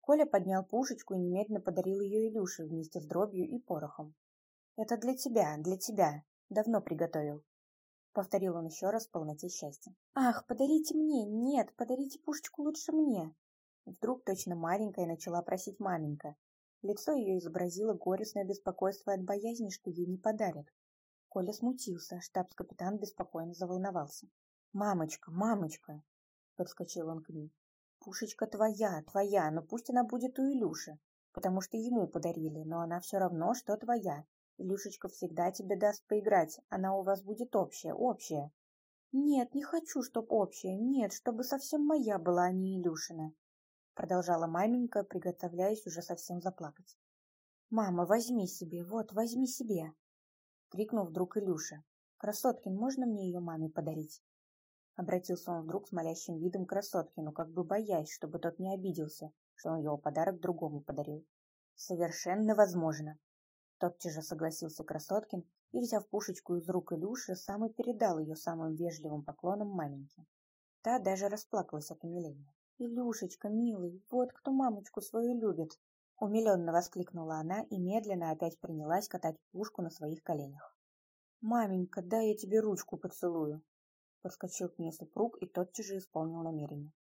Коля поднял пушечку и немедленно подарил ее Илюше вместе с дробью и порохом. «Это для тебя, для тебя. Давно приготовил», — повторил он еще раз в полноте счастья. «Ах, подарите мне! Нет, подарите пушечку лучше мне!» Вдруг точно маленькая начала просить маменька. Лицо ее изобразило горестное беспокойство от боязни, что ей не подарят. Коля смутился, штабс-капитан беспокойно заволновался. «Мамочка, мамочка!» — подскочил он к ней. «Пушечка твоя, твоя, но пусть она будет у Илюши, потому что ему подарили, но она все равно, что твоя. Илюшечка всегда тебе даст поиграть, она у вас будет общая, общая». «Нет, не хочу, чтоб общая, нет, чтобы совсем моя была, а не Илюшина», продолжала маменька, приготовляясь уже совсем заплакать. «Мама, возьми себе, вот, возьми себе!» крикнул вдруг Илюша. «Красоткин, можно мне ее маме подарить?» Обратился он вдруг с молящим видом к Красоткину, как бы боясь, чтобы тот не обиделся, что он его подарок другому подарил. «Совершенно возможно!» Тотчас же согласился Красоткин и, взяв пушечку из рук Илюши, сам и передал ее самым вежливым поклоном маменьке. Та даже расплакалась от умиления. «Илюшечка, милый, вот кто мамочку свою любит!» Умиленно воскликнула она и медленно опять принялась катать пушку на своих коленях. «Маменька, дай я тебе ручку поцелую!» Подскочил к ней супруг и тотчас же исполнил намерение.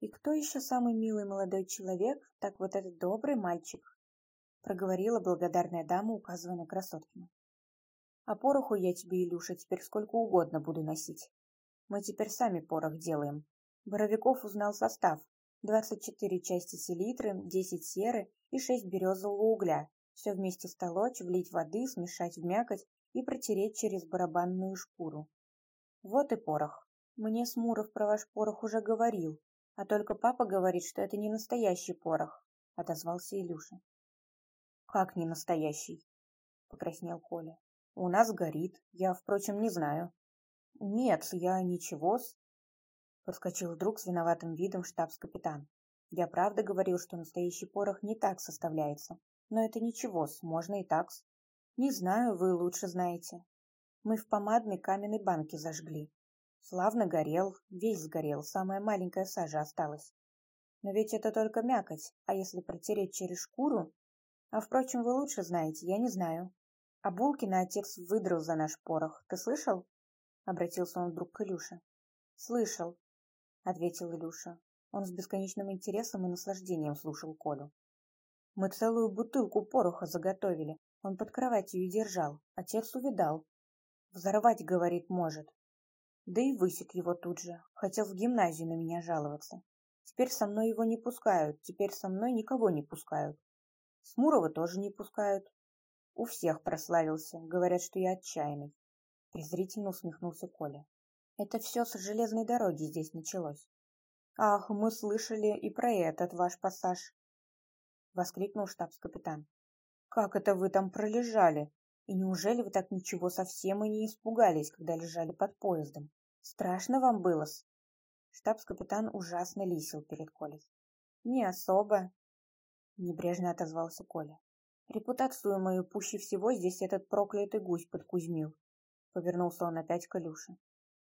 «И кто еще самый милый молодой человек, так вот этот добрый мальчик!» Проговорила благодарная дама, указывая на Красоткина. «А пороху я тебе, Илюша, теперь сколько угодно буду носить. Мы теперь сами порох делаем, Боровиков узнал состав. 24 части селитры, 10 серы и 6 березового угля. Все вместе столочь, влить воды, смешать в мякоть и протереть через барабанную шкуру. Вот и порох. Мне Смуров про ваш порох уже говорил, а только папа говорит, что это не настоящий порох, — отозвался Илюша. — Как не настоящий? — покраснел Коля. — У нас горит, я, впрочем, не знаю. — Нет, я ничего-с, Подскочил вдруг с виноватым видом штабс-капитан. Я правда говорил, что настоящий порох не так составляется. Но это ничего, можно и так. -с. Не знаю, вы лучше знаете. Мы в помадной каменной банке зажгли. Славно горел, весь сгорел, самая маленькая сажа осталась. Но ведь это только мякоть, а если протереть через шкуру... А, впрочем, вы лучше знаете, я не знаю. А Булкина отец выдрал за наш порох. Ты слышал? Обратился он вдруг к Илюше. Слышал. — ответил Илюша. Он с бесконечным интересом и наслаждением слушал Колю. «Мы целую бутылку пороха заготовили. Он под кроватью и держал. Отец увидал. Взорвать, говорит, может. Да и высек его тут же. Хотел в гимназию на меня жаловаться. Теперь со мной его не пускают. Теперь со мной никого не пускают. Смурова тоже не пускают. У всех прославился. Говорят, что я отчаянный. Презрительно усмехнулся Коля. Это все с железной дороги здесь началось. Ах, мы слышали и про этот ваш пассаж, воскликнул штабс-капитан. Как это вы там пролежали? И неужели вы так ничего совсем и не испугались, когда лежали под поездом? Страшно вам было? Штабс-капитан ужасно лисил перед Колей. Не особо, небрежно отозвался Коля. Репутацию мою пуще всего здесь этот проклятый гусь подкузмил. Повернулся он опять к Илюше.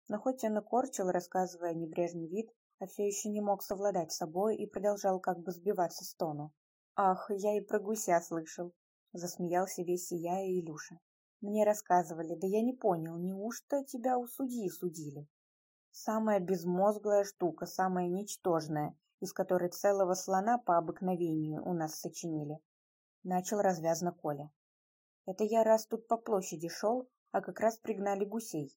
Но хоть он и корчил, рассказывая небрежный вид, а все еще не мог совладать с собой и продолжал как бы сбиваться с тону. «Ах, я и про гуся слышал!» — засмеялся весь сияя Илюша. «Мне рассказывали, да я не понял, неужто тебя у судьи судили?» «Самая безмозглая штука, самая ничтожная, из которой целого слона по обыкновению у нас сочинили», — начал развязно Коля. «Это я раз тут по площади шел, а как раз пригнали гусей.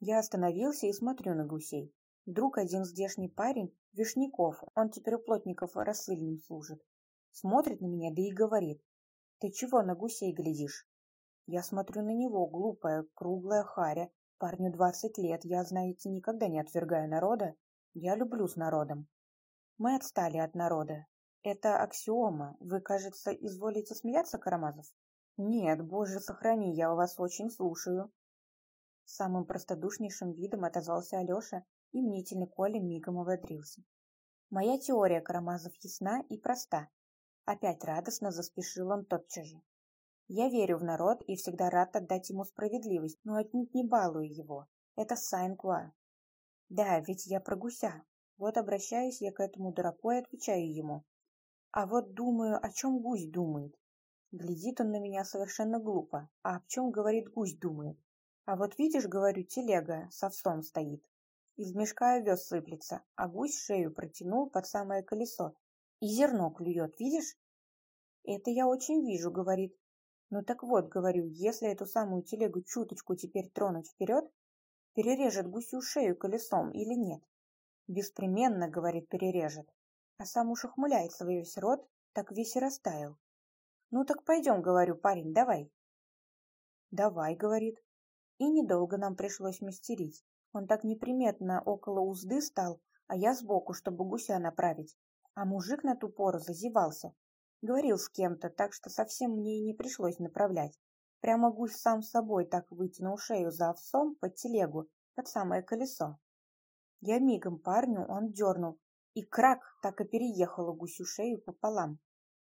Я остановился и смотрю на гусей. Вдруг один здешний парень, Вишняков, он теперь у плотников рассыльным служит, смотрит на меня, да и говорит, «Ты чего на гусей глядишь?» Я смотрю на него, глупая, круглая харя, парню двадцать лет, я, знаете, никогда не отвергаю народа, я люблю с народом. Мы отстали от народа. Это аксиома. Вы, кажется, изволите смеяться, Карамазов? Нет, боже, сохрани, я у вас очень слушаю. Самым простодушнейшим видом отозвался Алеша, и мнительный Коля мигом ободрился. Моя теория Карамазов ясна и проста. Опять радостно заспешил он тотчас же. Я верю в народ и всегда рад отдать ему справедливость, но отнюдь не балую его. Это sine qua. Да, ведь я про гуся. Вот обращаюсь я к этому дураку и отвечаю ему. А вот думаю, о чем гусь думает. Глядит он на меня совершенно глупо. А о чем, говорит, гусь думает? А вот видишь, говорю, телега с овсом стоит. Из мешка овес сыплется, а гусь шею протянул под самое колесо. И зерно клюет, видишь? Это я очень вижу, говорит. Ну так вот, говорю, если эту самую телегу чуточку теперь тронуть вперед, перережет гусю шею колесом или нет? Беспременно, говорит, перережет. А сам уж ухмыляется во весь рот, так весь и растаял. Ну так пойдем, говорю, парень, давай. Давай, говорит. И недолго нам пришлось мастерить. Он так неприметно около узды стал, а я сбоку, чтобы гуся направить. А мужик на ту пору зазевался. Говорил с кем-то, так что совсем мне и не пришлось направлять. Прямо гусь сам собой так вытянул шею за овсом под телегу, под самое колесо. Я мигом парню, он дернул, и крак так и переехала гусю шею пополам.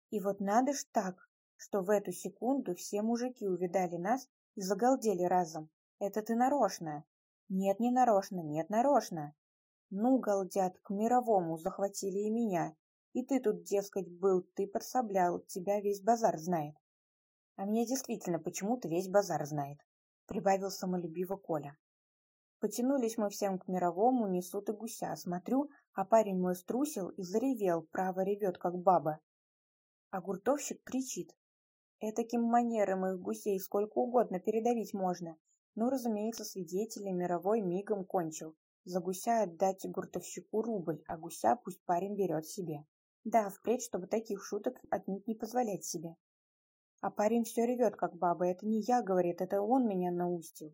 И вот надо ж так, что в эту секунду все мужики увидали нас и загалдели разом. Это ты нарочно. Нет, не нарочно, нет, нарочно. Ну, галдят, к мировому захватили и меня. И ты тут, дескать, был, ты подсоблял, тебя весь базар знает. А меня действительно почему-то весь базар знает, прибавил самолюбиво Коля. Потянулись мы всем к мировому, несут и гуся. Смотрю, а парень мой струсил и заревел, право ревет, как баба. А гуртовщик кричит. Этаким манером их гусей сколько угодно передавить можно. Ну, разумеется, свидетелей мировой мигом кончил. За гуся отдать гуртовщику рубль, а гуся пусть парень берет себе. Да, впредь, чтобы таких шуток отнюдь не позволять себе. А парень все ревет, как баба. Это не я, говорит, это он меня наустил.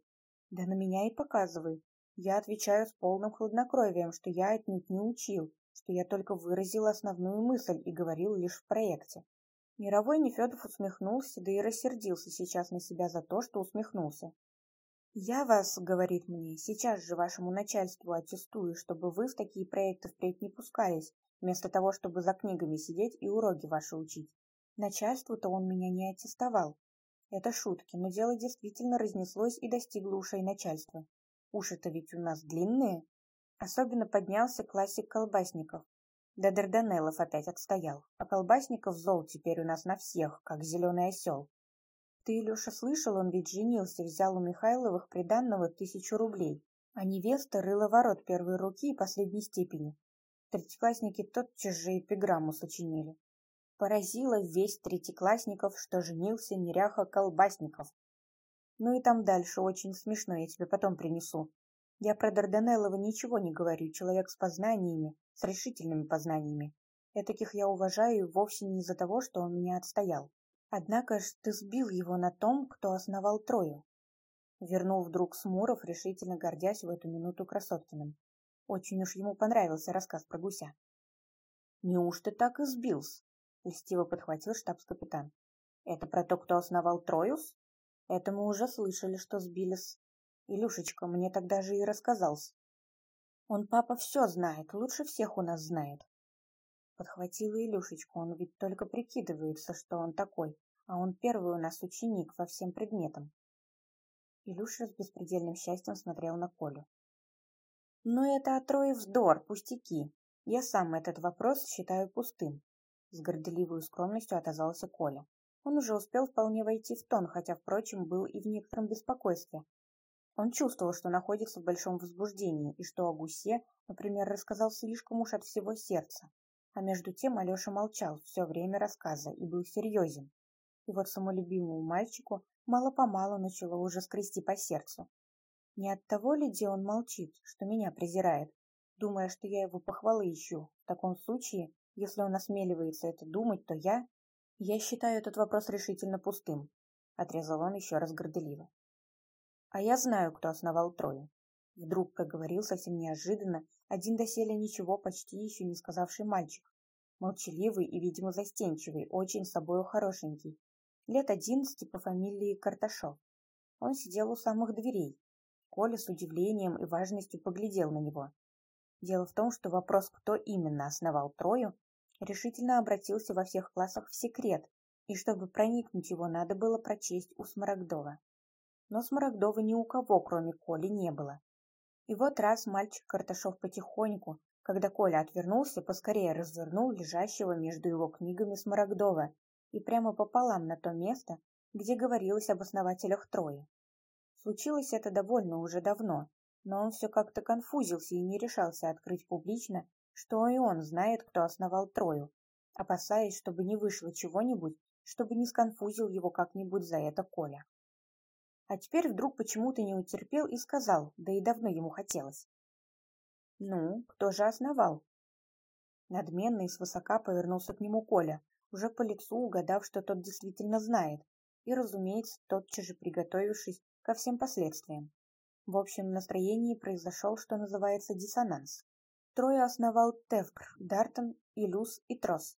Да на меня и показывает. Я отвечаю с полным хладнокровием, что я отнюдь не учил, что я только выразил основную мысль и говорил лишь в проекте. Мировой Нефедов усмехнулся, да и рассердился сейчас на себя за то, что усмехнулся. «Я вас, — говорит мне, — сейчас же вашему начальству аттестую, чтобы вы в такие проекты впредь не пускались, вместо того, чтобы за книгами сидеть и уроки ваши учить. Начальству-то он меня не аттестовал. Это шутки, но дело действительно разнеслось и достигло ушей начальства. Уши-то ведь у нас длинные. Особенно поднялся классик Колбасников. Да Дарданеллов опять отстоял. А Колбасников зол теперь у нас на всех, как зеленый осел. Ты, Илюша, слышал, он ведь женился, взял у Михайловых приданного тысячу рублей. А невеста рыла ворот первой руки и последней степени. Третьеклассники тотчас же эпиграмму сочинили. Поразило весь третьеклассников, что женился неряха Колбасников. Ну и там дальше очень смешно, я тебе потом принесу. Я про Дарданеллова ничего не говорю, человек с познаниями, с решительными познаниями. Я таких я уважаю вовсе не из-за того, что он меня отстоял. Однако ж ты сбил его на том, кто основал Трою. Вернул вдруг Смуров, решительно гордясь в эту минуту Красоткиным. Очень уж ему понравился рассказ про гуся. «Неужто так и сбился?» — льстиво подхватил штабс-капитан. «Это про то, кто основал Троюс? Это мы уже слышали, что сбились. Илюшечка мне тогда же и рассказался. Он, папа, все знает, лучше всех у нас знает. Подхватила Илюшечку, он ведь только прикидывается, что он такой, а он первый у нас ученик во всем предметам. Илюша с беспредельным счастьем смотрел на Колю. «Ну, это отрой вздор, пустяки. Я сам этот вопрос считаю пустым. С горделивой скромностью отозвался Коля. Он уже успел вполне войти в тон, хотя, впрочем, был и в некотором беспокойстве. Он чувствовал, что находится в большом возбуждении, и что о гусе, например, рассказал слишком уж от всего сердца. А между тем Алеша молчал все время рассказа и был серьезен. И вот самолюбимому мальчику мало-помалу начало уже скрести по сердцу. Не от того ли, где он молчит, что меня презирает, думая, что я его похвалы ищу. В таком случае, если он осмеливается это думать, то я... Я считаю этот вопрос решительно пустым, — отрезал он еще раз горделиво. А я знаю, кто основал Трою. Вдруг проговорил совсем неожиданно один доселе ничего почти еще не сказавший мальчик. Молчаливый и, видимо, застенчивый, очень собою хорошенький. Лет одиннадцати по фамилии Карташов. Он сидел у самых дверей. Коля с удивлением и важностью поглядел на него. Дело в том, что вопрос, кто именно основал Трою, решительно обратился во всех классах в секрет, и чтобы проникнуть его, надо было прочесть у Сморагдова. Но Сморагдова ни у кого, кроме Коли, не было. И вот раз мальчик Карташов потихоньку, когда Коля отвернулся, поскорее развернул лежащего между его книгами Сморагдова и прямо пополам на то место, где говорилось об основателях Трои. Случилось это довольно уже давно, но он все как-то конфузился и не решался открыть публично, что и он знает, кто основал Трою, опасаясь, чтобы не вышло чего-нибудь, чтобы не сконфузил его как-нибудь за это Коля. А теперь вдруг почему-то не утерпел и сказал, да и давно ему хотелось. «Ну, кто же основал?» Надменно и свысока повернулся к нему Коля, уже по лицу угадав, что тот действительно знает, и, разумеется, тотчас же приготовившись ко всем последствиям. В общем настроении произошел, что называется, диссонанс. Трое основал Тевкр, Дартон, Илюс и Трос.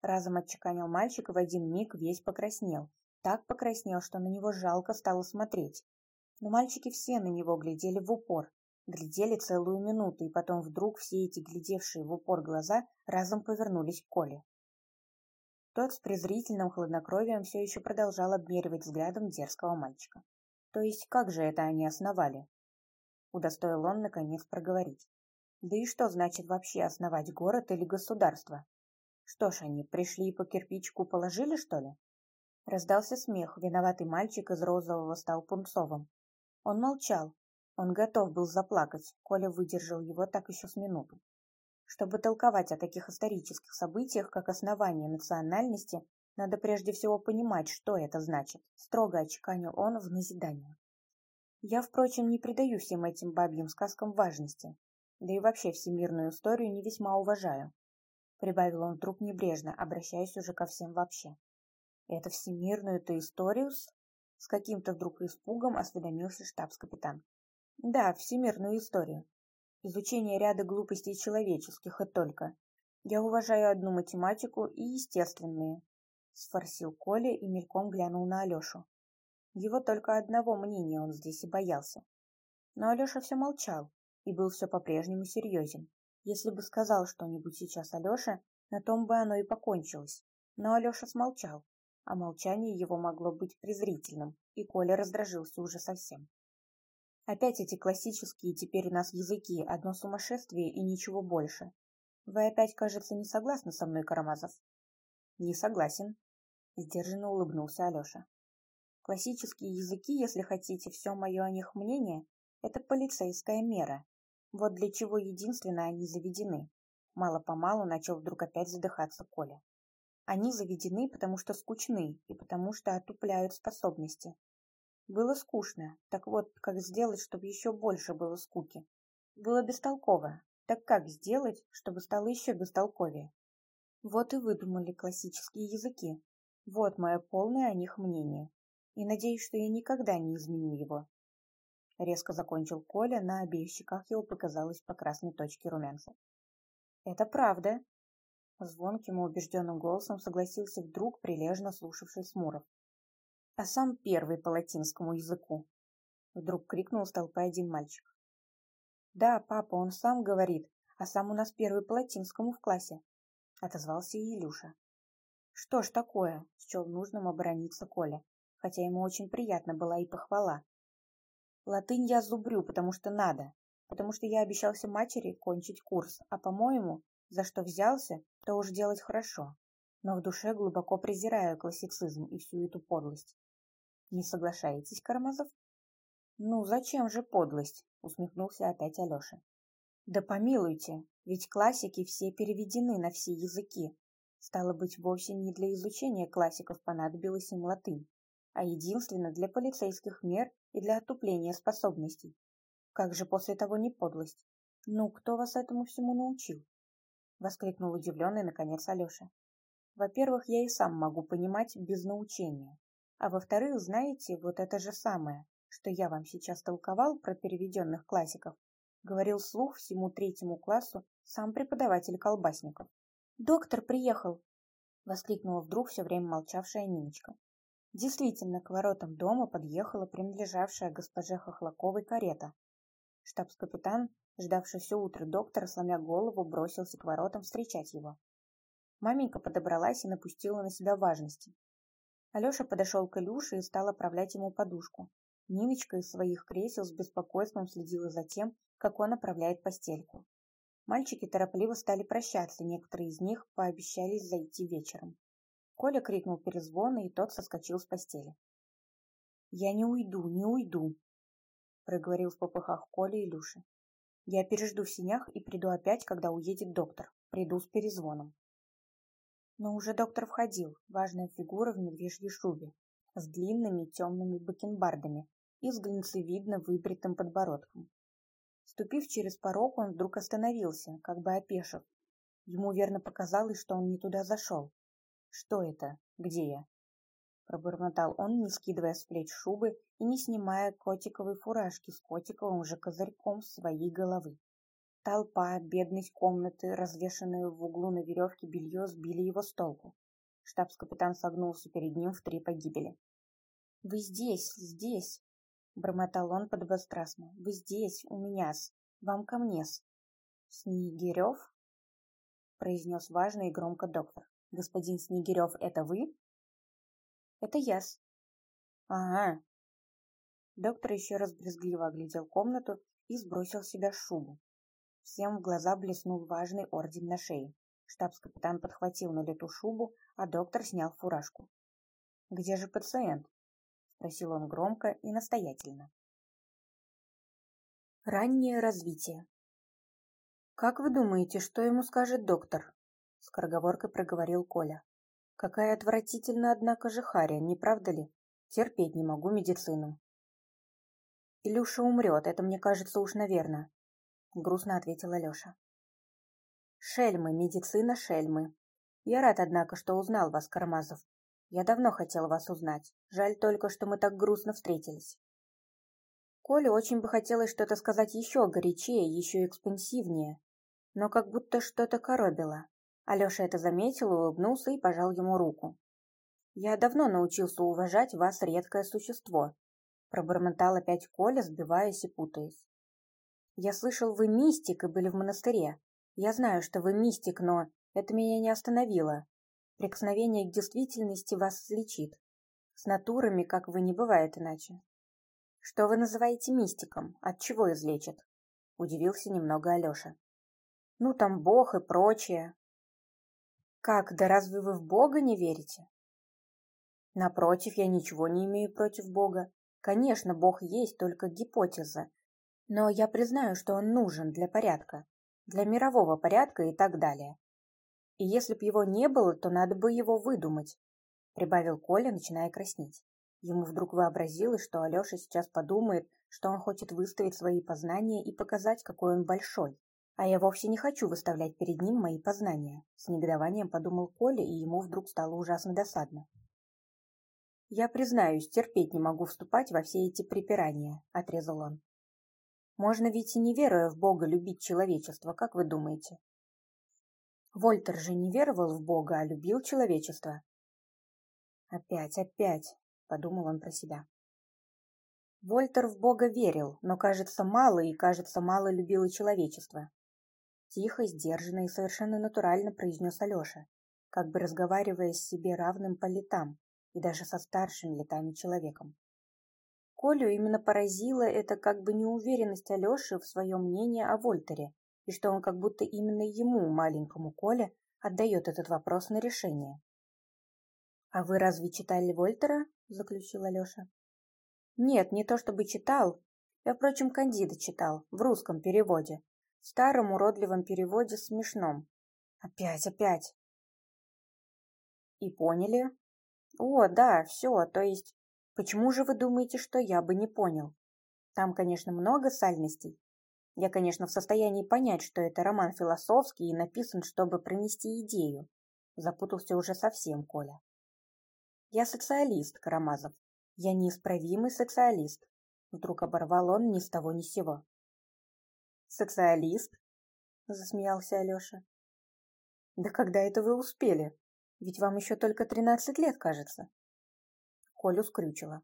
Разом отчеканил мальчик и в один миг весь покраснел. Так покраснел, что на него жалко стало смотреть. Но мальчики все на него глядели в упор, глядели целую минуту, и потом вдруг все эти глядевшие в упор глаза разом повернулись к Коле. Тот с презрительным хладнокровием все еще продолжал обмеривать взглядом дерзкого мальчика. То есть как же это они основали? Удостоил он, наконец, проговорить. Да и что значит вообще основать город или государство? Что ж они, пришли и по кирпичку положили, что ли? Раздался смех, виноватый мальчик из розового стал пунцовым. Он молчал. Он готов был заплакать, Коля выдержал его так еще с минуту. Чтобы толковать о таких исторических событиях, как основание национальности, надо прежде всего понимать, что это значит, строго очеканил он в назидание. Я, впрочем, не придаю всем этим бабьим сказкам важности, да и вообще всемирную историю не весьма уважаю, прибавил он вдруг небрежно, обращаясь уже ко всем вообще. Это всемирную-то историю с... С каким-то вдруг испугом осведомился штабс-капитан. Да, всемирную историю. Изучение ряда глупостей человеческих и только. Я уважаю одну математику и естественные. Сфорсил Коля и мельком глянул на Алешу. Его только одного мнения он здесь и боялся. Но Алеша все молчал и был все по-прежнему серьезен. Если бы сказал что-нибудь сейчас Алеша, на том бы оно и покончилось. Но Алеша смолчал, а молчание его могло быть презрительным, и Коля раздражился уже совсем. Опять эти классические теперь у нас языки, одно сумасшествие и ничего больше. Вы опять, кажется, не согласны со мной, Карамазов? Не согласен. Сдержанно улыбнулся Алеша. Классические языки, если хотите, все мое о них мнение, это полицейская мера. Вот для чего единственно они заведены. Мало-помалу начал вдруг опять задыхаться Коля. Они заведены, потому что скучны и потому что отупляют способности. Было скучно, так вот, как сделать, чтобы еще больше было скуки? Было бестолково, так как сделать, чтобы стало еще бестолковее? Вот и выдумали классические языки. Вот мое полное о них мнение. И надеюсь, что я никогда не изменю его. Резко закончил Коля, на обеих щеках его показалось по красной точке румянца. Это правда. Звонким и убежденным голосом согласился вдруг прилежно слушавший Смуров а сам первый по латинскому языку. Вдруг крикнул с толпы один мальчик. Да, папа, он сам говорит, а сам у нас первый по латинскому в классе, отозвался и Илюша. Что ж такое, счел нужным оборониться Коля, хотя ему очень приятно была и похвала. Латынь я зубрю, потому что надо, потому что я обещался матери кончить курс, а, по-моему, за что взялся, то уж делать хорошо. Но в душе глубоко презираю классицизм и всю эту подлость. Не соглашаетесь, Карамазов? Ну, зачем же подлость? Усмехнулся опять Алеша. Да помилуйте, ведь классики все переведены на все языки. Стало быть, вовсе не для изучения классиков понадобилась им латынь, а единственно для полицейских мер и для отупления способностей. Как же после того не подлость? Ну, кто вас этому всему научил? Воскликнул удивленный, наконец, Алеша. Во-первых, я и сам могу понимать без научения. А во-вторых, знаете, вот это же самое, что я вам сейчас толковал про переведенных классиков, говорил слух всему третьему классу сам преподаватель Колбасников. «Доктор приехал!» — воскликнула вдруг все время молчавшая Ниночка. Действительно, к воротам дома подъехала принадлежавшая госпоже Хохлаковой карета. Штабс-капитан, ждавший все утро доктора, сломя голову, бросился к воротам встречать его. Маменька подобралась и напустила на себя важности. Алеша подошел к Илюше и стал оправлять ему подушку. Ниночка из своих кресел с беспокойством следила за тем, как он оправляет постельку. Мальчики торопливо стали прощаться, некоторые из них пообещались зайти вечером. Коля крикнул перезвона, и тот соскочил с постели. «Я не уйду, не уйду», — проговорил в попыхах Коля и Илюша. «Я пережду в синях и приду опять, когда уедет доктор. Приду с перезвоном». Но уже доктор входил, важная фигура в медвежьей шубе, с длинными темными бакенбардами и с глинцевидно выбритым подбородком. Ступив через порог, он вдруг остановился, как бы опешив. Ему верно показалось, что он не туда зашел. «Что это? Где я?» Пробормотал он, не скидывая с плеч шубы и не снимая котиковой фуражки с котиковым же козырьком своей головы. Толпа, бедность комнаты, развешанное в углу на веревке белье, сбили его с толку. Штабс-капитан согнулся перед ним в три погибели. «Вы здесь, здесь!» — бормотал он подобострастно. «Вы здесь, у меня-с, вам ко мне-с». «Снегирев?» — произнес важно и громко доктор. «Господин Снегирев, это вы?» «Это я-с». «Ага». Доктор еще раз брезгливо оглядел комнату и сбросил с себя шубу. Всем в глаза блеснул важный орден на шее. Штабс-капитан подхватил на лету шубу, а доктор снял фуражку. «Где же пациент?» — спросил он громко и настоятельно. Раннее развитие. «Как вы думаете, что ему скажет доктор?» — скороговоркой проговорил Коля. «Какая отвратительная, однако же, харя, не правда ли? Терпеть не могу медицину». «Илюша умрет, это мне кажется уж наверно», — грустно ответила Леша. «Шельмы, медицина шельмы. Я рад, однако, что узнал вас, Кармазов. Я давно хотел вас узнать. Жаль только, что мы так грустно встретились». Коле очень бы хотелось что-то сказать еще горячее, еще экспансивнее, но как будто что-то коробило. Алеша это заметил, улыбнулся и пожал ему руку. «Я давно научился уважать вас, редкое существо», — пробормотал опять Коля, сбиваясь и путаясь. Я слышал, вы мистик и были в монастыре. Я знаю, что вы мистик, но это меня не остановило. Прикосновение к действительности вас слечит. С натурами, как вы, не бывает иначе. Что вы называете мистиком? От чего излечит? Удивился немного Алеша. Ну, там Бог и прочее. Как, да разве вы в Бога не верите? Напротив, я ничего не имею против Бога. Конечно, Бог есть только гипотеза, но я признаю, что он нужен для порядка, для мирового порядка и так далее. И если б его не было, то надо бы его выдумать, прибавил Коля, начиная краснеть. Ему вдруг вообразилось, что Алеша сейчас подумает, что он хочет выставить свои познания и показать, какой он большой. А я вовсе не хочу выставлять перед ним мои познания, с негодованием подумал Коля, и ему вдруг стало ужасно досадно. Я признаюсь, терпеть не могу вступать во все эти припирания, отрезал он. Можно ведь и не веруя в Бога любить человечество, как вы думаете? Вольтер же не веровал в Бога, а любил человечество. Опять, опять, подумал он про себя. Вольтер в Бога верил, но, кажется, мало и, кажется, мало любил и человечество. Тихо, сдержанно и совершенно натурально произнес Алеша, как бы разговаривая с себе равным по летам и даже со старшим летами человеком. Колю именно поразила эта как бы неуверенность Алеши в своем мнении о Вольтере, и что он как будто именно ему, маленькому Коле, отдает этот вопрос на решение. «А вы разве читали Вольтера?» – заключил Алеша. «Нет, не то чтобы читал. Я, впрочем, Кандида читал, в русском переводе. В старом уродливом переводе смешном. Опять, опять!» «И поняли?» «О, да, все, то есть Почему же вы думаете, что я бы не понял? Там, конечно, много сальностей. Я, конечно, в состоянии понять, что это роман философский и написан, чтобы пронести идею. Запутался уже совсем Коля. Я социалист, Карамазов. Я неисправимый социалист. Вдруг оборвал он ни с того ни с сего. Социалист? Засмеялся Алеша. Да когда это вы успели? Ведь вам еще только тринадцать лет, кажется. Колю скрючило.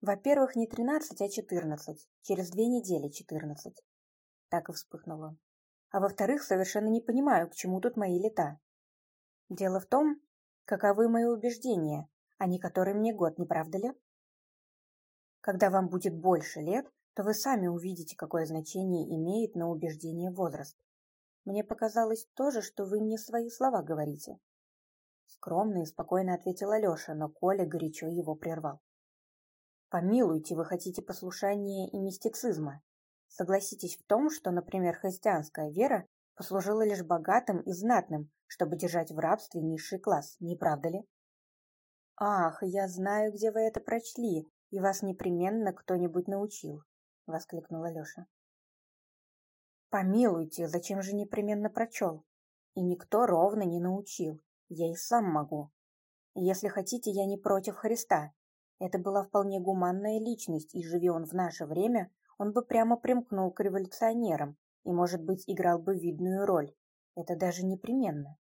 Во-первых, не тринадцать, а четырнадцать. Через две недели четырнадцать. Так и вспыхнул он. А во-вторых, совершенно не понимаю, к чему тут мои лета. Дело в том, каковы мои убеждения, а не который мне год, не правда ли? Когда вам будет больше лет, то вы сами увидите, какое значение имеет на убеждение возраст. Мне показалось тоже, что вы мне свои слова говорите. Скромно и спокойно ответил Алеша, но Коля горячо его прервал. Помилуйте, вы хотите послушания и мистицизма. Согласитесь в том, что, например, христианская вера послужила лишь богатым и знатным, чтобы держать в рабстве низший класс, не правда ли? Ах, я знаю, где вы это прочли, и вас непременно кто-нибудь научил, воскликнула Леша. Помилуйте, зачем же непременно прочел? И никто ровно не научил. Я и сам могу. Если хотите, я не против Христа. Это была вполне гуманная личность, и живи он в наше время, он бы прямо примкнул к революционерам и, может быть, играл бы видную роль. Это даже непременно.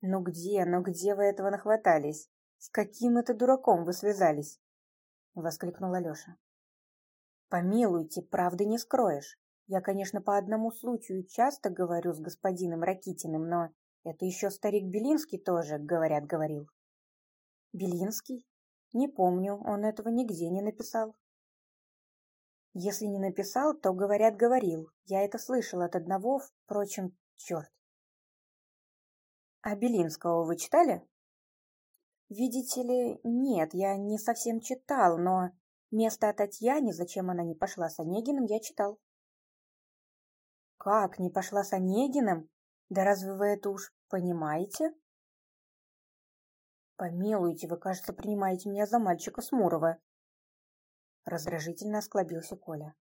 «Ну где, ну где вы этого нахватались? С каким это дураком вы связались?» — воскликнула Леша. «Помилуйте, правды не скроешь. Я, конечно, по одному случаю часто говорю с господином Ракитиным, но это еще старик Белинский тоже, говорят, говорил». «Белинский? Не помню, он этого нигде не написал». Если не написал, то, говорят, говорил. Я это слышал от одного, впрочем, черт. А Белинского вы читали? Видите ли, нет, я не совсем читал, но место о Татьяне, зачем она не пошла с Онегиным, я читал. Как, не пошла с Онегиным? Да разве вы это уж понимаете? Помилуйте, вы, кажется, принимаете меня за мальчика Смурова. Раздражительно осклабился Коля.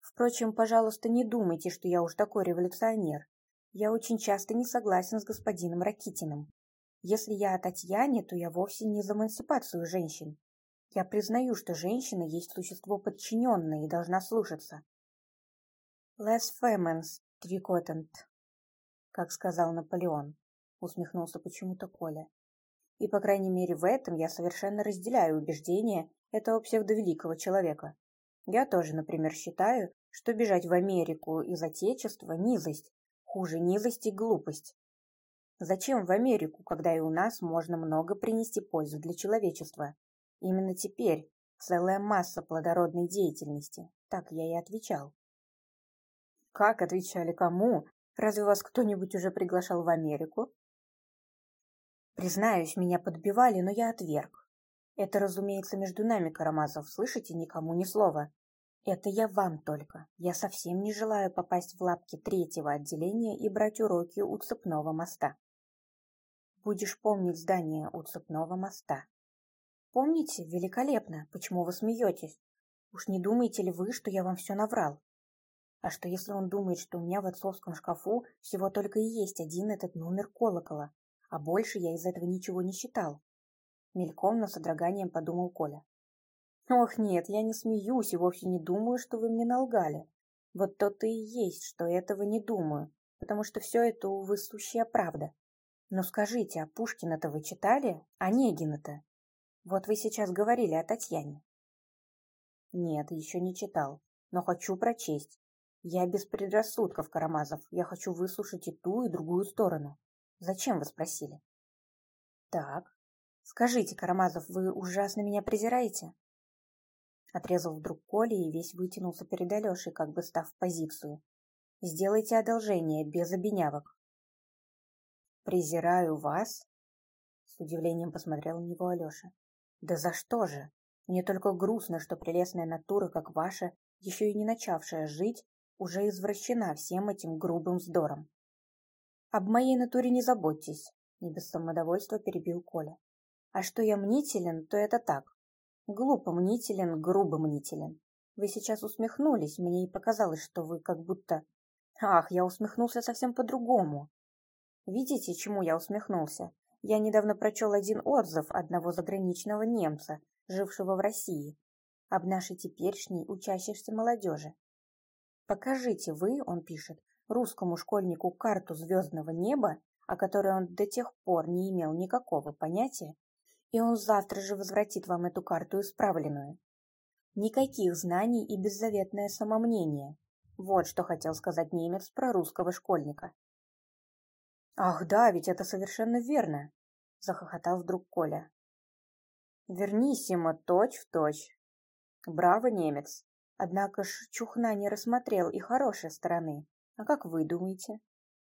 Впрочем, пожалуйста, не думайте, что я уж такой революционер. Я очень часто не согласен с господином Ракитиным. Если я о Татьяне, то я вовсе не за эмансипацию женщин. Я признаю, что женщина есть существо подчиненное и должна слушаться. «Less femens, Твикотент», как сказал Наполеон, усмехнулся почему-то Коля. И, по крайней мере, в этом я совершенно разделяю убеждения этого псевдовеликого человека. Я тоже, например, считаю, что бежать в Америку из Отечества – низость, хуже низости – глупость. Зачем в Америку, когда и у нас можно много принести пользы для человечества? Именно теперь целая масса плодородной деятельности. Так я и отвечал. Как отвечали кому? Разве вас кто-нибудь уже приглашал в Америку? Признаюсь, меня подбивали, но я отверг. Это, разумеется, между нами, Карамазов, слышите, никому ни слова. Это я вам только. Я совсем не желаю попасть в лапки третьего отделения и брать уроки у цепного моста. Будешь помнить здание у цепного моста. Помните? Великолепно. Почему вы смеетесь? Уж не думаете ли вы, что я вам все наврал? А что если он думает, что у меня в отцовском шкафу всего только и есть один этот номер колокола, а больше я из этого ничего не считал? Мельком, но содроганием подумал Коля. Ох, нет, я не смеюсь и вовсе не думаю, что вы мне налгали. Вот то-то и есть, что этого не думаю, потому что все это, увы, сущая правда. Но скажите, а Пушкина-то вы читали? А Негина-то? Вот вы сейчас говорили о Татьяне. Нет, еще не читал, но хочу прочесть. Я без предрассудков, Карамазов. Я хочу выслушать и ту, и другую сторону. Зачем вы спросили? Так. Скажите, Карамазов, вы ужасно меня презираете? Отрезал вдруг Коля и весь вытянулся перед Алешей, как бы став в позицию. Сделайте одолжение, без обинявок. Презираю вас? С удивлением посмотрел на него Алеша. Да за что же? Мне только грустно, что прелестная натура, как ваша, еще и не начавшая жить, уже извращена всем этим грубым вздором. Об моей натуре не заботьтесь, не без самодовольства перебил Коля. А что я мнителен, то это так. Глупо мнителен, грубо мнителен. Вы сейчас усмехнулись, мне и показалось, что вы как будто... Ах, я усмехнулся совсем по-другому. Видите, чему я усмехнулся? Я недавно прочел один отзыв одного заграничного немца, жившего в России, об нашей теперешней учащейся молодежи. Покажите вы, он пишет, русскому школьнику карту звездного неба, о которой он до тех пор не имел никакого понятия, и он завтра же возвратит вам эту карту исправленную. Никаких знаний и беззаветное самомнение. Вот что хотел сказать немец про русского школьника. Ах да, ведь это совершенно верно, захохотал вдруг Коля. Вернисимо точь в точь. Браво, немец. Однако ж Чухна не рассмотрел и хорошей стороны. А как вы думаете?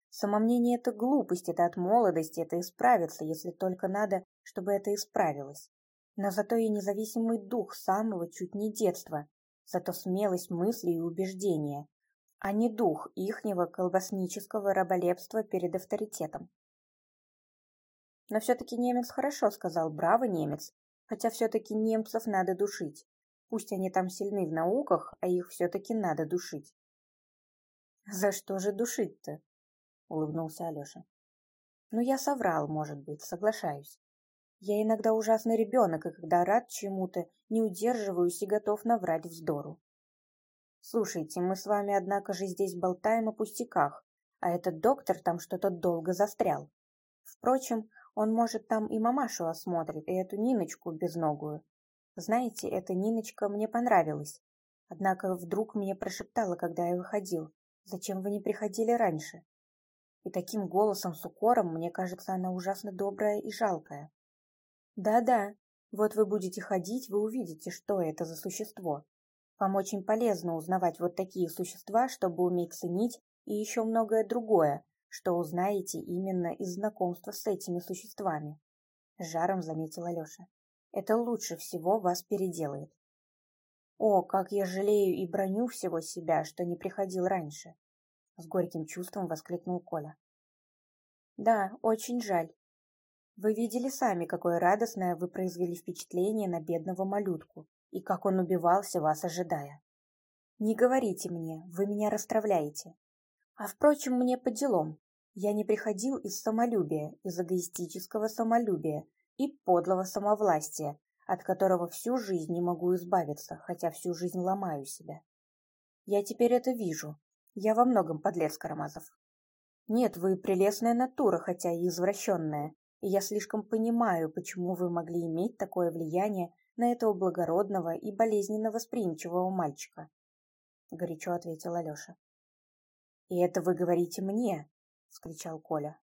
Самомнение — это глупость, это от молодости, это исправится, если только надо, чтобы это исправилось. Но зато и независимый дух самого чуть не детства, зато смелость мысли и убеждения, а не дух ихнего колбаснического раболепства перед авторитетом. Но все-таки немец хорошо сказал, браво немец, хотя все-таки немцев надо душить. Пусть они там сильны в науках, а их все-таки надо душить. «За что же душить-то?» — улыбнулся Алеша. «Ну, я соврал, может быть, соглашаюсь. Я иногда ужасный ребенок, и когда рад чему-то, не удерживаюсь и готов наврать вздору. Слушайте, мы с вами, однако же, здесь болтаем о пустяках, а этот доктор там что-то долго застрял. Впрочем, он, может, там и мамашу осмотрит, и эту Ниночку безногую. Знаете, эта Ниночка мне понравилась. Однако вдруг мне прошептала, когда я выходил, «Зачем вы не приходили раньше?» И таким голосом с укором, мне кажется, она ужасно добрая и жалкая. Да-да, вот вы будете ходить, вы увидите, что это за существо. Вам очень полезно узнавать вот такие существа, чтобы уметь ценить и еще многое другое, что узнаете именно из знакомства с этими существами. С жаром заметил Алеша. Это лучше всего вас переделает. О, как я жалею и броню всего себя, что не приходил раньше! С горьким чувством воскликнул Коля. Да, очень жаль. Вы видели сами, какое радостное вы произвели впечатление на бедного малютку, и как он убивался, вас ожидая. Не говорите мне, вы меня расстравляете. А впрочем, мне по делам. Я не приходил из самолюбия, из эгоистического самолюбия и подлого самовластия, от которого всю жизнь не могу избавиться, хотя всю жизнь ломаю себя. Я теперь это вижу. Я во многом подлец Карамазов. Нет, вы прелестная натура, хотя и извращенная, и я слишком понимаю, почему вы могли иметь такое влияние на этого благородного и болезненно восприимчивого мальчика, — горячо ответил Алеша. «И это вы говорите мне!» — вскричал Коля.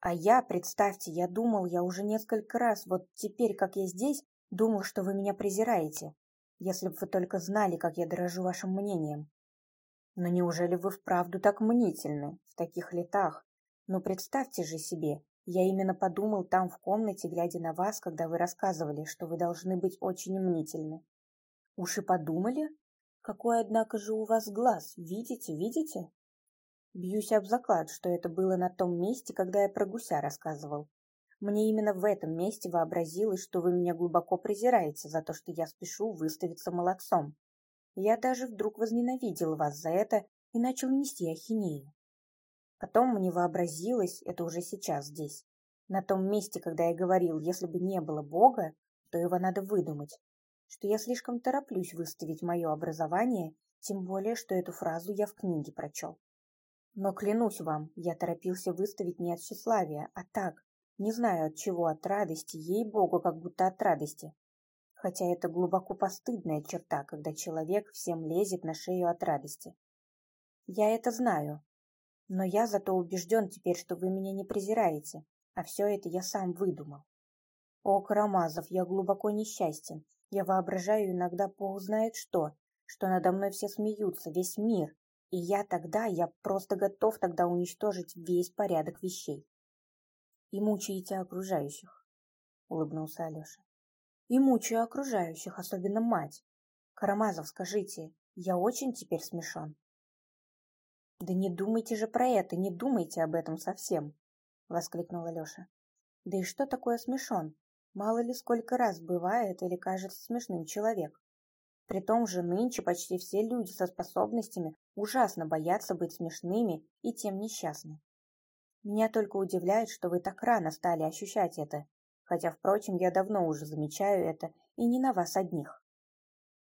«А я, представьте, я думал, я уже несколько раз, вот теперь, как я здесь, думал, что вы меня презираете. Если бы вы только знали, как я дорожу вашим мнением. Но неужели вы вправду так мнительны, в таких летах? Ну, представьте же себе, я именно подумал там в комнате, глядя на вас, когда вы рассказывали, что вы должны быть очень мнительны. Уж и подумали? Какой, однако же, у вас глаз, видите, видите? Бьюсь об заклад, что это было на том месте, когда я про гуся рассказывал. Мне именно в этом месте вообразилось, что вы меня глубоко презираете за то, что я спешу выставиться молодцом. Я даже вдруг возненавидел вас за это и начал нести ахинею. Потом мне вообразилось, это уже сейчас здесь, на том месте, когда я говорил, если бы не было Бога, то его надо выдумать, что я слишком тороплюсь выставить мое образование, тем более, что эту фразу я в книге прочел. Но клянусь вам, я торопился выставить не от тщеславия, а так, не знаю от чего, от радости, ей-богу, как будто от радости. Хотя это глубоко постыдная черта, когда человек всем лезет на шею от радости. Я это знаю, но я зато убежден теперь, что вы меня не презираете, а все это я сам выдумал. О, Карамазов, я глубоко несчастен. Я воображаю иногда Бог знает что, что надо мной все смеются, весь мир, и я тогда, я просто готов тогда уничтожить весь порядок вещей. И мучаете окружающих, — улыбнулся Алеша. И мучаю окружающих, особенно мать. Карамазов, скажите, я очень теперь смешон? Да не думайте же про это, не думайте об этом совсем, — воскликнул Алеша. Да и что такое смешон? Мало ли сколько раз бывает или кажется смешным человек. При том же нынче почти все люди со способностями ужасно боятся быть смешными и тем несчастны. Меня только удивляет, что вы так рано стали ощущать это, хотя, впрочем, я давно уже замечаю это и не на вас одних.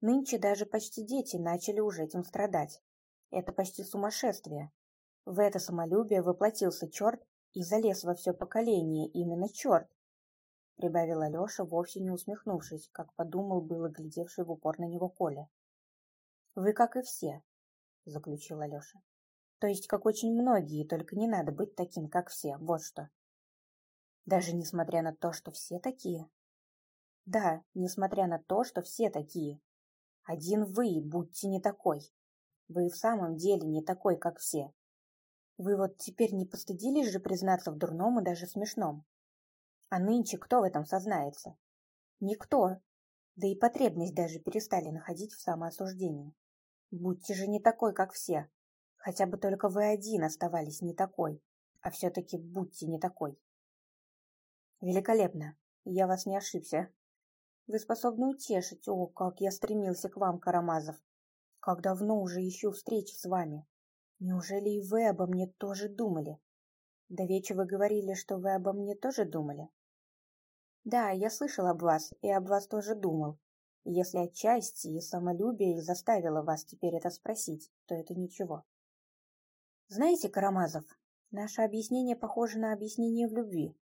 Нынче даже почти дети начали уже этим страдать. Это почти сумасшествие. В это самолюбие воплотился черт и залез во все поколение именно черт, — прибавил Алеша, вовсе не усмехнувшись, как подумал было глядевший в упор на него Коля. — Вы, как и все, — заключил Алеша. То есть, как очень многие, только не надо быть таким, как все, вот что. Даже несмотря на то, что все такие? Да, несмотря на то, что все такие. Один вы будьте не такой. Вы в самом деле не такой, как все. Вы вот теперь не постыдились же признаться в дурном и даже смешном? А нынче кто в этом сознается? Никто. Да и потребность даже перестали находить в самоосуждении. Будьте же не такой, как все. Хотя бы только вы один оставались не такой. А все-таки будьте не такой. Великолепно. Я вас не ошибся. Вы способны утешить. О, как я стремился к вам, Карамазов. Как давно уже ищу встречи с вами. Неужели и вы обо мне тоже думали? Да вече вы говорили, что вы обо мне тоже думали. Да, я слышал об вас и об вас тоже думал. если отчасти и самолюбие заставило вас теперь это спросить, то это ничего. Знаете, Карамазов, наше объяснение похоже на объяснение в любви.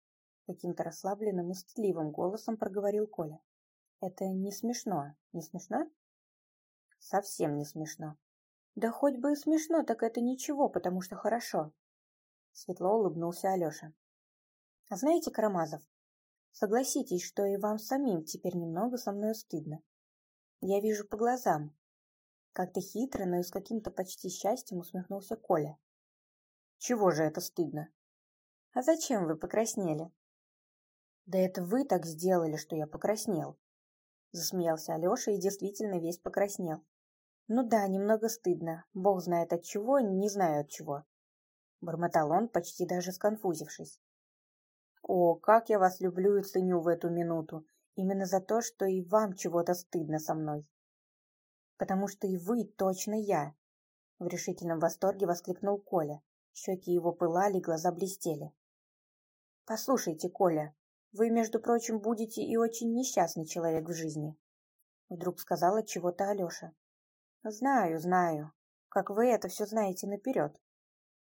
Каким-то расслабленным и стыдливым голосом проговорил Коля. Это не смешно. Не смешно? Совсем не смешно. Да хоть бы и смешно, так это ничего, потому что хорошо. Светло улыбнулся Алеша. А знаете, Карамазов, согласитесь, что и вам самим теперь немного со мной стыдно. Я вижу по глазам. Как-то хитро, но и с каким-то почти счастьем усмехнулся Коля. Чего же это стыдно? А зачем вы покраснели? Да это вы так сделали, что я покраснел. Засмеялся Алеша и действительно весь покраснел. Ну да, немного стыдно. Бог знает от чего, не знаю от чего. Бормотал он, почти даже сконфузившись. О, как я вас люблю и ценю в эту минуту. Именно за то, что и вам чего-то стыдно со мной. Потому что и вы точно я. В решительном восторге воскликнул Коля. Щеки его пылали, глаза блестели. Послушайте, Коля, вы, между прочим, будете и очень несчастный человек в жизни. Вдруг сказала чего-то Алеша. Знаю, знаю. Как вы это все знаете наперед.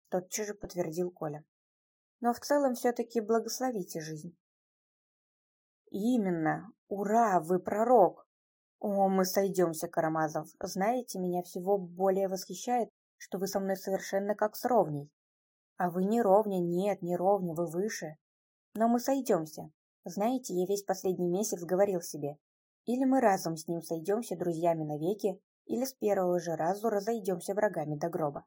Тотчас же подтвердил Коля. Но в целом все-таки благословите жизнь. Именно. Ура, вы пророк. О, мы сойдемся, Карамазов. Знаете, меня всего более восхищает, что вы со мной совершенно как с ровней. А вы не ровня, нет, не ровня, вы выше. Но мы сойдемся. Знаете, я весь последний месяц говорил себе, или мы разом с ним сойдемся друзьями навеки, или с первого же разу разойдемся врагами до гроба.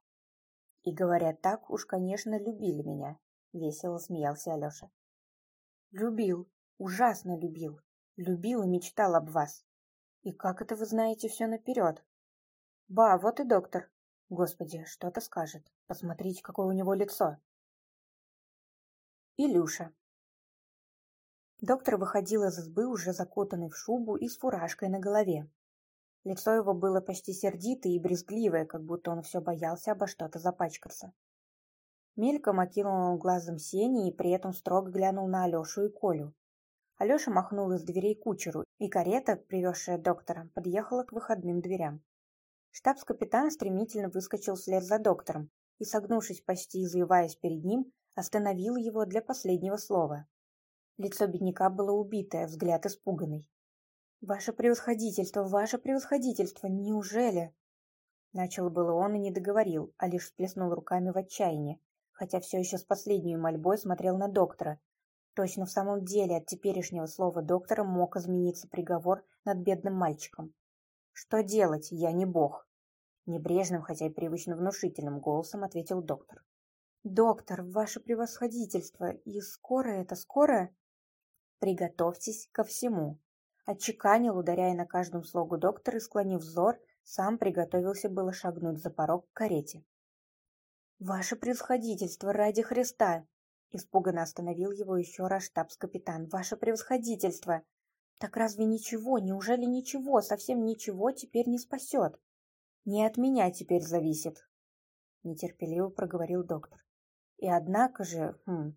И говорят, так уж, конечно, любили меня, весело смеялся Алеша. Любил, ужасно любил, любил и мечтал об вас. И как это вы знаете все наперед? Ба, вот и доктор. Господи, что-то скажет. Посмотрите, какое у него лицо. Илюша. Доктор выходил из избы уже закутанный в шубу и с фуражкой на голове. Лицо его было почти сердитое и брезгливое, как будто он все боялся обо что-то запачкаться. Мельком окинул он глазом сени и при этом строго глянул на Алешу и Колю. Алеша махнул из дверей кучеру, и карета, привезшая доктора, подъехала к выходным дверям. Штабс-капитан стремительно выскочил вслед за доктором и, согнувшись почти извиваясь перед ним, остановил его для последнего слова. Лицо бедняка было убитое, взгляд испуганный. «Ваше превосходительство, ваше превосходительство, неужели?» Начал было он и не договорил, а лишь всплеснул руками в отчаянии, хотя все еще с последней мольбой смотрел на доктора. Точно в самом деле от теперешнего слова доктора мог измениться приговор над бедным мальчиком. «Что делать? Я не бог!» Небрежным, хотя и привычно внушительным голосом ответил доктор. «Доктор, ваше превосходительство, и скоро это, скоро?» «Приготовьтесь ко всему», Отчеканил, ударяя на каждом слогу доктор и, склонив взор, сам приготовился было шагнуть за порог к карете. «Ваше превосходительство, ради Христа!» Испуганно остановил его еще раз штабс-капитан. «Ваше превосходительство! Так разве ничего, неужели ничего, совсем ничего теперь не спасет? Не от меня теперь зависит!» Нетерпеливо проговорил доктор. «И однако же...» хм,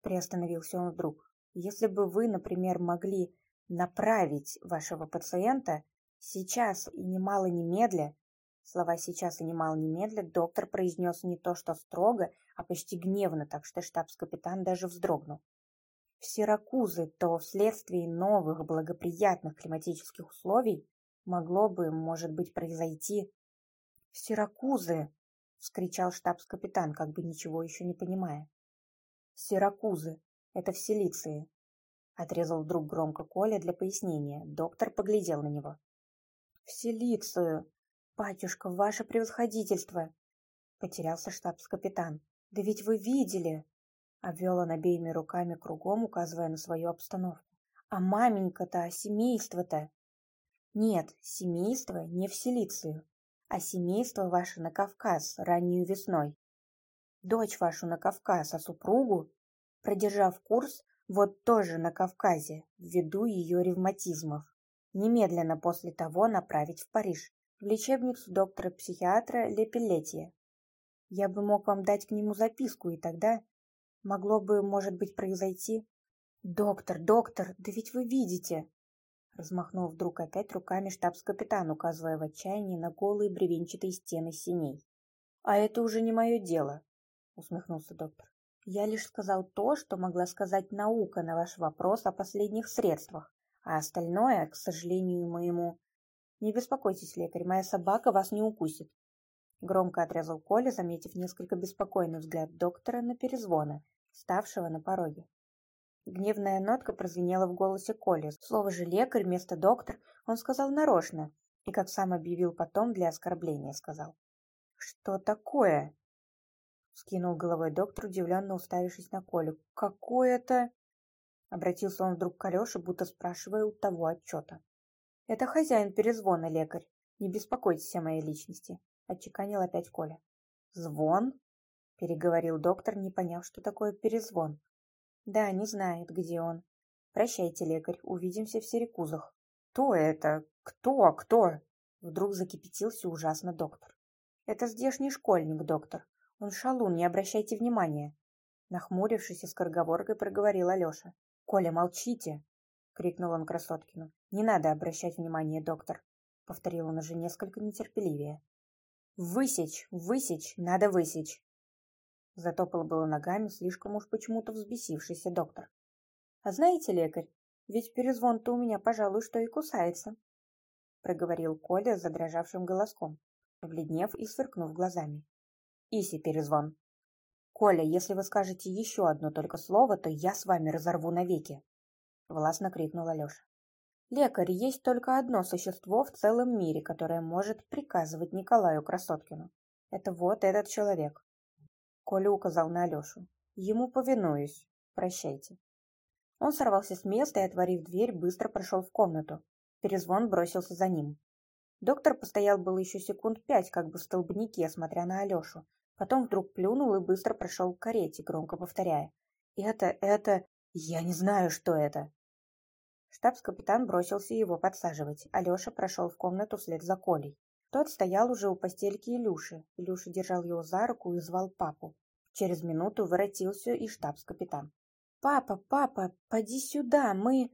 Приостановился он вдруг. «Если бы вы, например, могли направить вашего пациента сейчас и немало немедля, слова «сейчас» и «немало немедля» доктор произнес не то что строго, а почти гневно, так что штабс-капитан даже вздрогнул. В Сиракузы, то вследствие новых благоприятных климатических условий могло бы, может быть, произойти... В Сиракузы! вскричал штабс-капитан, как бы ничего еще не понимая. «Сиракузы. Это в Силиции», — отрезал вдруг громко Коля для пояснения. Доктор поглядел на него. «В Силицию! Батюшка, ваше превосходительство!» Потерялся штабс-капитан. «Да ведь вы видели!» Обвел он обеими руками кругом, указывая на свою обстановку. «А маменька-то, а семейство-то?» «Нет, семейство не в Силицию, а семейство ваше на Кавказ раннюю весной. Дочь вашу на Кавказ, а супругу, продержав курс, вот тоже на Кавказе, ввиду ее ревматизмов. Немедленно после того направить в Париж, в лечебницу доктора-психиатра Лепелетия. Я бы мог вам дать к нему записку, и тогда могло бы, может быть, произойти... Доктор, доктор, да ведь вы видите, Размахнул вдруг опять руками штабс-капитан, указывая в отчаянии на голые бревенчатые стены синей. «А это уже не мое дело», — усмехнулся доктор. «Я лишь сказал то, что могла сказать наука на ваш вопрос о последних средствах, а остальное, к сожалению моему... Не беспокойтесь, лекарь, моя собака вас не укусит». Громко отрезал Коля, заметив несколько беспокойный взгляд доктора на перезвона, ставшего на пороге. Гневная нотка прозвенела в голосе Коли. Слово же лекарь вместо доктор он сказал нарочно, и, как сам объявил потом, для оскорбления сказал. «Что такое?» Скинул головой доктор, удивленно уставившись на Колю. «Какое-то...» Обратился он вдруг к Алёше, будто спрашивая у того отчета. «Это хозяин перезвона, лекарь. Не беспокойтесь о моей личности», — отчеканил опять Коля. «Звон?» — переговорил доктор, не поняв, что такое перезвон. Да, не знает, где он. Прощайте, лекарь, увидимся в Серекузах. Кто это? Кто? Кто? Вдруг закипятился ужасно доктор. Это здешний школьник, доктор. Он шалун, не обращайте внимания. Нахмурившись и скороговоркой проговорил Алеша. «Коля, молчите!» — крикнул он Красоткину. «Не надо обращать внимание, доктор!» — повторил он уже несколько нетерпеливее. «Высечь! Высечь! Надо высечь!» Затопал было ногами слишком уж почему-то взбесившийся доктор. «А знаете, лекарь, ведь перезвон-то у меня, пожалуй, что и кусается», проговорил Коля задрожавшим голоском, побледнев и сверкнув глазами. «Иси перезвон. Коля, если вы скажете еще одно только слово, то я с вами разорву навеки», властно крикнул Алеша. «Лекарь, есть только одно существо в целом мире, которое может приказывать Николаю Красоткину. Это вот этот человек. Коля указал на Алешу. Ему повинуюсь. Прощайте. Он сорвался с места и, отворив дверь, быстро прошел в комнату. Перезвон бросился за ним. Доктор постоял было еще секунд пять, как бы в столбнике, смотря на Алешу. Потом вдруг плюнул и быстро прошел к карете, громко повторяя. «Это, это... Я не знаю, что это!» Штабс-капитан бросился его подсаживать. Алеша прошел в комнату вслед за Колей. Тот стоял уже у постельки Илюши. Илюша держал его за руку и звал папу. Через минуту воротился и штабс-капитан. «Папа, папа, поди сюда, мы...»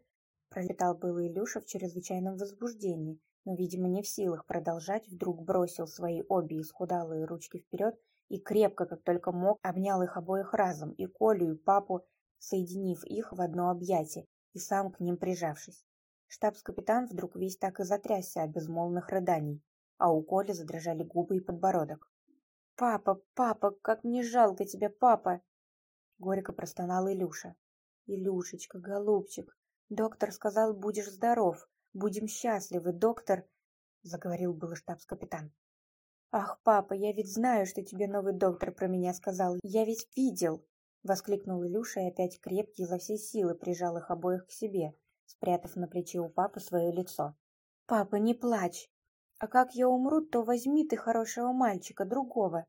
Пролетал было Илюша в чрезвычайном возбуждении, но, видимо, не в силах продолжать, вдруг бросил свои обе исхудалые ручки вперед и крепко, как только мог, обнял их обоих разом, и Колю, и папу, соединив их в одно объятие и сам к ним прижавшись. Штабс-капитан вдруг весь так и затрясся от безмолвных рыданий а у Коли задрожали губы и подбородок. «Папа, папа, как мне жалко тебя, папа!» Горько простонал Илюша. «Илюшечка, голубчик, доктор сказал, будешь здоров, будем счастливы, доктор...» Заговорил был штабс-капитан. «Ах, папа, я ведь знаю, что тебе новый доктор про меня сказал. Я ведь видел!» Воскликнул Илюша и опять крепкий изо всей силы прижал их обоих к себе, спрятав на плече у папы свое лицо. «Папа, не плачь! А как я умру, то возьми ты хорошего мальчика, другого.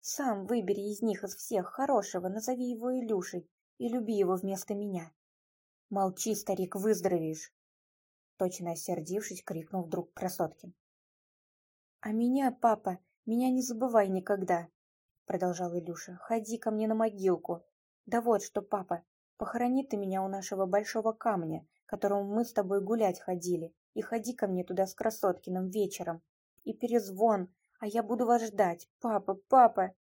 Сам выбери из них, из всех, хорошего, назови его Илюшей и люби его вместо меня. Молчи, старик, выздоровеешь. Точно осердившись, крикнул вдруг Красоткин. А меня, папа, меня не забывай никогда, продолжал Илюша. Ходи ко мне на могилку. Да вот что, папа, похорони ты меня у нашего большого камня, к которому мы с тобой гулять ходили, и ходи ко мне туда с Красоткиным вечером. И перезвон, а я буду вас ждать. Папа, папа!»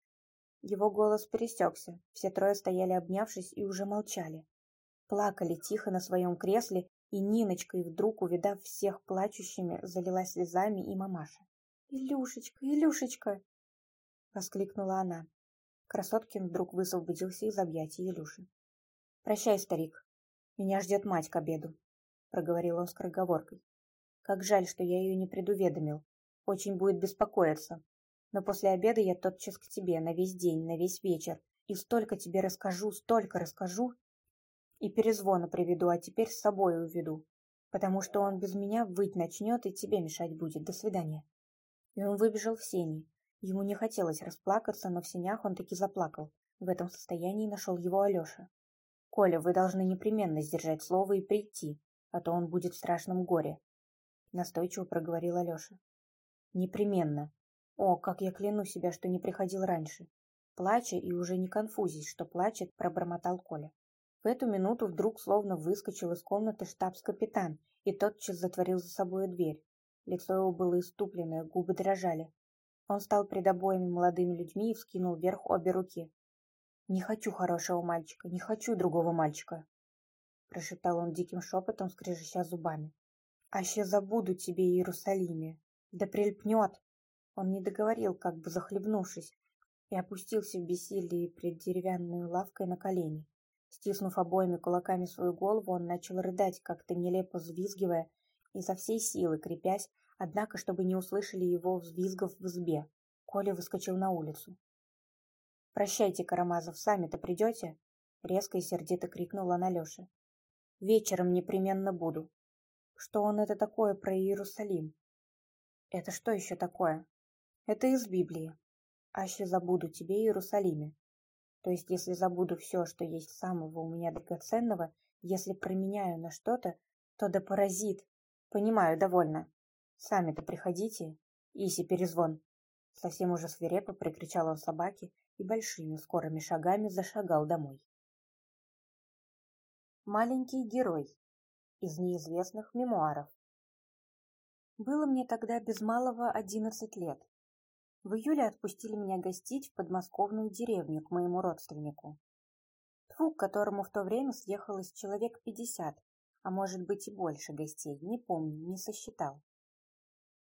Его голос пересекся. Все трое стояли обнявшись и уже молчали. Плакали тихо на своем кресле, и Ниночка, и вдруг, увидав всех плачущими, залилась слезами и мамаша. «Илюшечка, Илюшечка!» Воскликнула она. Красоткин вдруг высвободился из объятий Илюши. «Прощай, старик. Меня ждет мать к обеду», — проговорил он скороговоркой. «Как жаль, что я ее не предуведомил. Очень будет беспокоиться. Но после обеда я тотчас к тебе, на весь день, на весь вечер. И столько тебе расскажу, столько расскажу. И перезвона приведу, а теперь с собой уведу. Потому что он без меня выть начнет и тебе мешать будет. До свидания». И он выбежал в сени, Ему не хотелось расплакаться, но в сенях он таки заплакал. В этом состоянии нашел его Алеша. «Коля, вы должны непременно сдержать слово и прийти, а то он будет в страшном горе», — настойчиво проговорил Алеша. «Непременно. О, как я кляну себя, что не приходил раньше!» Плача и уже не конфузясь, что плачет, пробормотал Коля. В эту минуту вдруг словно выскочил из комнаты штабс-капитан и тотчас затворил за собой дверь. Лицо его было иступленное, губы дрожали. Он стал пред обоими молодыми людьми и вскинул вверх обе руки. «Не хочу хорошего мальчика, не хочу другого мальчика», прошептал он диким шепотом, скрежеща зубами. «Аще забуду тебе, Иерусалиме! Да прильпнет!» Он не договорил, как бы захлебнувшись, и опустился в бессилии пред деревянной лавкой на колени. Стиснув обоими кулаками свою голову, он начал рыдать, как-то нелепо взвизгивая и со всей силы крепясь однако, чтобы не услышали его взвизгов в избе. Коля выскочил на улицу. «Прощайте, Карамазов, сами-то придете?» Резко и сердито крикнула на Лёше. «Вечером непременно буду». «Что он это такое про Иерусалим?» «Это что еще такое?» «Это из Библии. Аще забуду тебе Иерусалиме. То есть, если забуду все, что есть самого у меня драгоценного, если променяю на что-то, то да поразит. Понимаю, довольно. Сами-то приходите. Иси, перезвон. Совсем уже свирепо прикричал он собаке и большими скорыми шагами зашагал домой. Маленький герой из неизвестных мемуаров. Было мне тогда без малого одиннадцать лет. В июле отпустили меня гостить в подмосковную деревню к моему родственнику. Тьфу, к которому в то время съехалось человек пятьдесят, а может быть и больше гостей, не помню, не сосчитал.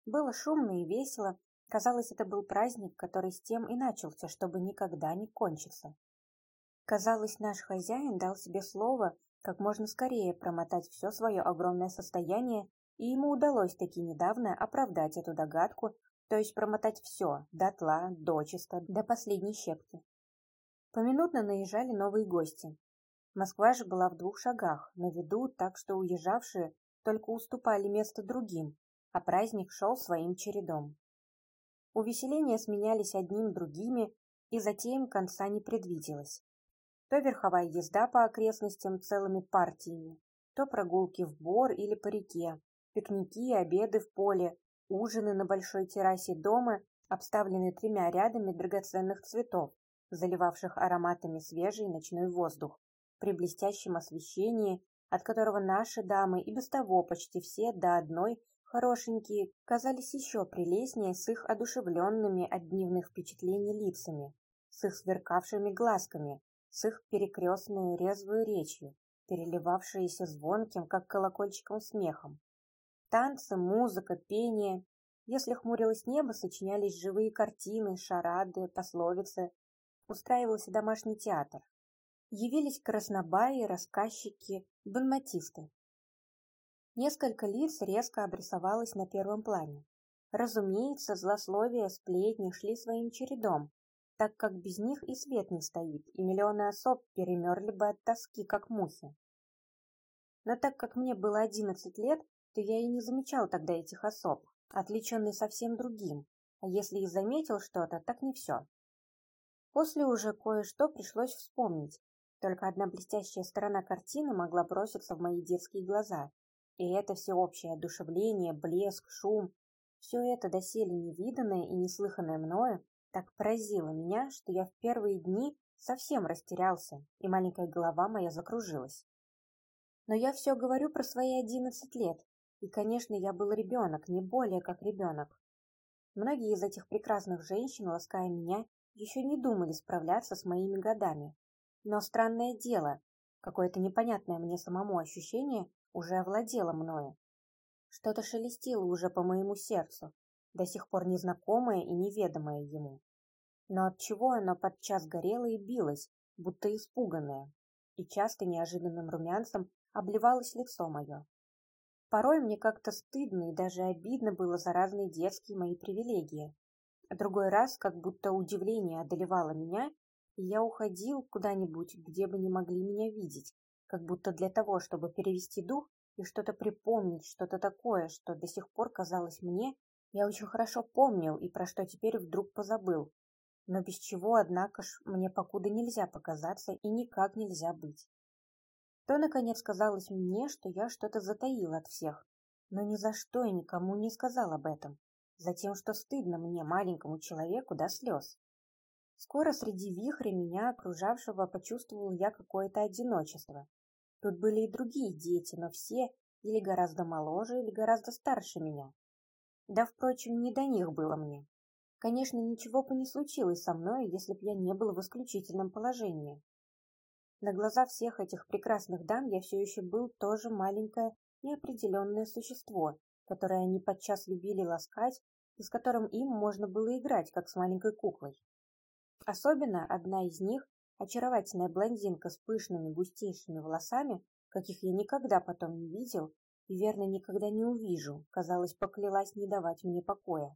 Было шумно и весело. Казалось, это был праздник, который с тем и начался, чтобы никогда не кончиться. Казалось, наш хозяин дал себе слово как можно скорее промотать все свое огромное состояние, и ему удалось таки недавно оправдать эту догадку, то есть промотать все, дотла, дочисто, до последней щепки. Поминутно наезжали новые гости. Москва же была в двух шагах, на виду, так что уезжавшие только уступали место другим, а праздник шел своим чередом. Увеселения сменялись одним другими, и затем конца не предвиделось. То верховая езда по окрестностям целыми партиями, то прогулки в бор или по реке, пикники и обеды в поле, ужины на большой террасе дома, обставленные тремя рядами драгоценных цветов, заливавших ароматами свежий ночной воздух, при блестящем освещении, от которого наши дамы и без того почти все до одной Хорошенькие казались еще прелестнее с их одушевленными от дневных впечатлений лицами, с их сверкавшими глазками, с их перекрестной резвой речью, переливавшиеся звонким, как колокольчиком смехом. Танцы, музыка, пение. Если хмурилось небо, сочинялись живые картины, шарады, пословицы. Устраивался домашний театр. Явились краснобаи, рассказчики, бонматисты. Несколько лиц резко обрисовалось на первом плане. Разумеется, злословия, сплетни шли своим чередом, так как без них и свет не стоит, и миллионы особ перемерли бы от тоски, как мухи. Но так как мне было одиннадцать лет, то я и не замечал тогда этих особ, отличенный совсем другим, а если и заметил что-то, так не все. После уже кое-что пришлось вспомнить, только одна блестящая сторона картины могла броситься в мои детские глаза, и это всеобщее одушевление, блеск, шум, все это доселе невиданное и неслыханное мною так поразило меня, что я в первые дни совсем растерялся, и маленькая голова моя закружилась. Но я все говорю про свои одиннадцать лет, и, конечно, я был ребенок, не более как ребенок. Многие из этих прекрасных женщин, лаская меня, еще не думали справляться с моими годами. Но странное дело, какое-то непонятное мне самому ощущение уже овладело мною. Что-то шелестело уже по моему сердцу, до сих пор незнакомое и неведомое ему. но от чего оно подчас горело и билось, будто испуганное, и часто неожиданным румянцем обливалось лицо мое. Порой мне как-то стыдно и даже обидно было за разные детские мои привилегии. А другой раз как будто удивление одолевало меня, и я уходил куда-нибудь, где бы не могли меня видеть, как будто для того, чтобы перевести дух и что-то припомнить, что-то такое, что до сих пор казалось мне, я очень хорошо помнил и про что теперь вдруг позабыл, но без чего, однако ж, мне покуда нельзя показаться и никак нельзя быть то, наконец, казалось мне, что я что-то затаил от всех, но ни за что и никому не сказал об этом, затем, что стыдно мне, маленькому человеку, до слез. Скоро среди вихря меня окружавшего почувствовал я какое-то одиночество. Тут были и другие дети, но все или гораздо моложе, или гораздо старше меня. Да, впрочем, не до них было мне. Конечно, ничего бы не случилось со мной, если б я не был в исключительном положении. На глаза всех этих прекрасных дам я все еще был тоже маленькое неопределенное существо, которое они подчас любили ласкать и с которым им можно было играть, как с маленькой куклой. Особенно одна из них, очаровательная блондинка с пышными густейшими волосами, каких я никогда потом не видел и, верно, никогда не увижу, казалось, поклялась не давать мне покоя.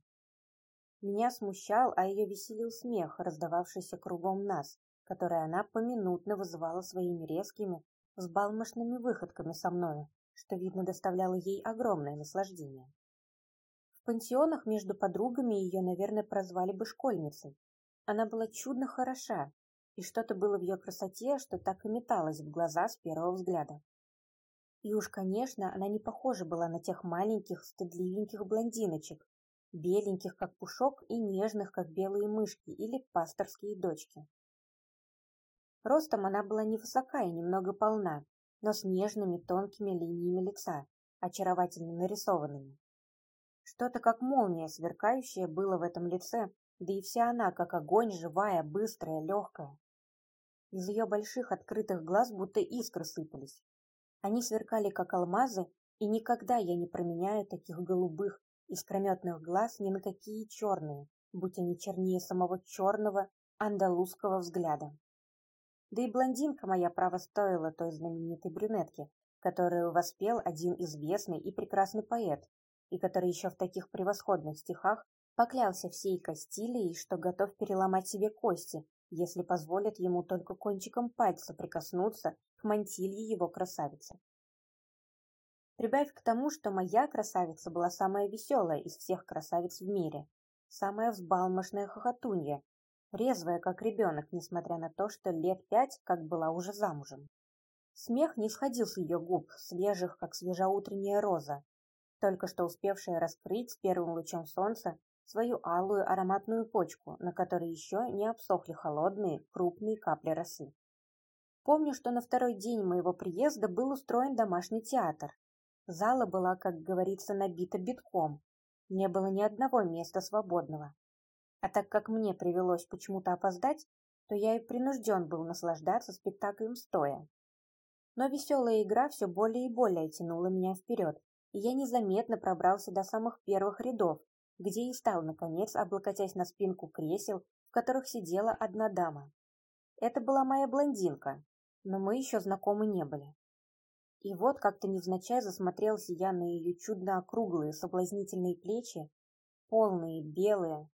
Меня смущал, а ее веселил смех, раздававшийся кругом нас, которые она поминутно вызывала своими резкими, взбалмошными выходками со мною, что, видно, доставляло ей огромное наслаждение. В пансионах между подругами ее, наверное, прозвали бы школьницей. Она была чудно хороша, и что-то было в ее красоте, что так и металось в глаза с первого взгляда. И уж, конечно, она не похожа была на тех маленьких, стыдливеньких блондиночек, беленьких, как пушок, и нежных, как белые мышки или пасторские дочки. Ростом она была невысока и немного полна, но с нежными тонкими линиями лица, очаровательно нарисованными. Что-то как молния сверкающая было в этом лице, да и вся она, как огонь, живая, быстрая, легкая. Из ее больших открытых глаз будто искры сыпались. Они сверкали, как алмазы, и никогда я не променяю таких голубых, искрометных глаз ни на какие черные, будь они чернее самого черного андалузского взгляда. Да и блондинка моя право стоила той знаменитой брюнетки, которую воспел один известный и прекрасный поэт, и который еще в таких превосходных стихах поклялся всей Кастилии, что готов переломать себе кости, если позволят ему только кончиком пальца прикоснуться к мантилье его красавицы. Прибавь к тому, что моя красавица была самая веселая из всех красавиц в мире, самая взбалмошная хохотунья, резвая, как ребенок, несмотря на то, что лет пять, как была уже замужем. Смех не сходил с ее губ, свежих, как свежеутренняя роза, только что успевшая раскрыть с первым лучом солнца свою алую ароматную почку, на которой еще не обсохли холодные, крупные капли росы. Помню, что на второй день моего приезда был устроен домашний театр. Зала была, как говорится, набита битком. Не было ни одного места свободного. А так как мне привелось почему-то опоздать, то я и принужден был наслаждаться спектаклем стоя. Но веселая игра все более и более тянула меня вперед, и я незаметно пробрался до самых первых рядов, где и стал, наконец, облокотясь на спинку кресел, в которых сидела одна дама. Это была моя блондинка, но мы еще знакомы не были. И вот как-то невзначай засмотрелся я на ее чудно округлые соблазнительные плечи, полные, белые,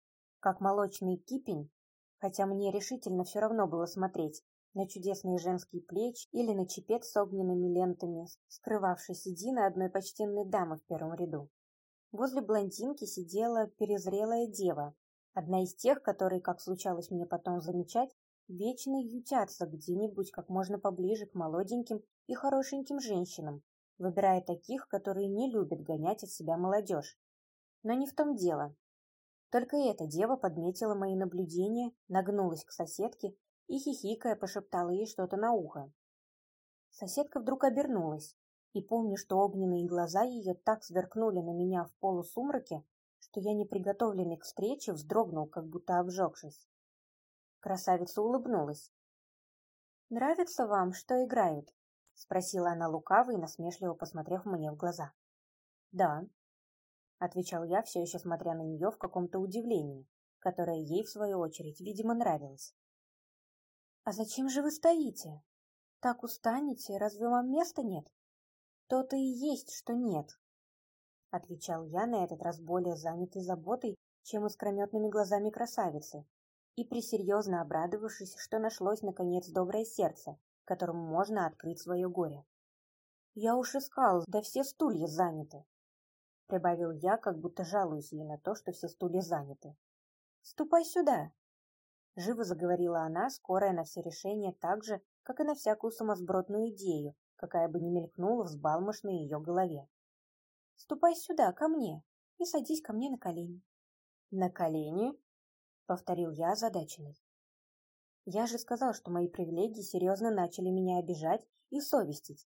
как молочный кипень, хотя мне решительно все равно было смотреть на чудесные женские плечи или на чепец с огненными лентами, скрывавший седины одной почтенной дамы в первом ряду. Возле блондинки сидела перезрелая дева, одна из тех, которые, как случалось мне потом замечать, вечно ютятся где-нибудь как можно поближе к молоденьким и хорошеньким женщинам, выбирая таких, которые не любят гонять от себя молодежь. Но не в том дело. Только эта дева подметила мои наблюдения, нагнулась к соседке и, хихикая, пошептала ей что-то на ухо. Соседка вдруг обернулась, и помню, что огненные глаза ее так сверкнули на меня в полусумраке, что я, неприготовленный к встрече, вздрогнул, как будто обжегшись. Красавица улыбнулась. «Нравится вам, что играют?» — спросила она лукаво и насмешливо посмотрев мне в глаза. «Да», — отвечал я, все еще смотря на нее в каком-то удивлении, которая ей, в свою очередь, видимо, нравилась. «А зачем же вы стоите? Так устанете, разве вам места нет?» «То-то и есть, что нет», — отвечал я на этот раз более занятый заботой, чем искрометными глазами красавицы, и присерьезно обрадовавшись, что нашлось, наконец, доброе сердце, которому можно открыть свое горе. «Я уж искал, да все стулья заняты», — прибавил я, как будто жалуюсь ей на то, что все стулья заняты. «Ступай сюда!» Живо заговорила она, скорая на все решения так же, как и на всякую сумасбродную идею, какая бы ни мелькнула взбалмошной ее голове. «Ступай сюда, ко мне, и садись ко мне на колени». «На колени?» — повторил я озадаченный. Я же сказал, что мои привилегии серьезно начали меня обижать и совестить.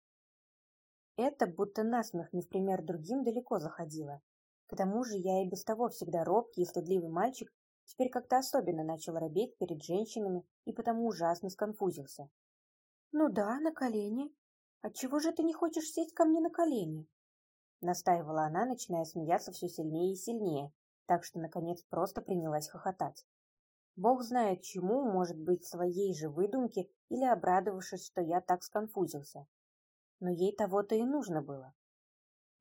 Это будто насмех не в пример другим далеко заходило. К тому же я и без того всегда робкий и стыдливый мальчик, теперь как-то особенно начал робеть перед женщинами и потому ужасно сконфузился. «Ну да, на колени. Отчего же ты не хочешь сесть ко мне на колени?» Настаивала она, начиная смеяться все сильнее и сильнее, так что, наконец, просто принялась хохотать. Бог знает чему, может быть, своей же выдумке или обрадовавшись, что я так сконфузился. Но ей того-то и нужно было.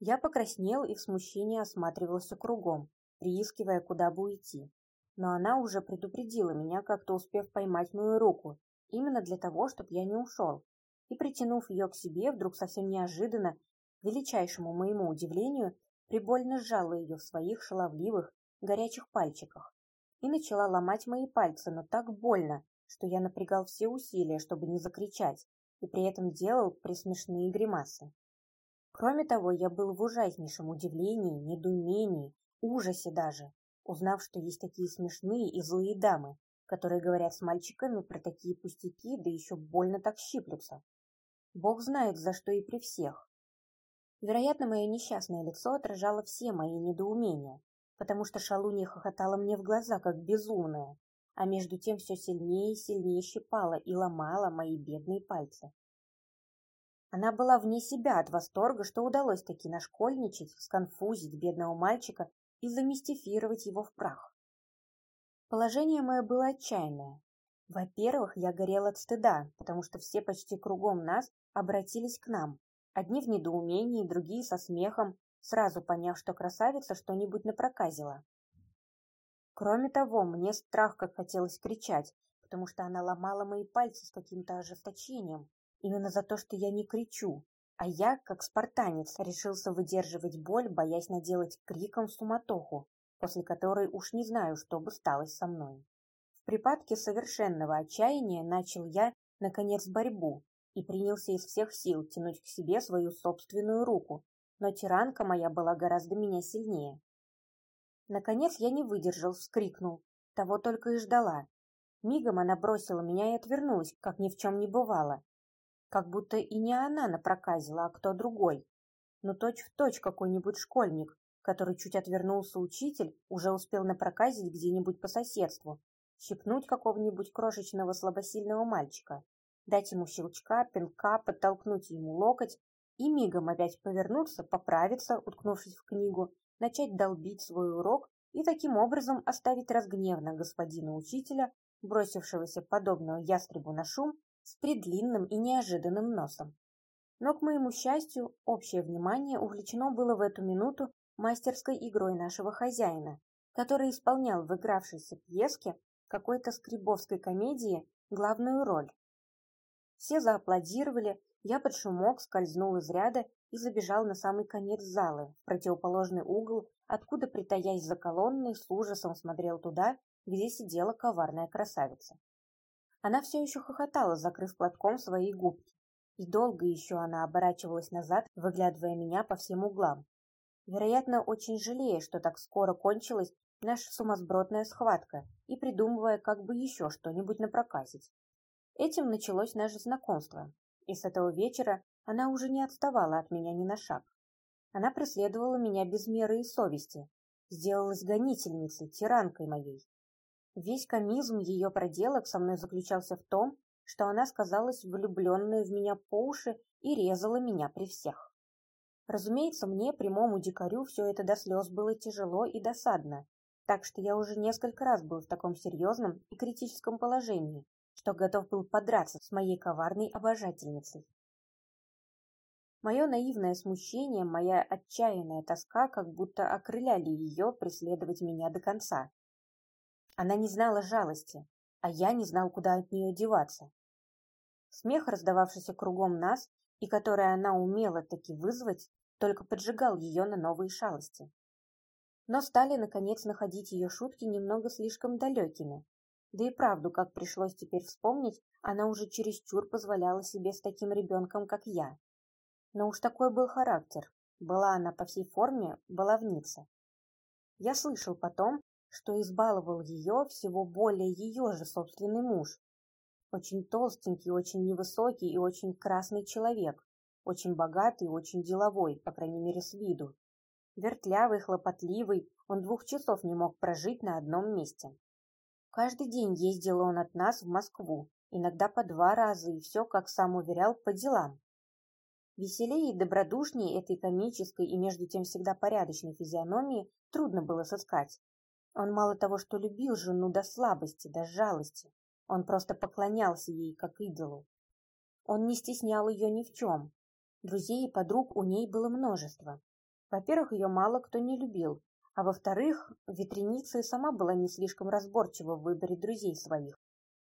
Я покраснел и в смущении осматривался кругом, приискивая, куда бы уйти. Но она уже предупредила меня, как-то успев поймать мою руку, именно для того, чтобы я не ушел. И, притянув ее к себе, вдруг совсем неожиданно, величайшему моему удивлению, прибольно сжала ее в своих шаловливых, горячих пальчиках и начала ломать мои пальцы, но так больно, что я напрягал все усилия, чтобы не закричать, и при этом делал присмешные гримасы. Кроме того, я был в ужаснейшем удивлении, недоумении, ужасе даже, узнав, что есть такие смешные и злые дамы, которые говорят с мальчиками про такие пустяки, да еще больно так щиплются. Бог знает, за что и при всех. Вероятно, мое несчастное лицо отражало все мои недоумения, потому что шалунья хохотала мне в глаза, как безумная, а между тем все сильнее и сильнее щипала и ломала мои бедные пальцы. Она была вне себя от восторга, что удалось таки нашкольничать, сконфузить бедного мальчика и замистифировать его в прах. Положение мое было отчаянное. Во-первых, я горел от стыда, потому что все почти кругом нас обратились к нам, Одни в недоумении, другие со смехом, сразу поняв, что красавица что-нибудь напроказила. Кроме того, мне страх как хотелось кричать, потому что она ломала мои пальцы с каким-то ожесточением, именно за то, что я не кричу, а я, как спартанец, решился выдерживать боль, боясь наделать криком суматоху, после которой уж не знаю, что бы сталось со мной. В припадке совершенного отчаяния начал я, наконец, борьбу, и принялся из всех сил тянуть к себе свою собственную руку, но тиранка моя была гораздо меня сильнее. Наконец я не выдержал, вскрикнул. Того только и ждала. Мигом она бросила меня и отвернулась, как ни в чем не бывало. Как будто и не она напроказила, а кто другой. Но точь-в-точь какой-нибудь школьник, который чуть отвернулся учитель, уже успел напроказить где-нибудь по соседству, щипнуть какого-нибудь крошечного слабосильного мальчика дать ему щелчка, пинка, подтолкнуть ему локоть и мигом опять повернуться, поправиться, уткнувшись в книгу, начать долбить свой урок и таким образом оставить разгневно господина учителя, бросившегося подобного ястребу на шум с предлинным и неожиданным носом. Но, к моему счастью, общее внимание увлечено было в эту минуту мастерской игрой нашего хозяина, который исполнял в игравшейся пьеске какой-то скребовской комедии главную роль. Все зааплодировали, я под шумок скользнул из ряда и забежал на самый конец залы, в противоположный угол, откуда, притаясь за колонной, с ужасом смотрел туда, где сидела коварная красавица. Она все еще хохотала, закрыв платком свои губки, и долго еще она оборачивалась назад, выглядывая меня по всем углам. Вероятно, очень жалея, что так скоро кончилась наша сумасбродная схватка, и придумывая, как бы еще что-нибудь напроказить. Этим началось наше знакомство, и с этого вечера она уже не отставала от меня ни на шаг. Она преследовала меня без меры и совести, сделалась гонительницей, тиранкой моей. Весь комизм ее проделок со мной заключался в том, что она сказалась влюбленная в меня по уши и резала меня при всех. Разумеется, мне, прямому дикарю, все это до слез было тяжело и досадно, так что я уже несколько раз был в таком серьезном и критическом положении, что готов был подраться с моей коварной обожательницей. Мое наивное смущение, моя отчаянная тоска как будто окрыляли ее преследовать меня до конца. Она не знала жалости, а я не знал, куда от нее деваться. Смех, раздававшийся кругом нас, и который она умела таки вызвать, только поджигал ее на новые шалости. Но стали, наконец, находить ее шутки немного слишком далекими. Да и правду, как пришлось теперь вспомнить, она уже чересчур позволяла себе с таким ребенком, как я. Но уж такой был характер. Была она по всей форме баловница. Я слышал потом, что избаловал ее всего более ее же собственный муж. Очень толстенький, очень невысокий и очень красный человек, очень богатый и очень деловой, по крайней мере с виду. Вертлявый, хлопотливый, он двух часов не мог прожить на одном месте. Каждый день ездил он от нас в Москву, иногда по два раза, и все, как сам уверял, по делам. Веселее и добродушнее этой комической и между тем всегда порядочной физиономии трудно было сыскать. Он мало того, что любил жену до слабости, до жалости, он просто поклонялся ей, как идолу. Он не стеснял ее ни в чем. Друзей и подруг у ней было множество. Во-первых, ее мало кто не любил, а во-вторых, ветреница сама была не слишком разборчива в выборе друзей своих,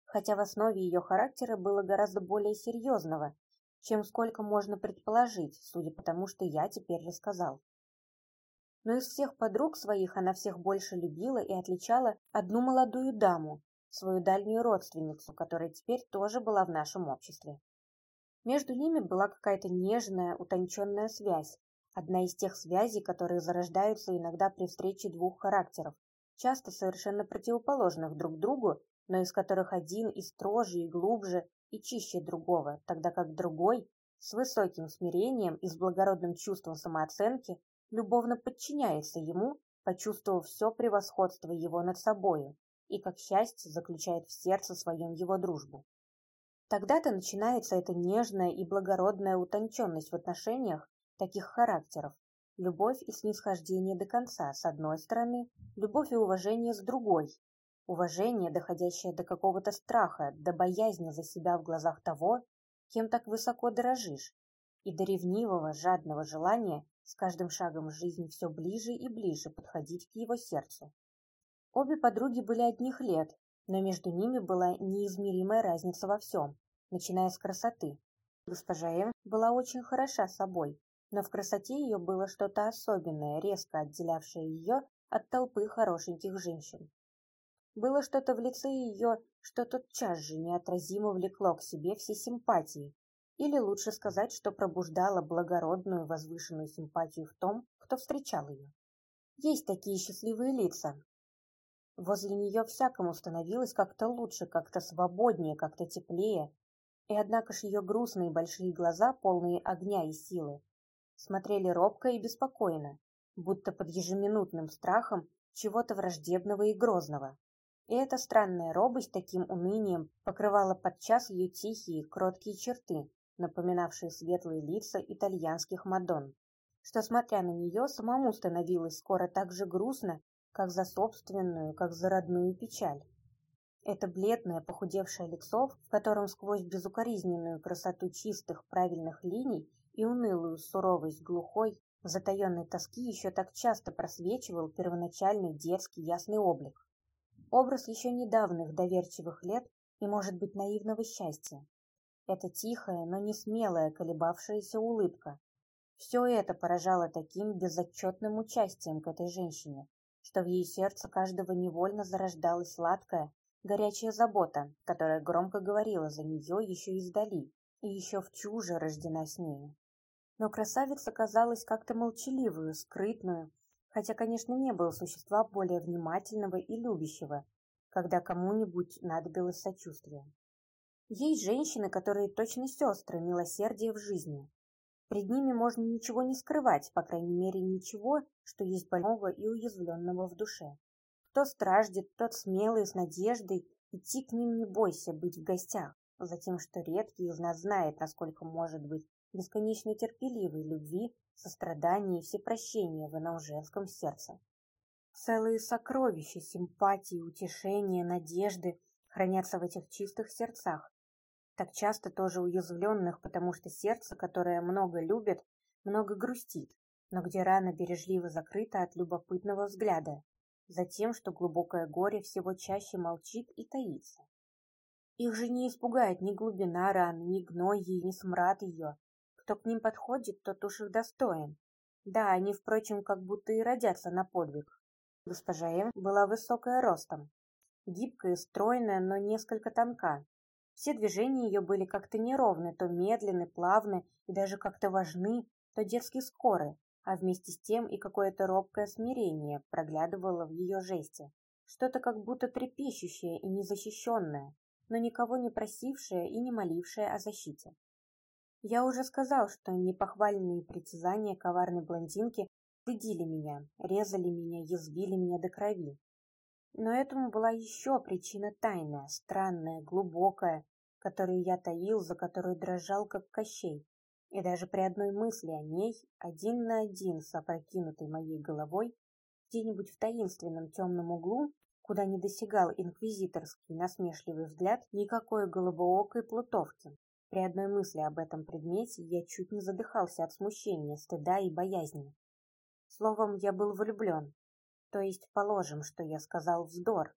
хотя в основе ее характера было гораздо более серьезного, чем сколько можно предположить, судя по тому, что я теперь рассказал. Но из всех подруг своих она всех больше любила и отличала одну молодую даму, свою дальнюю родственницу, которая теперь тоже была в нашем обществе. Между ними была какая-то нежная, утонченная связь, одна из тех связей, которые зарождаются иногда при встрече двух характеров, часто совершенно противоположных друг другу, но из которых один и строже, и глубже, и чище другого, тогда как другой, с высоким смирением и с благородным чувством самооценки, любовно подчиняется ему, почувствовав все превосходство его над собою, и как счастье заключает в сердце своем его дружбу. Тогда-то начинается эта нежная и благородная утонченность в отношениях таких характеров, любовь и снисхождение до конца с одной стороны, любовь и уважение с другой, Уважение, доходящее до какого-то страха, до боязни за себя в глазах того, кем так высоко дорожишь, и до ревнивого, жадного желания с каждым шагом жизни все ближе и ближе подходить к его сердцу. Обе подруги были одних лет, но между ними была неизмеримая разница во всем, начиная с красоты. Госпожа М была очень хороша собой, но в красоте ее было что-то особенное, резко отделявшее ее от толпы хорошеньких женщин. Было что-то в лице ее, что тотчас же неотразимо влекло к себе все симпатии, или лучше сказать, что пробуждало благородную возвышенную симпатию в том, кто встречал ее. Есть такие счастливые лица. Возле нее всякому становилось как-то лучше, как-то свободнее, как-то теплее, и однако ж ее грустные большие глаза, полные огня и силы, смотрели робко и беспокойно, будто под ежеминутным страхом чего-то враждебного и грозного. И эта странная робость таким унынием покрывала подчас ее тихие, кроткие черты, напоминавшие светлые лица итальянских мадонн, что, смотря на нее, самому становилось скоро так же грустно, как за собственную, как за родную печаль. Это бледное, похудевшее лицо, в котором сквозь безукоризненную красоту чистых, правильных линий и унылую суровость глухой, затаенной тоски еще так часто просвечивал первоначальный детский ясный облик образ еще недавних доверчивых лет и, может быть, наивного счастья. Это тихая, но не смелая, колебавшаяся улыбка. Все это поражало таким безотчетным участием к этой женщине, что в ее сердце каждого невольно зарождалась сладкая, горячая забота, которая громко говорила за нее еще издали и еще в чуже рождена с нею. Но красавица казалась как-то молчаливую, скрытную, хотя, конечно, не было существа более внимательного и любящего, когда кому-нибудь надобилось сочувствие. Есть женщины, которые точно сестры милосердия в жизни. Пред ними можно ничего не скрывать, по крайней мере ничего, что есть больного и уязвленного в душе. Кто страждет, тот смелый, с надеждой, идти к ним не бойся, быть в гостях, затем что редкий из нас знает, насколько может быть бесконечно терпеливой любви, сострадания и всепрощения в ином сердце. Целые сокровища симпатии, утешения, надежды хранятся в этих чистых сердцах, так часто тоже уязвленных, потому что сердце, которое много любит, много грустит, но где рана бережливо закрыта от любопытного взгляда, за тем, что глубокое горе всего чаще молчит и таится. Их же не испугает ни глубина раны, ни гной ей, ни смрад ее. Кто к ним подходит, тот уж их достоин. Да, они, впрочем, как будто и родятся на подвиг. Госпожа М была высокая ростом, гибкая стройная, но несколько тонка. Все движения ее были как-то неровны, то медленны, плавны и даже как-то важны, то детски скоры, а вместе с тем и какое-то робкое смирение проглядывало в ее жесте. Что-то как будто трепещущее и незащищенное, но никого не просившее и не молившее о защите. Я уже сказал, что непохвальные притязания коварной блондинки стыдили меня, резали меня, язвили меня до крови. Но этому была еще причина тайная, странная, глубокая, которую я таил, за которую дрожал, как Кощей. И даже при одной мысли о ней, один на один с опрокинутой моей головой, где-нибудь в таинственном темном углу, куда не досягал инквизиторский насмешливый взгляд никакой голубоокой плутовки, при одной мысли об этом предмете я чуть не задыхался от смущения, стыда и боязни. Словом, я был влюблен. То есть, положим, что я сказал вздор.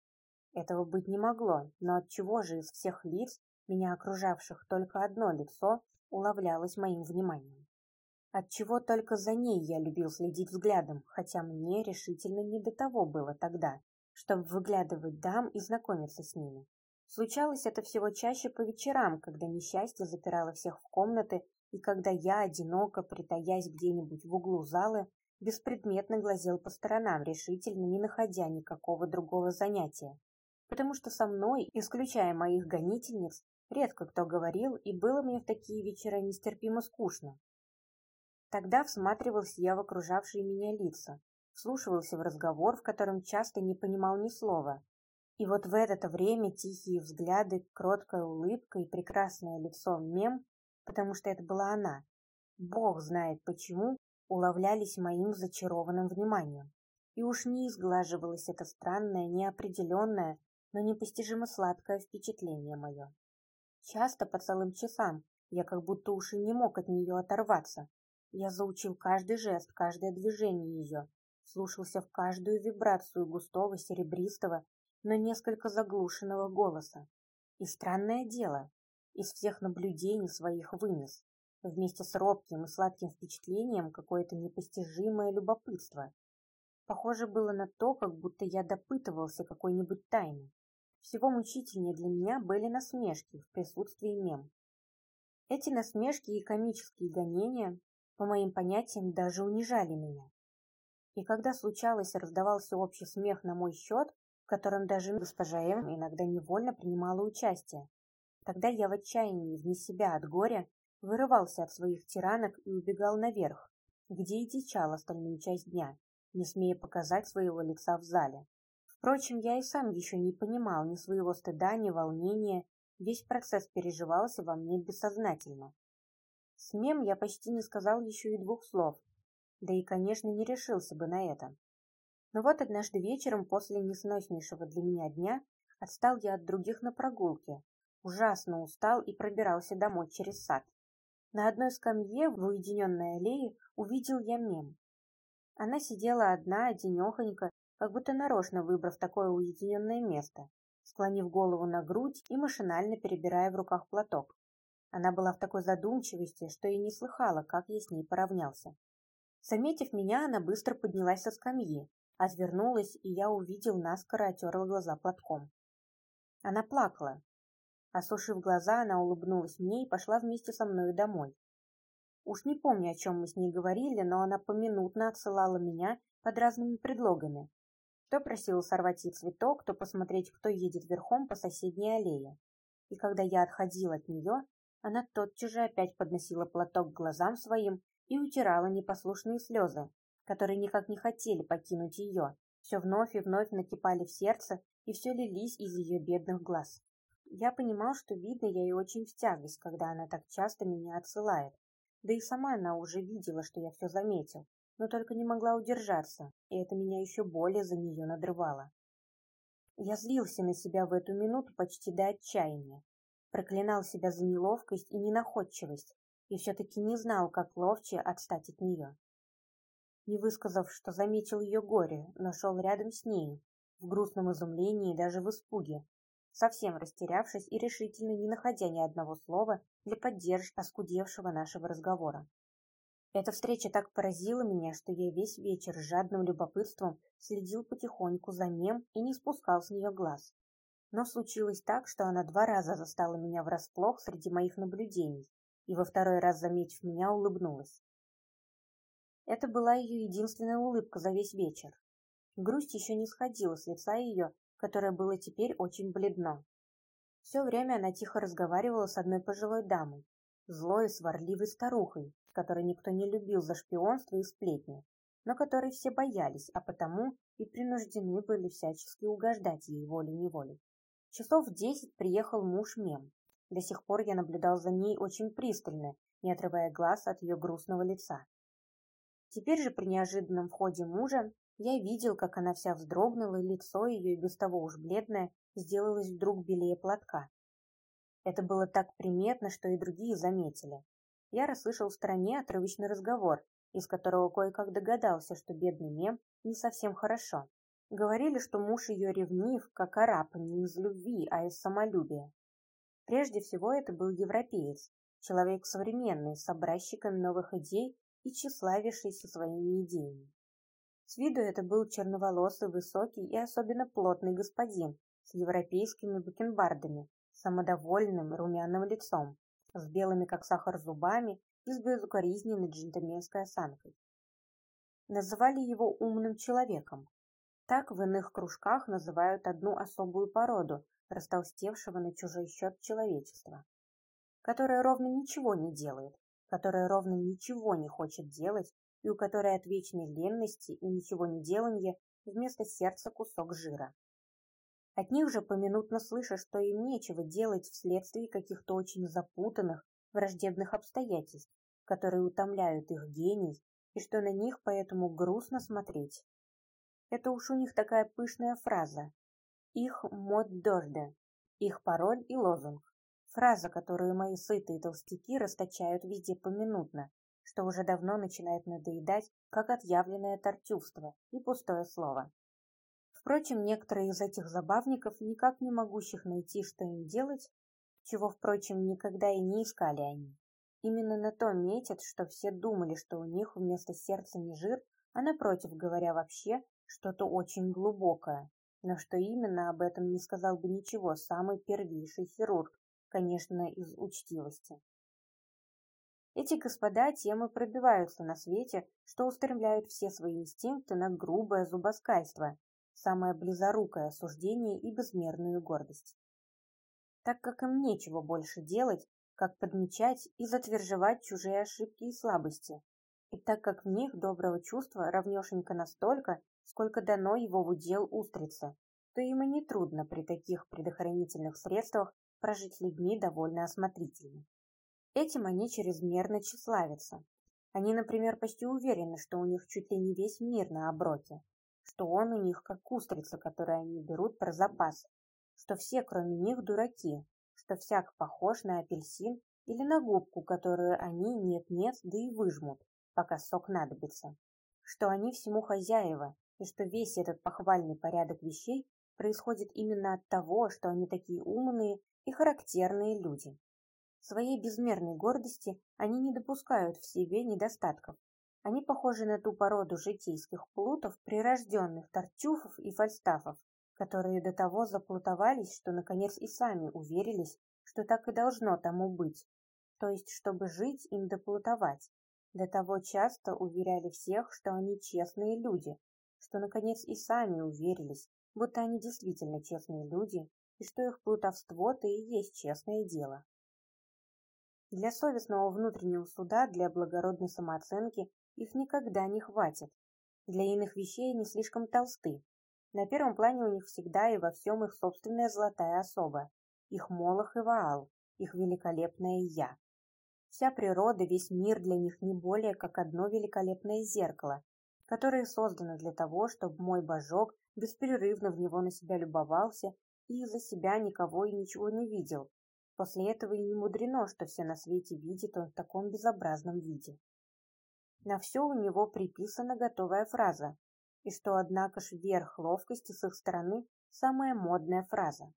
Этого быть не могло, но от чего же из всех лиц, меня окружавших только одно лицо, улавлялось моим вниманием. Отчего только за ней я любил следить взглядом, хотя мне решительно не до того было тогда, чтобы выглядывать дам и знакомиться с ними. Случалось это всего чаще по вечерам, когда несчастье запирало всех в комнаты, и когда я, одиноко, притаясь где-нибудь в углу залы, беспредметно глазел по сторонам, решительно не находя никакого другого занятия. Потому что со мной, исключая моих гонительниц, Редко кто говорил, и было мне в такие вечера нестерпимо скучно. Тогда всматривался я в окружавшие меня лица, вслушивался в разговор, в котором часто не понимал ни слова. И вот в это время тихие взгляды, кроткая улыбка и прекрасное лицо мем, потому что это была она, бог знает почему, улавлялись моим зачарованным вниманием. И уж не изглаживалось это странное, неопределенное, но непостижимо сладкое впечатление мое. Часто по целым часам я как будто уж и не мог от нее оторваться. Я заучил каждый жест, каждое движение ее, слушался в каждую вибрацию густого, серебристого, но несколько заглушенного голоса. И странное дело, из всех наблюдений своих вынес, вместе с робким и сладким впечатлением, какое-то непостижимое любопытство. Похоже было на то, как будто я допытывался какой-нибудь тайны. Всего мучительнее для меня были насмешки в присутствии мем. Эти насмешки и комические гонения, по моим понятиям, даже унижали меня. И когда случалось раздавался общий смех на мой счет, в котором даже госпожа М иногда невольно принимала участие, тогда я в отчаянии вне себя от горя вырывался от своих тиранок и убегал наверх, где и дичал остальную часть дня, не смея показать своего лица в зале. Впрочем, я и сам еще не понимал ни своего стыда, ни волнения, весь процесс переживался во мне бессознательно. С мем я почти не сказал еще и двух слов, да и, конечно, не решился бы на это. Но вот однажды вечером после несноснейшего для меня дня отстал я от других на прогулке, ужасно устал и пробирался домой через сад. На одной скамье в уединенной аллее увидел я мем. Она сидела одна, одинехонька, как будто нарочно выбрав такое уединенное место, склонив голову на грудь и машинально перебирая в руках платок. Она была в такой задумчивости, что и не слыхала, как я с ней поравнялся. Заметив меня, она быстро поднялась со скамьи, отвернулась, и я увидел наскоро отерла глаза платком. Она плакала. Осушив глаза, она улыбнулась мне и пошла вместе со мной домой. Уж не помню, о чем мы с ней говорили, но она поминутно отсылала меня под разными предлогами, кто просил сорвать ей цветок, кто посмотреть, кто едет верхом по соседней аллее. И когда я отходил от нее, она тотчас же опять подносила платок к глазам своим и утирала непослушные слезы, которые никак не хотели покинуть ее, все вновь и вновь накипали в сердце и все лились из ее бедных глаз. Я понимал, что видно я ей очень в когда она так часто меня отсылает. Да и сама она уже видела, что я все заметил, но только не могла удержаться, и это меня еще более за нее надрывало. Я злился на себя в эту минуту почти до отчаяния, проклинал себя за неловкость и ненаходчивость, и все-таки не знал, как ловче отстать от нее. Не высказав, что заметил ее горе, но шел рядом с нею, в грустном изумлении и даже в испуге, совсем растерявшись и решительно не находя ни одного слова для поддержки оскудевшего нашего разговора. Эта встреча так поразила меня, что я весь вечер с жадным любопытством следил потихоньку за мем и не спускал с нее глаз. Но случилось так, что она два раза застала меня врасплох среди моих наблюдений и во второй раз, заметив меня, улыбнулась. Это была ее единственная улыбка за весь вечер. Грусть еще не сходила с лица ее, которое было теперь очень бледно. Все время она тихо разговаривала с одной пожилой дамой, злой и сварливой старухой, которой никто не любил за шпионство и сплетни, но которой все боялись, а потому и принуждены были всячески угождать ей волей-неволей. Часов в десять приехал муж Мем. До сих пор я наблюдал за ней очень пристально, не отрывая глаз от ее грустного лица. Теперь же при неожиданном входе мужа я видел, как она вся вздрогнула, и лицо ее, и без того уж бледное, сделалось вдруг белее платка. Это было так приметно, что и другие заметили. Я расслышал в стороне отрывочный разговор, из которого кое-как догадался, что бедный мем не совсем хорошо. Говорили, что муж ее ревнив, как араб, не из любви, а из самолюбия. Прежде всего, это был европеец, человек современный, с образчиком новых идей и тщеславившийся своими идеями. С виду это был черноволосый, высокий и особенно плотный господин с европейскими бакенбардами, самодовольным румяным лицом, с белыми как сахар зубами и с безукоризненной джентльменской осанкой. Называли его умным человеком. Так в иных кружках называют одну особую породу, растолстевшего на чужой счет человечества, которое ровно ничего не делает, которое ровно ничего не хочет делать и у которой от вечной ленности и ничего не деланья вместо сердца кусок жира. От них же поминутно слышишь, что им нечего делать вследствие каких-то очень запутанных, враждебных обстоятельств, которые утомляют их гений, и что на них поэтому грустно смотреть. Это уж у них такая пышная фраза. Их мод дождя, их пароль и лозунг. Фраза, которую мои сытые толстяки расточают везде поминутно, что уже давно начинает надоедать, как отъявленное тортювство и пустое слово. Впрочем, некоторые из этих забавников, никак не могущих найти, что им делать, чего, впрочем, никогда и не искали они, именно на то метят, что все думали, что у них вместо сердца не жир, а напротив, говоря вообще, что-то очень глубокое, но что именно об этом не сказал бы ничего самый первейший хирург, конечно, из учтивости. Эти господа тем и пробиваются на свете, что устремляют все свои инстинкты на грубое зубоскальство, самое близорукое осуждение и безмерную гордость. Так как им нечего больше делать, как подмечать и затверживать чужие ошибки и слабости, и так как в них доброго чувства равнешенько настолько, сколько дано его в удел устрица, то им и нетрудно при таких предохранительных средствах прожить людьми довольно осмотрительно. Этим они чрезмерно тщеславятся. Они, например, почти уверены, что у них чуть ли не весь мир на оброке, что он у них как устрица, которую они берут про запас, что все, кроме них, дураки, что всяк похож на апельсин или на губку, которую они нет-нет, да и выжмут, пока сок надобится, что они всему хозяева, и что весь этот похвальный порядок вещей происходит именно от того, что они такие умные и характерные люди своей безмерной гордости они не допускают в себе недостатков. Они похожи на ту породу житейских плутов, прирожденных тартюфов и фальстафов, которые до того заплутовались, что наконец и сами уверились, что так и должно тому быть, то есть, чтобы жить им доплутовать. До того часто уверяли всех, что они честные люди, что наконец и сами уверились, будто они действительно честные люди, и что их плутовство-то и есть честное дело. Для совестного внутреннего суда, для благородной самооценки их никогда не хватит. Для иных вещей они слишком толсты. На первом плане у них всегда и во всем их собственная золотая особа, их молох и ваал, их великолепное «я». Вся природа, весь мир для них не более как одно великолепное зеркало, которое создано для того, чтобы мой божок беспрерывно в него на себя любовался и из-за себя никого и ничего не видел. После этого и не мудрено, что все на свете видят он в таком безобразном виде. На все у него приписана готовая фраза, и что, однако ж, верх ловкости с их стороны – самая модная фраза.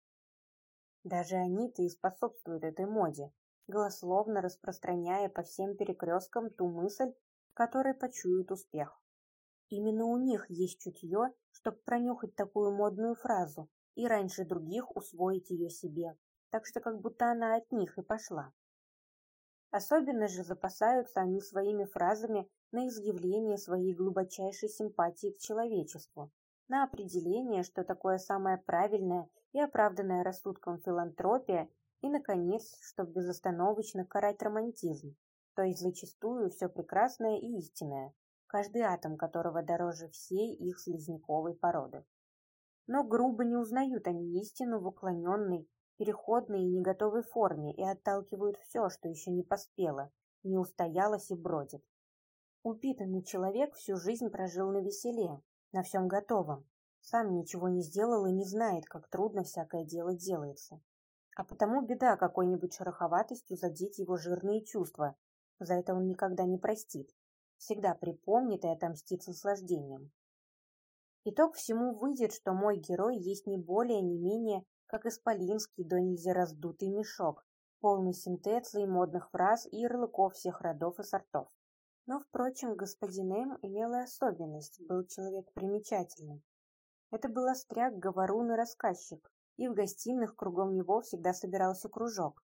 Даже они-то и способствуют этой моде, голословно распространяя по всем перекресткам ту мысль, которой почуют успех. Именно у них есть чутье, чтобы пронюхать такую модную фразу и раньше других усвоить ее себе, так что как будто она от них и пошла. Особенно же запасаются они своими фразами на изъявление своей глубочайшей симпатии к человечеству, на определение, что такое самое правильное и оправданное рассудком филантропия, и, наконец, чтобы безостановочно карать романтизм, то есть зачастую все прекрасное и истинное, каждый атом которого дороже всей их слизняковой породы. Но грубо не узнают они истину в уклоненной, переходной и неготовой форме и отталкивают все, что еще не поспело, не устоялось и бродит. Упитанный человек всю жизнь прожил на веселе, на всем готовом, сам ничего не сделал и не знает, как трудно всякое дело делается. А потому беда какой-нибудь шероховатостью задеть его жирные чувства, за это он никогда не простит, всегда припомнит и отомстит с наслаждением. Итог всему выйдет, что мой герой есть не более, не менее как исполинский до нельзя раздутый мешок, полный синтеза и модных фраз и ярлыков всех родов и сортов. Но, впрочем, господин М. имел и особенность, был человек примечательный. Это был остряк, говорун и рассказчик, и в гостиных кругом него всегда собирался кружок.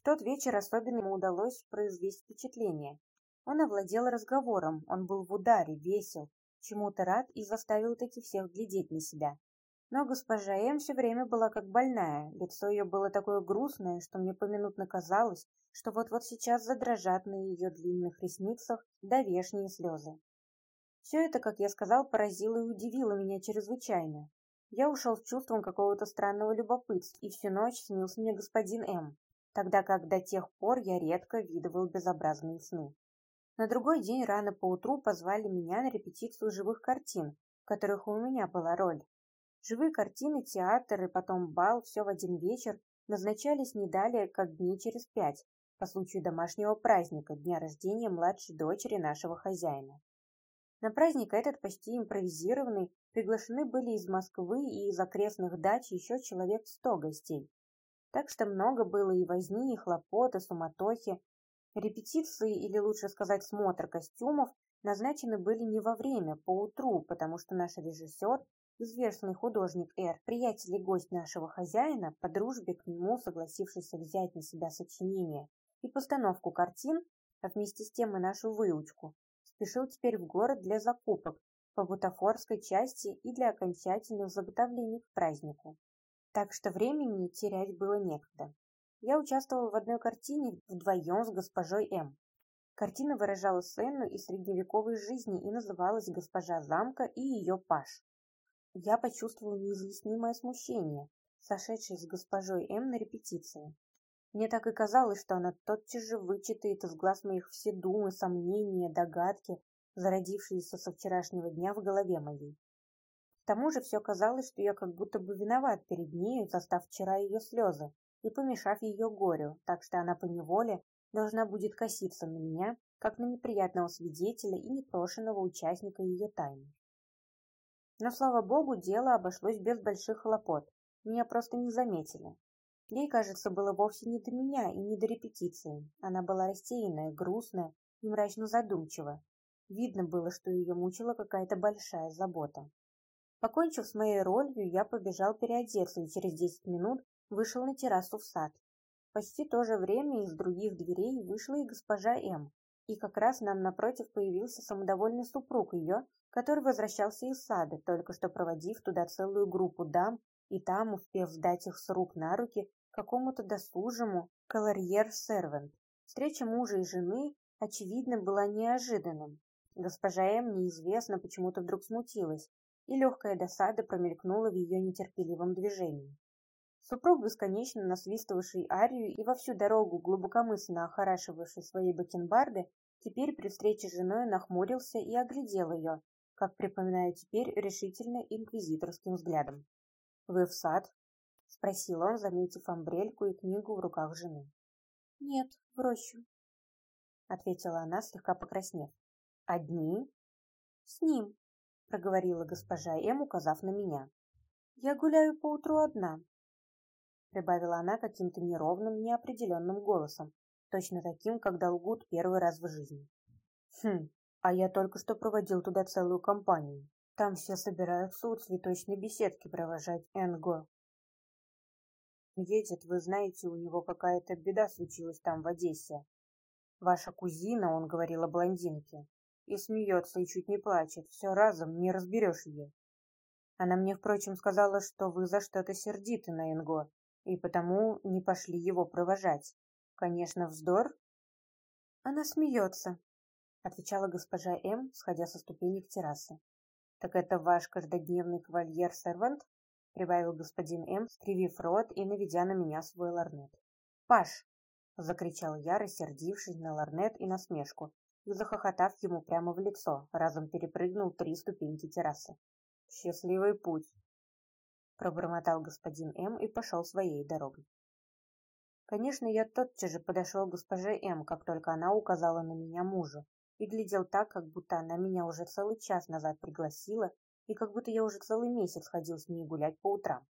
В тот вечер особенно ему удалось произвести впечатление. Он овладел разговором, он был в ударе, весел, чему-то рад и заставил таки всех глядеть на себя. Но госпожа М все время была как больная, лицо ее было такое грустное, что мне поминутно казалось, что вот-вот сейчас задрожат на ее длинных ресницах довешние слезы. Все это, как я сказал, поразило и удивило меня чрезвычайно. Я ушел с чувством какого-то странного любопытства, и всю ночь снился мне господин М, тогда как до тех пор я редко видывал безобразные сны. На другой день рано поутру позвали меня на репетицию живых картин, в которых у меня была роль. Живые картины, театр и потом бал, все в один вечер, назначались не далее, как дни через пять, по случаю домашнего праздника, дня рождения младшей дочери нашего хозяина. На праздник этот почти импровизированный приглашены были из Москвы и из окрестных дач еще человек сто гостей. Так что много было и возни, и хлопот, и суматохи. Репетиции, или лучше сказать смотр костюмов, назначены были не во время, поутру, потому что наш режиссер известный художник Р, приятель и гость нашего хозяина, по дружбе к нему согласившийся взять на себя сочинение и постановку картин, а вместе с тем и нашу выучку, спешил теперь в город для закупок по бутафорской части и для окончательных заготовлений к празднику. Так что времени терять было некогда. Я участвовал в одной картине вдвоем с госпожой М. Картина выражала сцену из средневековой жизни и называлась «Госпожа замка и ее паш». Я почувствовал неизъяснимое смущение, сошедшее с госпожой М на репетиции. Мне так и казалось, что она тотчас же вычитает из глаз моих все думы, сомнения, догадки, зародившиеся со вчерашнего дня в голове моей. К тому же все казалось, что я как будто бы виноват перед нею, застав вчера ее слезы и помешав ее горю, так что она поневоле должна будет коситься на меня, как на неприятного свидетеля и непрошенного участника ее тайны. Но, слава богу, дело обошлось без больших хлопот. Меня просто не заметили. Ей, кажется, было вовсе не до меня и не до репетиции. Она была рассеянная, грустная и мрачно задумчива. Видно было, что ее мучила какая-то большая забота. Покончив с моей ролью, я побежал переодеться и через десять минут вышел на террасу в сад. Почти то же время из других дверей вышла и госпожа М. И как раз нам напротив появился самодовольный супруг ее который возвращался из сада, только что проводив туда целую группу дам и там успев сдать их с рук на руки какому-то досужему колорьер-сервент. Встреча мужа и жены, очевидно, была неожиданным. Госпожа М. неизвестно почему-то вдруг смутилась, и легкая досада промелькнула в ее нетерпеливом движении. Супруг, бесконечно насвистывавший арию и во всю дорогу глубокомысленно охорашивавший свои бакенбарды, теперь при встрече с женой нахмурился и оглядел ее, как припоминаю теперь, решительно инквизиторским взглядом. «Вы в сад?» — спросил он, заметив амбрельку и книгу в руках жены. «Нет, в рощу», — ответила она, слегка покраснев. «Одни?» «С ним», — проговорила госпожа М, указав на меня. «Я гуляю поутру одна», — прибавила она каким-то неровным, неопределенным голосом, точно таким, когда лгут первый раз в жизни. «Хм, а я только что проводил туда целую компанию. Там все собираются у цветочной беседки провожать Энго. Едет, вы знаете, у него какая-то беда случилась там, в Одессе. Ваша кузина, он говорил о блондинке, и смеется, и чуть не плачет. Все разом, не разберешь ее. Она мне, впрочем, сказала, что вы за что-то сердиты на Энго, и потому не пошли его провожать. Конечно, вздор. Она смеется, — отвечала госпожа М., сходя со ступенек террасы. «Так это ваш каждодневный кавальер-сервант?» — прибавил господин М., скривив рот и наведя на меня свой ларнет. «Паш!» — закричал я, рассердившись на ларнет и насмешку, и, захохотав ему прямо в лицо, разом перепрыгнул три ступеньки террасы. «Счастливый путь!» — пробормотал господин М. и пошел своей дорогой. Конечно, я тотчас же подошел к госпоже М., как только она указала на меня мужу, и глядел так, как будто она меня уже целый час назад пригласила, и как будто я уже целый месяц ходил с ней гулять по утрам.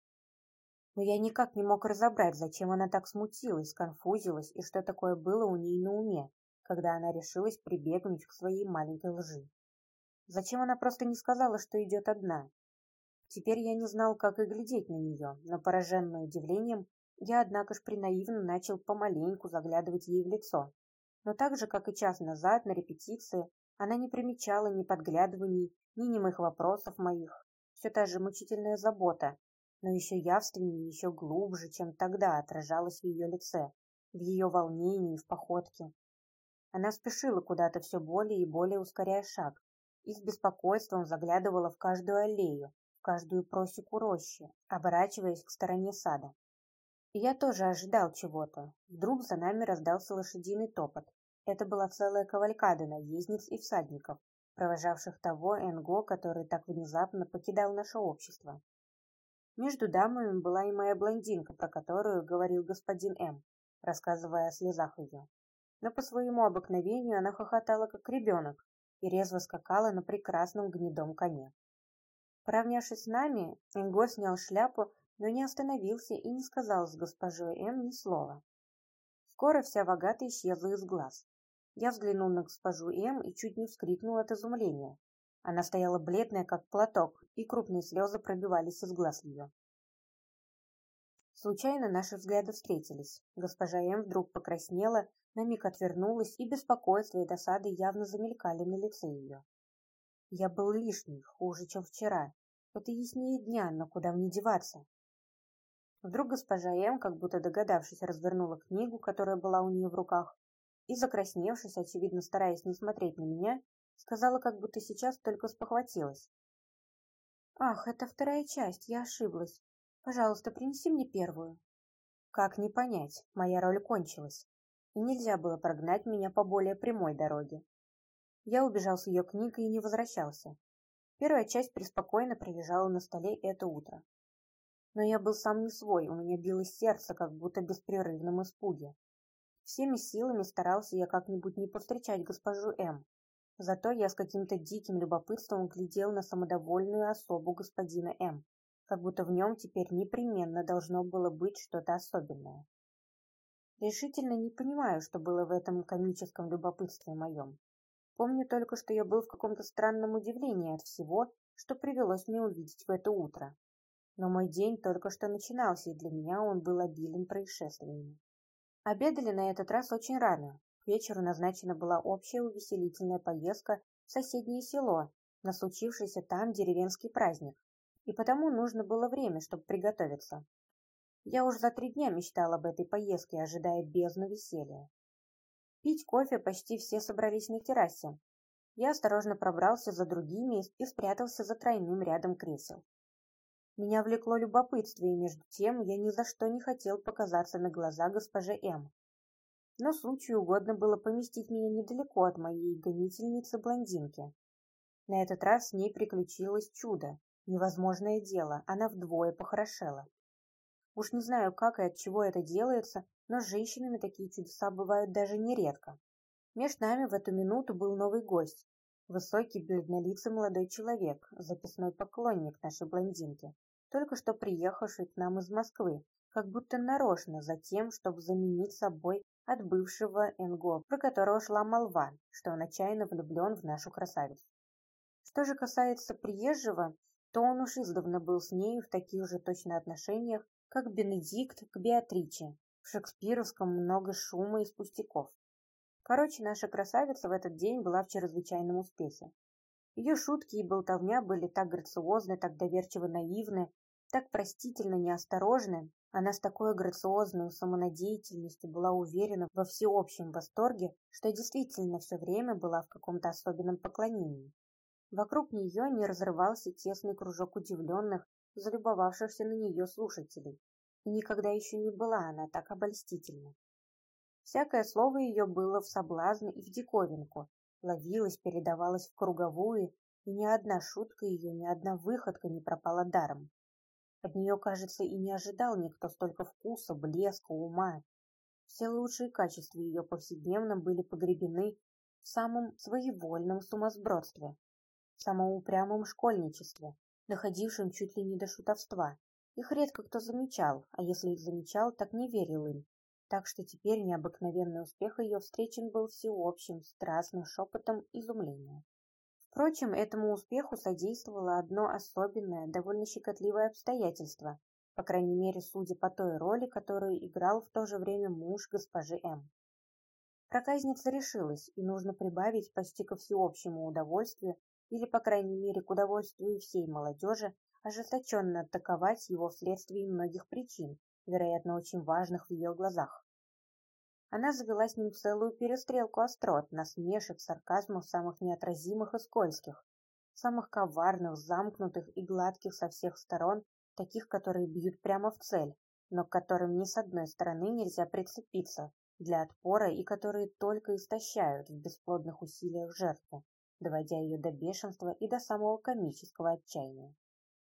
Но я никак не мог разобрать, зачем она так смутилась, конфузилась и что такое было у ней на уме, когда она решилась прибегнуть к своей маленькой лжи. Зачем она просто не сказала, что идет одна? Теперь я не знал, как и глядеть на нее, но, пораженный удивлением, я, однако ж, принаивно начал помаленьку заглядывать ей в лицо, но так же, как и час назад на репетиции, она не примечала ни подглядываний, ни немых вопросов моих. Все та же мучительная забота, но еще явственнее, еще глубже, чем тогда отражалась в ее лице, в ее волнении, в походке. Она спешила куда-то все более и более ускоряя шаг, и с беспокойством заглядывала в каждую аллею, каждую просеку рощи, оборачиваясь к стороне сада. Я тоже ожидал чего-то. Вдруг за нами раздался лошадиный топот. Это была целая кавалькада наездниц и всадников, провожавших того Энго, который так внезапно покидал наше общество. Между дамами была и моя блондинка, про которую говорил господин М., рассказывая о слезах ее. Но по своему обыкновению она хохотала, как ребенок, и резво скакала на прекрасном гнедом коне. Поравнявшись с нами, Энго снял шляпу но не остановился и не сказал с госпожой М ни слова. Скоро вся вагата исчезла из глаз. Я взглянул на госпожу М и чуть не вскрикнул от изумления. Она стояла бледная, как платок, и крупные слезы пробивались из глаз ее. Случайно наши взгляды встретились. Госпожа М вдруг покраснела, на миг отвернулась, и беспокойство и досады явно замелькали на лице ее. Я был лишний, хуже, чем вчера. Это яснее дня, но куда мне деваться? Вдруг госпожа М, как будто догадавшись, развернула книгу, которая была у нее в руках, и, закрасневшись, очевидно стараясь не смотреть на меня, сказала, как будто сейчас только спохватилась. «Ах, это вторая часть, я ошиблась. Пожалуйста, принеси мне первую». Как не понять, моя роль кончилась, и нельзя было прогнать меня по более прямой дороге. Я убежал с ее книгой и не возвращался. Первая часть преспокойно пролежала на столе это утро но я был сам не свой, у меня билось сердце, как будто в беспрерывном испуге. Всеми силами старался я как-нибудь не повстречать госпожу М. Зато я с каким-то диким любопытством глядел на самодовольную особу господина М, как будто в нем теперь непременно должно было быть что-то особенное. Решительно не понимаю, что было в этом комическом любопытстве моем. Помню только, что я был в каком-то странном удивлении от всего, что привелось мне увидеть в это утро. Но мой день только что начинался, и для меня он был обилен происшествиями. Обедали на этот раз очень рано. К вечеру назначена была общая увеселительная поездка в соседнее село на случившийся там деревенский праздник, и потому нужно было время, чтобы приготовиться. Я уже за три дня мечтал об этой поездке, ожидая бездну веселья. Пить кофе почти все собрались на террасе. Я осторожно пробрался за другими и спрятался за тройным рядом кресел. Меня влекло любопытство, и между тем я ни за что не хотел показаться на глаза госпоже М. Но случаю угодно было поместить меня недалеко от моей гонительницы-блондинки. На этот раз с ней приключилось чудо. Невозможное дело, она вдвое похорошела. Уж не знаю, как и от чего это делается, но с женщинами такие чудеса бывают даже нередко. Меж нами в эту минуту был новый гость. Высокий, бледнолицый молодой человек, записной поклонник нашей блондинки, только что приехавший к нам из Москвы, как будто нарочно за тем, чтобы заменить собой от бывшего Энго, про которого шла молва, что он отчаянно влюблен в нашу красавицу. Что же касается приезжего, то он уж издавна был с нею в таких же точно отношениях, как Бенедикт к Беатриче. В шекспировском много шума и пустяков. Короче, наша красавица в этот день была в чрезвычайном успехе. Ее шутки и болтовня были так грациозны, так доверчиво наивны, так простительно неосторожны. Она с такой грациозной самонадеятельностью была уверена во всеобщем восторге, что действительно все время была в каком-то особенном поклонении. Вокруг нее не разрывался тесный кружок удивленных, залюбовавшихся на нее слушателей. Никогда еще не была она так обольстительна. Всякое слово ее было в соблазн и в диковинку, ловилось, передавалось в круговую, и ни одна шутка ее, ни одна выходка не пропала даром. От нее, кажется, и не ожидал никто столько вкуса, блеска, ума. Все лучшие качества ее повседневно были погребены в самом своевольном сумасбродстве, в самом упрямом школьничестве, доходившем чуть ли не до шутовства. Их редко кто замечал, а если их замечал, так не верил им, так что теперь необыкновенный успех ее встречен был всеобщим, страстным шепотом изумления. Впрочем, этому успеху содействовало одно особенное, довольно щекотливое обстоятельство, по крайней мере, судя по той роли, которую играл в то же время муж госпожи М. Проказница решилась, и нужно прибавить почти ко всеобщему удовольствию, или, по крайней мере, к удовольствию всей молодежи, ожесточенно атаковать его вследствие многих причин, вероятно, очень важных в ее глазах. Она завела с ним целую перестрелку острот, насмешек, сарказмов самых неотразимых и скользких, самых коварных, замкнутых и гладких со всех сторон, таких, которые бьют прямо в цель, но к которым ни с одной стороны нельзя прицепиться для отпора и которые только истощают в бесплодных усилиях жертву, доводя ее до бешенства и до самого комического отчаяния.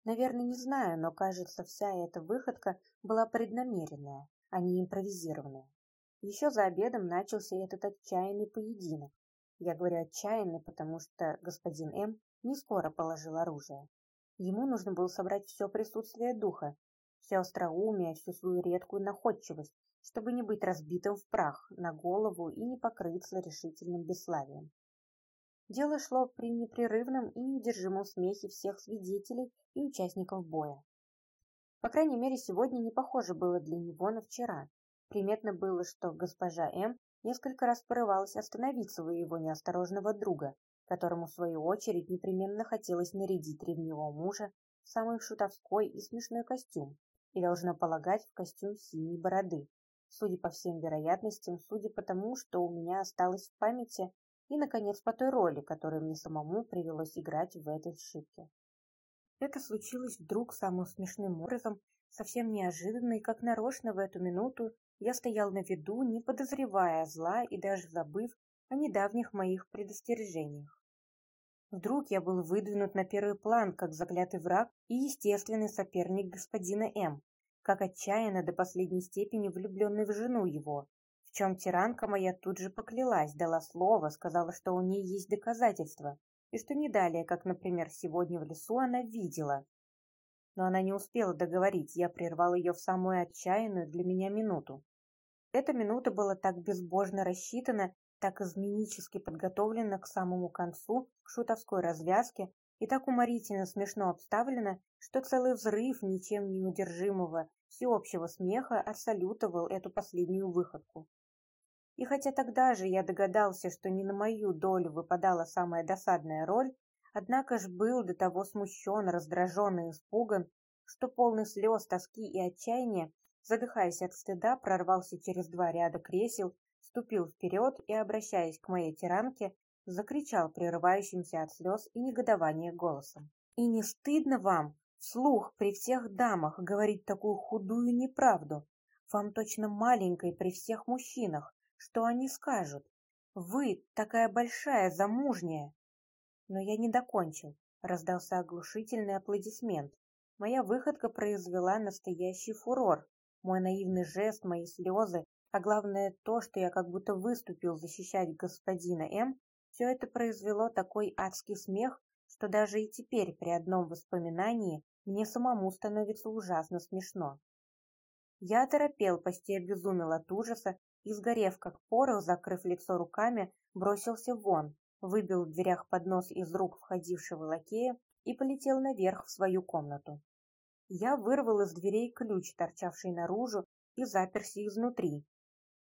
Наверное, не знаю, но, кажется, вся эта выходка была преднамеренная, а не импровизированная. Еще за обедом начался этот отчаянный поединок. Я говорю отчаянный, потому что господин М. не скоро положил оружие. Ему нужно было собрать все присутствие духа, все остроумие, всю свою редкую находчивость, чтобы не быть разбитым в прах на голову и не покрыться решительным бесславием. Дело шло при непрерывном и неудержимом смехе всех свидетелей и участников боя. По крайней мере, сегодня не похоже было для него на вчера. Приметно было, что госпожа М. несколько раз порывалась остановить своего неосторожного друга, которому, в свою очередь, непременно хотелось нарядить ревнивого мужа в самый шутовской и смешной костюм, и, должна полагать, в костюм синей бороды. Судя по всем вероятностям, судя по тому, что у меня осталось в памяти и, наконец, по той роли, которую мне самому привелось играть в этой шибке. Это случилось вдруг самым смешным образом, совсем неожиданно и как нарочно в эту минуту я стоял на виду, не подозревая зла и даже забыв о недавних моих предостережениях. Вдруг я был выдвинут на первый план, как заклятый враг и естественный соперник господина М, как отчаянно до последней степени влюбленный в жену его, в чем тиранка моя тут же поклялась, дала слово, сказала, что у нее есть доказательства, и что не далее, как, например, сегодня в лесу она видела. Но она не успела договорить, я прервал ее в самую отчаянную для меня минуту. Эта минута была так безбожно рассчитана, так изменически подготовлена к самому концу, к шутовской развязке, и так уморительно смешно обставлена, что целый взрыв ничем не удержимого всеобщего смеха отсалютовал эту последнюю выходку. И хотя тогда же я догадался, что не на мою долю выпадала самая досадная роль, однако ж был до того смущен, раздражен и испуган, что полный слез, тоски и отчаяния, задыхаясь от стыда, прорвался через два ряда кресел, ступил вперед и, обращаясь к моей тиранке, закричал прерывающимся от слез и негодования голосом. «И не стыдно вам, вслух при всех дамах, говорить такую худую неправду? Вам точно маленькой при всех мужчинах, что они скажут? Вы такая большая, замужняя. Но я не докончил. Раздался оглушительный аплодисмент. Моя выходка произвела настоящий фурор. Мой наивный жест, мои слезы, а главное то, что я как будто выступил защищать господина М, все это произвело такой адский смех, что даже и теперь при одном воспоминании мне самому становится ужасно смешно. Я оторопел, почти обезумел от ужаса и, сгорев как порох, закрыв лицо руками, бросился вон, выбил в дверях поднос из рук входившего лакея и полетел наверх в свою комнату. Я вырвал из дверей ключ, торчавший наружу, и заперся изнутри.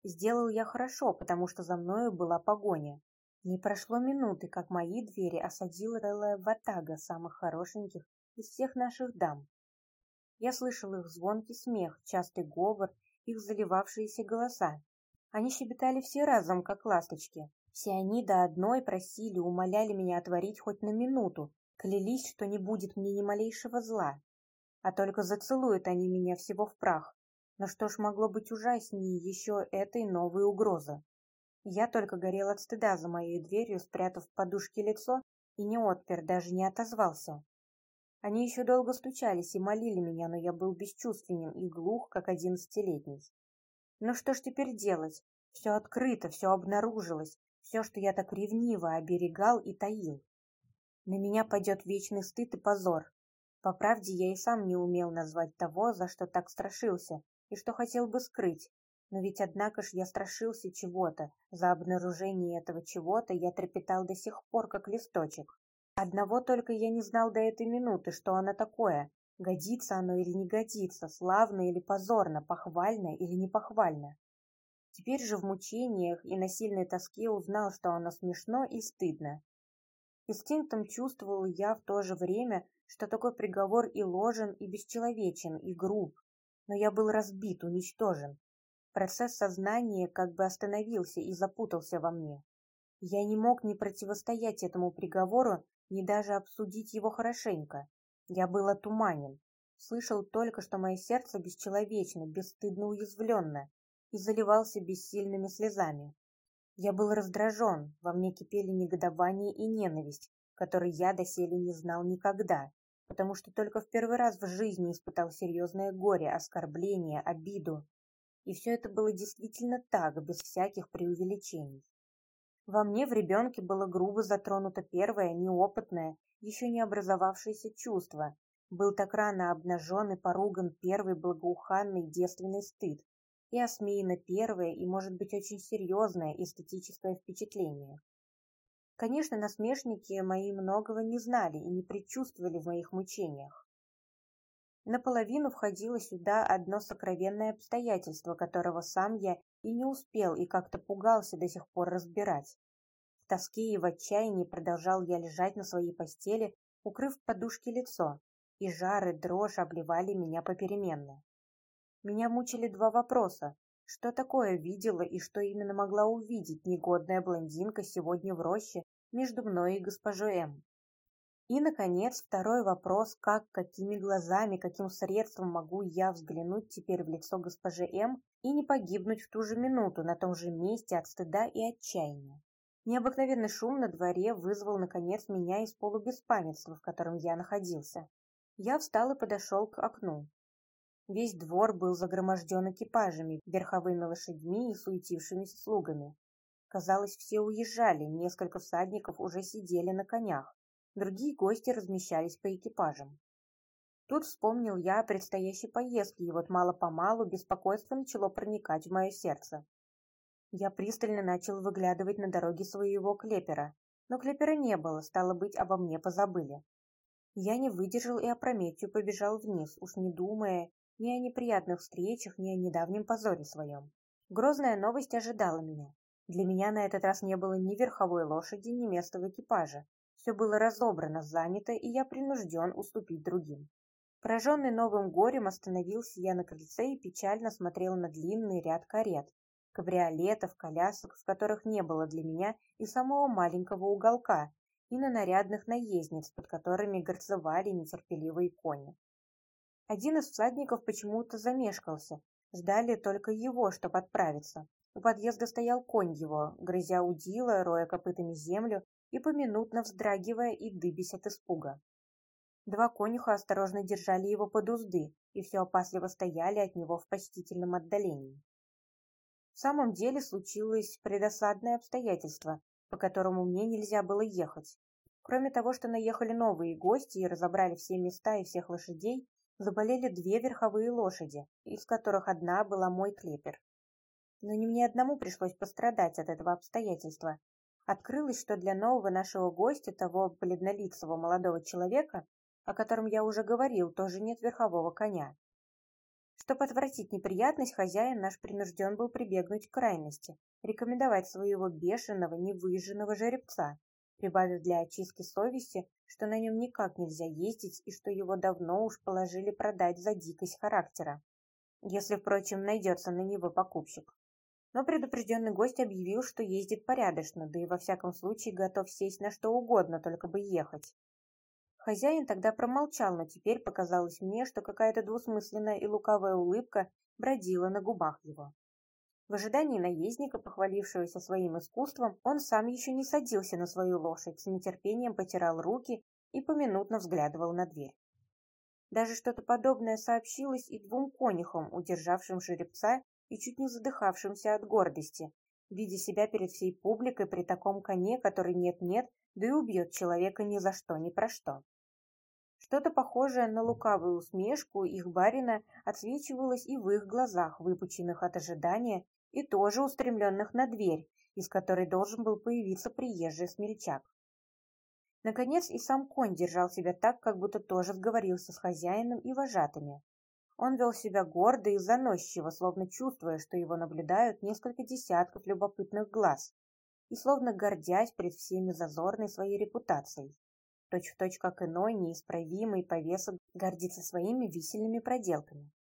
Сделал я хорошо, потому что за мною была погоня. Не прошло минуты, как мои двери осадила целая ватага самых хорошеньких из всех наших дам. Я слышал их звонкий смех, частый говор, их заливавшиеся голоса. Они щебетали все разом, как ласточки. Все они до одной просили, умоляли меня отворить хоть на минуту, клялись, что не будет мне ни малейшего зла. А только зацелуют они меня всего в прах. Но что ж могло быть ужаснее еще этой новой угрозы? Я только горел от стыда за моей дверью, спрятав в подушке лицо, и не отпер, даже не отозвался. Они еще долго стучались и молили меня, но я был бесчувственен и глух, как одиннадцатилетний. Ну что ж теперь делать? Все открыто, все обнаружилось, все, что я так ревниво оберегал и таил. На меня пойдет вечный стыд и позор. По правде, я и сам не умел назвать того, за что так страшился, и что хотел бы скрыть. Но ведь однако ж я страшился чего-то. За обнаружение этого чего-то я трепетал до сих пор, как листочек. Одного только я не знал до этой минуты, что оно такое. Годится оно или не годится, славно или позорно, похвально или не похвально. Теперь же в мучениях и на сильной тоске узнал, что оно смешно и стыдно. Инстинктом чувствовал я в то же время, что такой приговор и ложен, и бесчеловечен, и груб. Но я был разбит, уничтожен. Процесс сознания как бы остановился и запутался во мне. Я не мог ни противостоять этому приговору, ни даже обсудить его хорошенько. Я был отуманен. Слышал только, что мое сердце бесчеловечно, бесстыдно уязвленно, и заливался бессильными слезами. Я был раздражен, во мне кипели негодование и ненависть, которые я доселе не знал никогда, потому что только в первый раз в жизни испытал серьезное горе, оскорбление, обиду. И все это было действительно так, без всяких преувеличений. Во мне в ребенке было грубо затронуто первое, неопытное, еще не образовавшееся чувство. Был так рано обнажен и поруган первый благоуханный девственный стыд, и осмеяно первое и, может быть, очень серьезное эстетическое впечатление. Конечно, насмешники мои многого не знали и не предчувствовали в моих мучениях. Наполовину входило сюда одно сокровенное обстоятельство, которого сам я и не успел и как-то пугался до сих пор разбирать. В тоске и в отчаянии продолжал я лежать на своей постели, укрыв подушки лицо, и жары дрожь обливали меня попеременно. Меня мучили два вопроса. Что такое видела и что именно могла увидеть негодная блондинка сегодня в роще между мной и госпожой М? И, наконец, второй вопрос, как, какими глазами, каким средством могу я взглянуть теперь в лицо госпожи М и не погибнуть в ту же минуту на том же месте от стыда и отчаяния. Необыкновенный шум на дворе вызвал, наконец, меня из полубеспамятства, в котором я находился. Я встал и подошел к окну. Весь двор был загроможден экипажами, верховыми лошадьми и суетившимися слугами. Казалось, все уезжали, несколько всадников уже сидели на конях, другие гости размещались по экипажам. Тут вспомнил я о предстоящей поездке, и вот мало-помалу беспокойство начало проникать в мое сердце. Я пристально начал выглядывать на дороге своего клепера, но клепера не было, стало быть, обо мне позабыли. Я не выдержал и опрометью побежал вниз, уж не думая ни о неприятных встречах, ни о недавнем позоре своем. Грозная новость ожидала меня. Для меня на этот раз не было ни верховой лошади, ни места в экипаже. Все было разобрано, занято, и я принужден уступить другим. Пораженный новым горем остановился я на крыльце и печально смотрел на длинный ряд карет, кабриолетов, колясок, в которых не было для меня и самого маленького уголка, и на нарядных наездниц, под которыми горцевали нетерпеливые кони. Один из всадников почему-то замешкался. Ждали только его, чтобы отправиться. У подъезда стоял конь его, грызя удила, роя копытами землю и поминутно вздрагивая и дыбясь от испуга. Два конюха осторожно держали его под узды и все опасливо стояли от него в почтительном отдалении. В самом деле случилось предосадное обстоятельство, по которому мне нельзя было ехать. Кроме того, что наехали новые гости и разобрали все места и всех лошадей, заболели две верховые лошади, из которых одна была мой клепер. Но не мне одному пришлось пострадать от этого обстоятельства. Открылось, что для нового нашего гостя, того бледнолицего молодого человека, о котором я уже говорил, тоже нет верхового коня. Чтобы отвратить неприятность, хозяин наш принужден был прибегнуть к крайности, рекомендовать своего бешеного, невыезженного жеребца, прибавив для очистки совести, что на нем никак нельзя ездить и что его давно уж положили продать за дикость характера, если, впрочем, найдется на него покупщик. Но предупрежденный гость объявил, что ездит порядочно, да и во всяком случае готов сесть на что угодно, только бы ехать. Хозяин тогда промолчал, но теперь показалось мне, что какая-то двусмысленная и лукавая улыбка бродила на губах его. В ожидании наездника, похвалившегося своим искусством, он сам еще не садился на свою лошадь, с нетерпением потирал руки и поминутно взглядывал на дверь. Даже что-то подобное сообщилось и двум конюхам, удержавшим жеребца и чуть не задыхавшимся от гордости, видя себя перед всей публикой при таком коне, который нет-нет, да и убьет человека ни за что, ни про что. Что-то похожее на лукавую усмешку их барина отсвечивалось и в их глазах, выпученных от ожидания и тоже устремленных на дверь, из которой должен был появиться приезжий смельчак. Наконец и сам конь держал себя так, как будто тоже сговорился с хозяином и вожатыми. Он вел себя гордо и заносчиво, словно чувствуя, что его наблюдают несколько десятков любопытных глаз, и словно гордясь пред всеми зазорной своей репутацией. Точь в точь, как иной, неисправимый повесок гордится своими висельными проделками.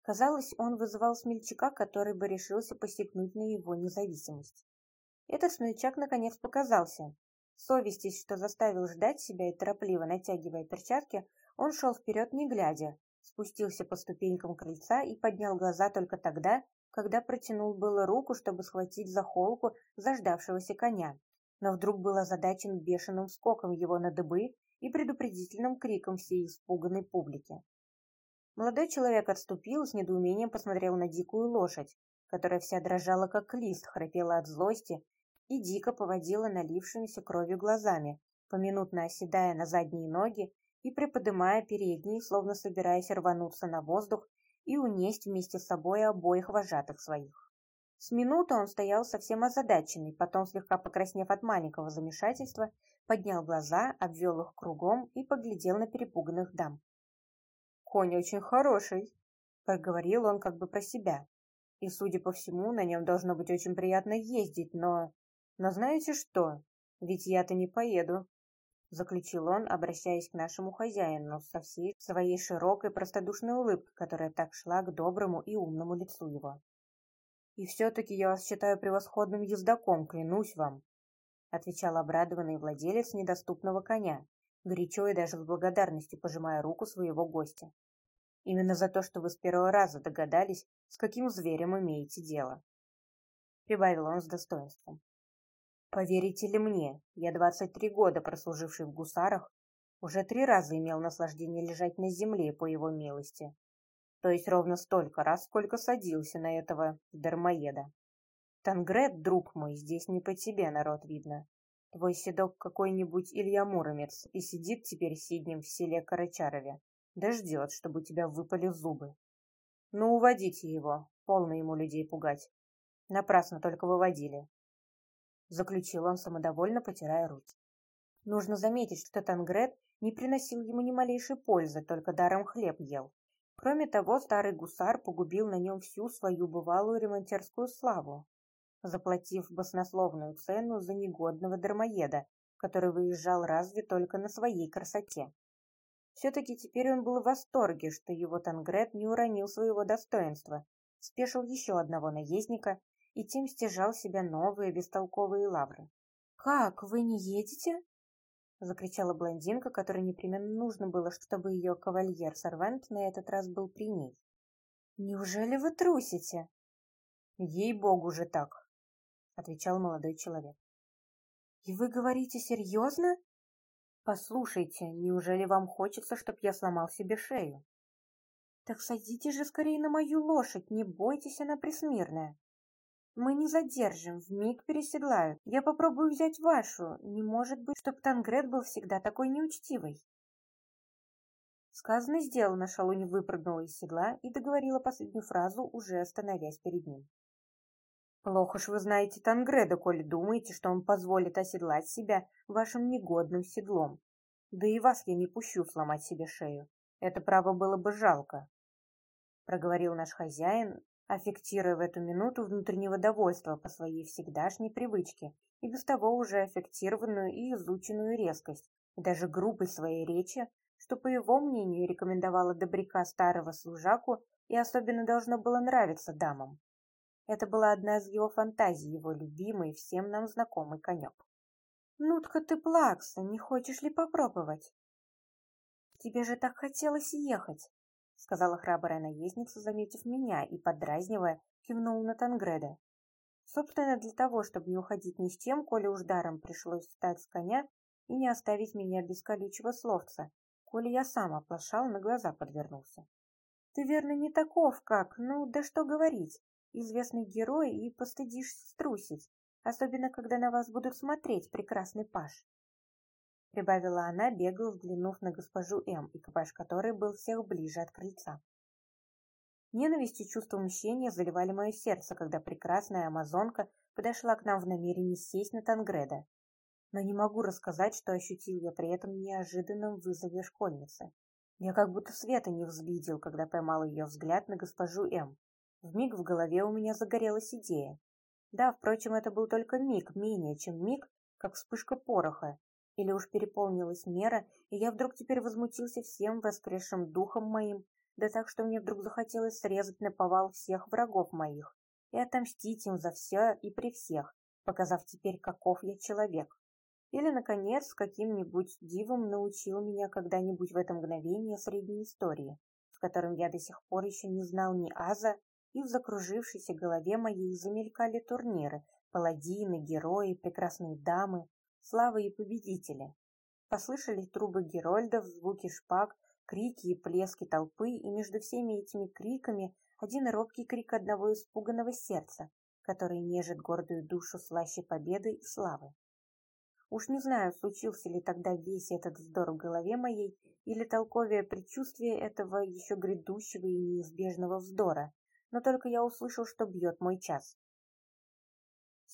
Казалось, он вызывал смельчака, который бы решился посягнуть на его независимость. Этот смельчак наконец показался. Совестись, что заставил ждать себя и торопливо натягивая перчатки, он шел вперед не глядя, спустился по ступенькам крыльца и поднял глаза только тогда, когда протянул было руку, чтобы схватить за холку заждавшегося коня, но вдруг был озадачен бешеным скоком его на дыбы и предупредительным криком всей испуганной публики. Молодой человек отступил с недоумением посмотрел на дикую лошадь, которая вся дрожала, как лист, храпела от злости и дико поводила налившимися кровью глазами, поминутно оседая на задние ноги и приподымая передние, словно собираясь рвануться на воздух и унесть вместе с собой обоих вожатых своих. С минуты он стоял совсем озадаченный, потом, слегка покраснев от маленького замешательства, поднял глаза, обвел их кругом и поглядел на перепуганных дам. «Конь очень хороший», — проговорил он как бы про себя. «И, судя по всему, на нем должно быть очень приятно ездить, но... Но знаете что? Ведь я-то не поеду заключил он, обращаясь к нашему хозяину со всей своей широкой простодушной улыбкой, которая так шла к доброму и умному лицу его. «И все-таки я вас считаю превосходным ездаком, клянусь вам», отвечал обрадованный владелец недоступного коня, горячо и даже с благодарностью пожимая руку своего гостя. «Именно за то, что вы с первого раза догадались, с каким зверем имеете дело», прибавил он с достоинством. Поверите ли мне, я 23 года прослуживший в гусарах, уже три раза имел наслаждение лежать на земле по его милости. То есть ровно столько раз, сколько садился на этого дармоеда. Тангрет, друг мой, здесь не по тебе народ видно. Твой седок какой-нибудь Илья Муромец и сидит теперь сиднем в селе Карачарове, да ждет, чтобы у тебя выпали зубы. Ну, уводите его, полно ему людей пугать. Напрасно только выводили заключил он самодовольно, потирая руки. Нужно заметить, что Тангрет не приносил ему ни малейшей пользы, только даром хлеб ел. Кроме того, старый гусар погубил на нем всю свою бывалую ремонтерскую славу, заплатив баснословную цену за негодного дармоеда, который выезжал разве только на своей красоте. Все-таки теперь он был в восторге, что его Тангрет не уронил своего достоинства, спешил еще одного наездника и тем стяжал себе новые бестолковые лавры. «Как, вы не едете?» — закричала блондинка, которой непременно нужно было, чтобы ее кавальер-сорвент на этот раз был при ней. «Неужели вы трусите?» «Ей-богу же так!» — отвечал молодой человек. И вы говорите серьезно? Послушайте, неужели вам хочется, чтоб я сломал себе шею? Так садите же скорее на мою лошадь, не бойтесь, она присмирная. Мы не задержим, в миг переседлают. Я попробую взять вашу. Не может быть, чтоб Тангрет был всегда такой неучтивый. Сказано, сделано, Шалунь выпрыгнула из седла и договорила последнюю фразу, уже остановясь перед ним. Плохо ж вы знаете Тангреда, коли думаете, что он позволит оседлать себя вашим негодным седлом. Да и вас я не пущу сломать себе шею. Это право было бы жалко. Проговорил наш хозяин, аффектируя в эту минуту внутреннего довольства по своей всегдашней привычке и без того уже аффектированную и изученную резкость, и даже грубость своей речи, что, по его мнению, рекомендовала добряка старого служаку и особенно должно было нравиться дамам. Это была одна из его фантазий, его любимый, всем нам знакомый конек. «Нутка ты плакса, не хочешь ли попробовать?» «Тебе же так хотелось ехать», — сказала храбрая наездница, заметив меня и, подразнивая, кивнула на Тангреда. Собственно, для того, чтобы не уходить ни с чем, коли уж даром пришлось встать с коня и не оставить меня без колючего словца, коли я сам оплошал, на глаза подвернулся. «Ты, верно, не таков, как, ну, да что говорить, известный герой и постыдишься струсить, особенно когда на вас будут смотреть, прекрасный паш. Прибавила она, бегло взглянув на госпожу М, экипаж которой был всех ближе от крыльца. Ненависть и чувство мщения заливали мое сердце, когда прекрасная амазонка подошла к нам в намерении сесть на Тангреда. Но не могу рассказать, что ощутил я при этом неожиданном вызове школьницы. Я как будто света не взглядел, когда поймал ее взгляд на госпожу М. Вмиг в голове у меня загорелась идея. Да, впрочем, это был только миг, менее чем миг, как вспышка пороха. Или уж переполнилась мера, и я вдруг теперь возмутился всем воскресшим духом моим, да так, что мне вдруг захотелось срезать на повал всех врагов моих и отомстить им за все и при всех, показав теперь, каков я человек. Или, наконец, каким-нибудь дивом научил меня когда-нибудь в это мгновение средней истории, в котором я до сих пор еще не знал ни аза, и в закружившейся голове моей замелькали турниры, паладины, герои, прекрасные дамы, славы и победители. Послышались трубы герольдов, звуки шпаг, крики и плески толпы, и между всеми этими криками один робкий крик одного испуганного сердца, который нежит гордую душу слаще победы и славы. Уж не знаю, случился ли тогда весь этот вздор в голове моей, или толковее предчувствие этого еще грядущего и неизбежного вздора, но только я услышал, что бьет мой час.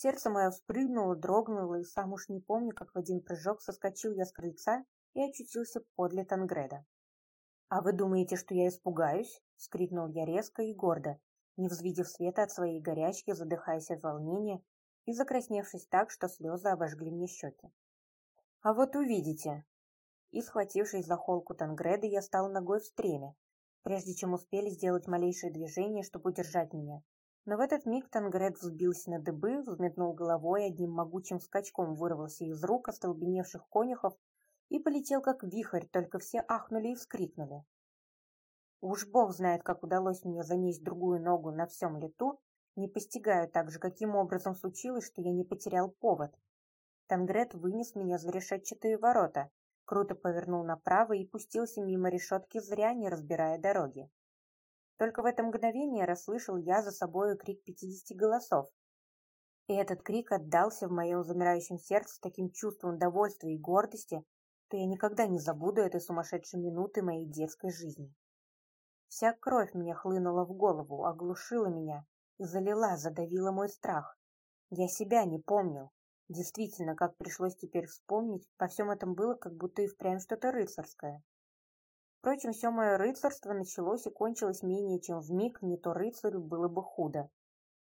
Сердце мое вспрыгнуло, дрогнуло, и сам уж не помню, как в один прыжок соскочил я с крыльца и очутился подле Тангреда. «А вы думаете, что я испугаюсь?» — скрикнул я резко и гордо, не взвидев света от своей горячки, задыхаясь от волнения и закрасневшись так, что слезы обожгли мне щеки. «А вот увидите!» И, схватившись за холку Тангреда, я стал ногой в стреме, прежде чем успели сделать малейшее движение, чтобы удержать меня. Но в этот миг Тангрет взбился на дыбы, взметнул головой, одним могучим скачком вырвался из рук остолбеневших конюхов и полетел как вихрь, только все ахнули и вскрикнули. Уж бог знает, как удалось мне занесть другую ногу на всем лету, не постигаю также, каким образом случилось, что я не потерял повод. Тангрет вынес меня за решетчатые ворота, круто повернул направо и пустился мимо решетки, зря не разбирая дороги. Только в это мгновение расслышал я за собою крик пятидесяти голосов. И этот крик отдался в моем замирающем сердце таким чувством довольства и гордости, что я никогда не забуду этой сумасшедшей минуты моей детской жизни. Вся кровь мне хлынула в голову, оглушила меня и залила, задавила мой страх. Я себя не помнил, Действительно, как пришлось теперь вспомнить, по всем этом было как будто и впрямь что-то рыцарское. Впрочем, все мое рыцарство началось и кончилось менее чем в миг, не то рыцарю было бы худо.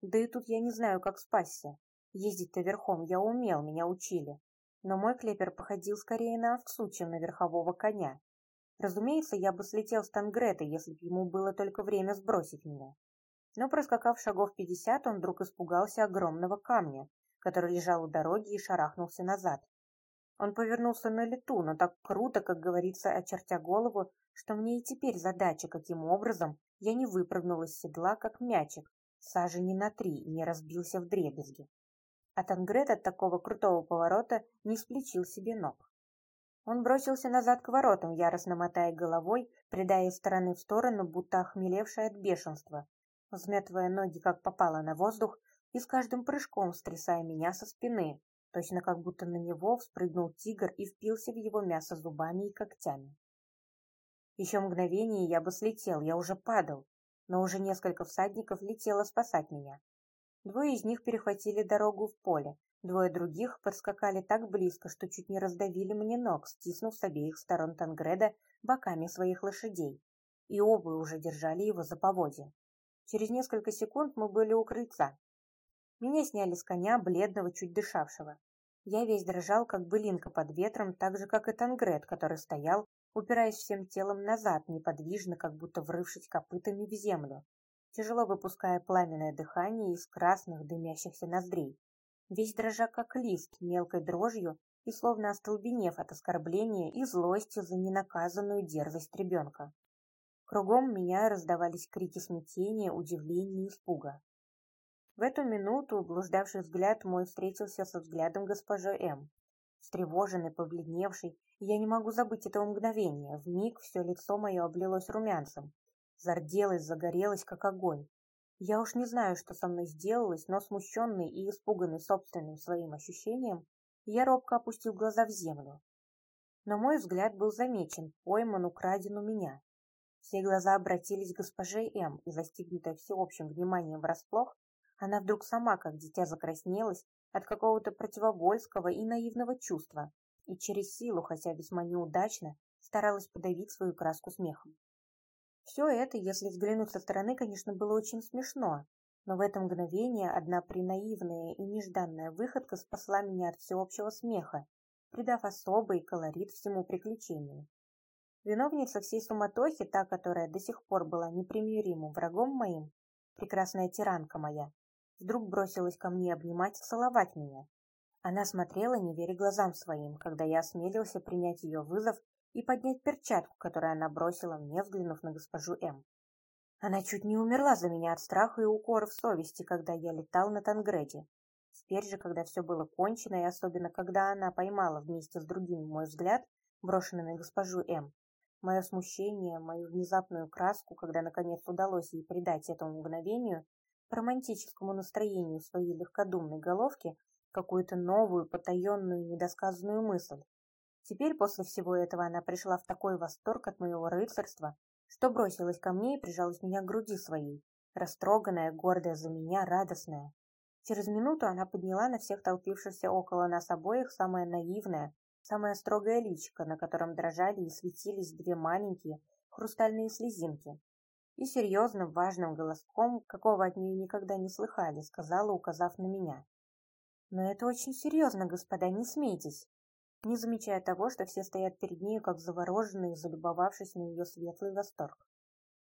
Да и тут я не знаю, как спасся. Ездить-то верхом я умел, меня учили. Но мой клепер походил скорее на овцу, чем на верхового коня. Разумеется, я бы слетел с Тангрета, если бы ему было только время сбросить меня. Но проскакав шагов пятьдесят, он вдруг испугался огромного камня, который лежал у дороги и шарахнулся назад. Он повернулся на лету, но так круто, как говорится, очертя голову, что мне и теперь задача, каким образом я не выпрыгнул из седла, как мячик, сажени на три, не разбился в дребезги. а Тангрет от такого крутого поворота не сплечил себе ног. Он бросился назад к воротам, яростно мотая головой, придая из стороны в сторону, будто охмелевший от бешенства, взметывая ноги как попало на воздух и с каждым прыжком стрясая меня со спины, точно как будто на него вспрыгнул тигр и впился в его мясо зубами и когтями. Еще мгновение я бы слетел, я уже падал, но уже несколько всадников летело спасать меня. Двое из них перехватили дорогу в поле, Двое других подскакали так близко, что чуть не раздавили мне ног, стиснув с обеих сторон Тангреда боками своих лошадей. И оба уже держали его за поводья. Через несколько секунд мы были у крыльца. Меня сняли с коня, бледного, чуть дышавшего. Я весь дрожал, как былинка под ветром, так же, как и Тангред, который стоял, упираясь всем телом назад, неподвижно, как будто врывшись копытами в землю, тяжело выпуская пламенное дыхание из красных дымящихся ноздрей весь дрожа как лист, мелкой дрожью и словно остолбенев от оскорбления и злости за ненаказанную дерзость ребенка. Кругом меня раздавались крики смятения, удивления и испуга. В эту минуту блуждавший взгляд мой встретился со взглядом госпожи М. Встревоженный, побледневший, я не могу забыть этого мгновения. В все лицо мое облилось румянцем. Зарделось, загорелось, как огонь. Я уж не знаю, что со мной сделалось, но смущенный и испуганный собственным своим ощущением, я робко опустил глаза в землю. Но мой взгляд был замечен, пойман, украден у меня. Все глаза обратились к госпоже М, и, застигнутая всеобщим вниманием врасплох, она вдруг сама, как дитя, закраснелась от какого-то противобольского и наивного чувства, и через силу, хотя весьма неудачно, старалась подавить свою краску смехом. Все это, если взглянуть со стороны, конечно, было очень смешно, но в это мгновение одна принаивная и нежданная выходка спасла меня от всеобщего смеха, придав особый колорит всему приключению. Виновница всей суматохи, та, которая до сих пор была непримиримым врагом моим, прекрасная тиранка моя, вдруг бросилась ко мне обнимать и целовать меня. Она смотрела, не веря глазам своим, когда я осмелился принять ее вызов и поднять перчатку, которую она бросила мне, взглянув на госпожу М. Она чуть не умерла за меня от страха и укоров совести, когда я летал на Тангреде. Теперь же, когда все было кончено, и особенно когда она поймала вместе с другими мой взгляд, брошенный на госпожу М, мое смущение, мою внезапную краску, когда наконец удалось ей придать этому мгновению, романтическому настроению своей легкодумной головки, какую-то новую, потаенную, недосказанную мысль, Теперь после всего этого она пришла в такой восторг от моего рыцарства, что бросилась ко мне и прижалась меня к груди своей, растроганная, гордая за меня, радостная. Через минуту она подняла на всех толпившихся около нас обоих самое наивное, самое строгое личико, на котором дрожали и светились две маленькие хрустальные слезинки. И серьезным, важным голоском, какого от нее никогда не слыхали, сказала, указав на меня. «Но это очень серьезно, господа, не смейтесь не замечая того, что все стоят перед нею, как завороженные, залюбовавшись на ее светлый восторг.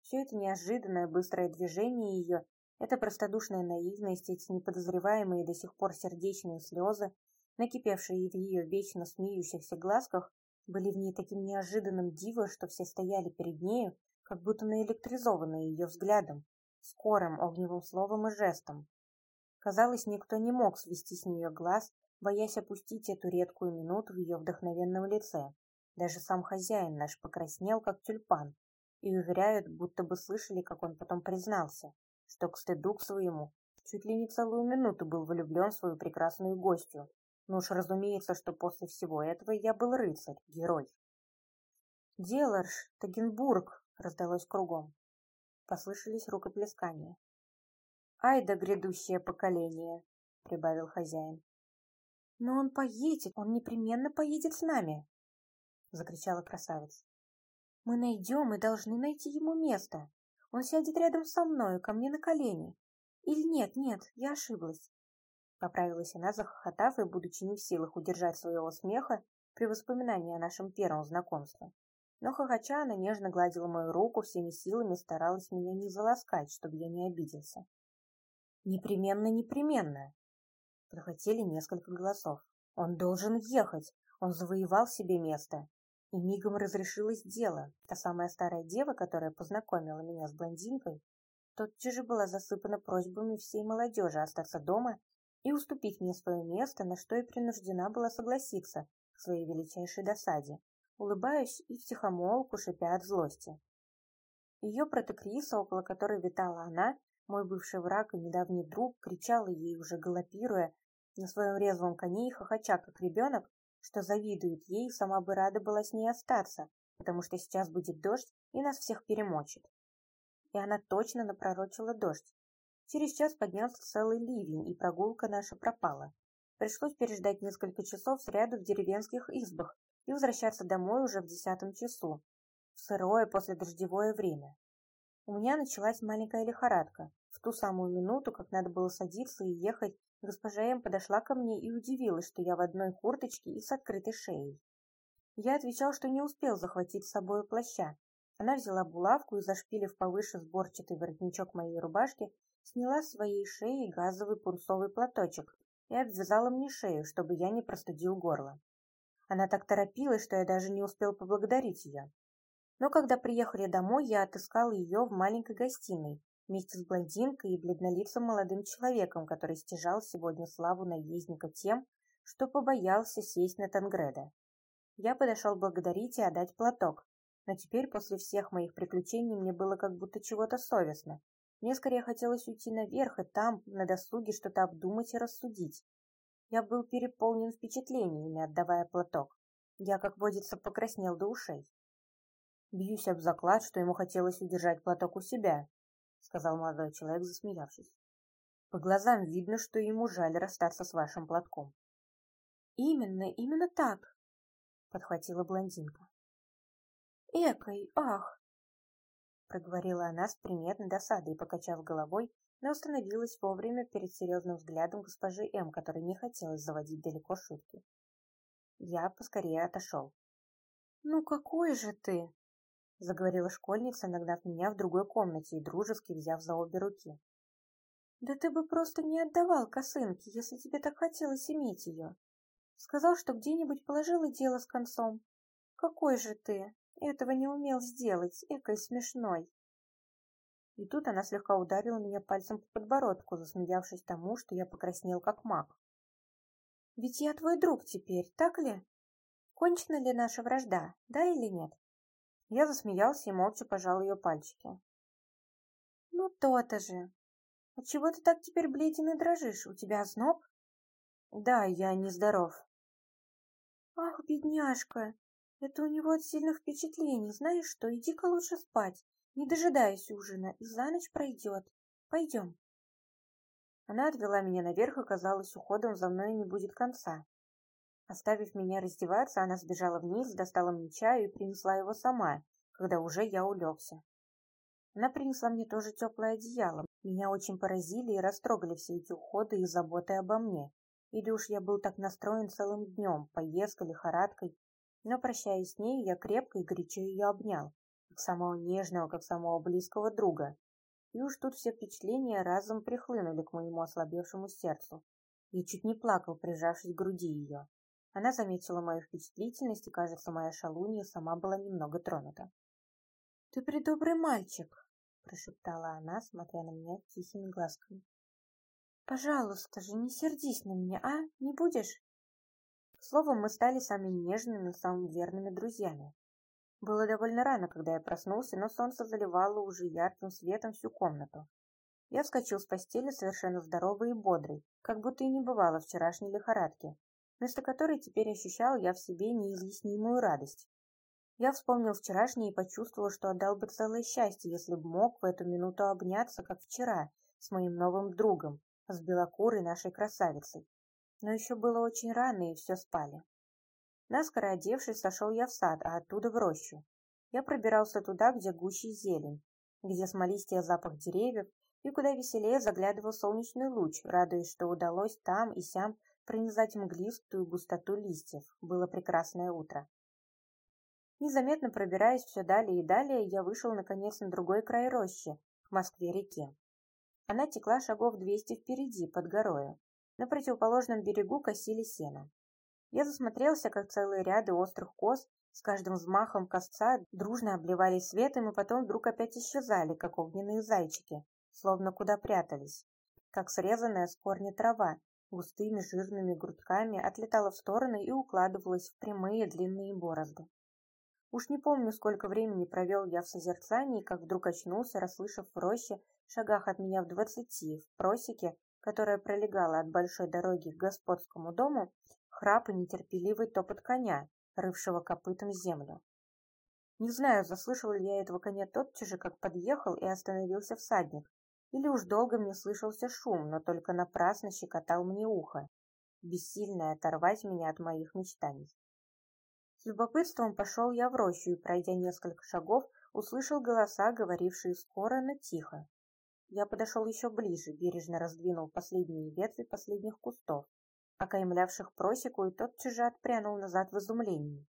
Все это неожиданное быстрое движение ее, эта простодушная наивность, эти неподозреваемые до сих пор сердечные слезы, накипевшие в ее вечно смеющихся глазках, были в ней таким неожиданным дивом, что все стояли перед нею, как будто наэлектризованные ее взглядом, скорым огневым словом и жестом. Казалось, никто не мог свести с нее глаз, боясь опустить эту редкую минуту в ее вдохновенном лице. Даже сам хозяин наш покраснел, как тюльпан, и уверяют, будто бы слышали, как он потом признался, что к стыду к своему чуть ли не целую минуту был влюблен в свою прекрасную гостью. Ну уж разумеется, что после всего этого я был рыцарь, герой. «Деларш, Тагенбург!» — раздалось кругом. Послышались рукоплескания. «Ай да грядущее поколение!» — прибавил хозяин. «Но он поедет, он непременно поедет с нами!» — закричала красавица. «Мы найдем и должны найти ему место. Он сядет рядом со мною, ко мне на колени. Или нет, нет, я ошиблась!» Поправилась она, захохотав и, будучи не в силах удержать своего смеха при воспоминании о нашем первом знакомстве. Но хохоча она нежно гладила мою руку, всеми силами старалась меня не заласкать, чтобы я не обиделся. «Непременно, непременно!» Прохотели несколько голосов. Он должен ехать, он завоевал себе место. И мигом разрешилось дело. Та самая старая дева, которая познакомила меня с блондинкой, тотчас же была засыпана просьбами всей молодежи остаться дома и уступить мне свое место, на что и принуждена была согласиться к своей величайшей досаде. Улыбаюсь и втихомолку шипя от злости. Ее протекриса, около которой витала она, мой бывший враг и недавний друг, кричала ей, уже галопируя на своем резвом коне и хохоча, как ребенок, что завидует ей и сама бы рада была с ней остаться, потому что сейчас будет дождь и нас всех перемочит. И она точно напророчила дождь. Через час поднялся целый ливень, и прогулка наша пропала. Пришлось переждать несколько часов сряду в деревенских избах и возвращаться домой уже в десятом часу, в сырое последождевое время. У меня началась маленькая лихорадка. В ту самую минуту, как надо было садиться и ехать, госпожа М подошла ко мне и удивилась, что я в одной курточке и с открытой шеей. Я отвечал, что не успел захватить с собой плаща. Она взяла булавку и, зашпилив повыше сборчатый воротничок моей рубашки, сняла с своей шеи газовый пунцовый платочек и обвязала мне шею, чтобы я не простудил горло. Она так торопилась, что я даже не успел поблагодарить ее. Но когда приехали домой, я отыскал ее в маленькой гостиной вместе с блондинкой и бледнолицым молодым человеком, который стяжал сегодня славу наездника тем, что побоялся сесть на Тангреда. Я подошел благодарить и отдать платок, но теперь после всех моих приключений мне было как будто чего-то совестно. Мне скорее хотелось уйти наверх и там, на досуге, что-то обдумать и рассудить. Я был переполнен впечатлениями, отдавая платок. Я, как водится, покраснел до ушей. Бьюсь об заклад, что ему хотелось удержать платок у себя, сказал молодой человек, засмеявшись. По глазам видно, что ему жаль расстаться с вашим платком. Именно, именно так, подхватила блондинка. Экой, ах! проговорила она с приметной досадой, покачав головой, но остановилась вовремя перед серьезным взглядом госпожи М, которой не хотелось заводить далеко шутки. Я поскорее отошел. «Ну какой же ты!» — заговорила школьница, нагнав меня в другой комнате и дружески взяв за обе руки. «Да ты бы просто не отдавал косынки, если тебе так хотелось иметь ее. Сказал, что где-нибудь положила дело с концом. Какой же ты! Этого не умел сделать, экой смешной!» И тут она слегка ударила меня пальцем по подбородку, засмеявшись тому, что я покраснел как маг. «Ведь я твой друг теперь, так ли? Кончена ли наша вражда, да или нет?» Я засмеялся и молча пожал ее пальчики. «Ну, то-то же! Отчего ты так теперь бледен и дрожишь? У тебя озноб?» «Да, я нездоров». «Ах, бедняжка! Это у него от сильных впечатлений. Знаешь что, иди-ка лучше спать. Не дожидаясь ужина, и за ночь пройдет. Пойдем». Она отвела меня наверх, и, казалось, уходом за мной не будет конца. Оставив меня раздеваться, она сбежала вниз, достала мне чаю и принесла его сама, когда уже я улегся. Она принесла мне тоже теплое одеяло. Меня очень поразили и растрогали все эти уходы и заботы обо мне. Или уж я был так настроен целым днем, поездкой, лихорадкой. Но, прощаясь с ней, я крепко и горячо ее обнял, как самого нежного, как самого близкого друга. И уж тут все впечатления разом прихлынули к моему ослабевшему сердцу. Я чуть не плакал, прижавшись к груди ее. Она заметила мою впечатлительность, и, кажется, моя шалунья сама была немного тронута. — Ты придобрый мальчик, — прошептала она, смотря на меня тихими глазками. — Пожалуйста же, не сердись на меня, а? Не будешь? Словом, мы стали самыми нежными, самыми верными друзьями. Было довольно рано, когда я проснулся, но солнце заливало уже ярким светом всю комнату. Я вскочил с постели совершенно здоровый и бодрый, как будто и не бывало вчерашней лихорадки, вместо которой теперь ощущал я в себе неизъяснимую радость. Я вспомнил вчерашнее и почувствовал, что отдал бы целое счастье, если бы мог в эту минуту обняться, как вчера, с моим новым другом, с белокурой нашей красавицей. Но еще было очень рано, и все спали. Наскоро одевшись, сошел я в сад, а оттуда в рощу. Я пробирался туда, где гуще зелень, где смолистее запах деревьев, и куда веселее заглядывал солнечный луч, радуясь, что удалось там и сям пронизать мглистую густоту листьев. Было прекрасное утро. Незаметно пробираясь все далее и далее, я вышел, наконец, на другой край рощи, к Москве-реке. Она текла шагов двести впереди, под горою. На противоположном берегу косили сено. Я засмотрелся, как целые ряды острых кос с каждым взмахом косца дружно обливались светом и потом вдруг опять исчезали, как огненные зайчики, словно куда прятались, как срезанная с корня трава, густыми жирными грудками отлетала в стороны и укладывалась в прямые длинные борозды. Уж не помню, сколько времени провел я в созерцании, как вдруг очнулся, расслышав в роще, шагах от меня в двадцати, в просеке, которая пролегала от большой дороги к господскому дому, храп и нетерпеливый топот коня, рывшего копытом землю. Не знаю, заслышал ли я этого коня тотчас же, как подъехал и остановился всадник, или уж долго мне слышался шум, но только напрасно щекотал мне ухо, бессильное оторвать меня от моих мечтаний. С любопытством пошел я в рощу и, пройдя несколько шагов, услышал голоса, говорившие скоро, но тихо. Я подошел еще ближе, бережно раздвинул последние ветви последних кустов, окаймлявших просеку, и тотчас же отпрянул назад в изумлении.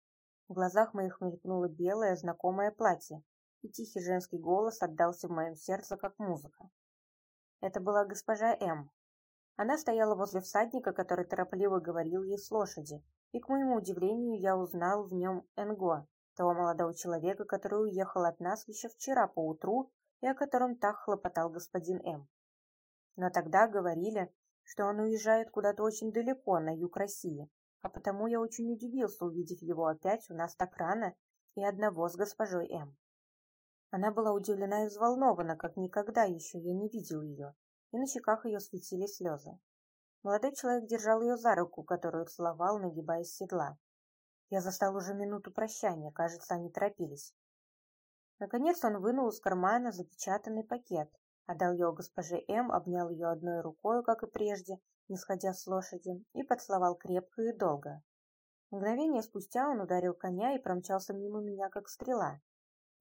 В глазах моих мелькнуло белое знакомое платье, и тихий женский голос отдался в моем сердце, как музыка. Это была госпожа М. Она стояла возле всадника, который торопливо говорил ей с лошади, и, к моему удивлению, я узнал в нем Энго, того молодого человека, который уехал от нас еще вчера поутру и о котором так хлопотал господин М. Но тогда говорили, что он уезжает куда-то очень далеко, на юг России, а потому я очень удивился, увидев его опять у нас так рано и одного с госпожой М. Она была удивлена и взволнована, как никогда еще я не видел ее, и на щеках ее светились слезы. Молодой человек держал ее за руку, которую целовал, нагибаясь седла. Я застал уже минуту прощания, кажется, они торопились. Наконец он вынул из кармана запечатанный пакет, отдал его госпоже М, обнял ее одной рукой, как и прежде, не сходя с лошади, и поцеловал крепко и долго. Мгновение спустя он ударил коня и промчался мимо меня, как стрела.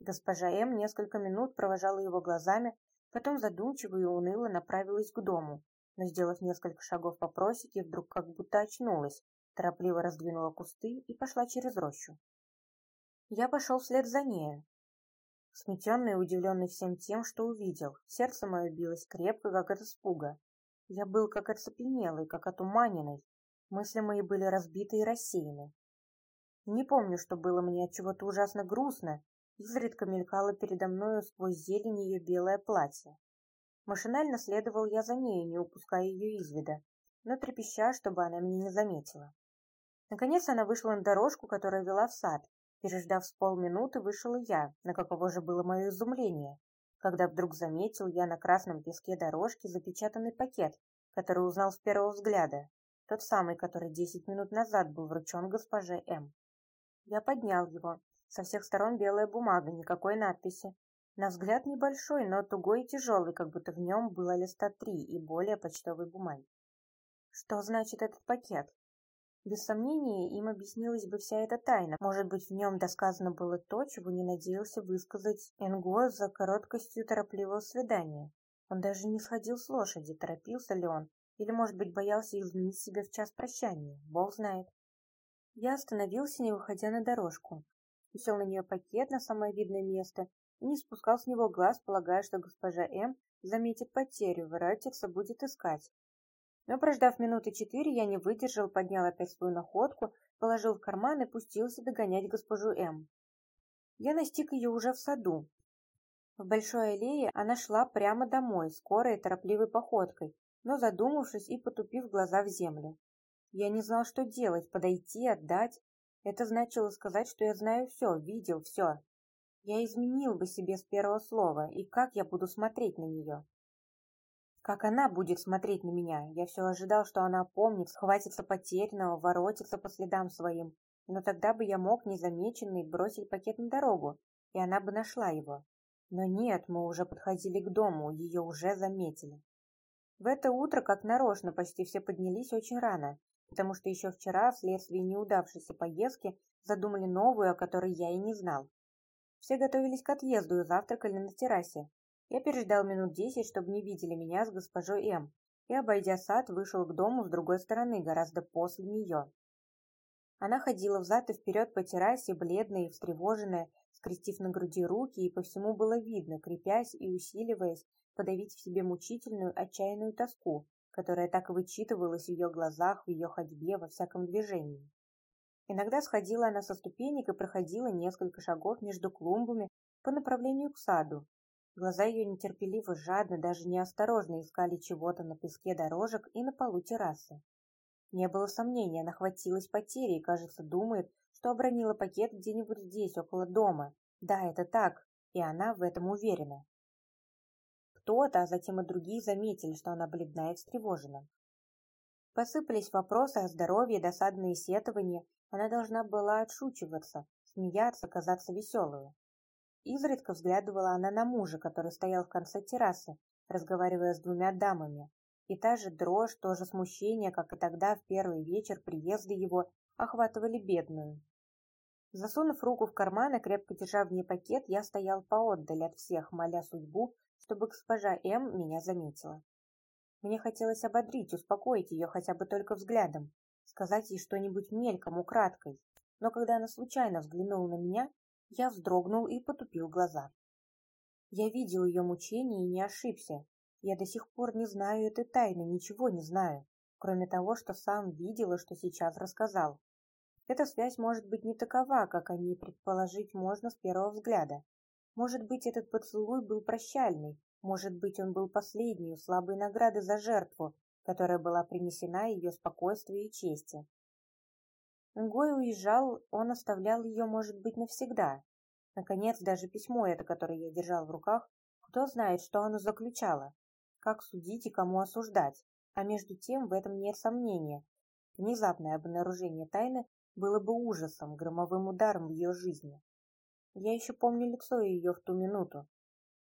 Госпожа М. несколько минут провожала его глазами, потом задумчиво и уныло направилась к дому, но, сделав несколько шагов по просеке, вдруг как будто очнулась, торопливо раздвинула кусты и пошла через рощу. Я пошел вслед за нею. Сметенный и удивленный всем тем, что увидел, сердце мое билось крепко, как от испуга. Я был как оцепенелый, как отуманенный, мысли мои были разбиты и рассеяны. Не помню, что было мне от чего-то ужасно грустно, Изредка мелькало передо мною сквозь зелень ее белое платье. Машинально следовал я за нею, не упуская ее из вида, но трепеща, чтобы она меня не заметила. Наконец она вышла на дорожку, которая вела в сад. Переждав с полминуты, вышел и я, на каково же было мое изумление, когда вдруг заметил я на красном песке дорожки запечатанный пакет, который узнал с первого взгляда, тот самый, который десять минут назад был вручен госпоже М. Я поднял его, со всех сторон белая бумага, никакой надписи. На взгляд небольшой, но тугой и тяжелый, как будто в нем было листа три и более почтовой бумаги. Что значит этот пакет? Без сомнения, им объяснилась бы вся эта тайна. Может быть, в нем досказано было то, чего не надеялся высказать Энго за короткостью торопливого свидания. Он даже не сходил с лошади, торопился ли он, или, может быть, боялся изменить себе в час прощания, бог знает. Я остановился, не выходя на дорожку усел на нее пакет на самое видное место и не спускал с него глаз, полагая, что госпожа М заметит потерю, воротится, будет искать. Но, прождав минуты четыре, я не выдержал, поднял опять свою находку, положил в карман и пустился догонять госпожу М. Я настиг ее уже в саду. В большой аллее она шла прямо домой, скорой и торопливой походкой, но задумавшись и потупив глаза в землю. Я не знал, что делать, подойти, отдать. Это значило сказать, что я знаю все, видел все. Я изменил бы себе с первого слова, и как я буду смотреть на нее? Как она будет смотреть на меня? Я все ожидал, что она помнит, схватится потерянного, воротится по следам своим. Но тогда бы я мог незамеченный бросить пакет на дорогу, и она бы нашла его. Но нет, мы уже подходили к дому, ее уже заметили. В это утро, как нарочно, почти все поднялись очень рано, потому что еще вчера, вследствие неудавшейся поездки, задумали новую, о которой я и не знал. Все готовились к отъезду и завтракали на террасе. Я переждал минут десять, чтобы не видели меня с госпожой М, и, обойдя сад, вышел к дому с другой стороны, гораздо после нее. Она ходила взад и вперед по террасе, бледная и встревоженная, скрестив на груди руки, и по всему было видно, крепясь и усиливаясь, подавить в себе мучительную, отчаянную тоску, которая так вычитывалась в ее глазах, в ее ходьбе, во всяком движении. Иногда сходила она со ступенек и проходила несколько шагов между клумбами по направлению к саду, Глаза ее нетерпеливо, жадно, даже неосторожно искали чего-то на песке дорожек и на полу террасы. Не было сомнений, она хватилась потери и, кажется, думает, что обронила пакет где-нибудь здесь, около дома. Да, это так, и она в этом уверена. Кто-то, а затем и другие заметили, что она бледна и встревожена. Посыпались вопросы о здоровье, досадные сетования. Она должна была отшучиваться, смеяться, казаться веселую. Изредка взглядывала она на мужа, который стоял в конце террасы, разговаривая с двумя дамами. И та же дрожь, то же смущение, как и тогда в первый вечер приезда его, охватывали бедную. Засунув руку в карман и крепко держа в ней пакет, я стоял поотдаль от всех, моля судьбу, чтобы госпожа М. меня заметила. Мне хотелось ободрить, успокоить ее хотя бы только взглядом, сказать ей что-нибудь мельком, украдкой. Но когда она случайно взглянула на меня, я вздрогнул и потупил глаза. Я видел ее мучения и не ошибся. Я до сих пор не знаю этой тайны, ничего не знаю, кроме того, что сам видел и что сейчас рассказал. Эта связь может быть не такова, как они предположить можно с первого взгляда. Может быть, этот поцелуй был прощальный, может быть, он был последней слабой наградой за жертву, которая была принесена ее спокойствию и чести. Гой уезжал, он оставлял ее, может быть, навсегда. Наконец, даже письмо это, которое я держал в руках, кто знает, что оно заключало, как судить и кому осуждать. А между тем, в этом нет сомнения. Внезапное обнаружение тайны было бы ужасом, громовым ударом в ее жизни. Я еще помню лицо ее в ту минуту.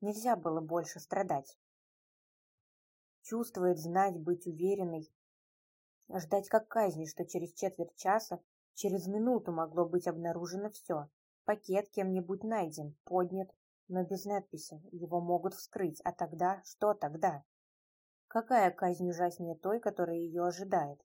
Нельзя было больше страдать. Чувствовать, знать, быть уверенной. Ждать как казни, что через четверть часа, через минуту могло быть обнаружено все. Пакет кем-нибудь найден, поднят, но без надписи. Его могут вскрыть. А тогда? Что тогда? Какая казнь ужаснее той, которая ее ожидает?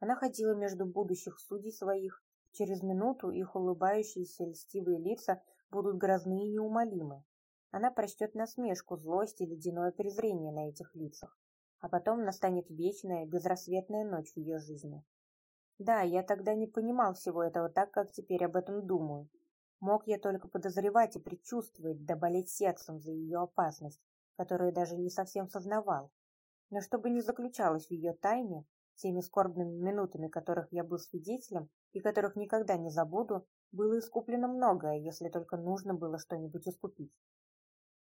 Она ходила между будущих судей своих. Через минуту их улыбающиеся льстивые лица будут грозны и неумолимы. Она прочтет насмешку, злость и ледяное презрение на этих лицах. А потом настанет вечная, безрассветная ночь в ее жизни. Да, я тогда не понимал всего этого так, как теперь об этом думаю. Мог я только подозревать и предчувствовать, да болеть сердцем за ее опасность, которую даже не совсем сознавал. Но что бы ни заключалось в ее тайне, теми скорбными минутами, которых я был свидетелем и которых никогда не забуду, было искуплено многое, если только нужно было что-нибудь искупить.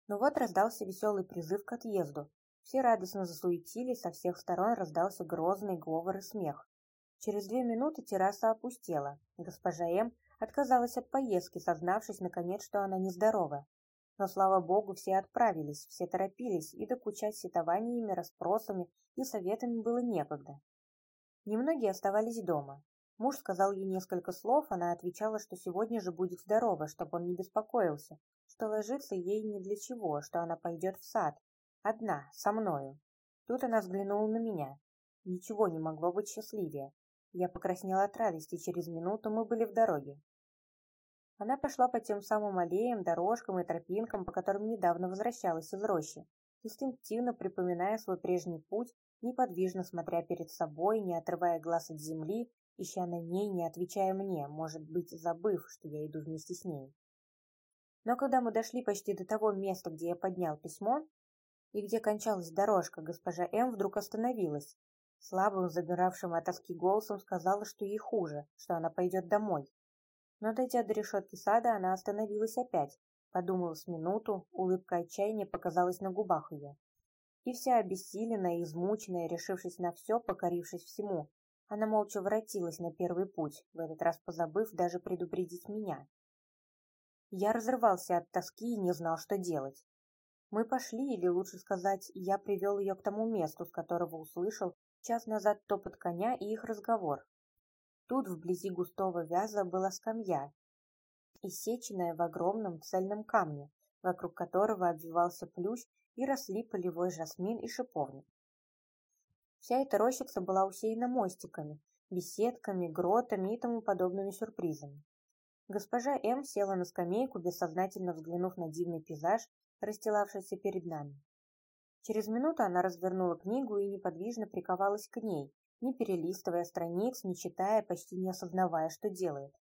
Но вот раздался веселый призыв к отъезду. Все радостно засуетились, со всех сторон раздался грозный говор и смех. Через две минуты терраса опустела. Госпожа М. отказалась от поездки, сознавшись, наконец, что она нездорова. Но, слава богу, все отправились, все торопились, и докучать сетованиями, расспросами и советами было некогда. Немногие оставались дома. Муж сказал ей несколько слов, она отвечала, что сегодня же будет здорова, чтобы он не беспокоился, что ложиться ей ни для чего, что она пойдет в сад. Одна, со мною. Тут она взглянула на меня. Ничего не могло быть счастливее. Я покраснела от радости, через минуту мы были в дороге. Она пошла по тем самым аллеям, дорожкам и тропинкам, по которым недавно возвращалась из рощи, инстинктивно припоминая свой прежний путь, неподвижно смотря перед собой, не отрывая глаз от земли ища на ней, не отвечая мне, может быть, забыв, что я иду вместе с ней. Но когда мы дошли почти до того места, где я поднял письмо, и где кончалась дорожка, госпожа М. вдруг остановилась. Слабым, забиравшим от тоски голосом сказала, что ей хуже, что она пойдет домой. Но, дойдя до решетки сада, она остановилась опять, подумала с минуту, улыбка отчаяния показалась на губах ее. И вся обессиленная, измученная, решившись на все, покорившись всему, она молча воротилась на первый путь, в этот раз позабыв даже предупредить меня. Я разрывался от тоски и не знал, что делать. Мы пошли, или лучше сказать, я привел ее к тому месту, с которого услышал час назад топот коня и их разговор. Тут, вблизи густого вяза, была скамья, иссеченная в огромном цельном камне, вокруг которого обвивался плющ и росли полевой жасмин и шиповник. Вся эта рощица была усеяна мостиками, беседками, гротами и тому подобными сюрпризами. Госпожа М. села на скамейку, бессознательно взглянув на дивный пейзаж, расстилавшийся перед нами. Через минуту она развернула книгу и неподвижно приковалась к ней, не перелистывая страниц, не читая, почти не осознавая, что делает.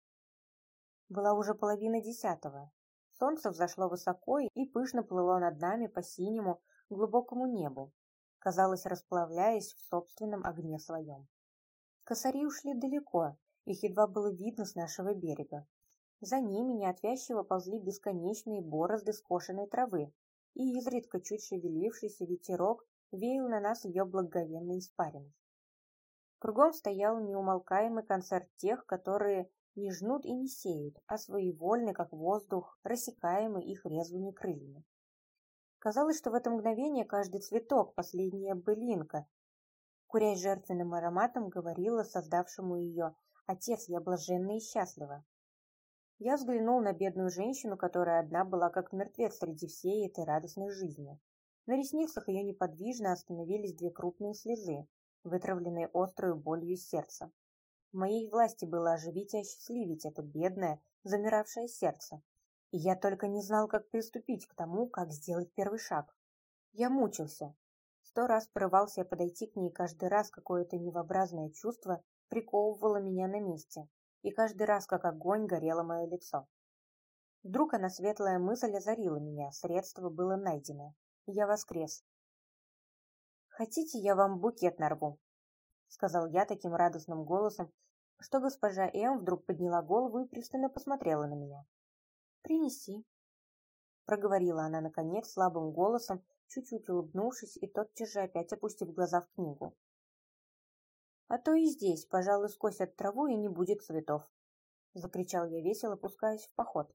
Была уже половина десятого. Солнце взошло высоко и пышно плыло над нами по синему, глубокому небу, казалось, расплавляясь в собственном огне своем. Косари ушли далеко, их едва было видно с нашего берега. За ними неотвязчиво ползли бесконечные борозды скошенной травы, и изредка чуть шевелившийся ветерок веял на нас ее благоговенной испариной. Кругом стоял неумолкаемый концерт тех, которые не жнут и не сеют, а своевольны, как воздух, рассекаемый их резвыми крыльями. Казалось, что в это мгновение каждый цветок — последняя былинка. Курясь жертвенным ароматом, говорила создавшему ее «Отец, я блаженна и счастлива». Я взглянул на бедную женщину, которая одна была как мертвец среди всей этой радостной жизни. На ресницах ее неподвижно остановились две крупные слезы, вытравленные острой болью сердца. В моей власти было оживить и осчастливить это бедное, замиравшее сердце. И я только не знал, как приступить к тому, как сделать первый шаг. Я мучился. Сто раз порывался подойти к ней, каждый раз какое-то невообразное чувство приковывало меня на месте, и каждый раз, как огонь, горело мое лицо. Вдруг она светлая мысль озарила меня, средство было найдено, и я воскрес. «Хотите, я вам букет нарву?» — сказал я таким радостным голосом, что госпожа М. вдруг подняла голову и пристально посмотрела на меня. «Принеси», — проговорила она, наконец, слабым голосом, чуть-чуть улыбнувшись и тотчас же опять опустив глаза в книгу. «А то и здесь, пожалуй, скосят траву и не будет цветов», — закричал я весело, пускаясь в поход.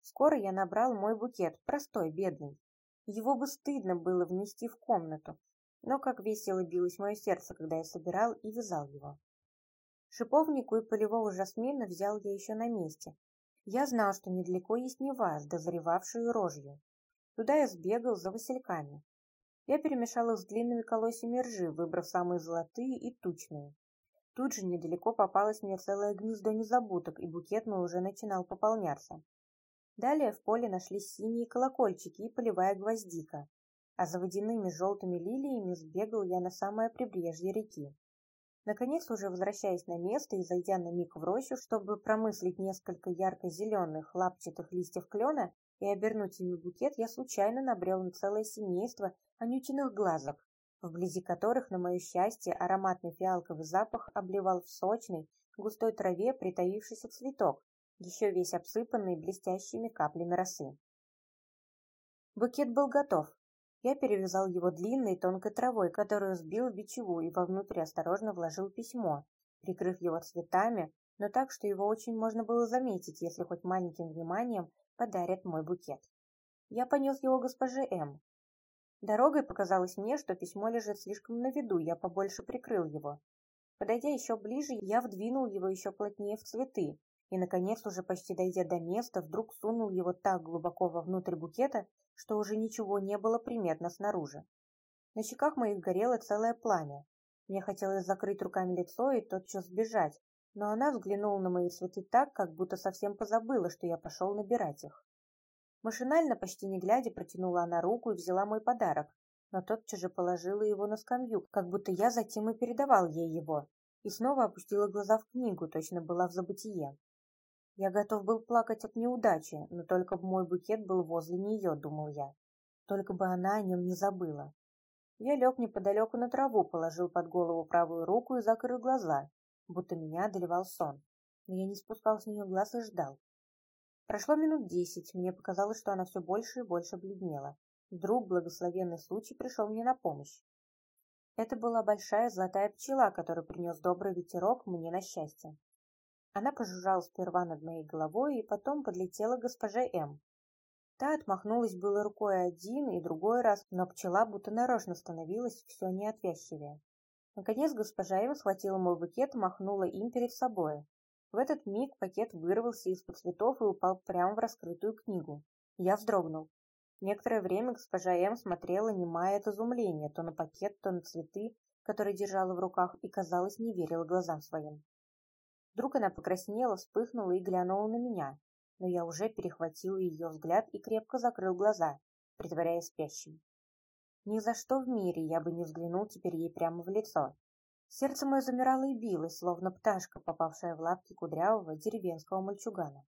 Скоро я набрал мой букет, простой, бедный. Его бы стыдно было внести в комнату, но как весело билось мое сердце, когда я собирал и вязал его. Шиповнику и полевого жасмина взял я еще на месте. Я знал, что недалеко есть Нева, дозревавшую рожью. Туда я сбегал за васильками. Я перемешал их с длинными колосьями ржи, выбрав самые золотые и тучные. Тут же недалеко попалось мне целое гнездо незабудок, и букет мой уже начинал пополняться. Далее в поле нашлись синие колокольчики и полевая гвоздика а за водяными желтыми лилиями сбегал я на самое прибрежье реки. Наконец, уже возвращаясь на место и зайдя на миг в рощу, чтобы промыслить несколько ярко-зеленых лапчатых листьев клена и обернуть ими букет, я случайно набрел на целое семейство анютиных глазок, вблизи которых, на мое счастье, ароматный фиалковый запах обливал в сочной, густой траве притаившийся цветок, еще весь обсыпанный блестящими каплями росы. Букет был готов, я перевязал его длинной тонкой травой, которую сбил в бичеву и вовнутрь осторожно вложил письмо, прикрыв его цветами, но так, что его очень можно было заметить, если хоть маленьким вниманием подарят мой букет. Я понес его госпоже М. Дорогой показалось мне, что письмо лежит слишком на виду, я побольше прикрыл его. Подойдя еще ближе, я вдвинул его еще плотнее в цветы, и, наконец, уже почти дойдя до места, вдруг сунул его так глубоко вовнутрь букета, что уже ничего не было приметно снаружи. На щеках моих горело целое пламя. Мне хотелось закрыть руками лицо и тотчас сбежать, но она взглянула на мои цветы так, как будто совсем позабыла, что я пошел набирать их. Машинально, почти не глядя, протянула она руку и взяла мой подарок, но тотчас же положила его на скамью, как будто я затем и передавал ей его, и снова опустила глаза в книгу, точно была в забытие. Я готов был плакать от неудачи, но только бы мой букет был возле нее, думал я. Только бы она о нем не забыла. Я лег неподалеку на траву, положил под голову правую руку и закрыл глаза, будто меня одолевал сон. Но я не спускал с нее глаз и ждал. Прошло минут десять, мне показалось, что она все больше и больше бледнела. Вдруг благословенный случай пришел мне на помощь. Это была большая золотая пчела, которая принес добрый ветерок мне на счастье. Она пожужжала сперва над моей головой и потом подлетела к госпоже М. Та отмахнулась было рукой один и другой раз, но пчела будто нарочно становилась все неотвязчивее. Наконец госпожа М схватила мой букет и махнула им перед собой. В этот миг пакет вырвался из-под цветов и упал прямо в раскрытую книгу. Я вздрогнул. Некоторое время госпожа М смотрела, немая от изумления, то на пакет, то на цветы, которые держала в руках, и, казалось, не верила глазам своим. Вдруг она покраснела, вспыхнула и глянула на меня, но я уже перехватил ее взгляд и крепко закрыл глаза, притворяясь спящим. Ни за что в мире я бы не взглянул теперь ей прямо в лицо. Сердце мое замирало и билось, словно пташка, попавшая в лапки кудрявого деревенского мальчугана.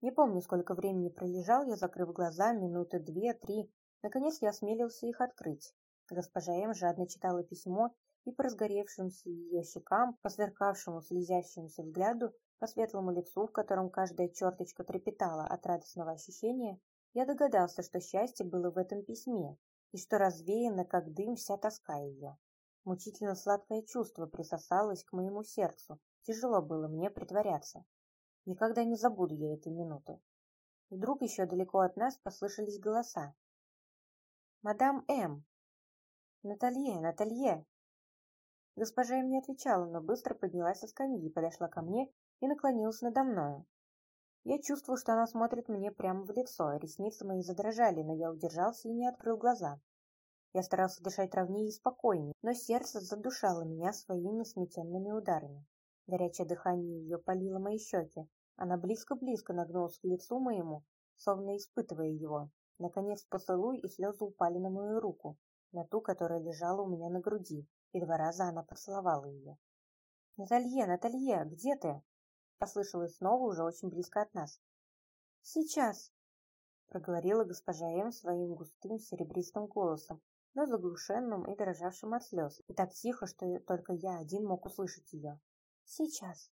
Не помню, сколько времени пролежал я, закрыв глаза, минуты две-три. Наконец я осмелился их открыть. Госпожа М. жадно читала письмо, и по разгоревшимся ее щекам, по сверкавшему слезящемуся взгляду, по светлому лицу, в котором каждая черточка трепетала от радостного ощущения, я догадался, что счастье было в этом письме, и что развеяна, как дым, вся тоска ее. Мучительно сладкое чувство присосалось к моему сердцу. Тяжело было мне притворяться. Никогда не забуду я этой минуты. Вдруг еще далеко от нас послышались голоса. «Мадам М!» «Наталье! Наталье!» Госпожа им не отвечала, но быстро поднялась со скамьи, подошла ко мне и наклонилась надо мною. Я чувствовал, что она смотрит мне прямо в лицо, ресницы мои задрожали, но я удержался и не открыл глаза. Я старался дышать ровнее и спокойнее, но сердце задушало меня своими сметенными ударами. Горячее дыхание ее палило мои щеки. Она близко-близко нагнулась к лицу моему, словно испытывая его. Наконец поцелуй и слезы упали на мою руку, на ту, которая лежала у меня на груди, и два раза она поцеловала ее. «Наталье, Наталье, где ты?» Послышалось снова уже очень близко от нас. «Сейчас!» проговорила госпожа М своим густым серебристым голосом, но заглушенным и дрожавшим от слез, и так тихо, что только я один мог услышать ее. «Сейчас!»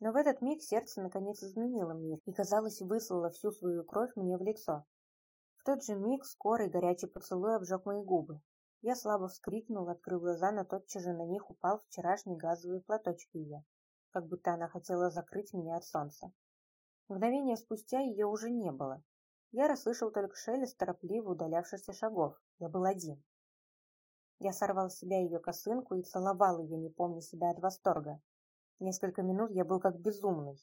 Но в этот миг сердце наконец изменило мир и, казалось, выслало всю свою кровь мне в лицо. В тот же миг скорый горячий поцелуй обжег мои губы, я слабо вскрикнул, открыл глаза, но тотчас же на них упал вчерашний газовый платочек ее, как будто она хотела закрыть меня от солнца. Мгновение спустя ее уже не было. Я расслышал только шелест торопливо удалявшихся шагов. Я был один. Я сорвал с себя ее косынку и целовал ее, не помня себя от восторга. Несколько минут я был как безумный.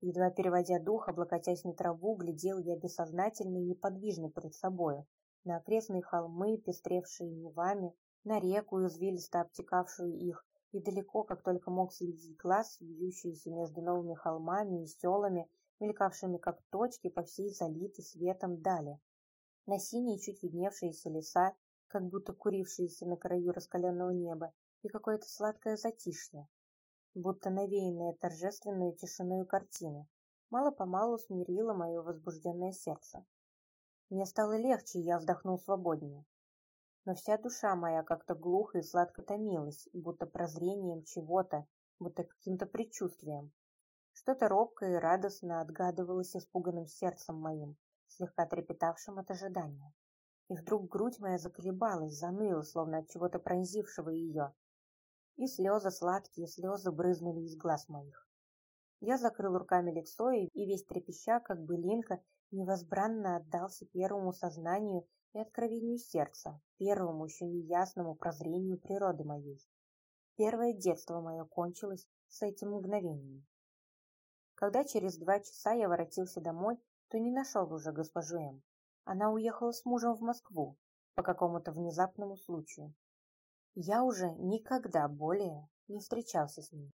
Едва переводя дух, облокотясь на траву, глядел я бессознательно и неподвижно перед собою, на окрестные холмы, пестревшие невами, на реку, извилисто обтекавшую их, и далеко, как только мог следить глаз, вьющиеся между новыми холмами и селами, мелькавшими как точки по всей залитой светом дали. На синие чуть видневшиеся леса, как будто курившиеся на краю раскаленного неба, и какое-то сладкое затишье, будто навеянное торжественную тишиною картины, мало-помалу смирило мое возбужденное сердце. Мне стало легче, и я вздохнул свободнее. Но вся душа моя как-то глухо и сладко томилась, будто прозрением чего-то, будто каким-то предчувствием. Что-то робкое и радостно отгадывалось испуганным сердцем моим, слегка трепетавшим от ожидания. И вдруг грудь моя заколебалась, заныла, словно от чего-то пронзившего ее. И слезы, сладкие слезы, брызнули из глаз моих. Я закрыл руками лицо и, весь трепеща, как былинка, невозбранно отдался первому сознанию и откровению сердца, первому еще неясному прозрению природы моей. Первое детство мое кончилось с этим мгновением. Когда через два часа я воротился домой, то не нашел уже госпожу М. Она уехала с мужем в Москву по какому-то внезапному случаю. Я уже никогда более не встречался с ней.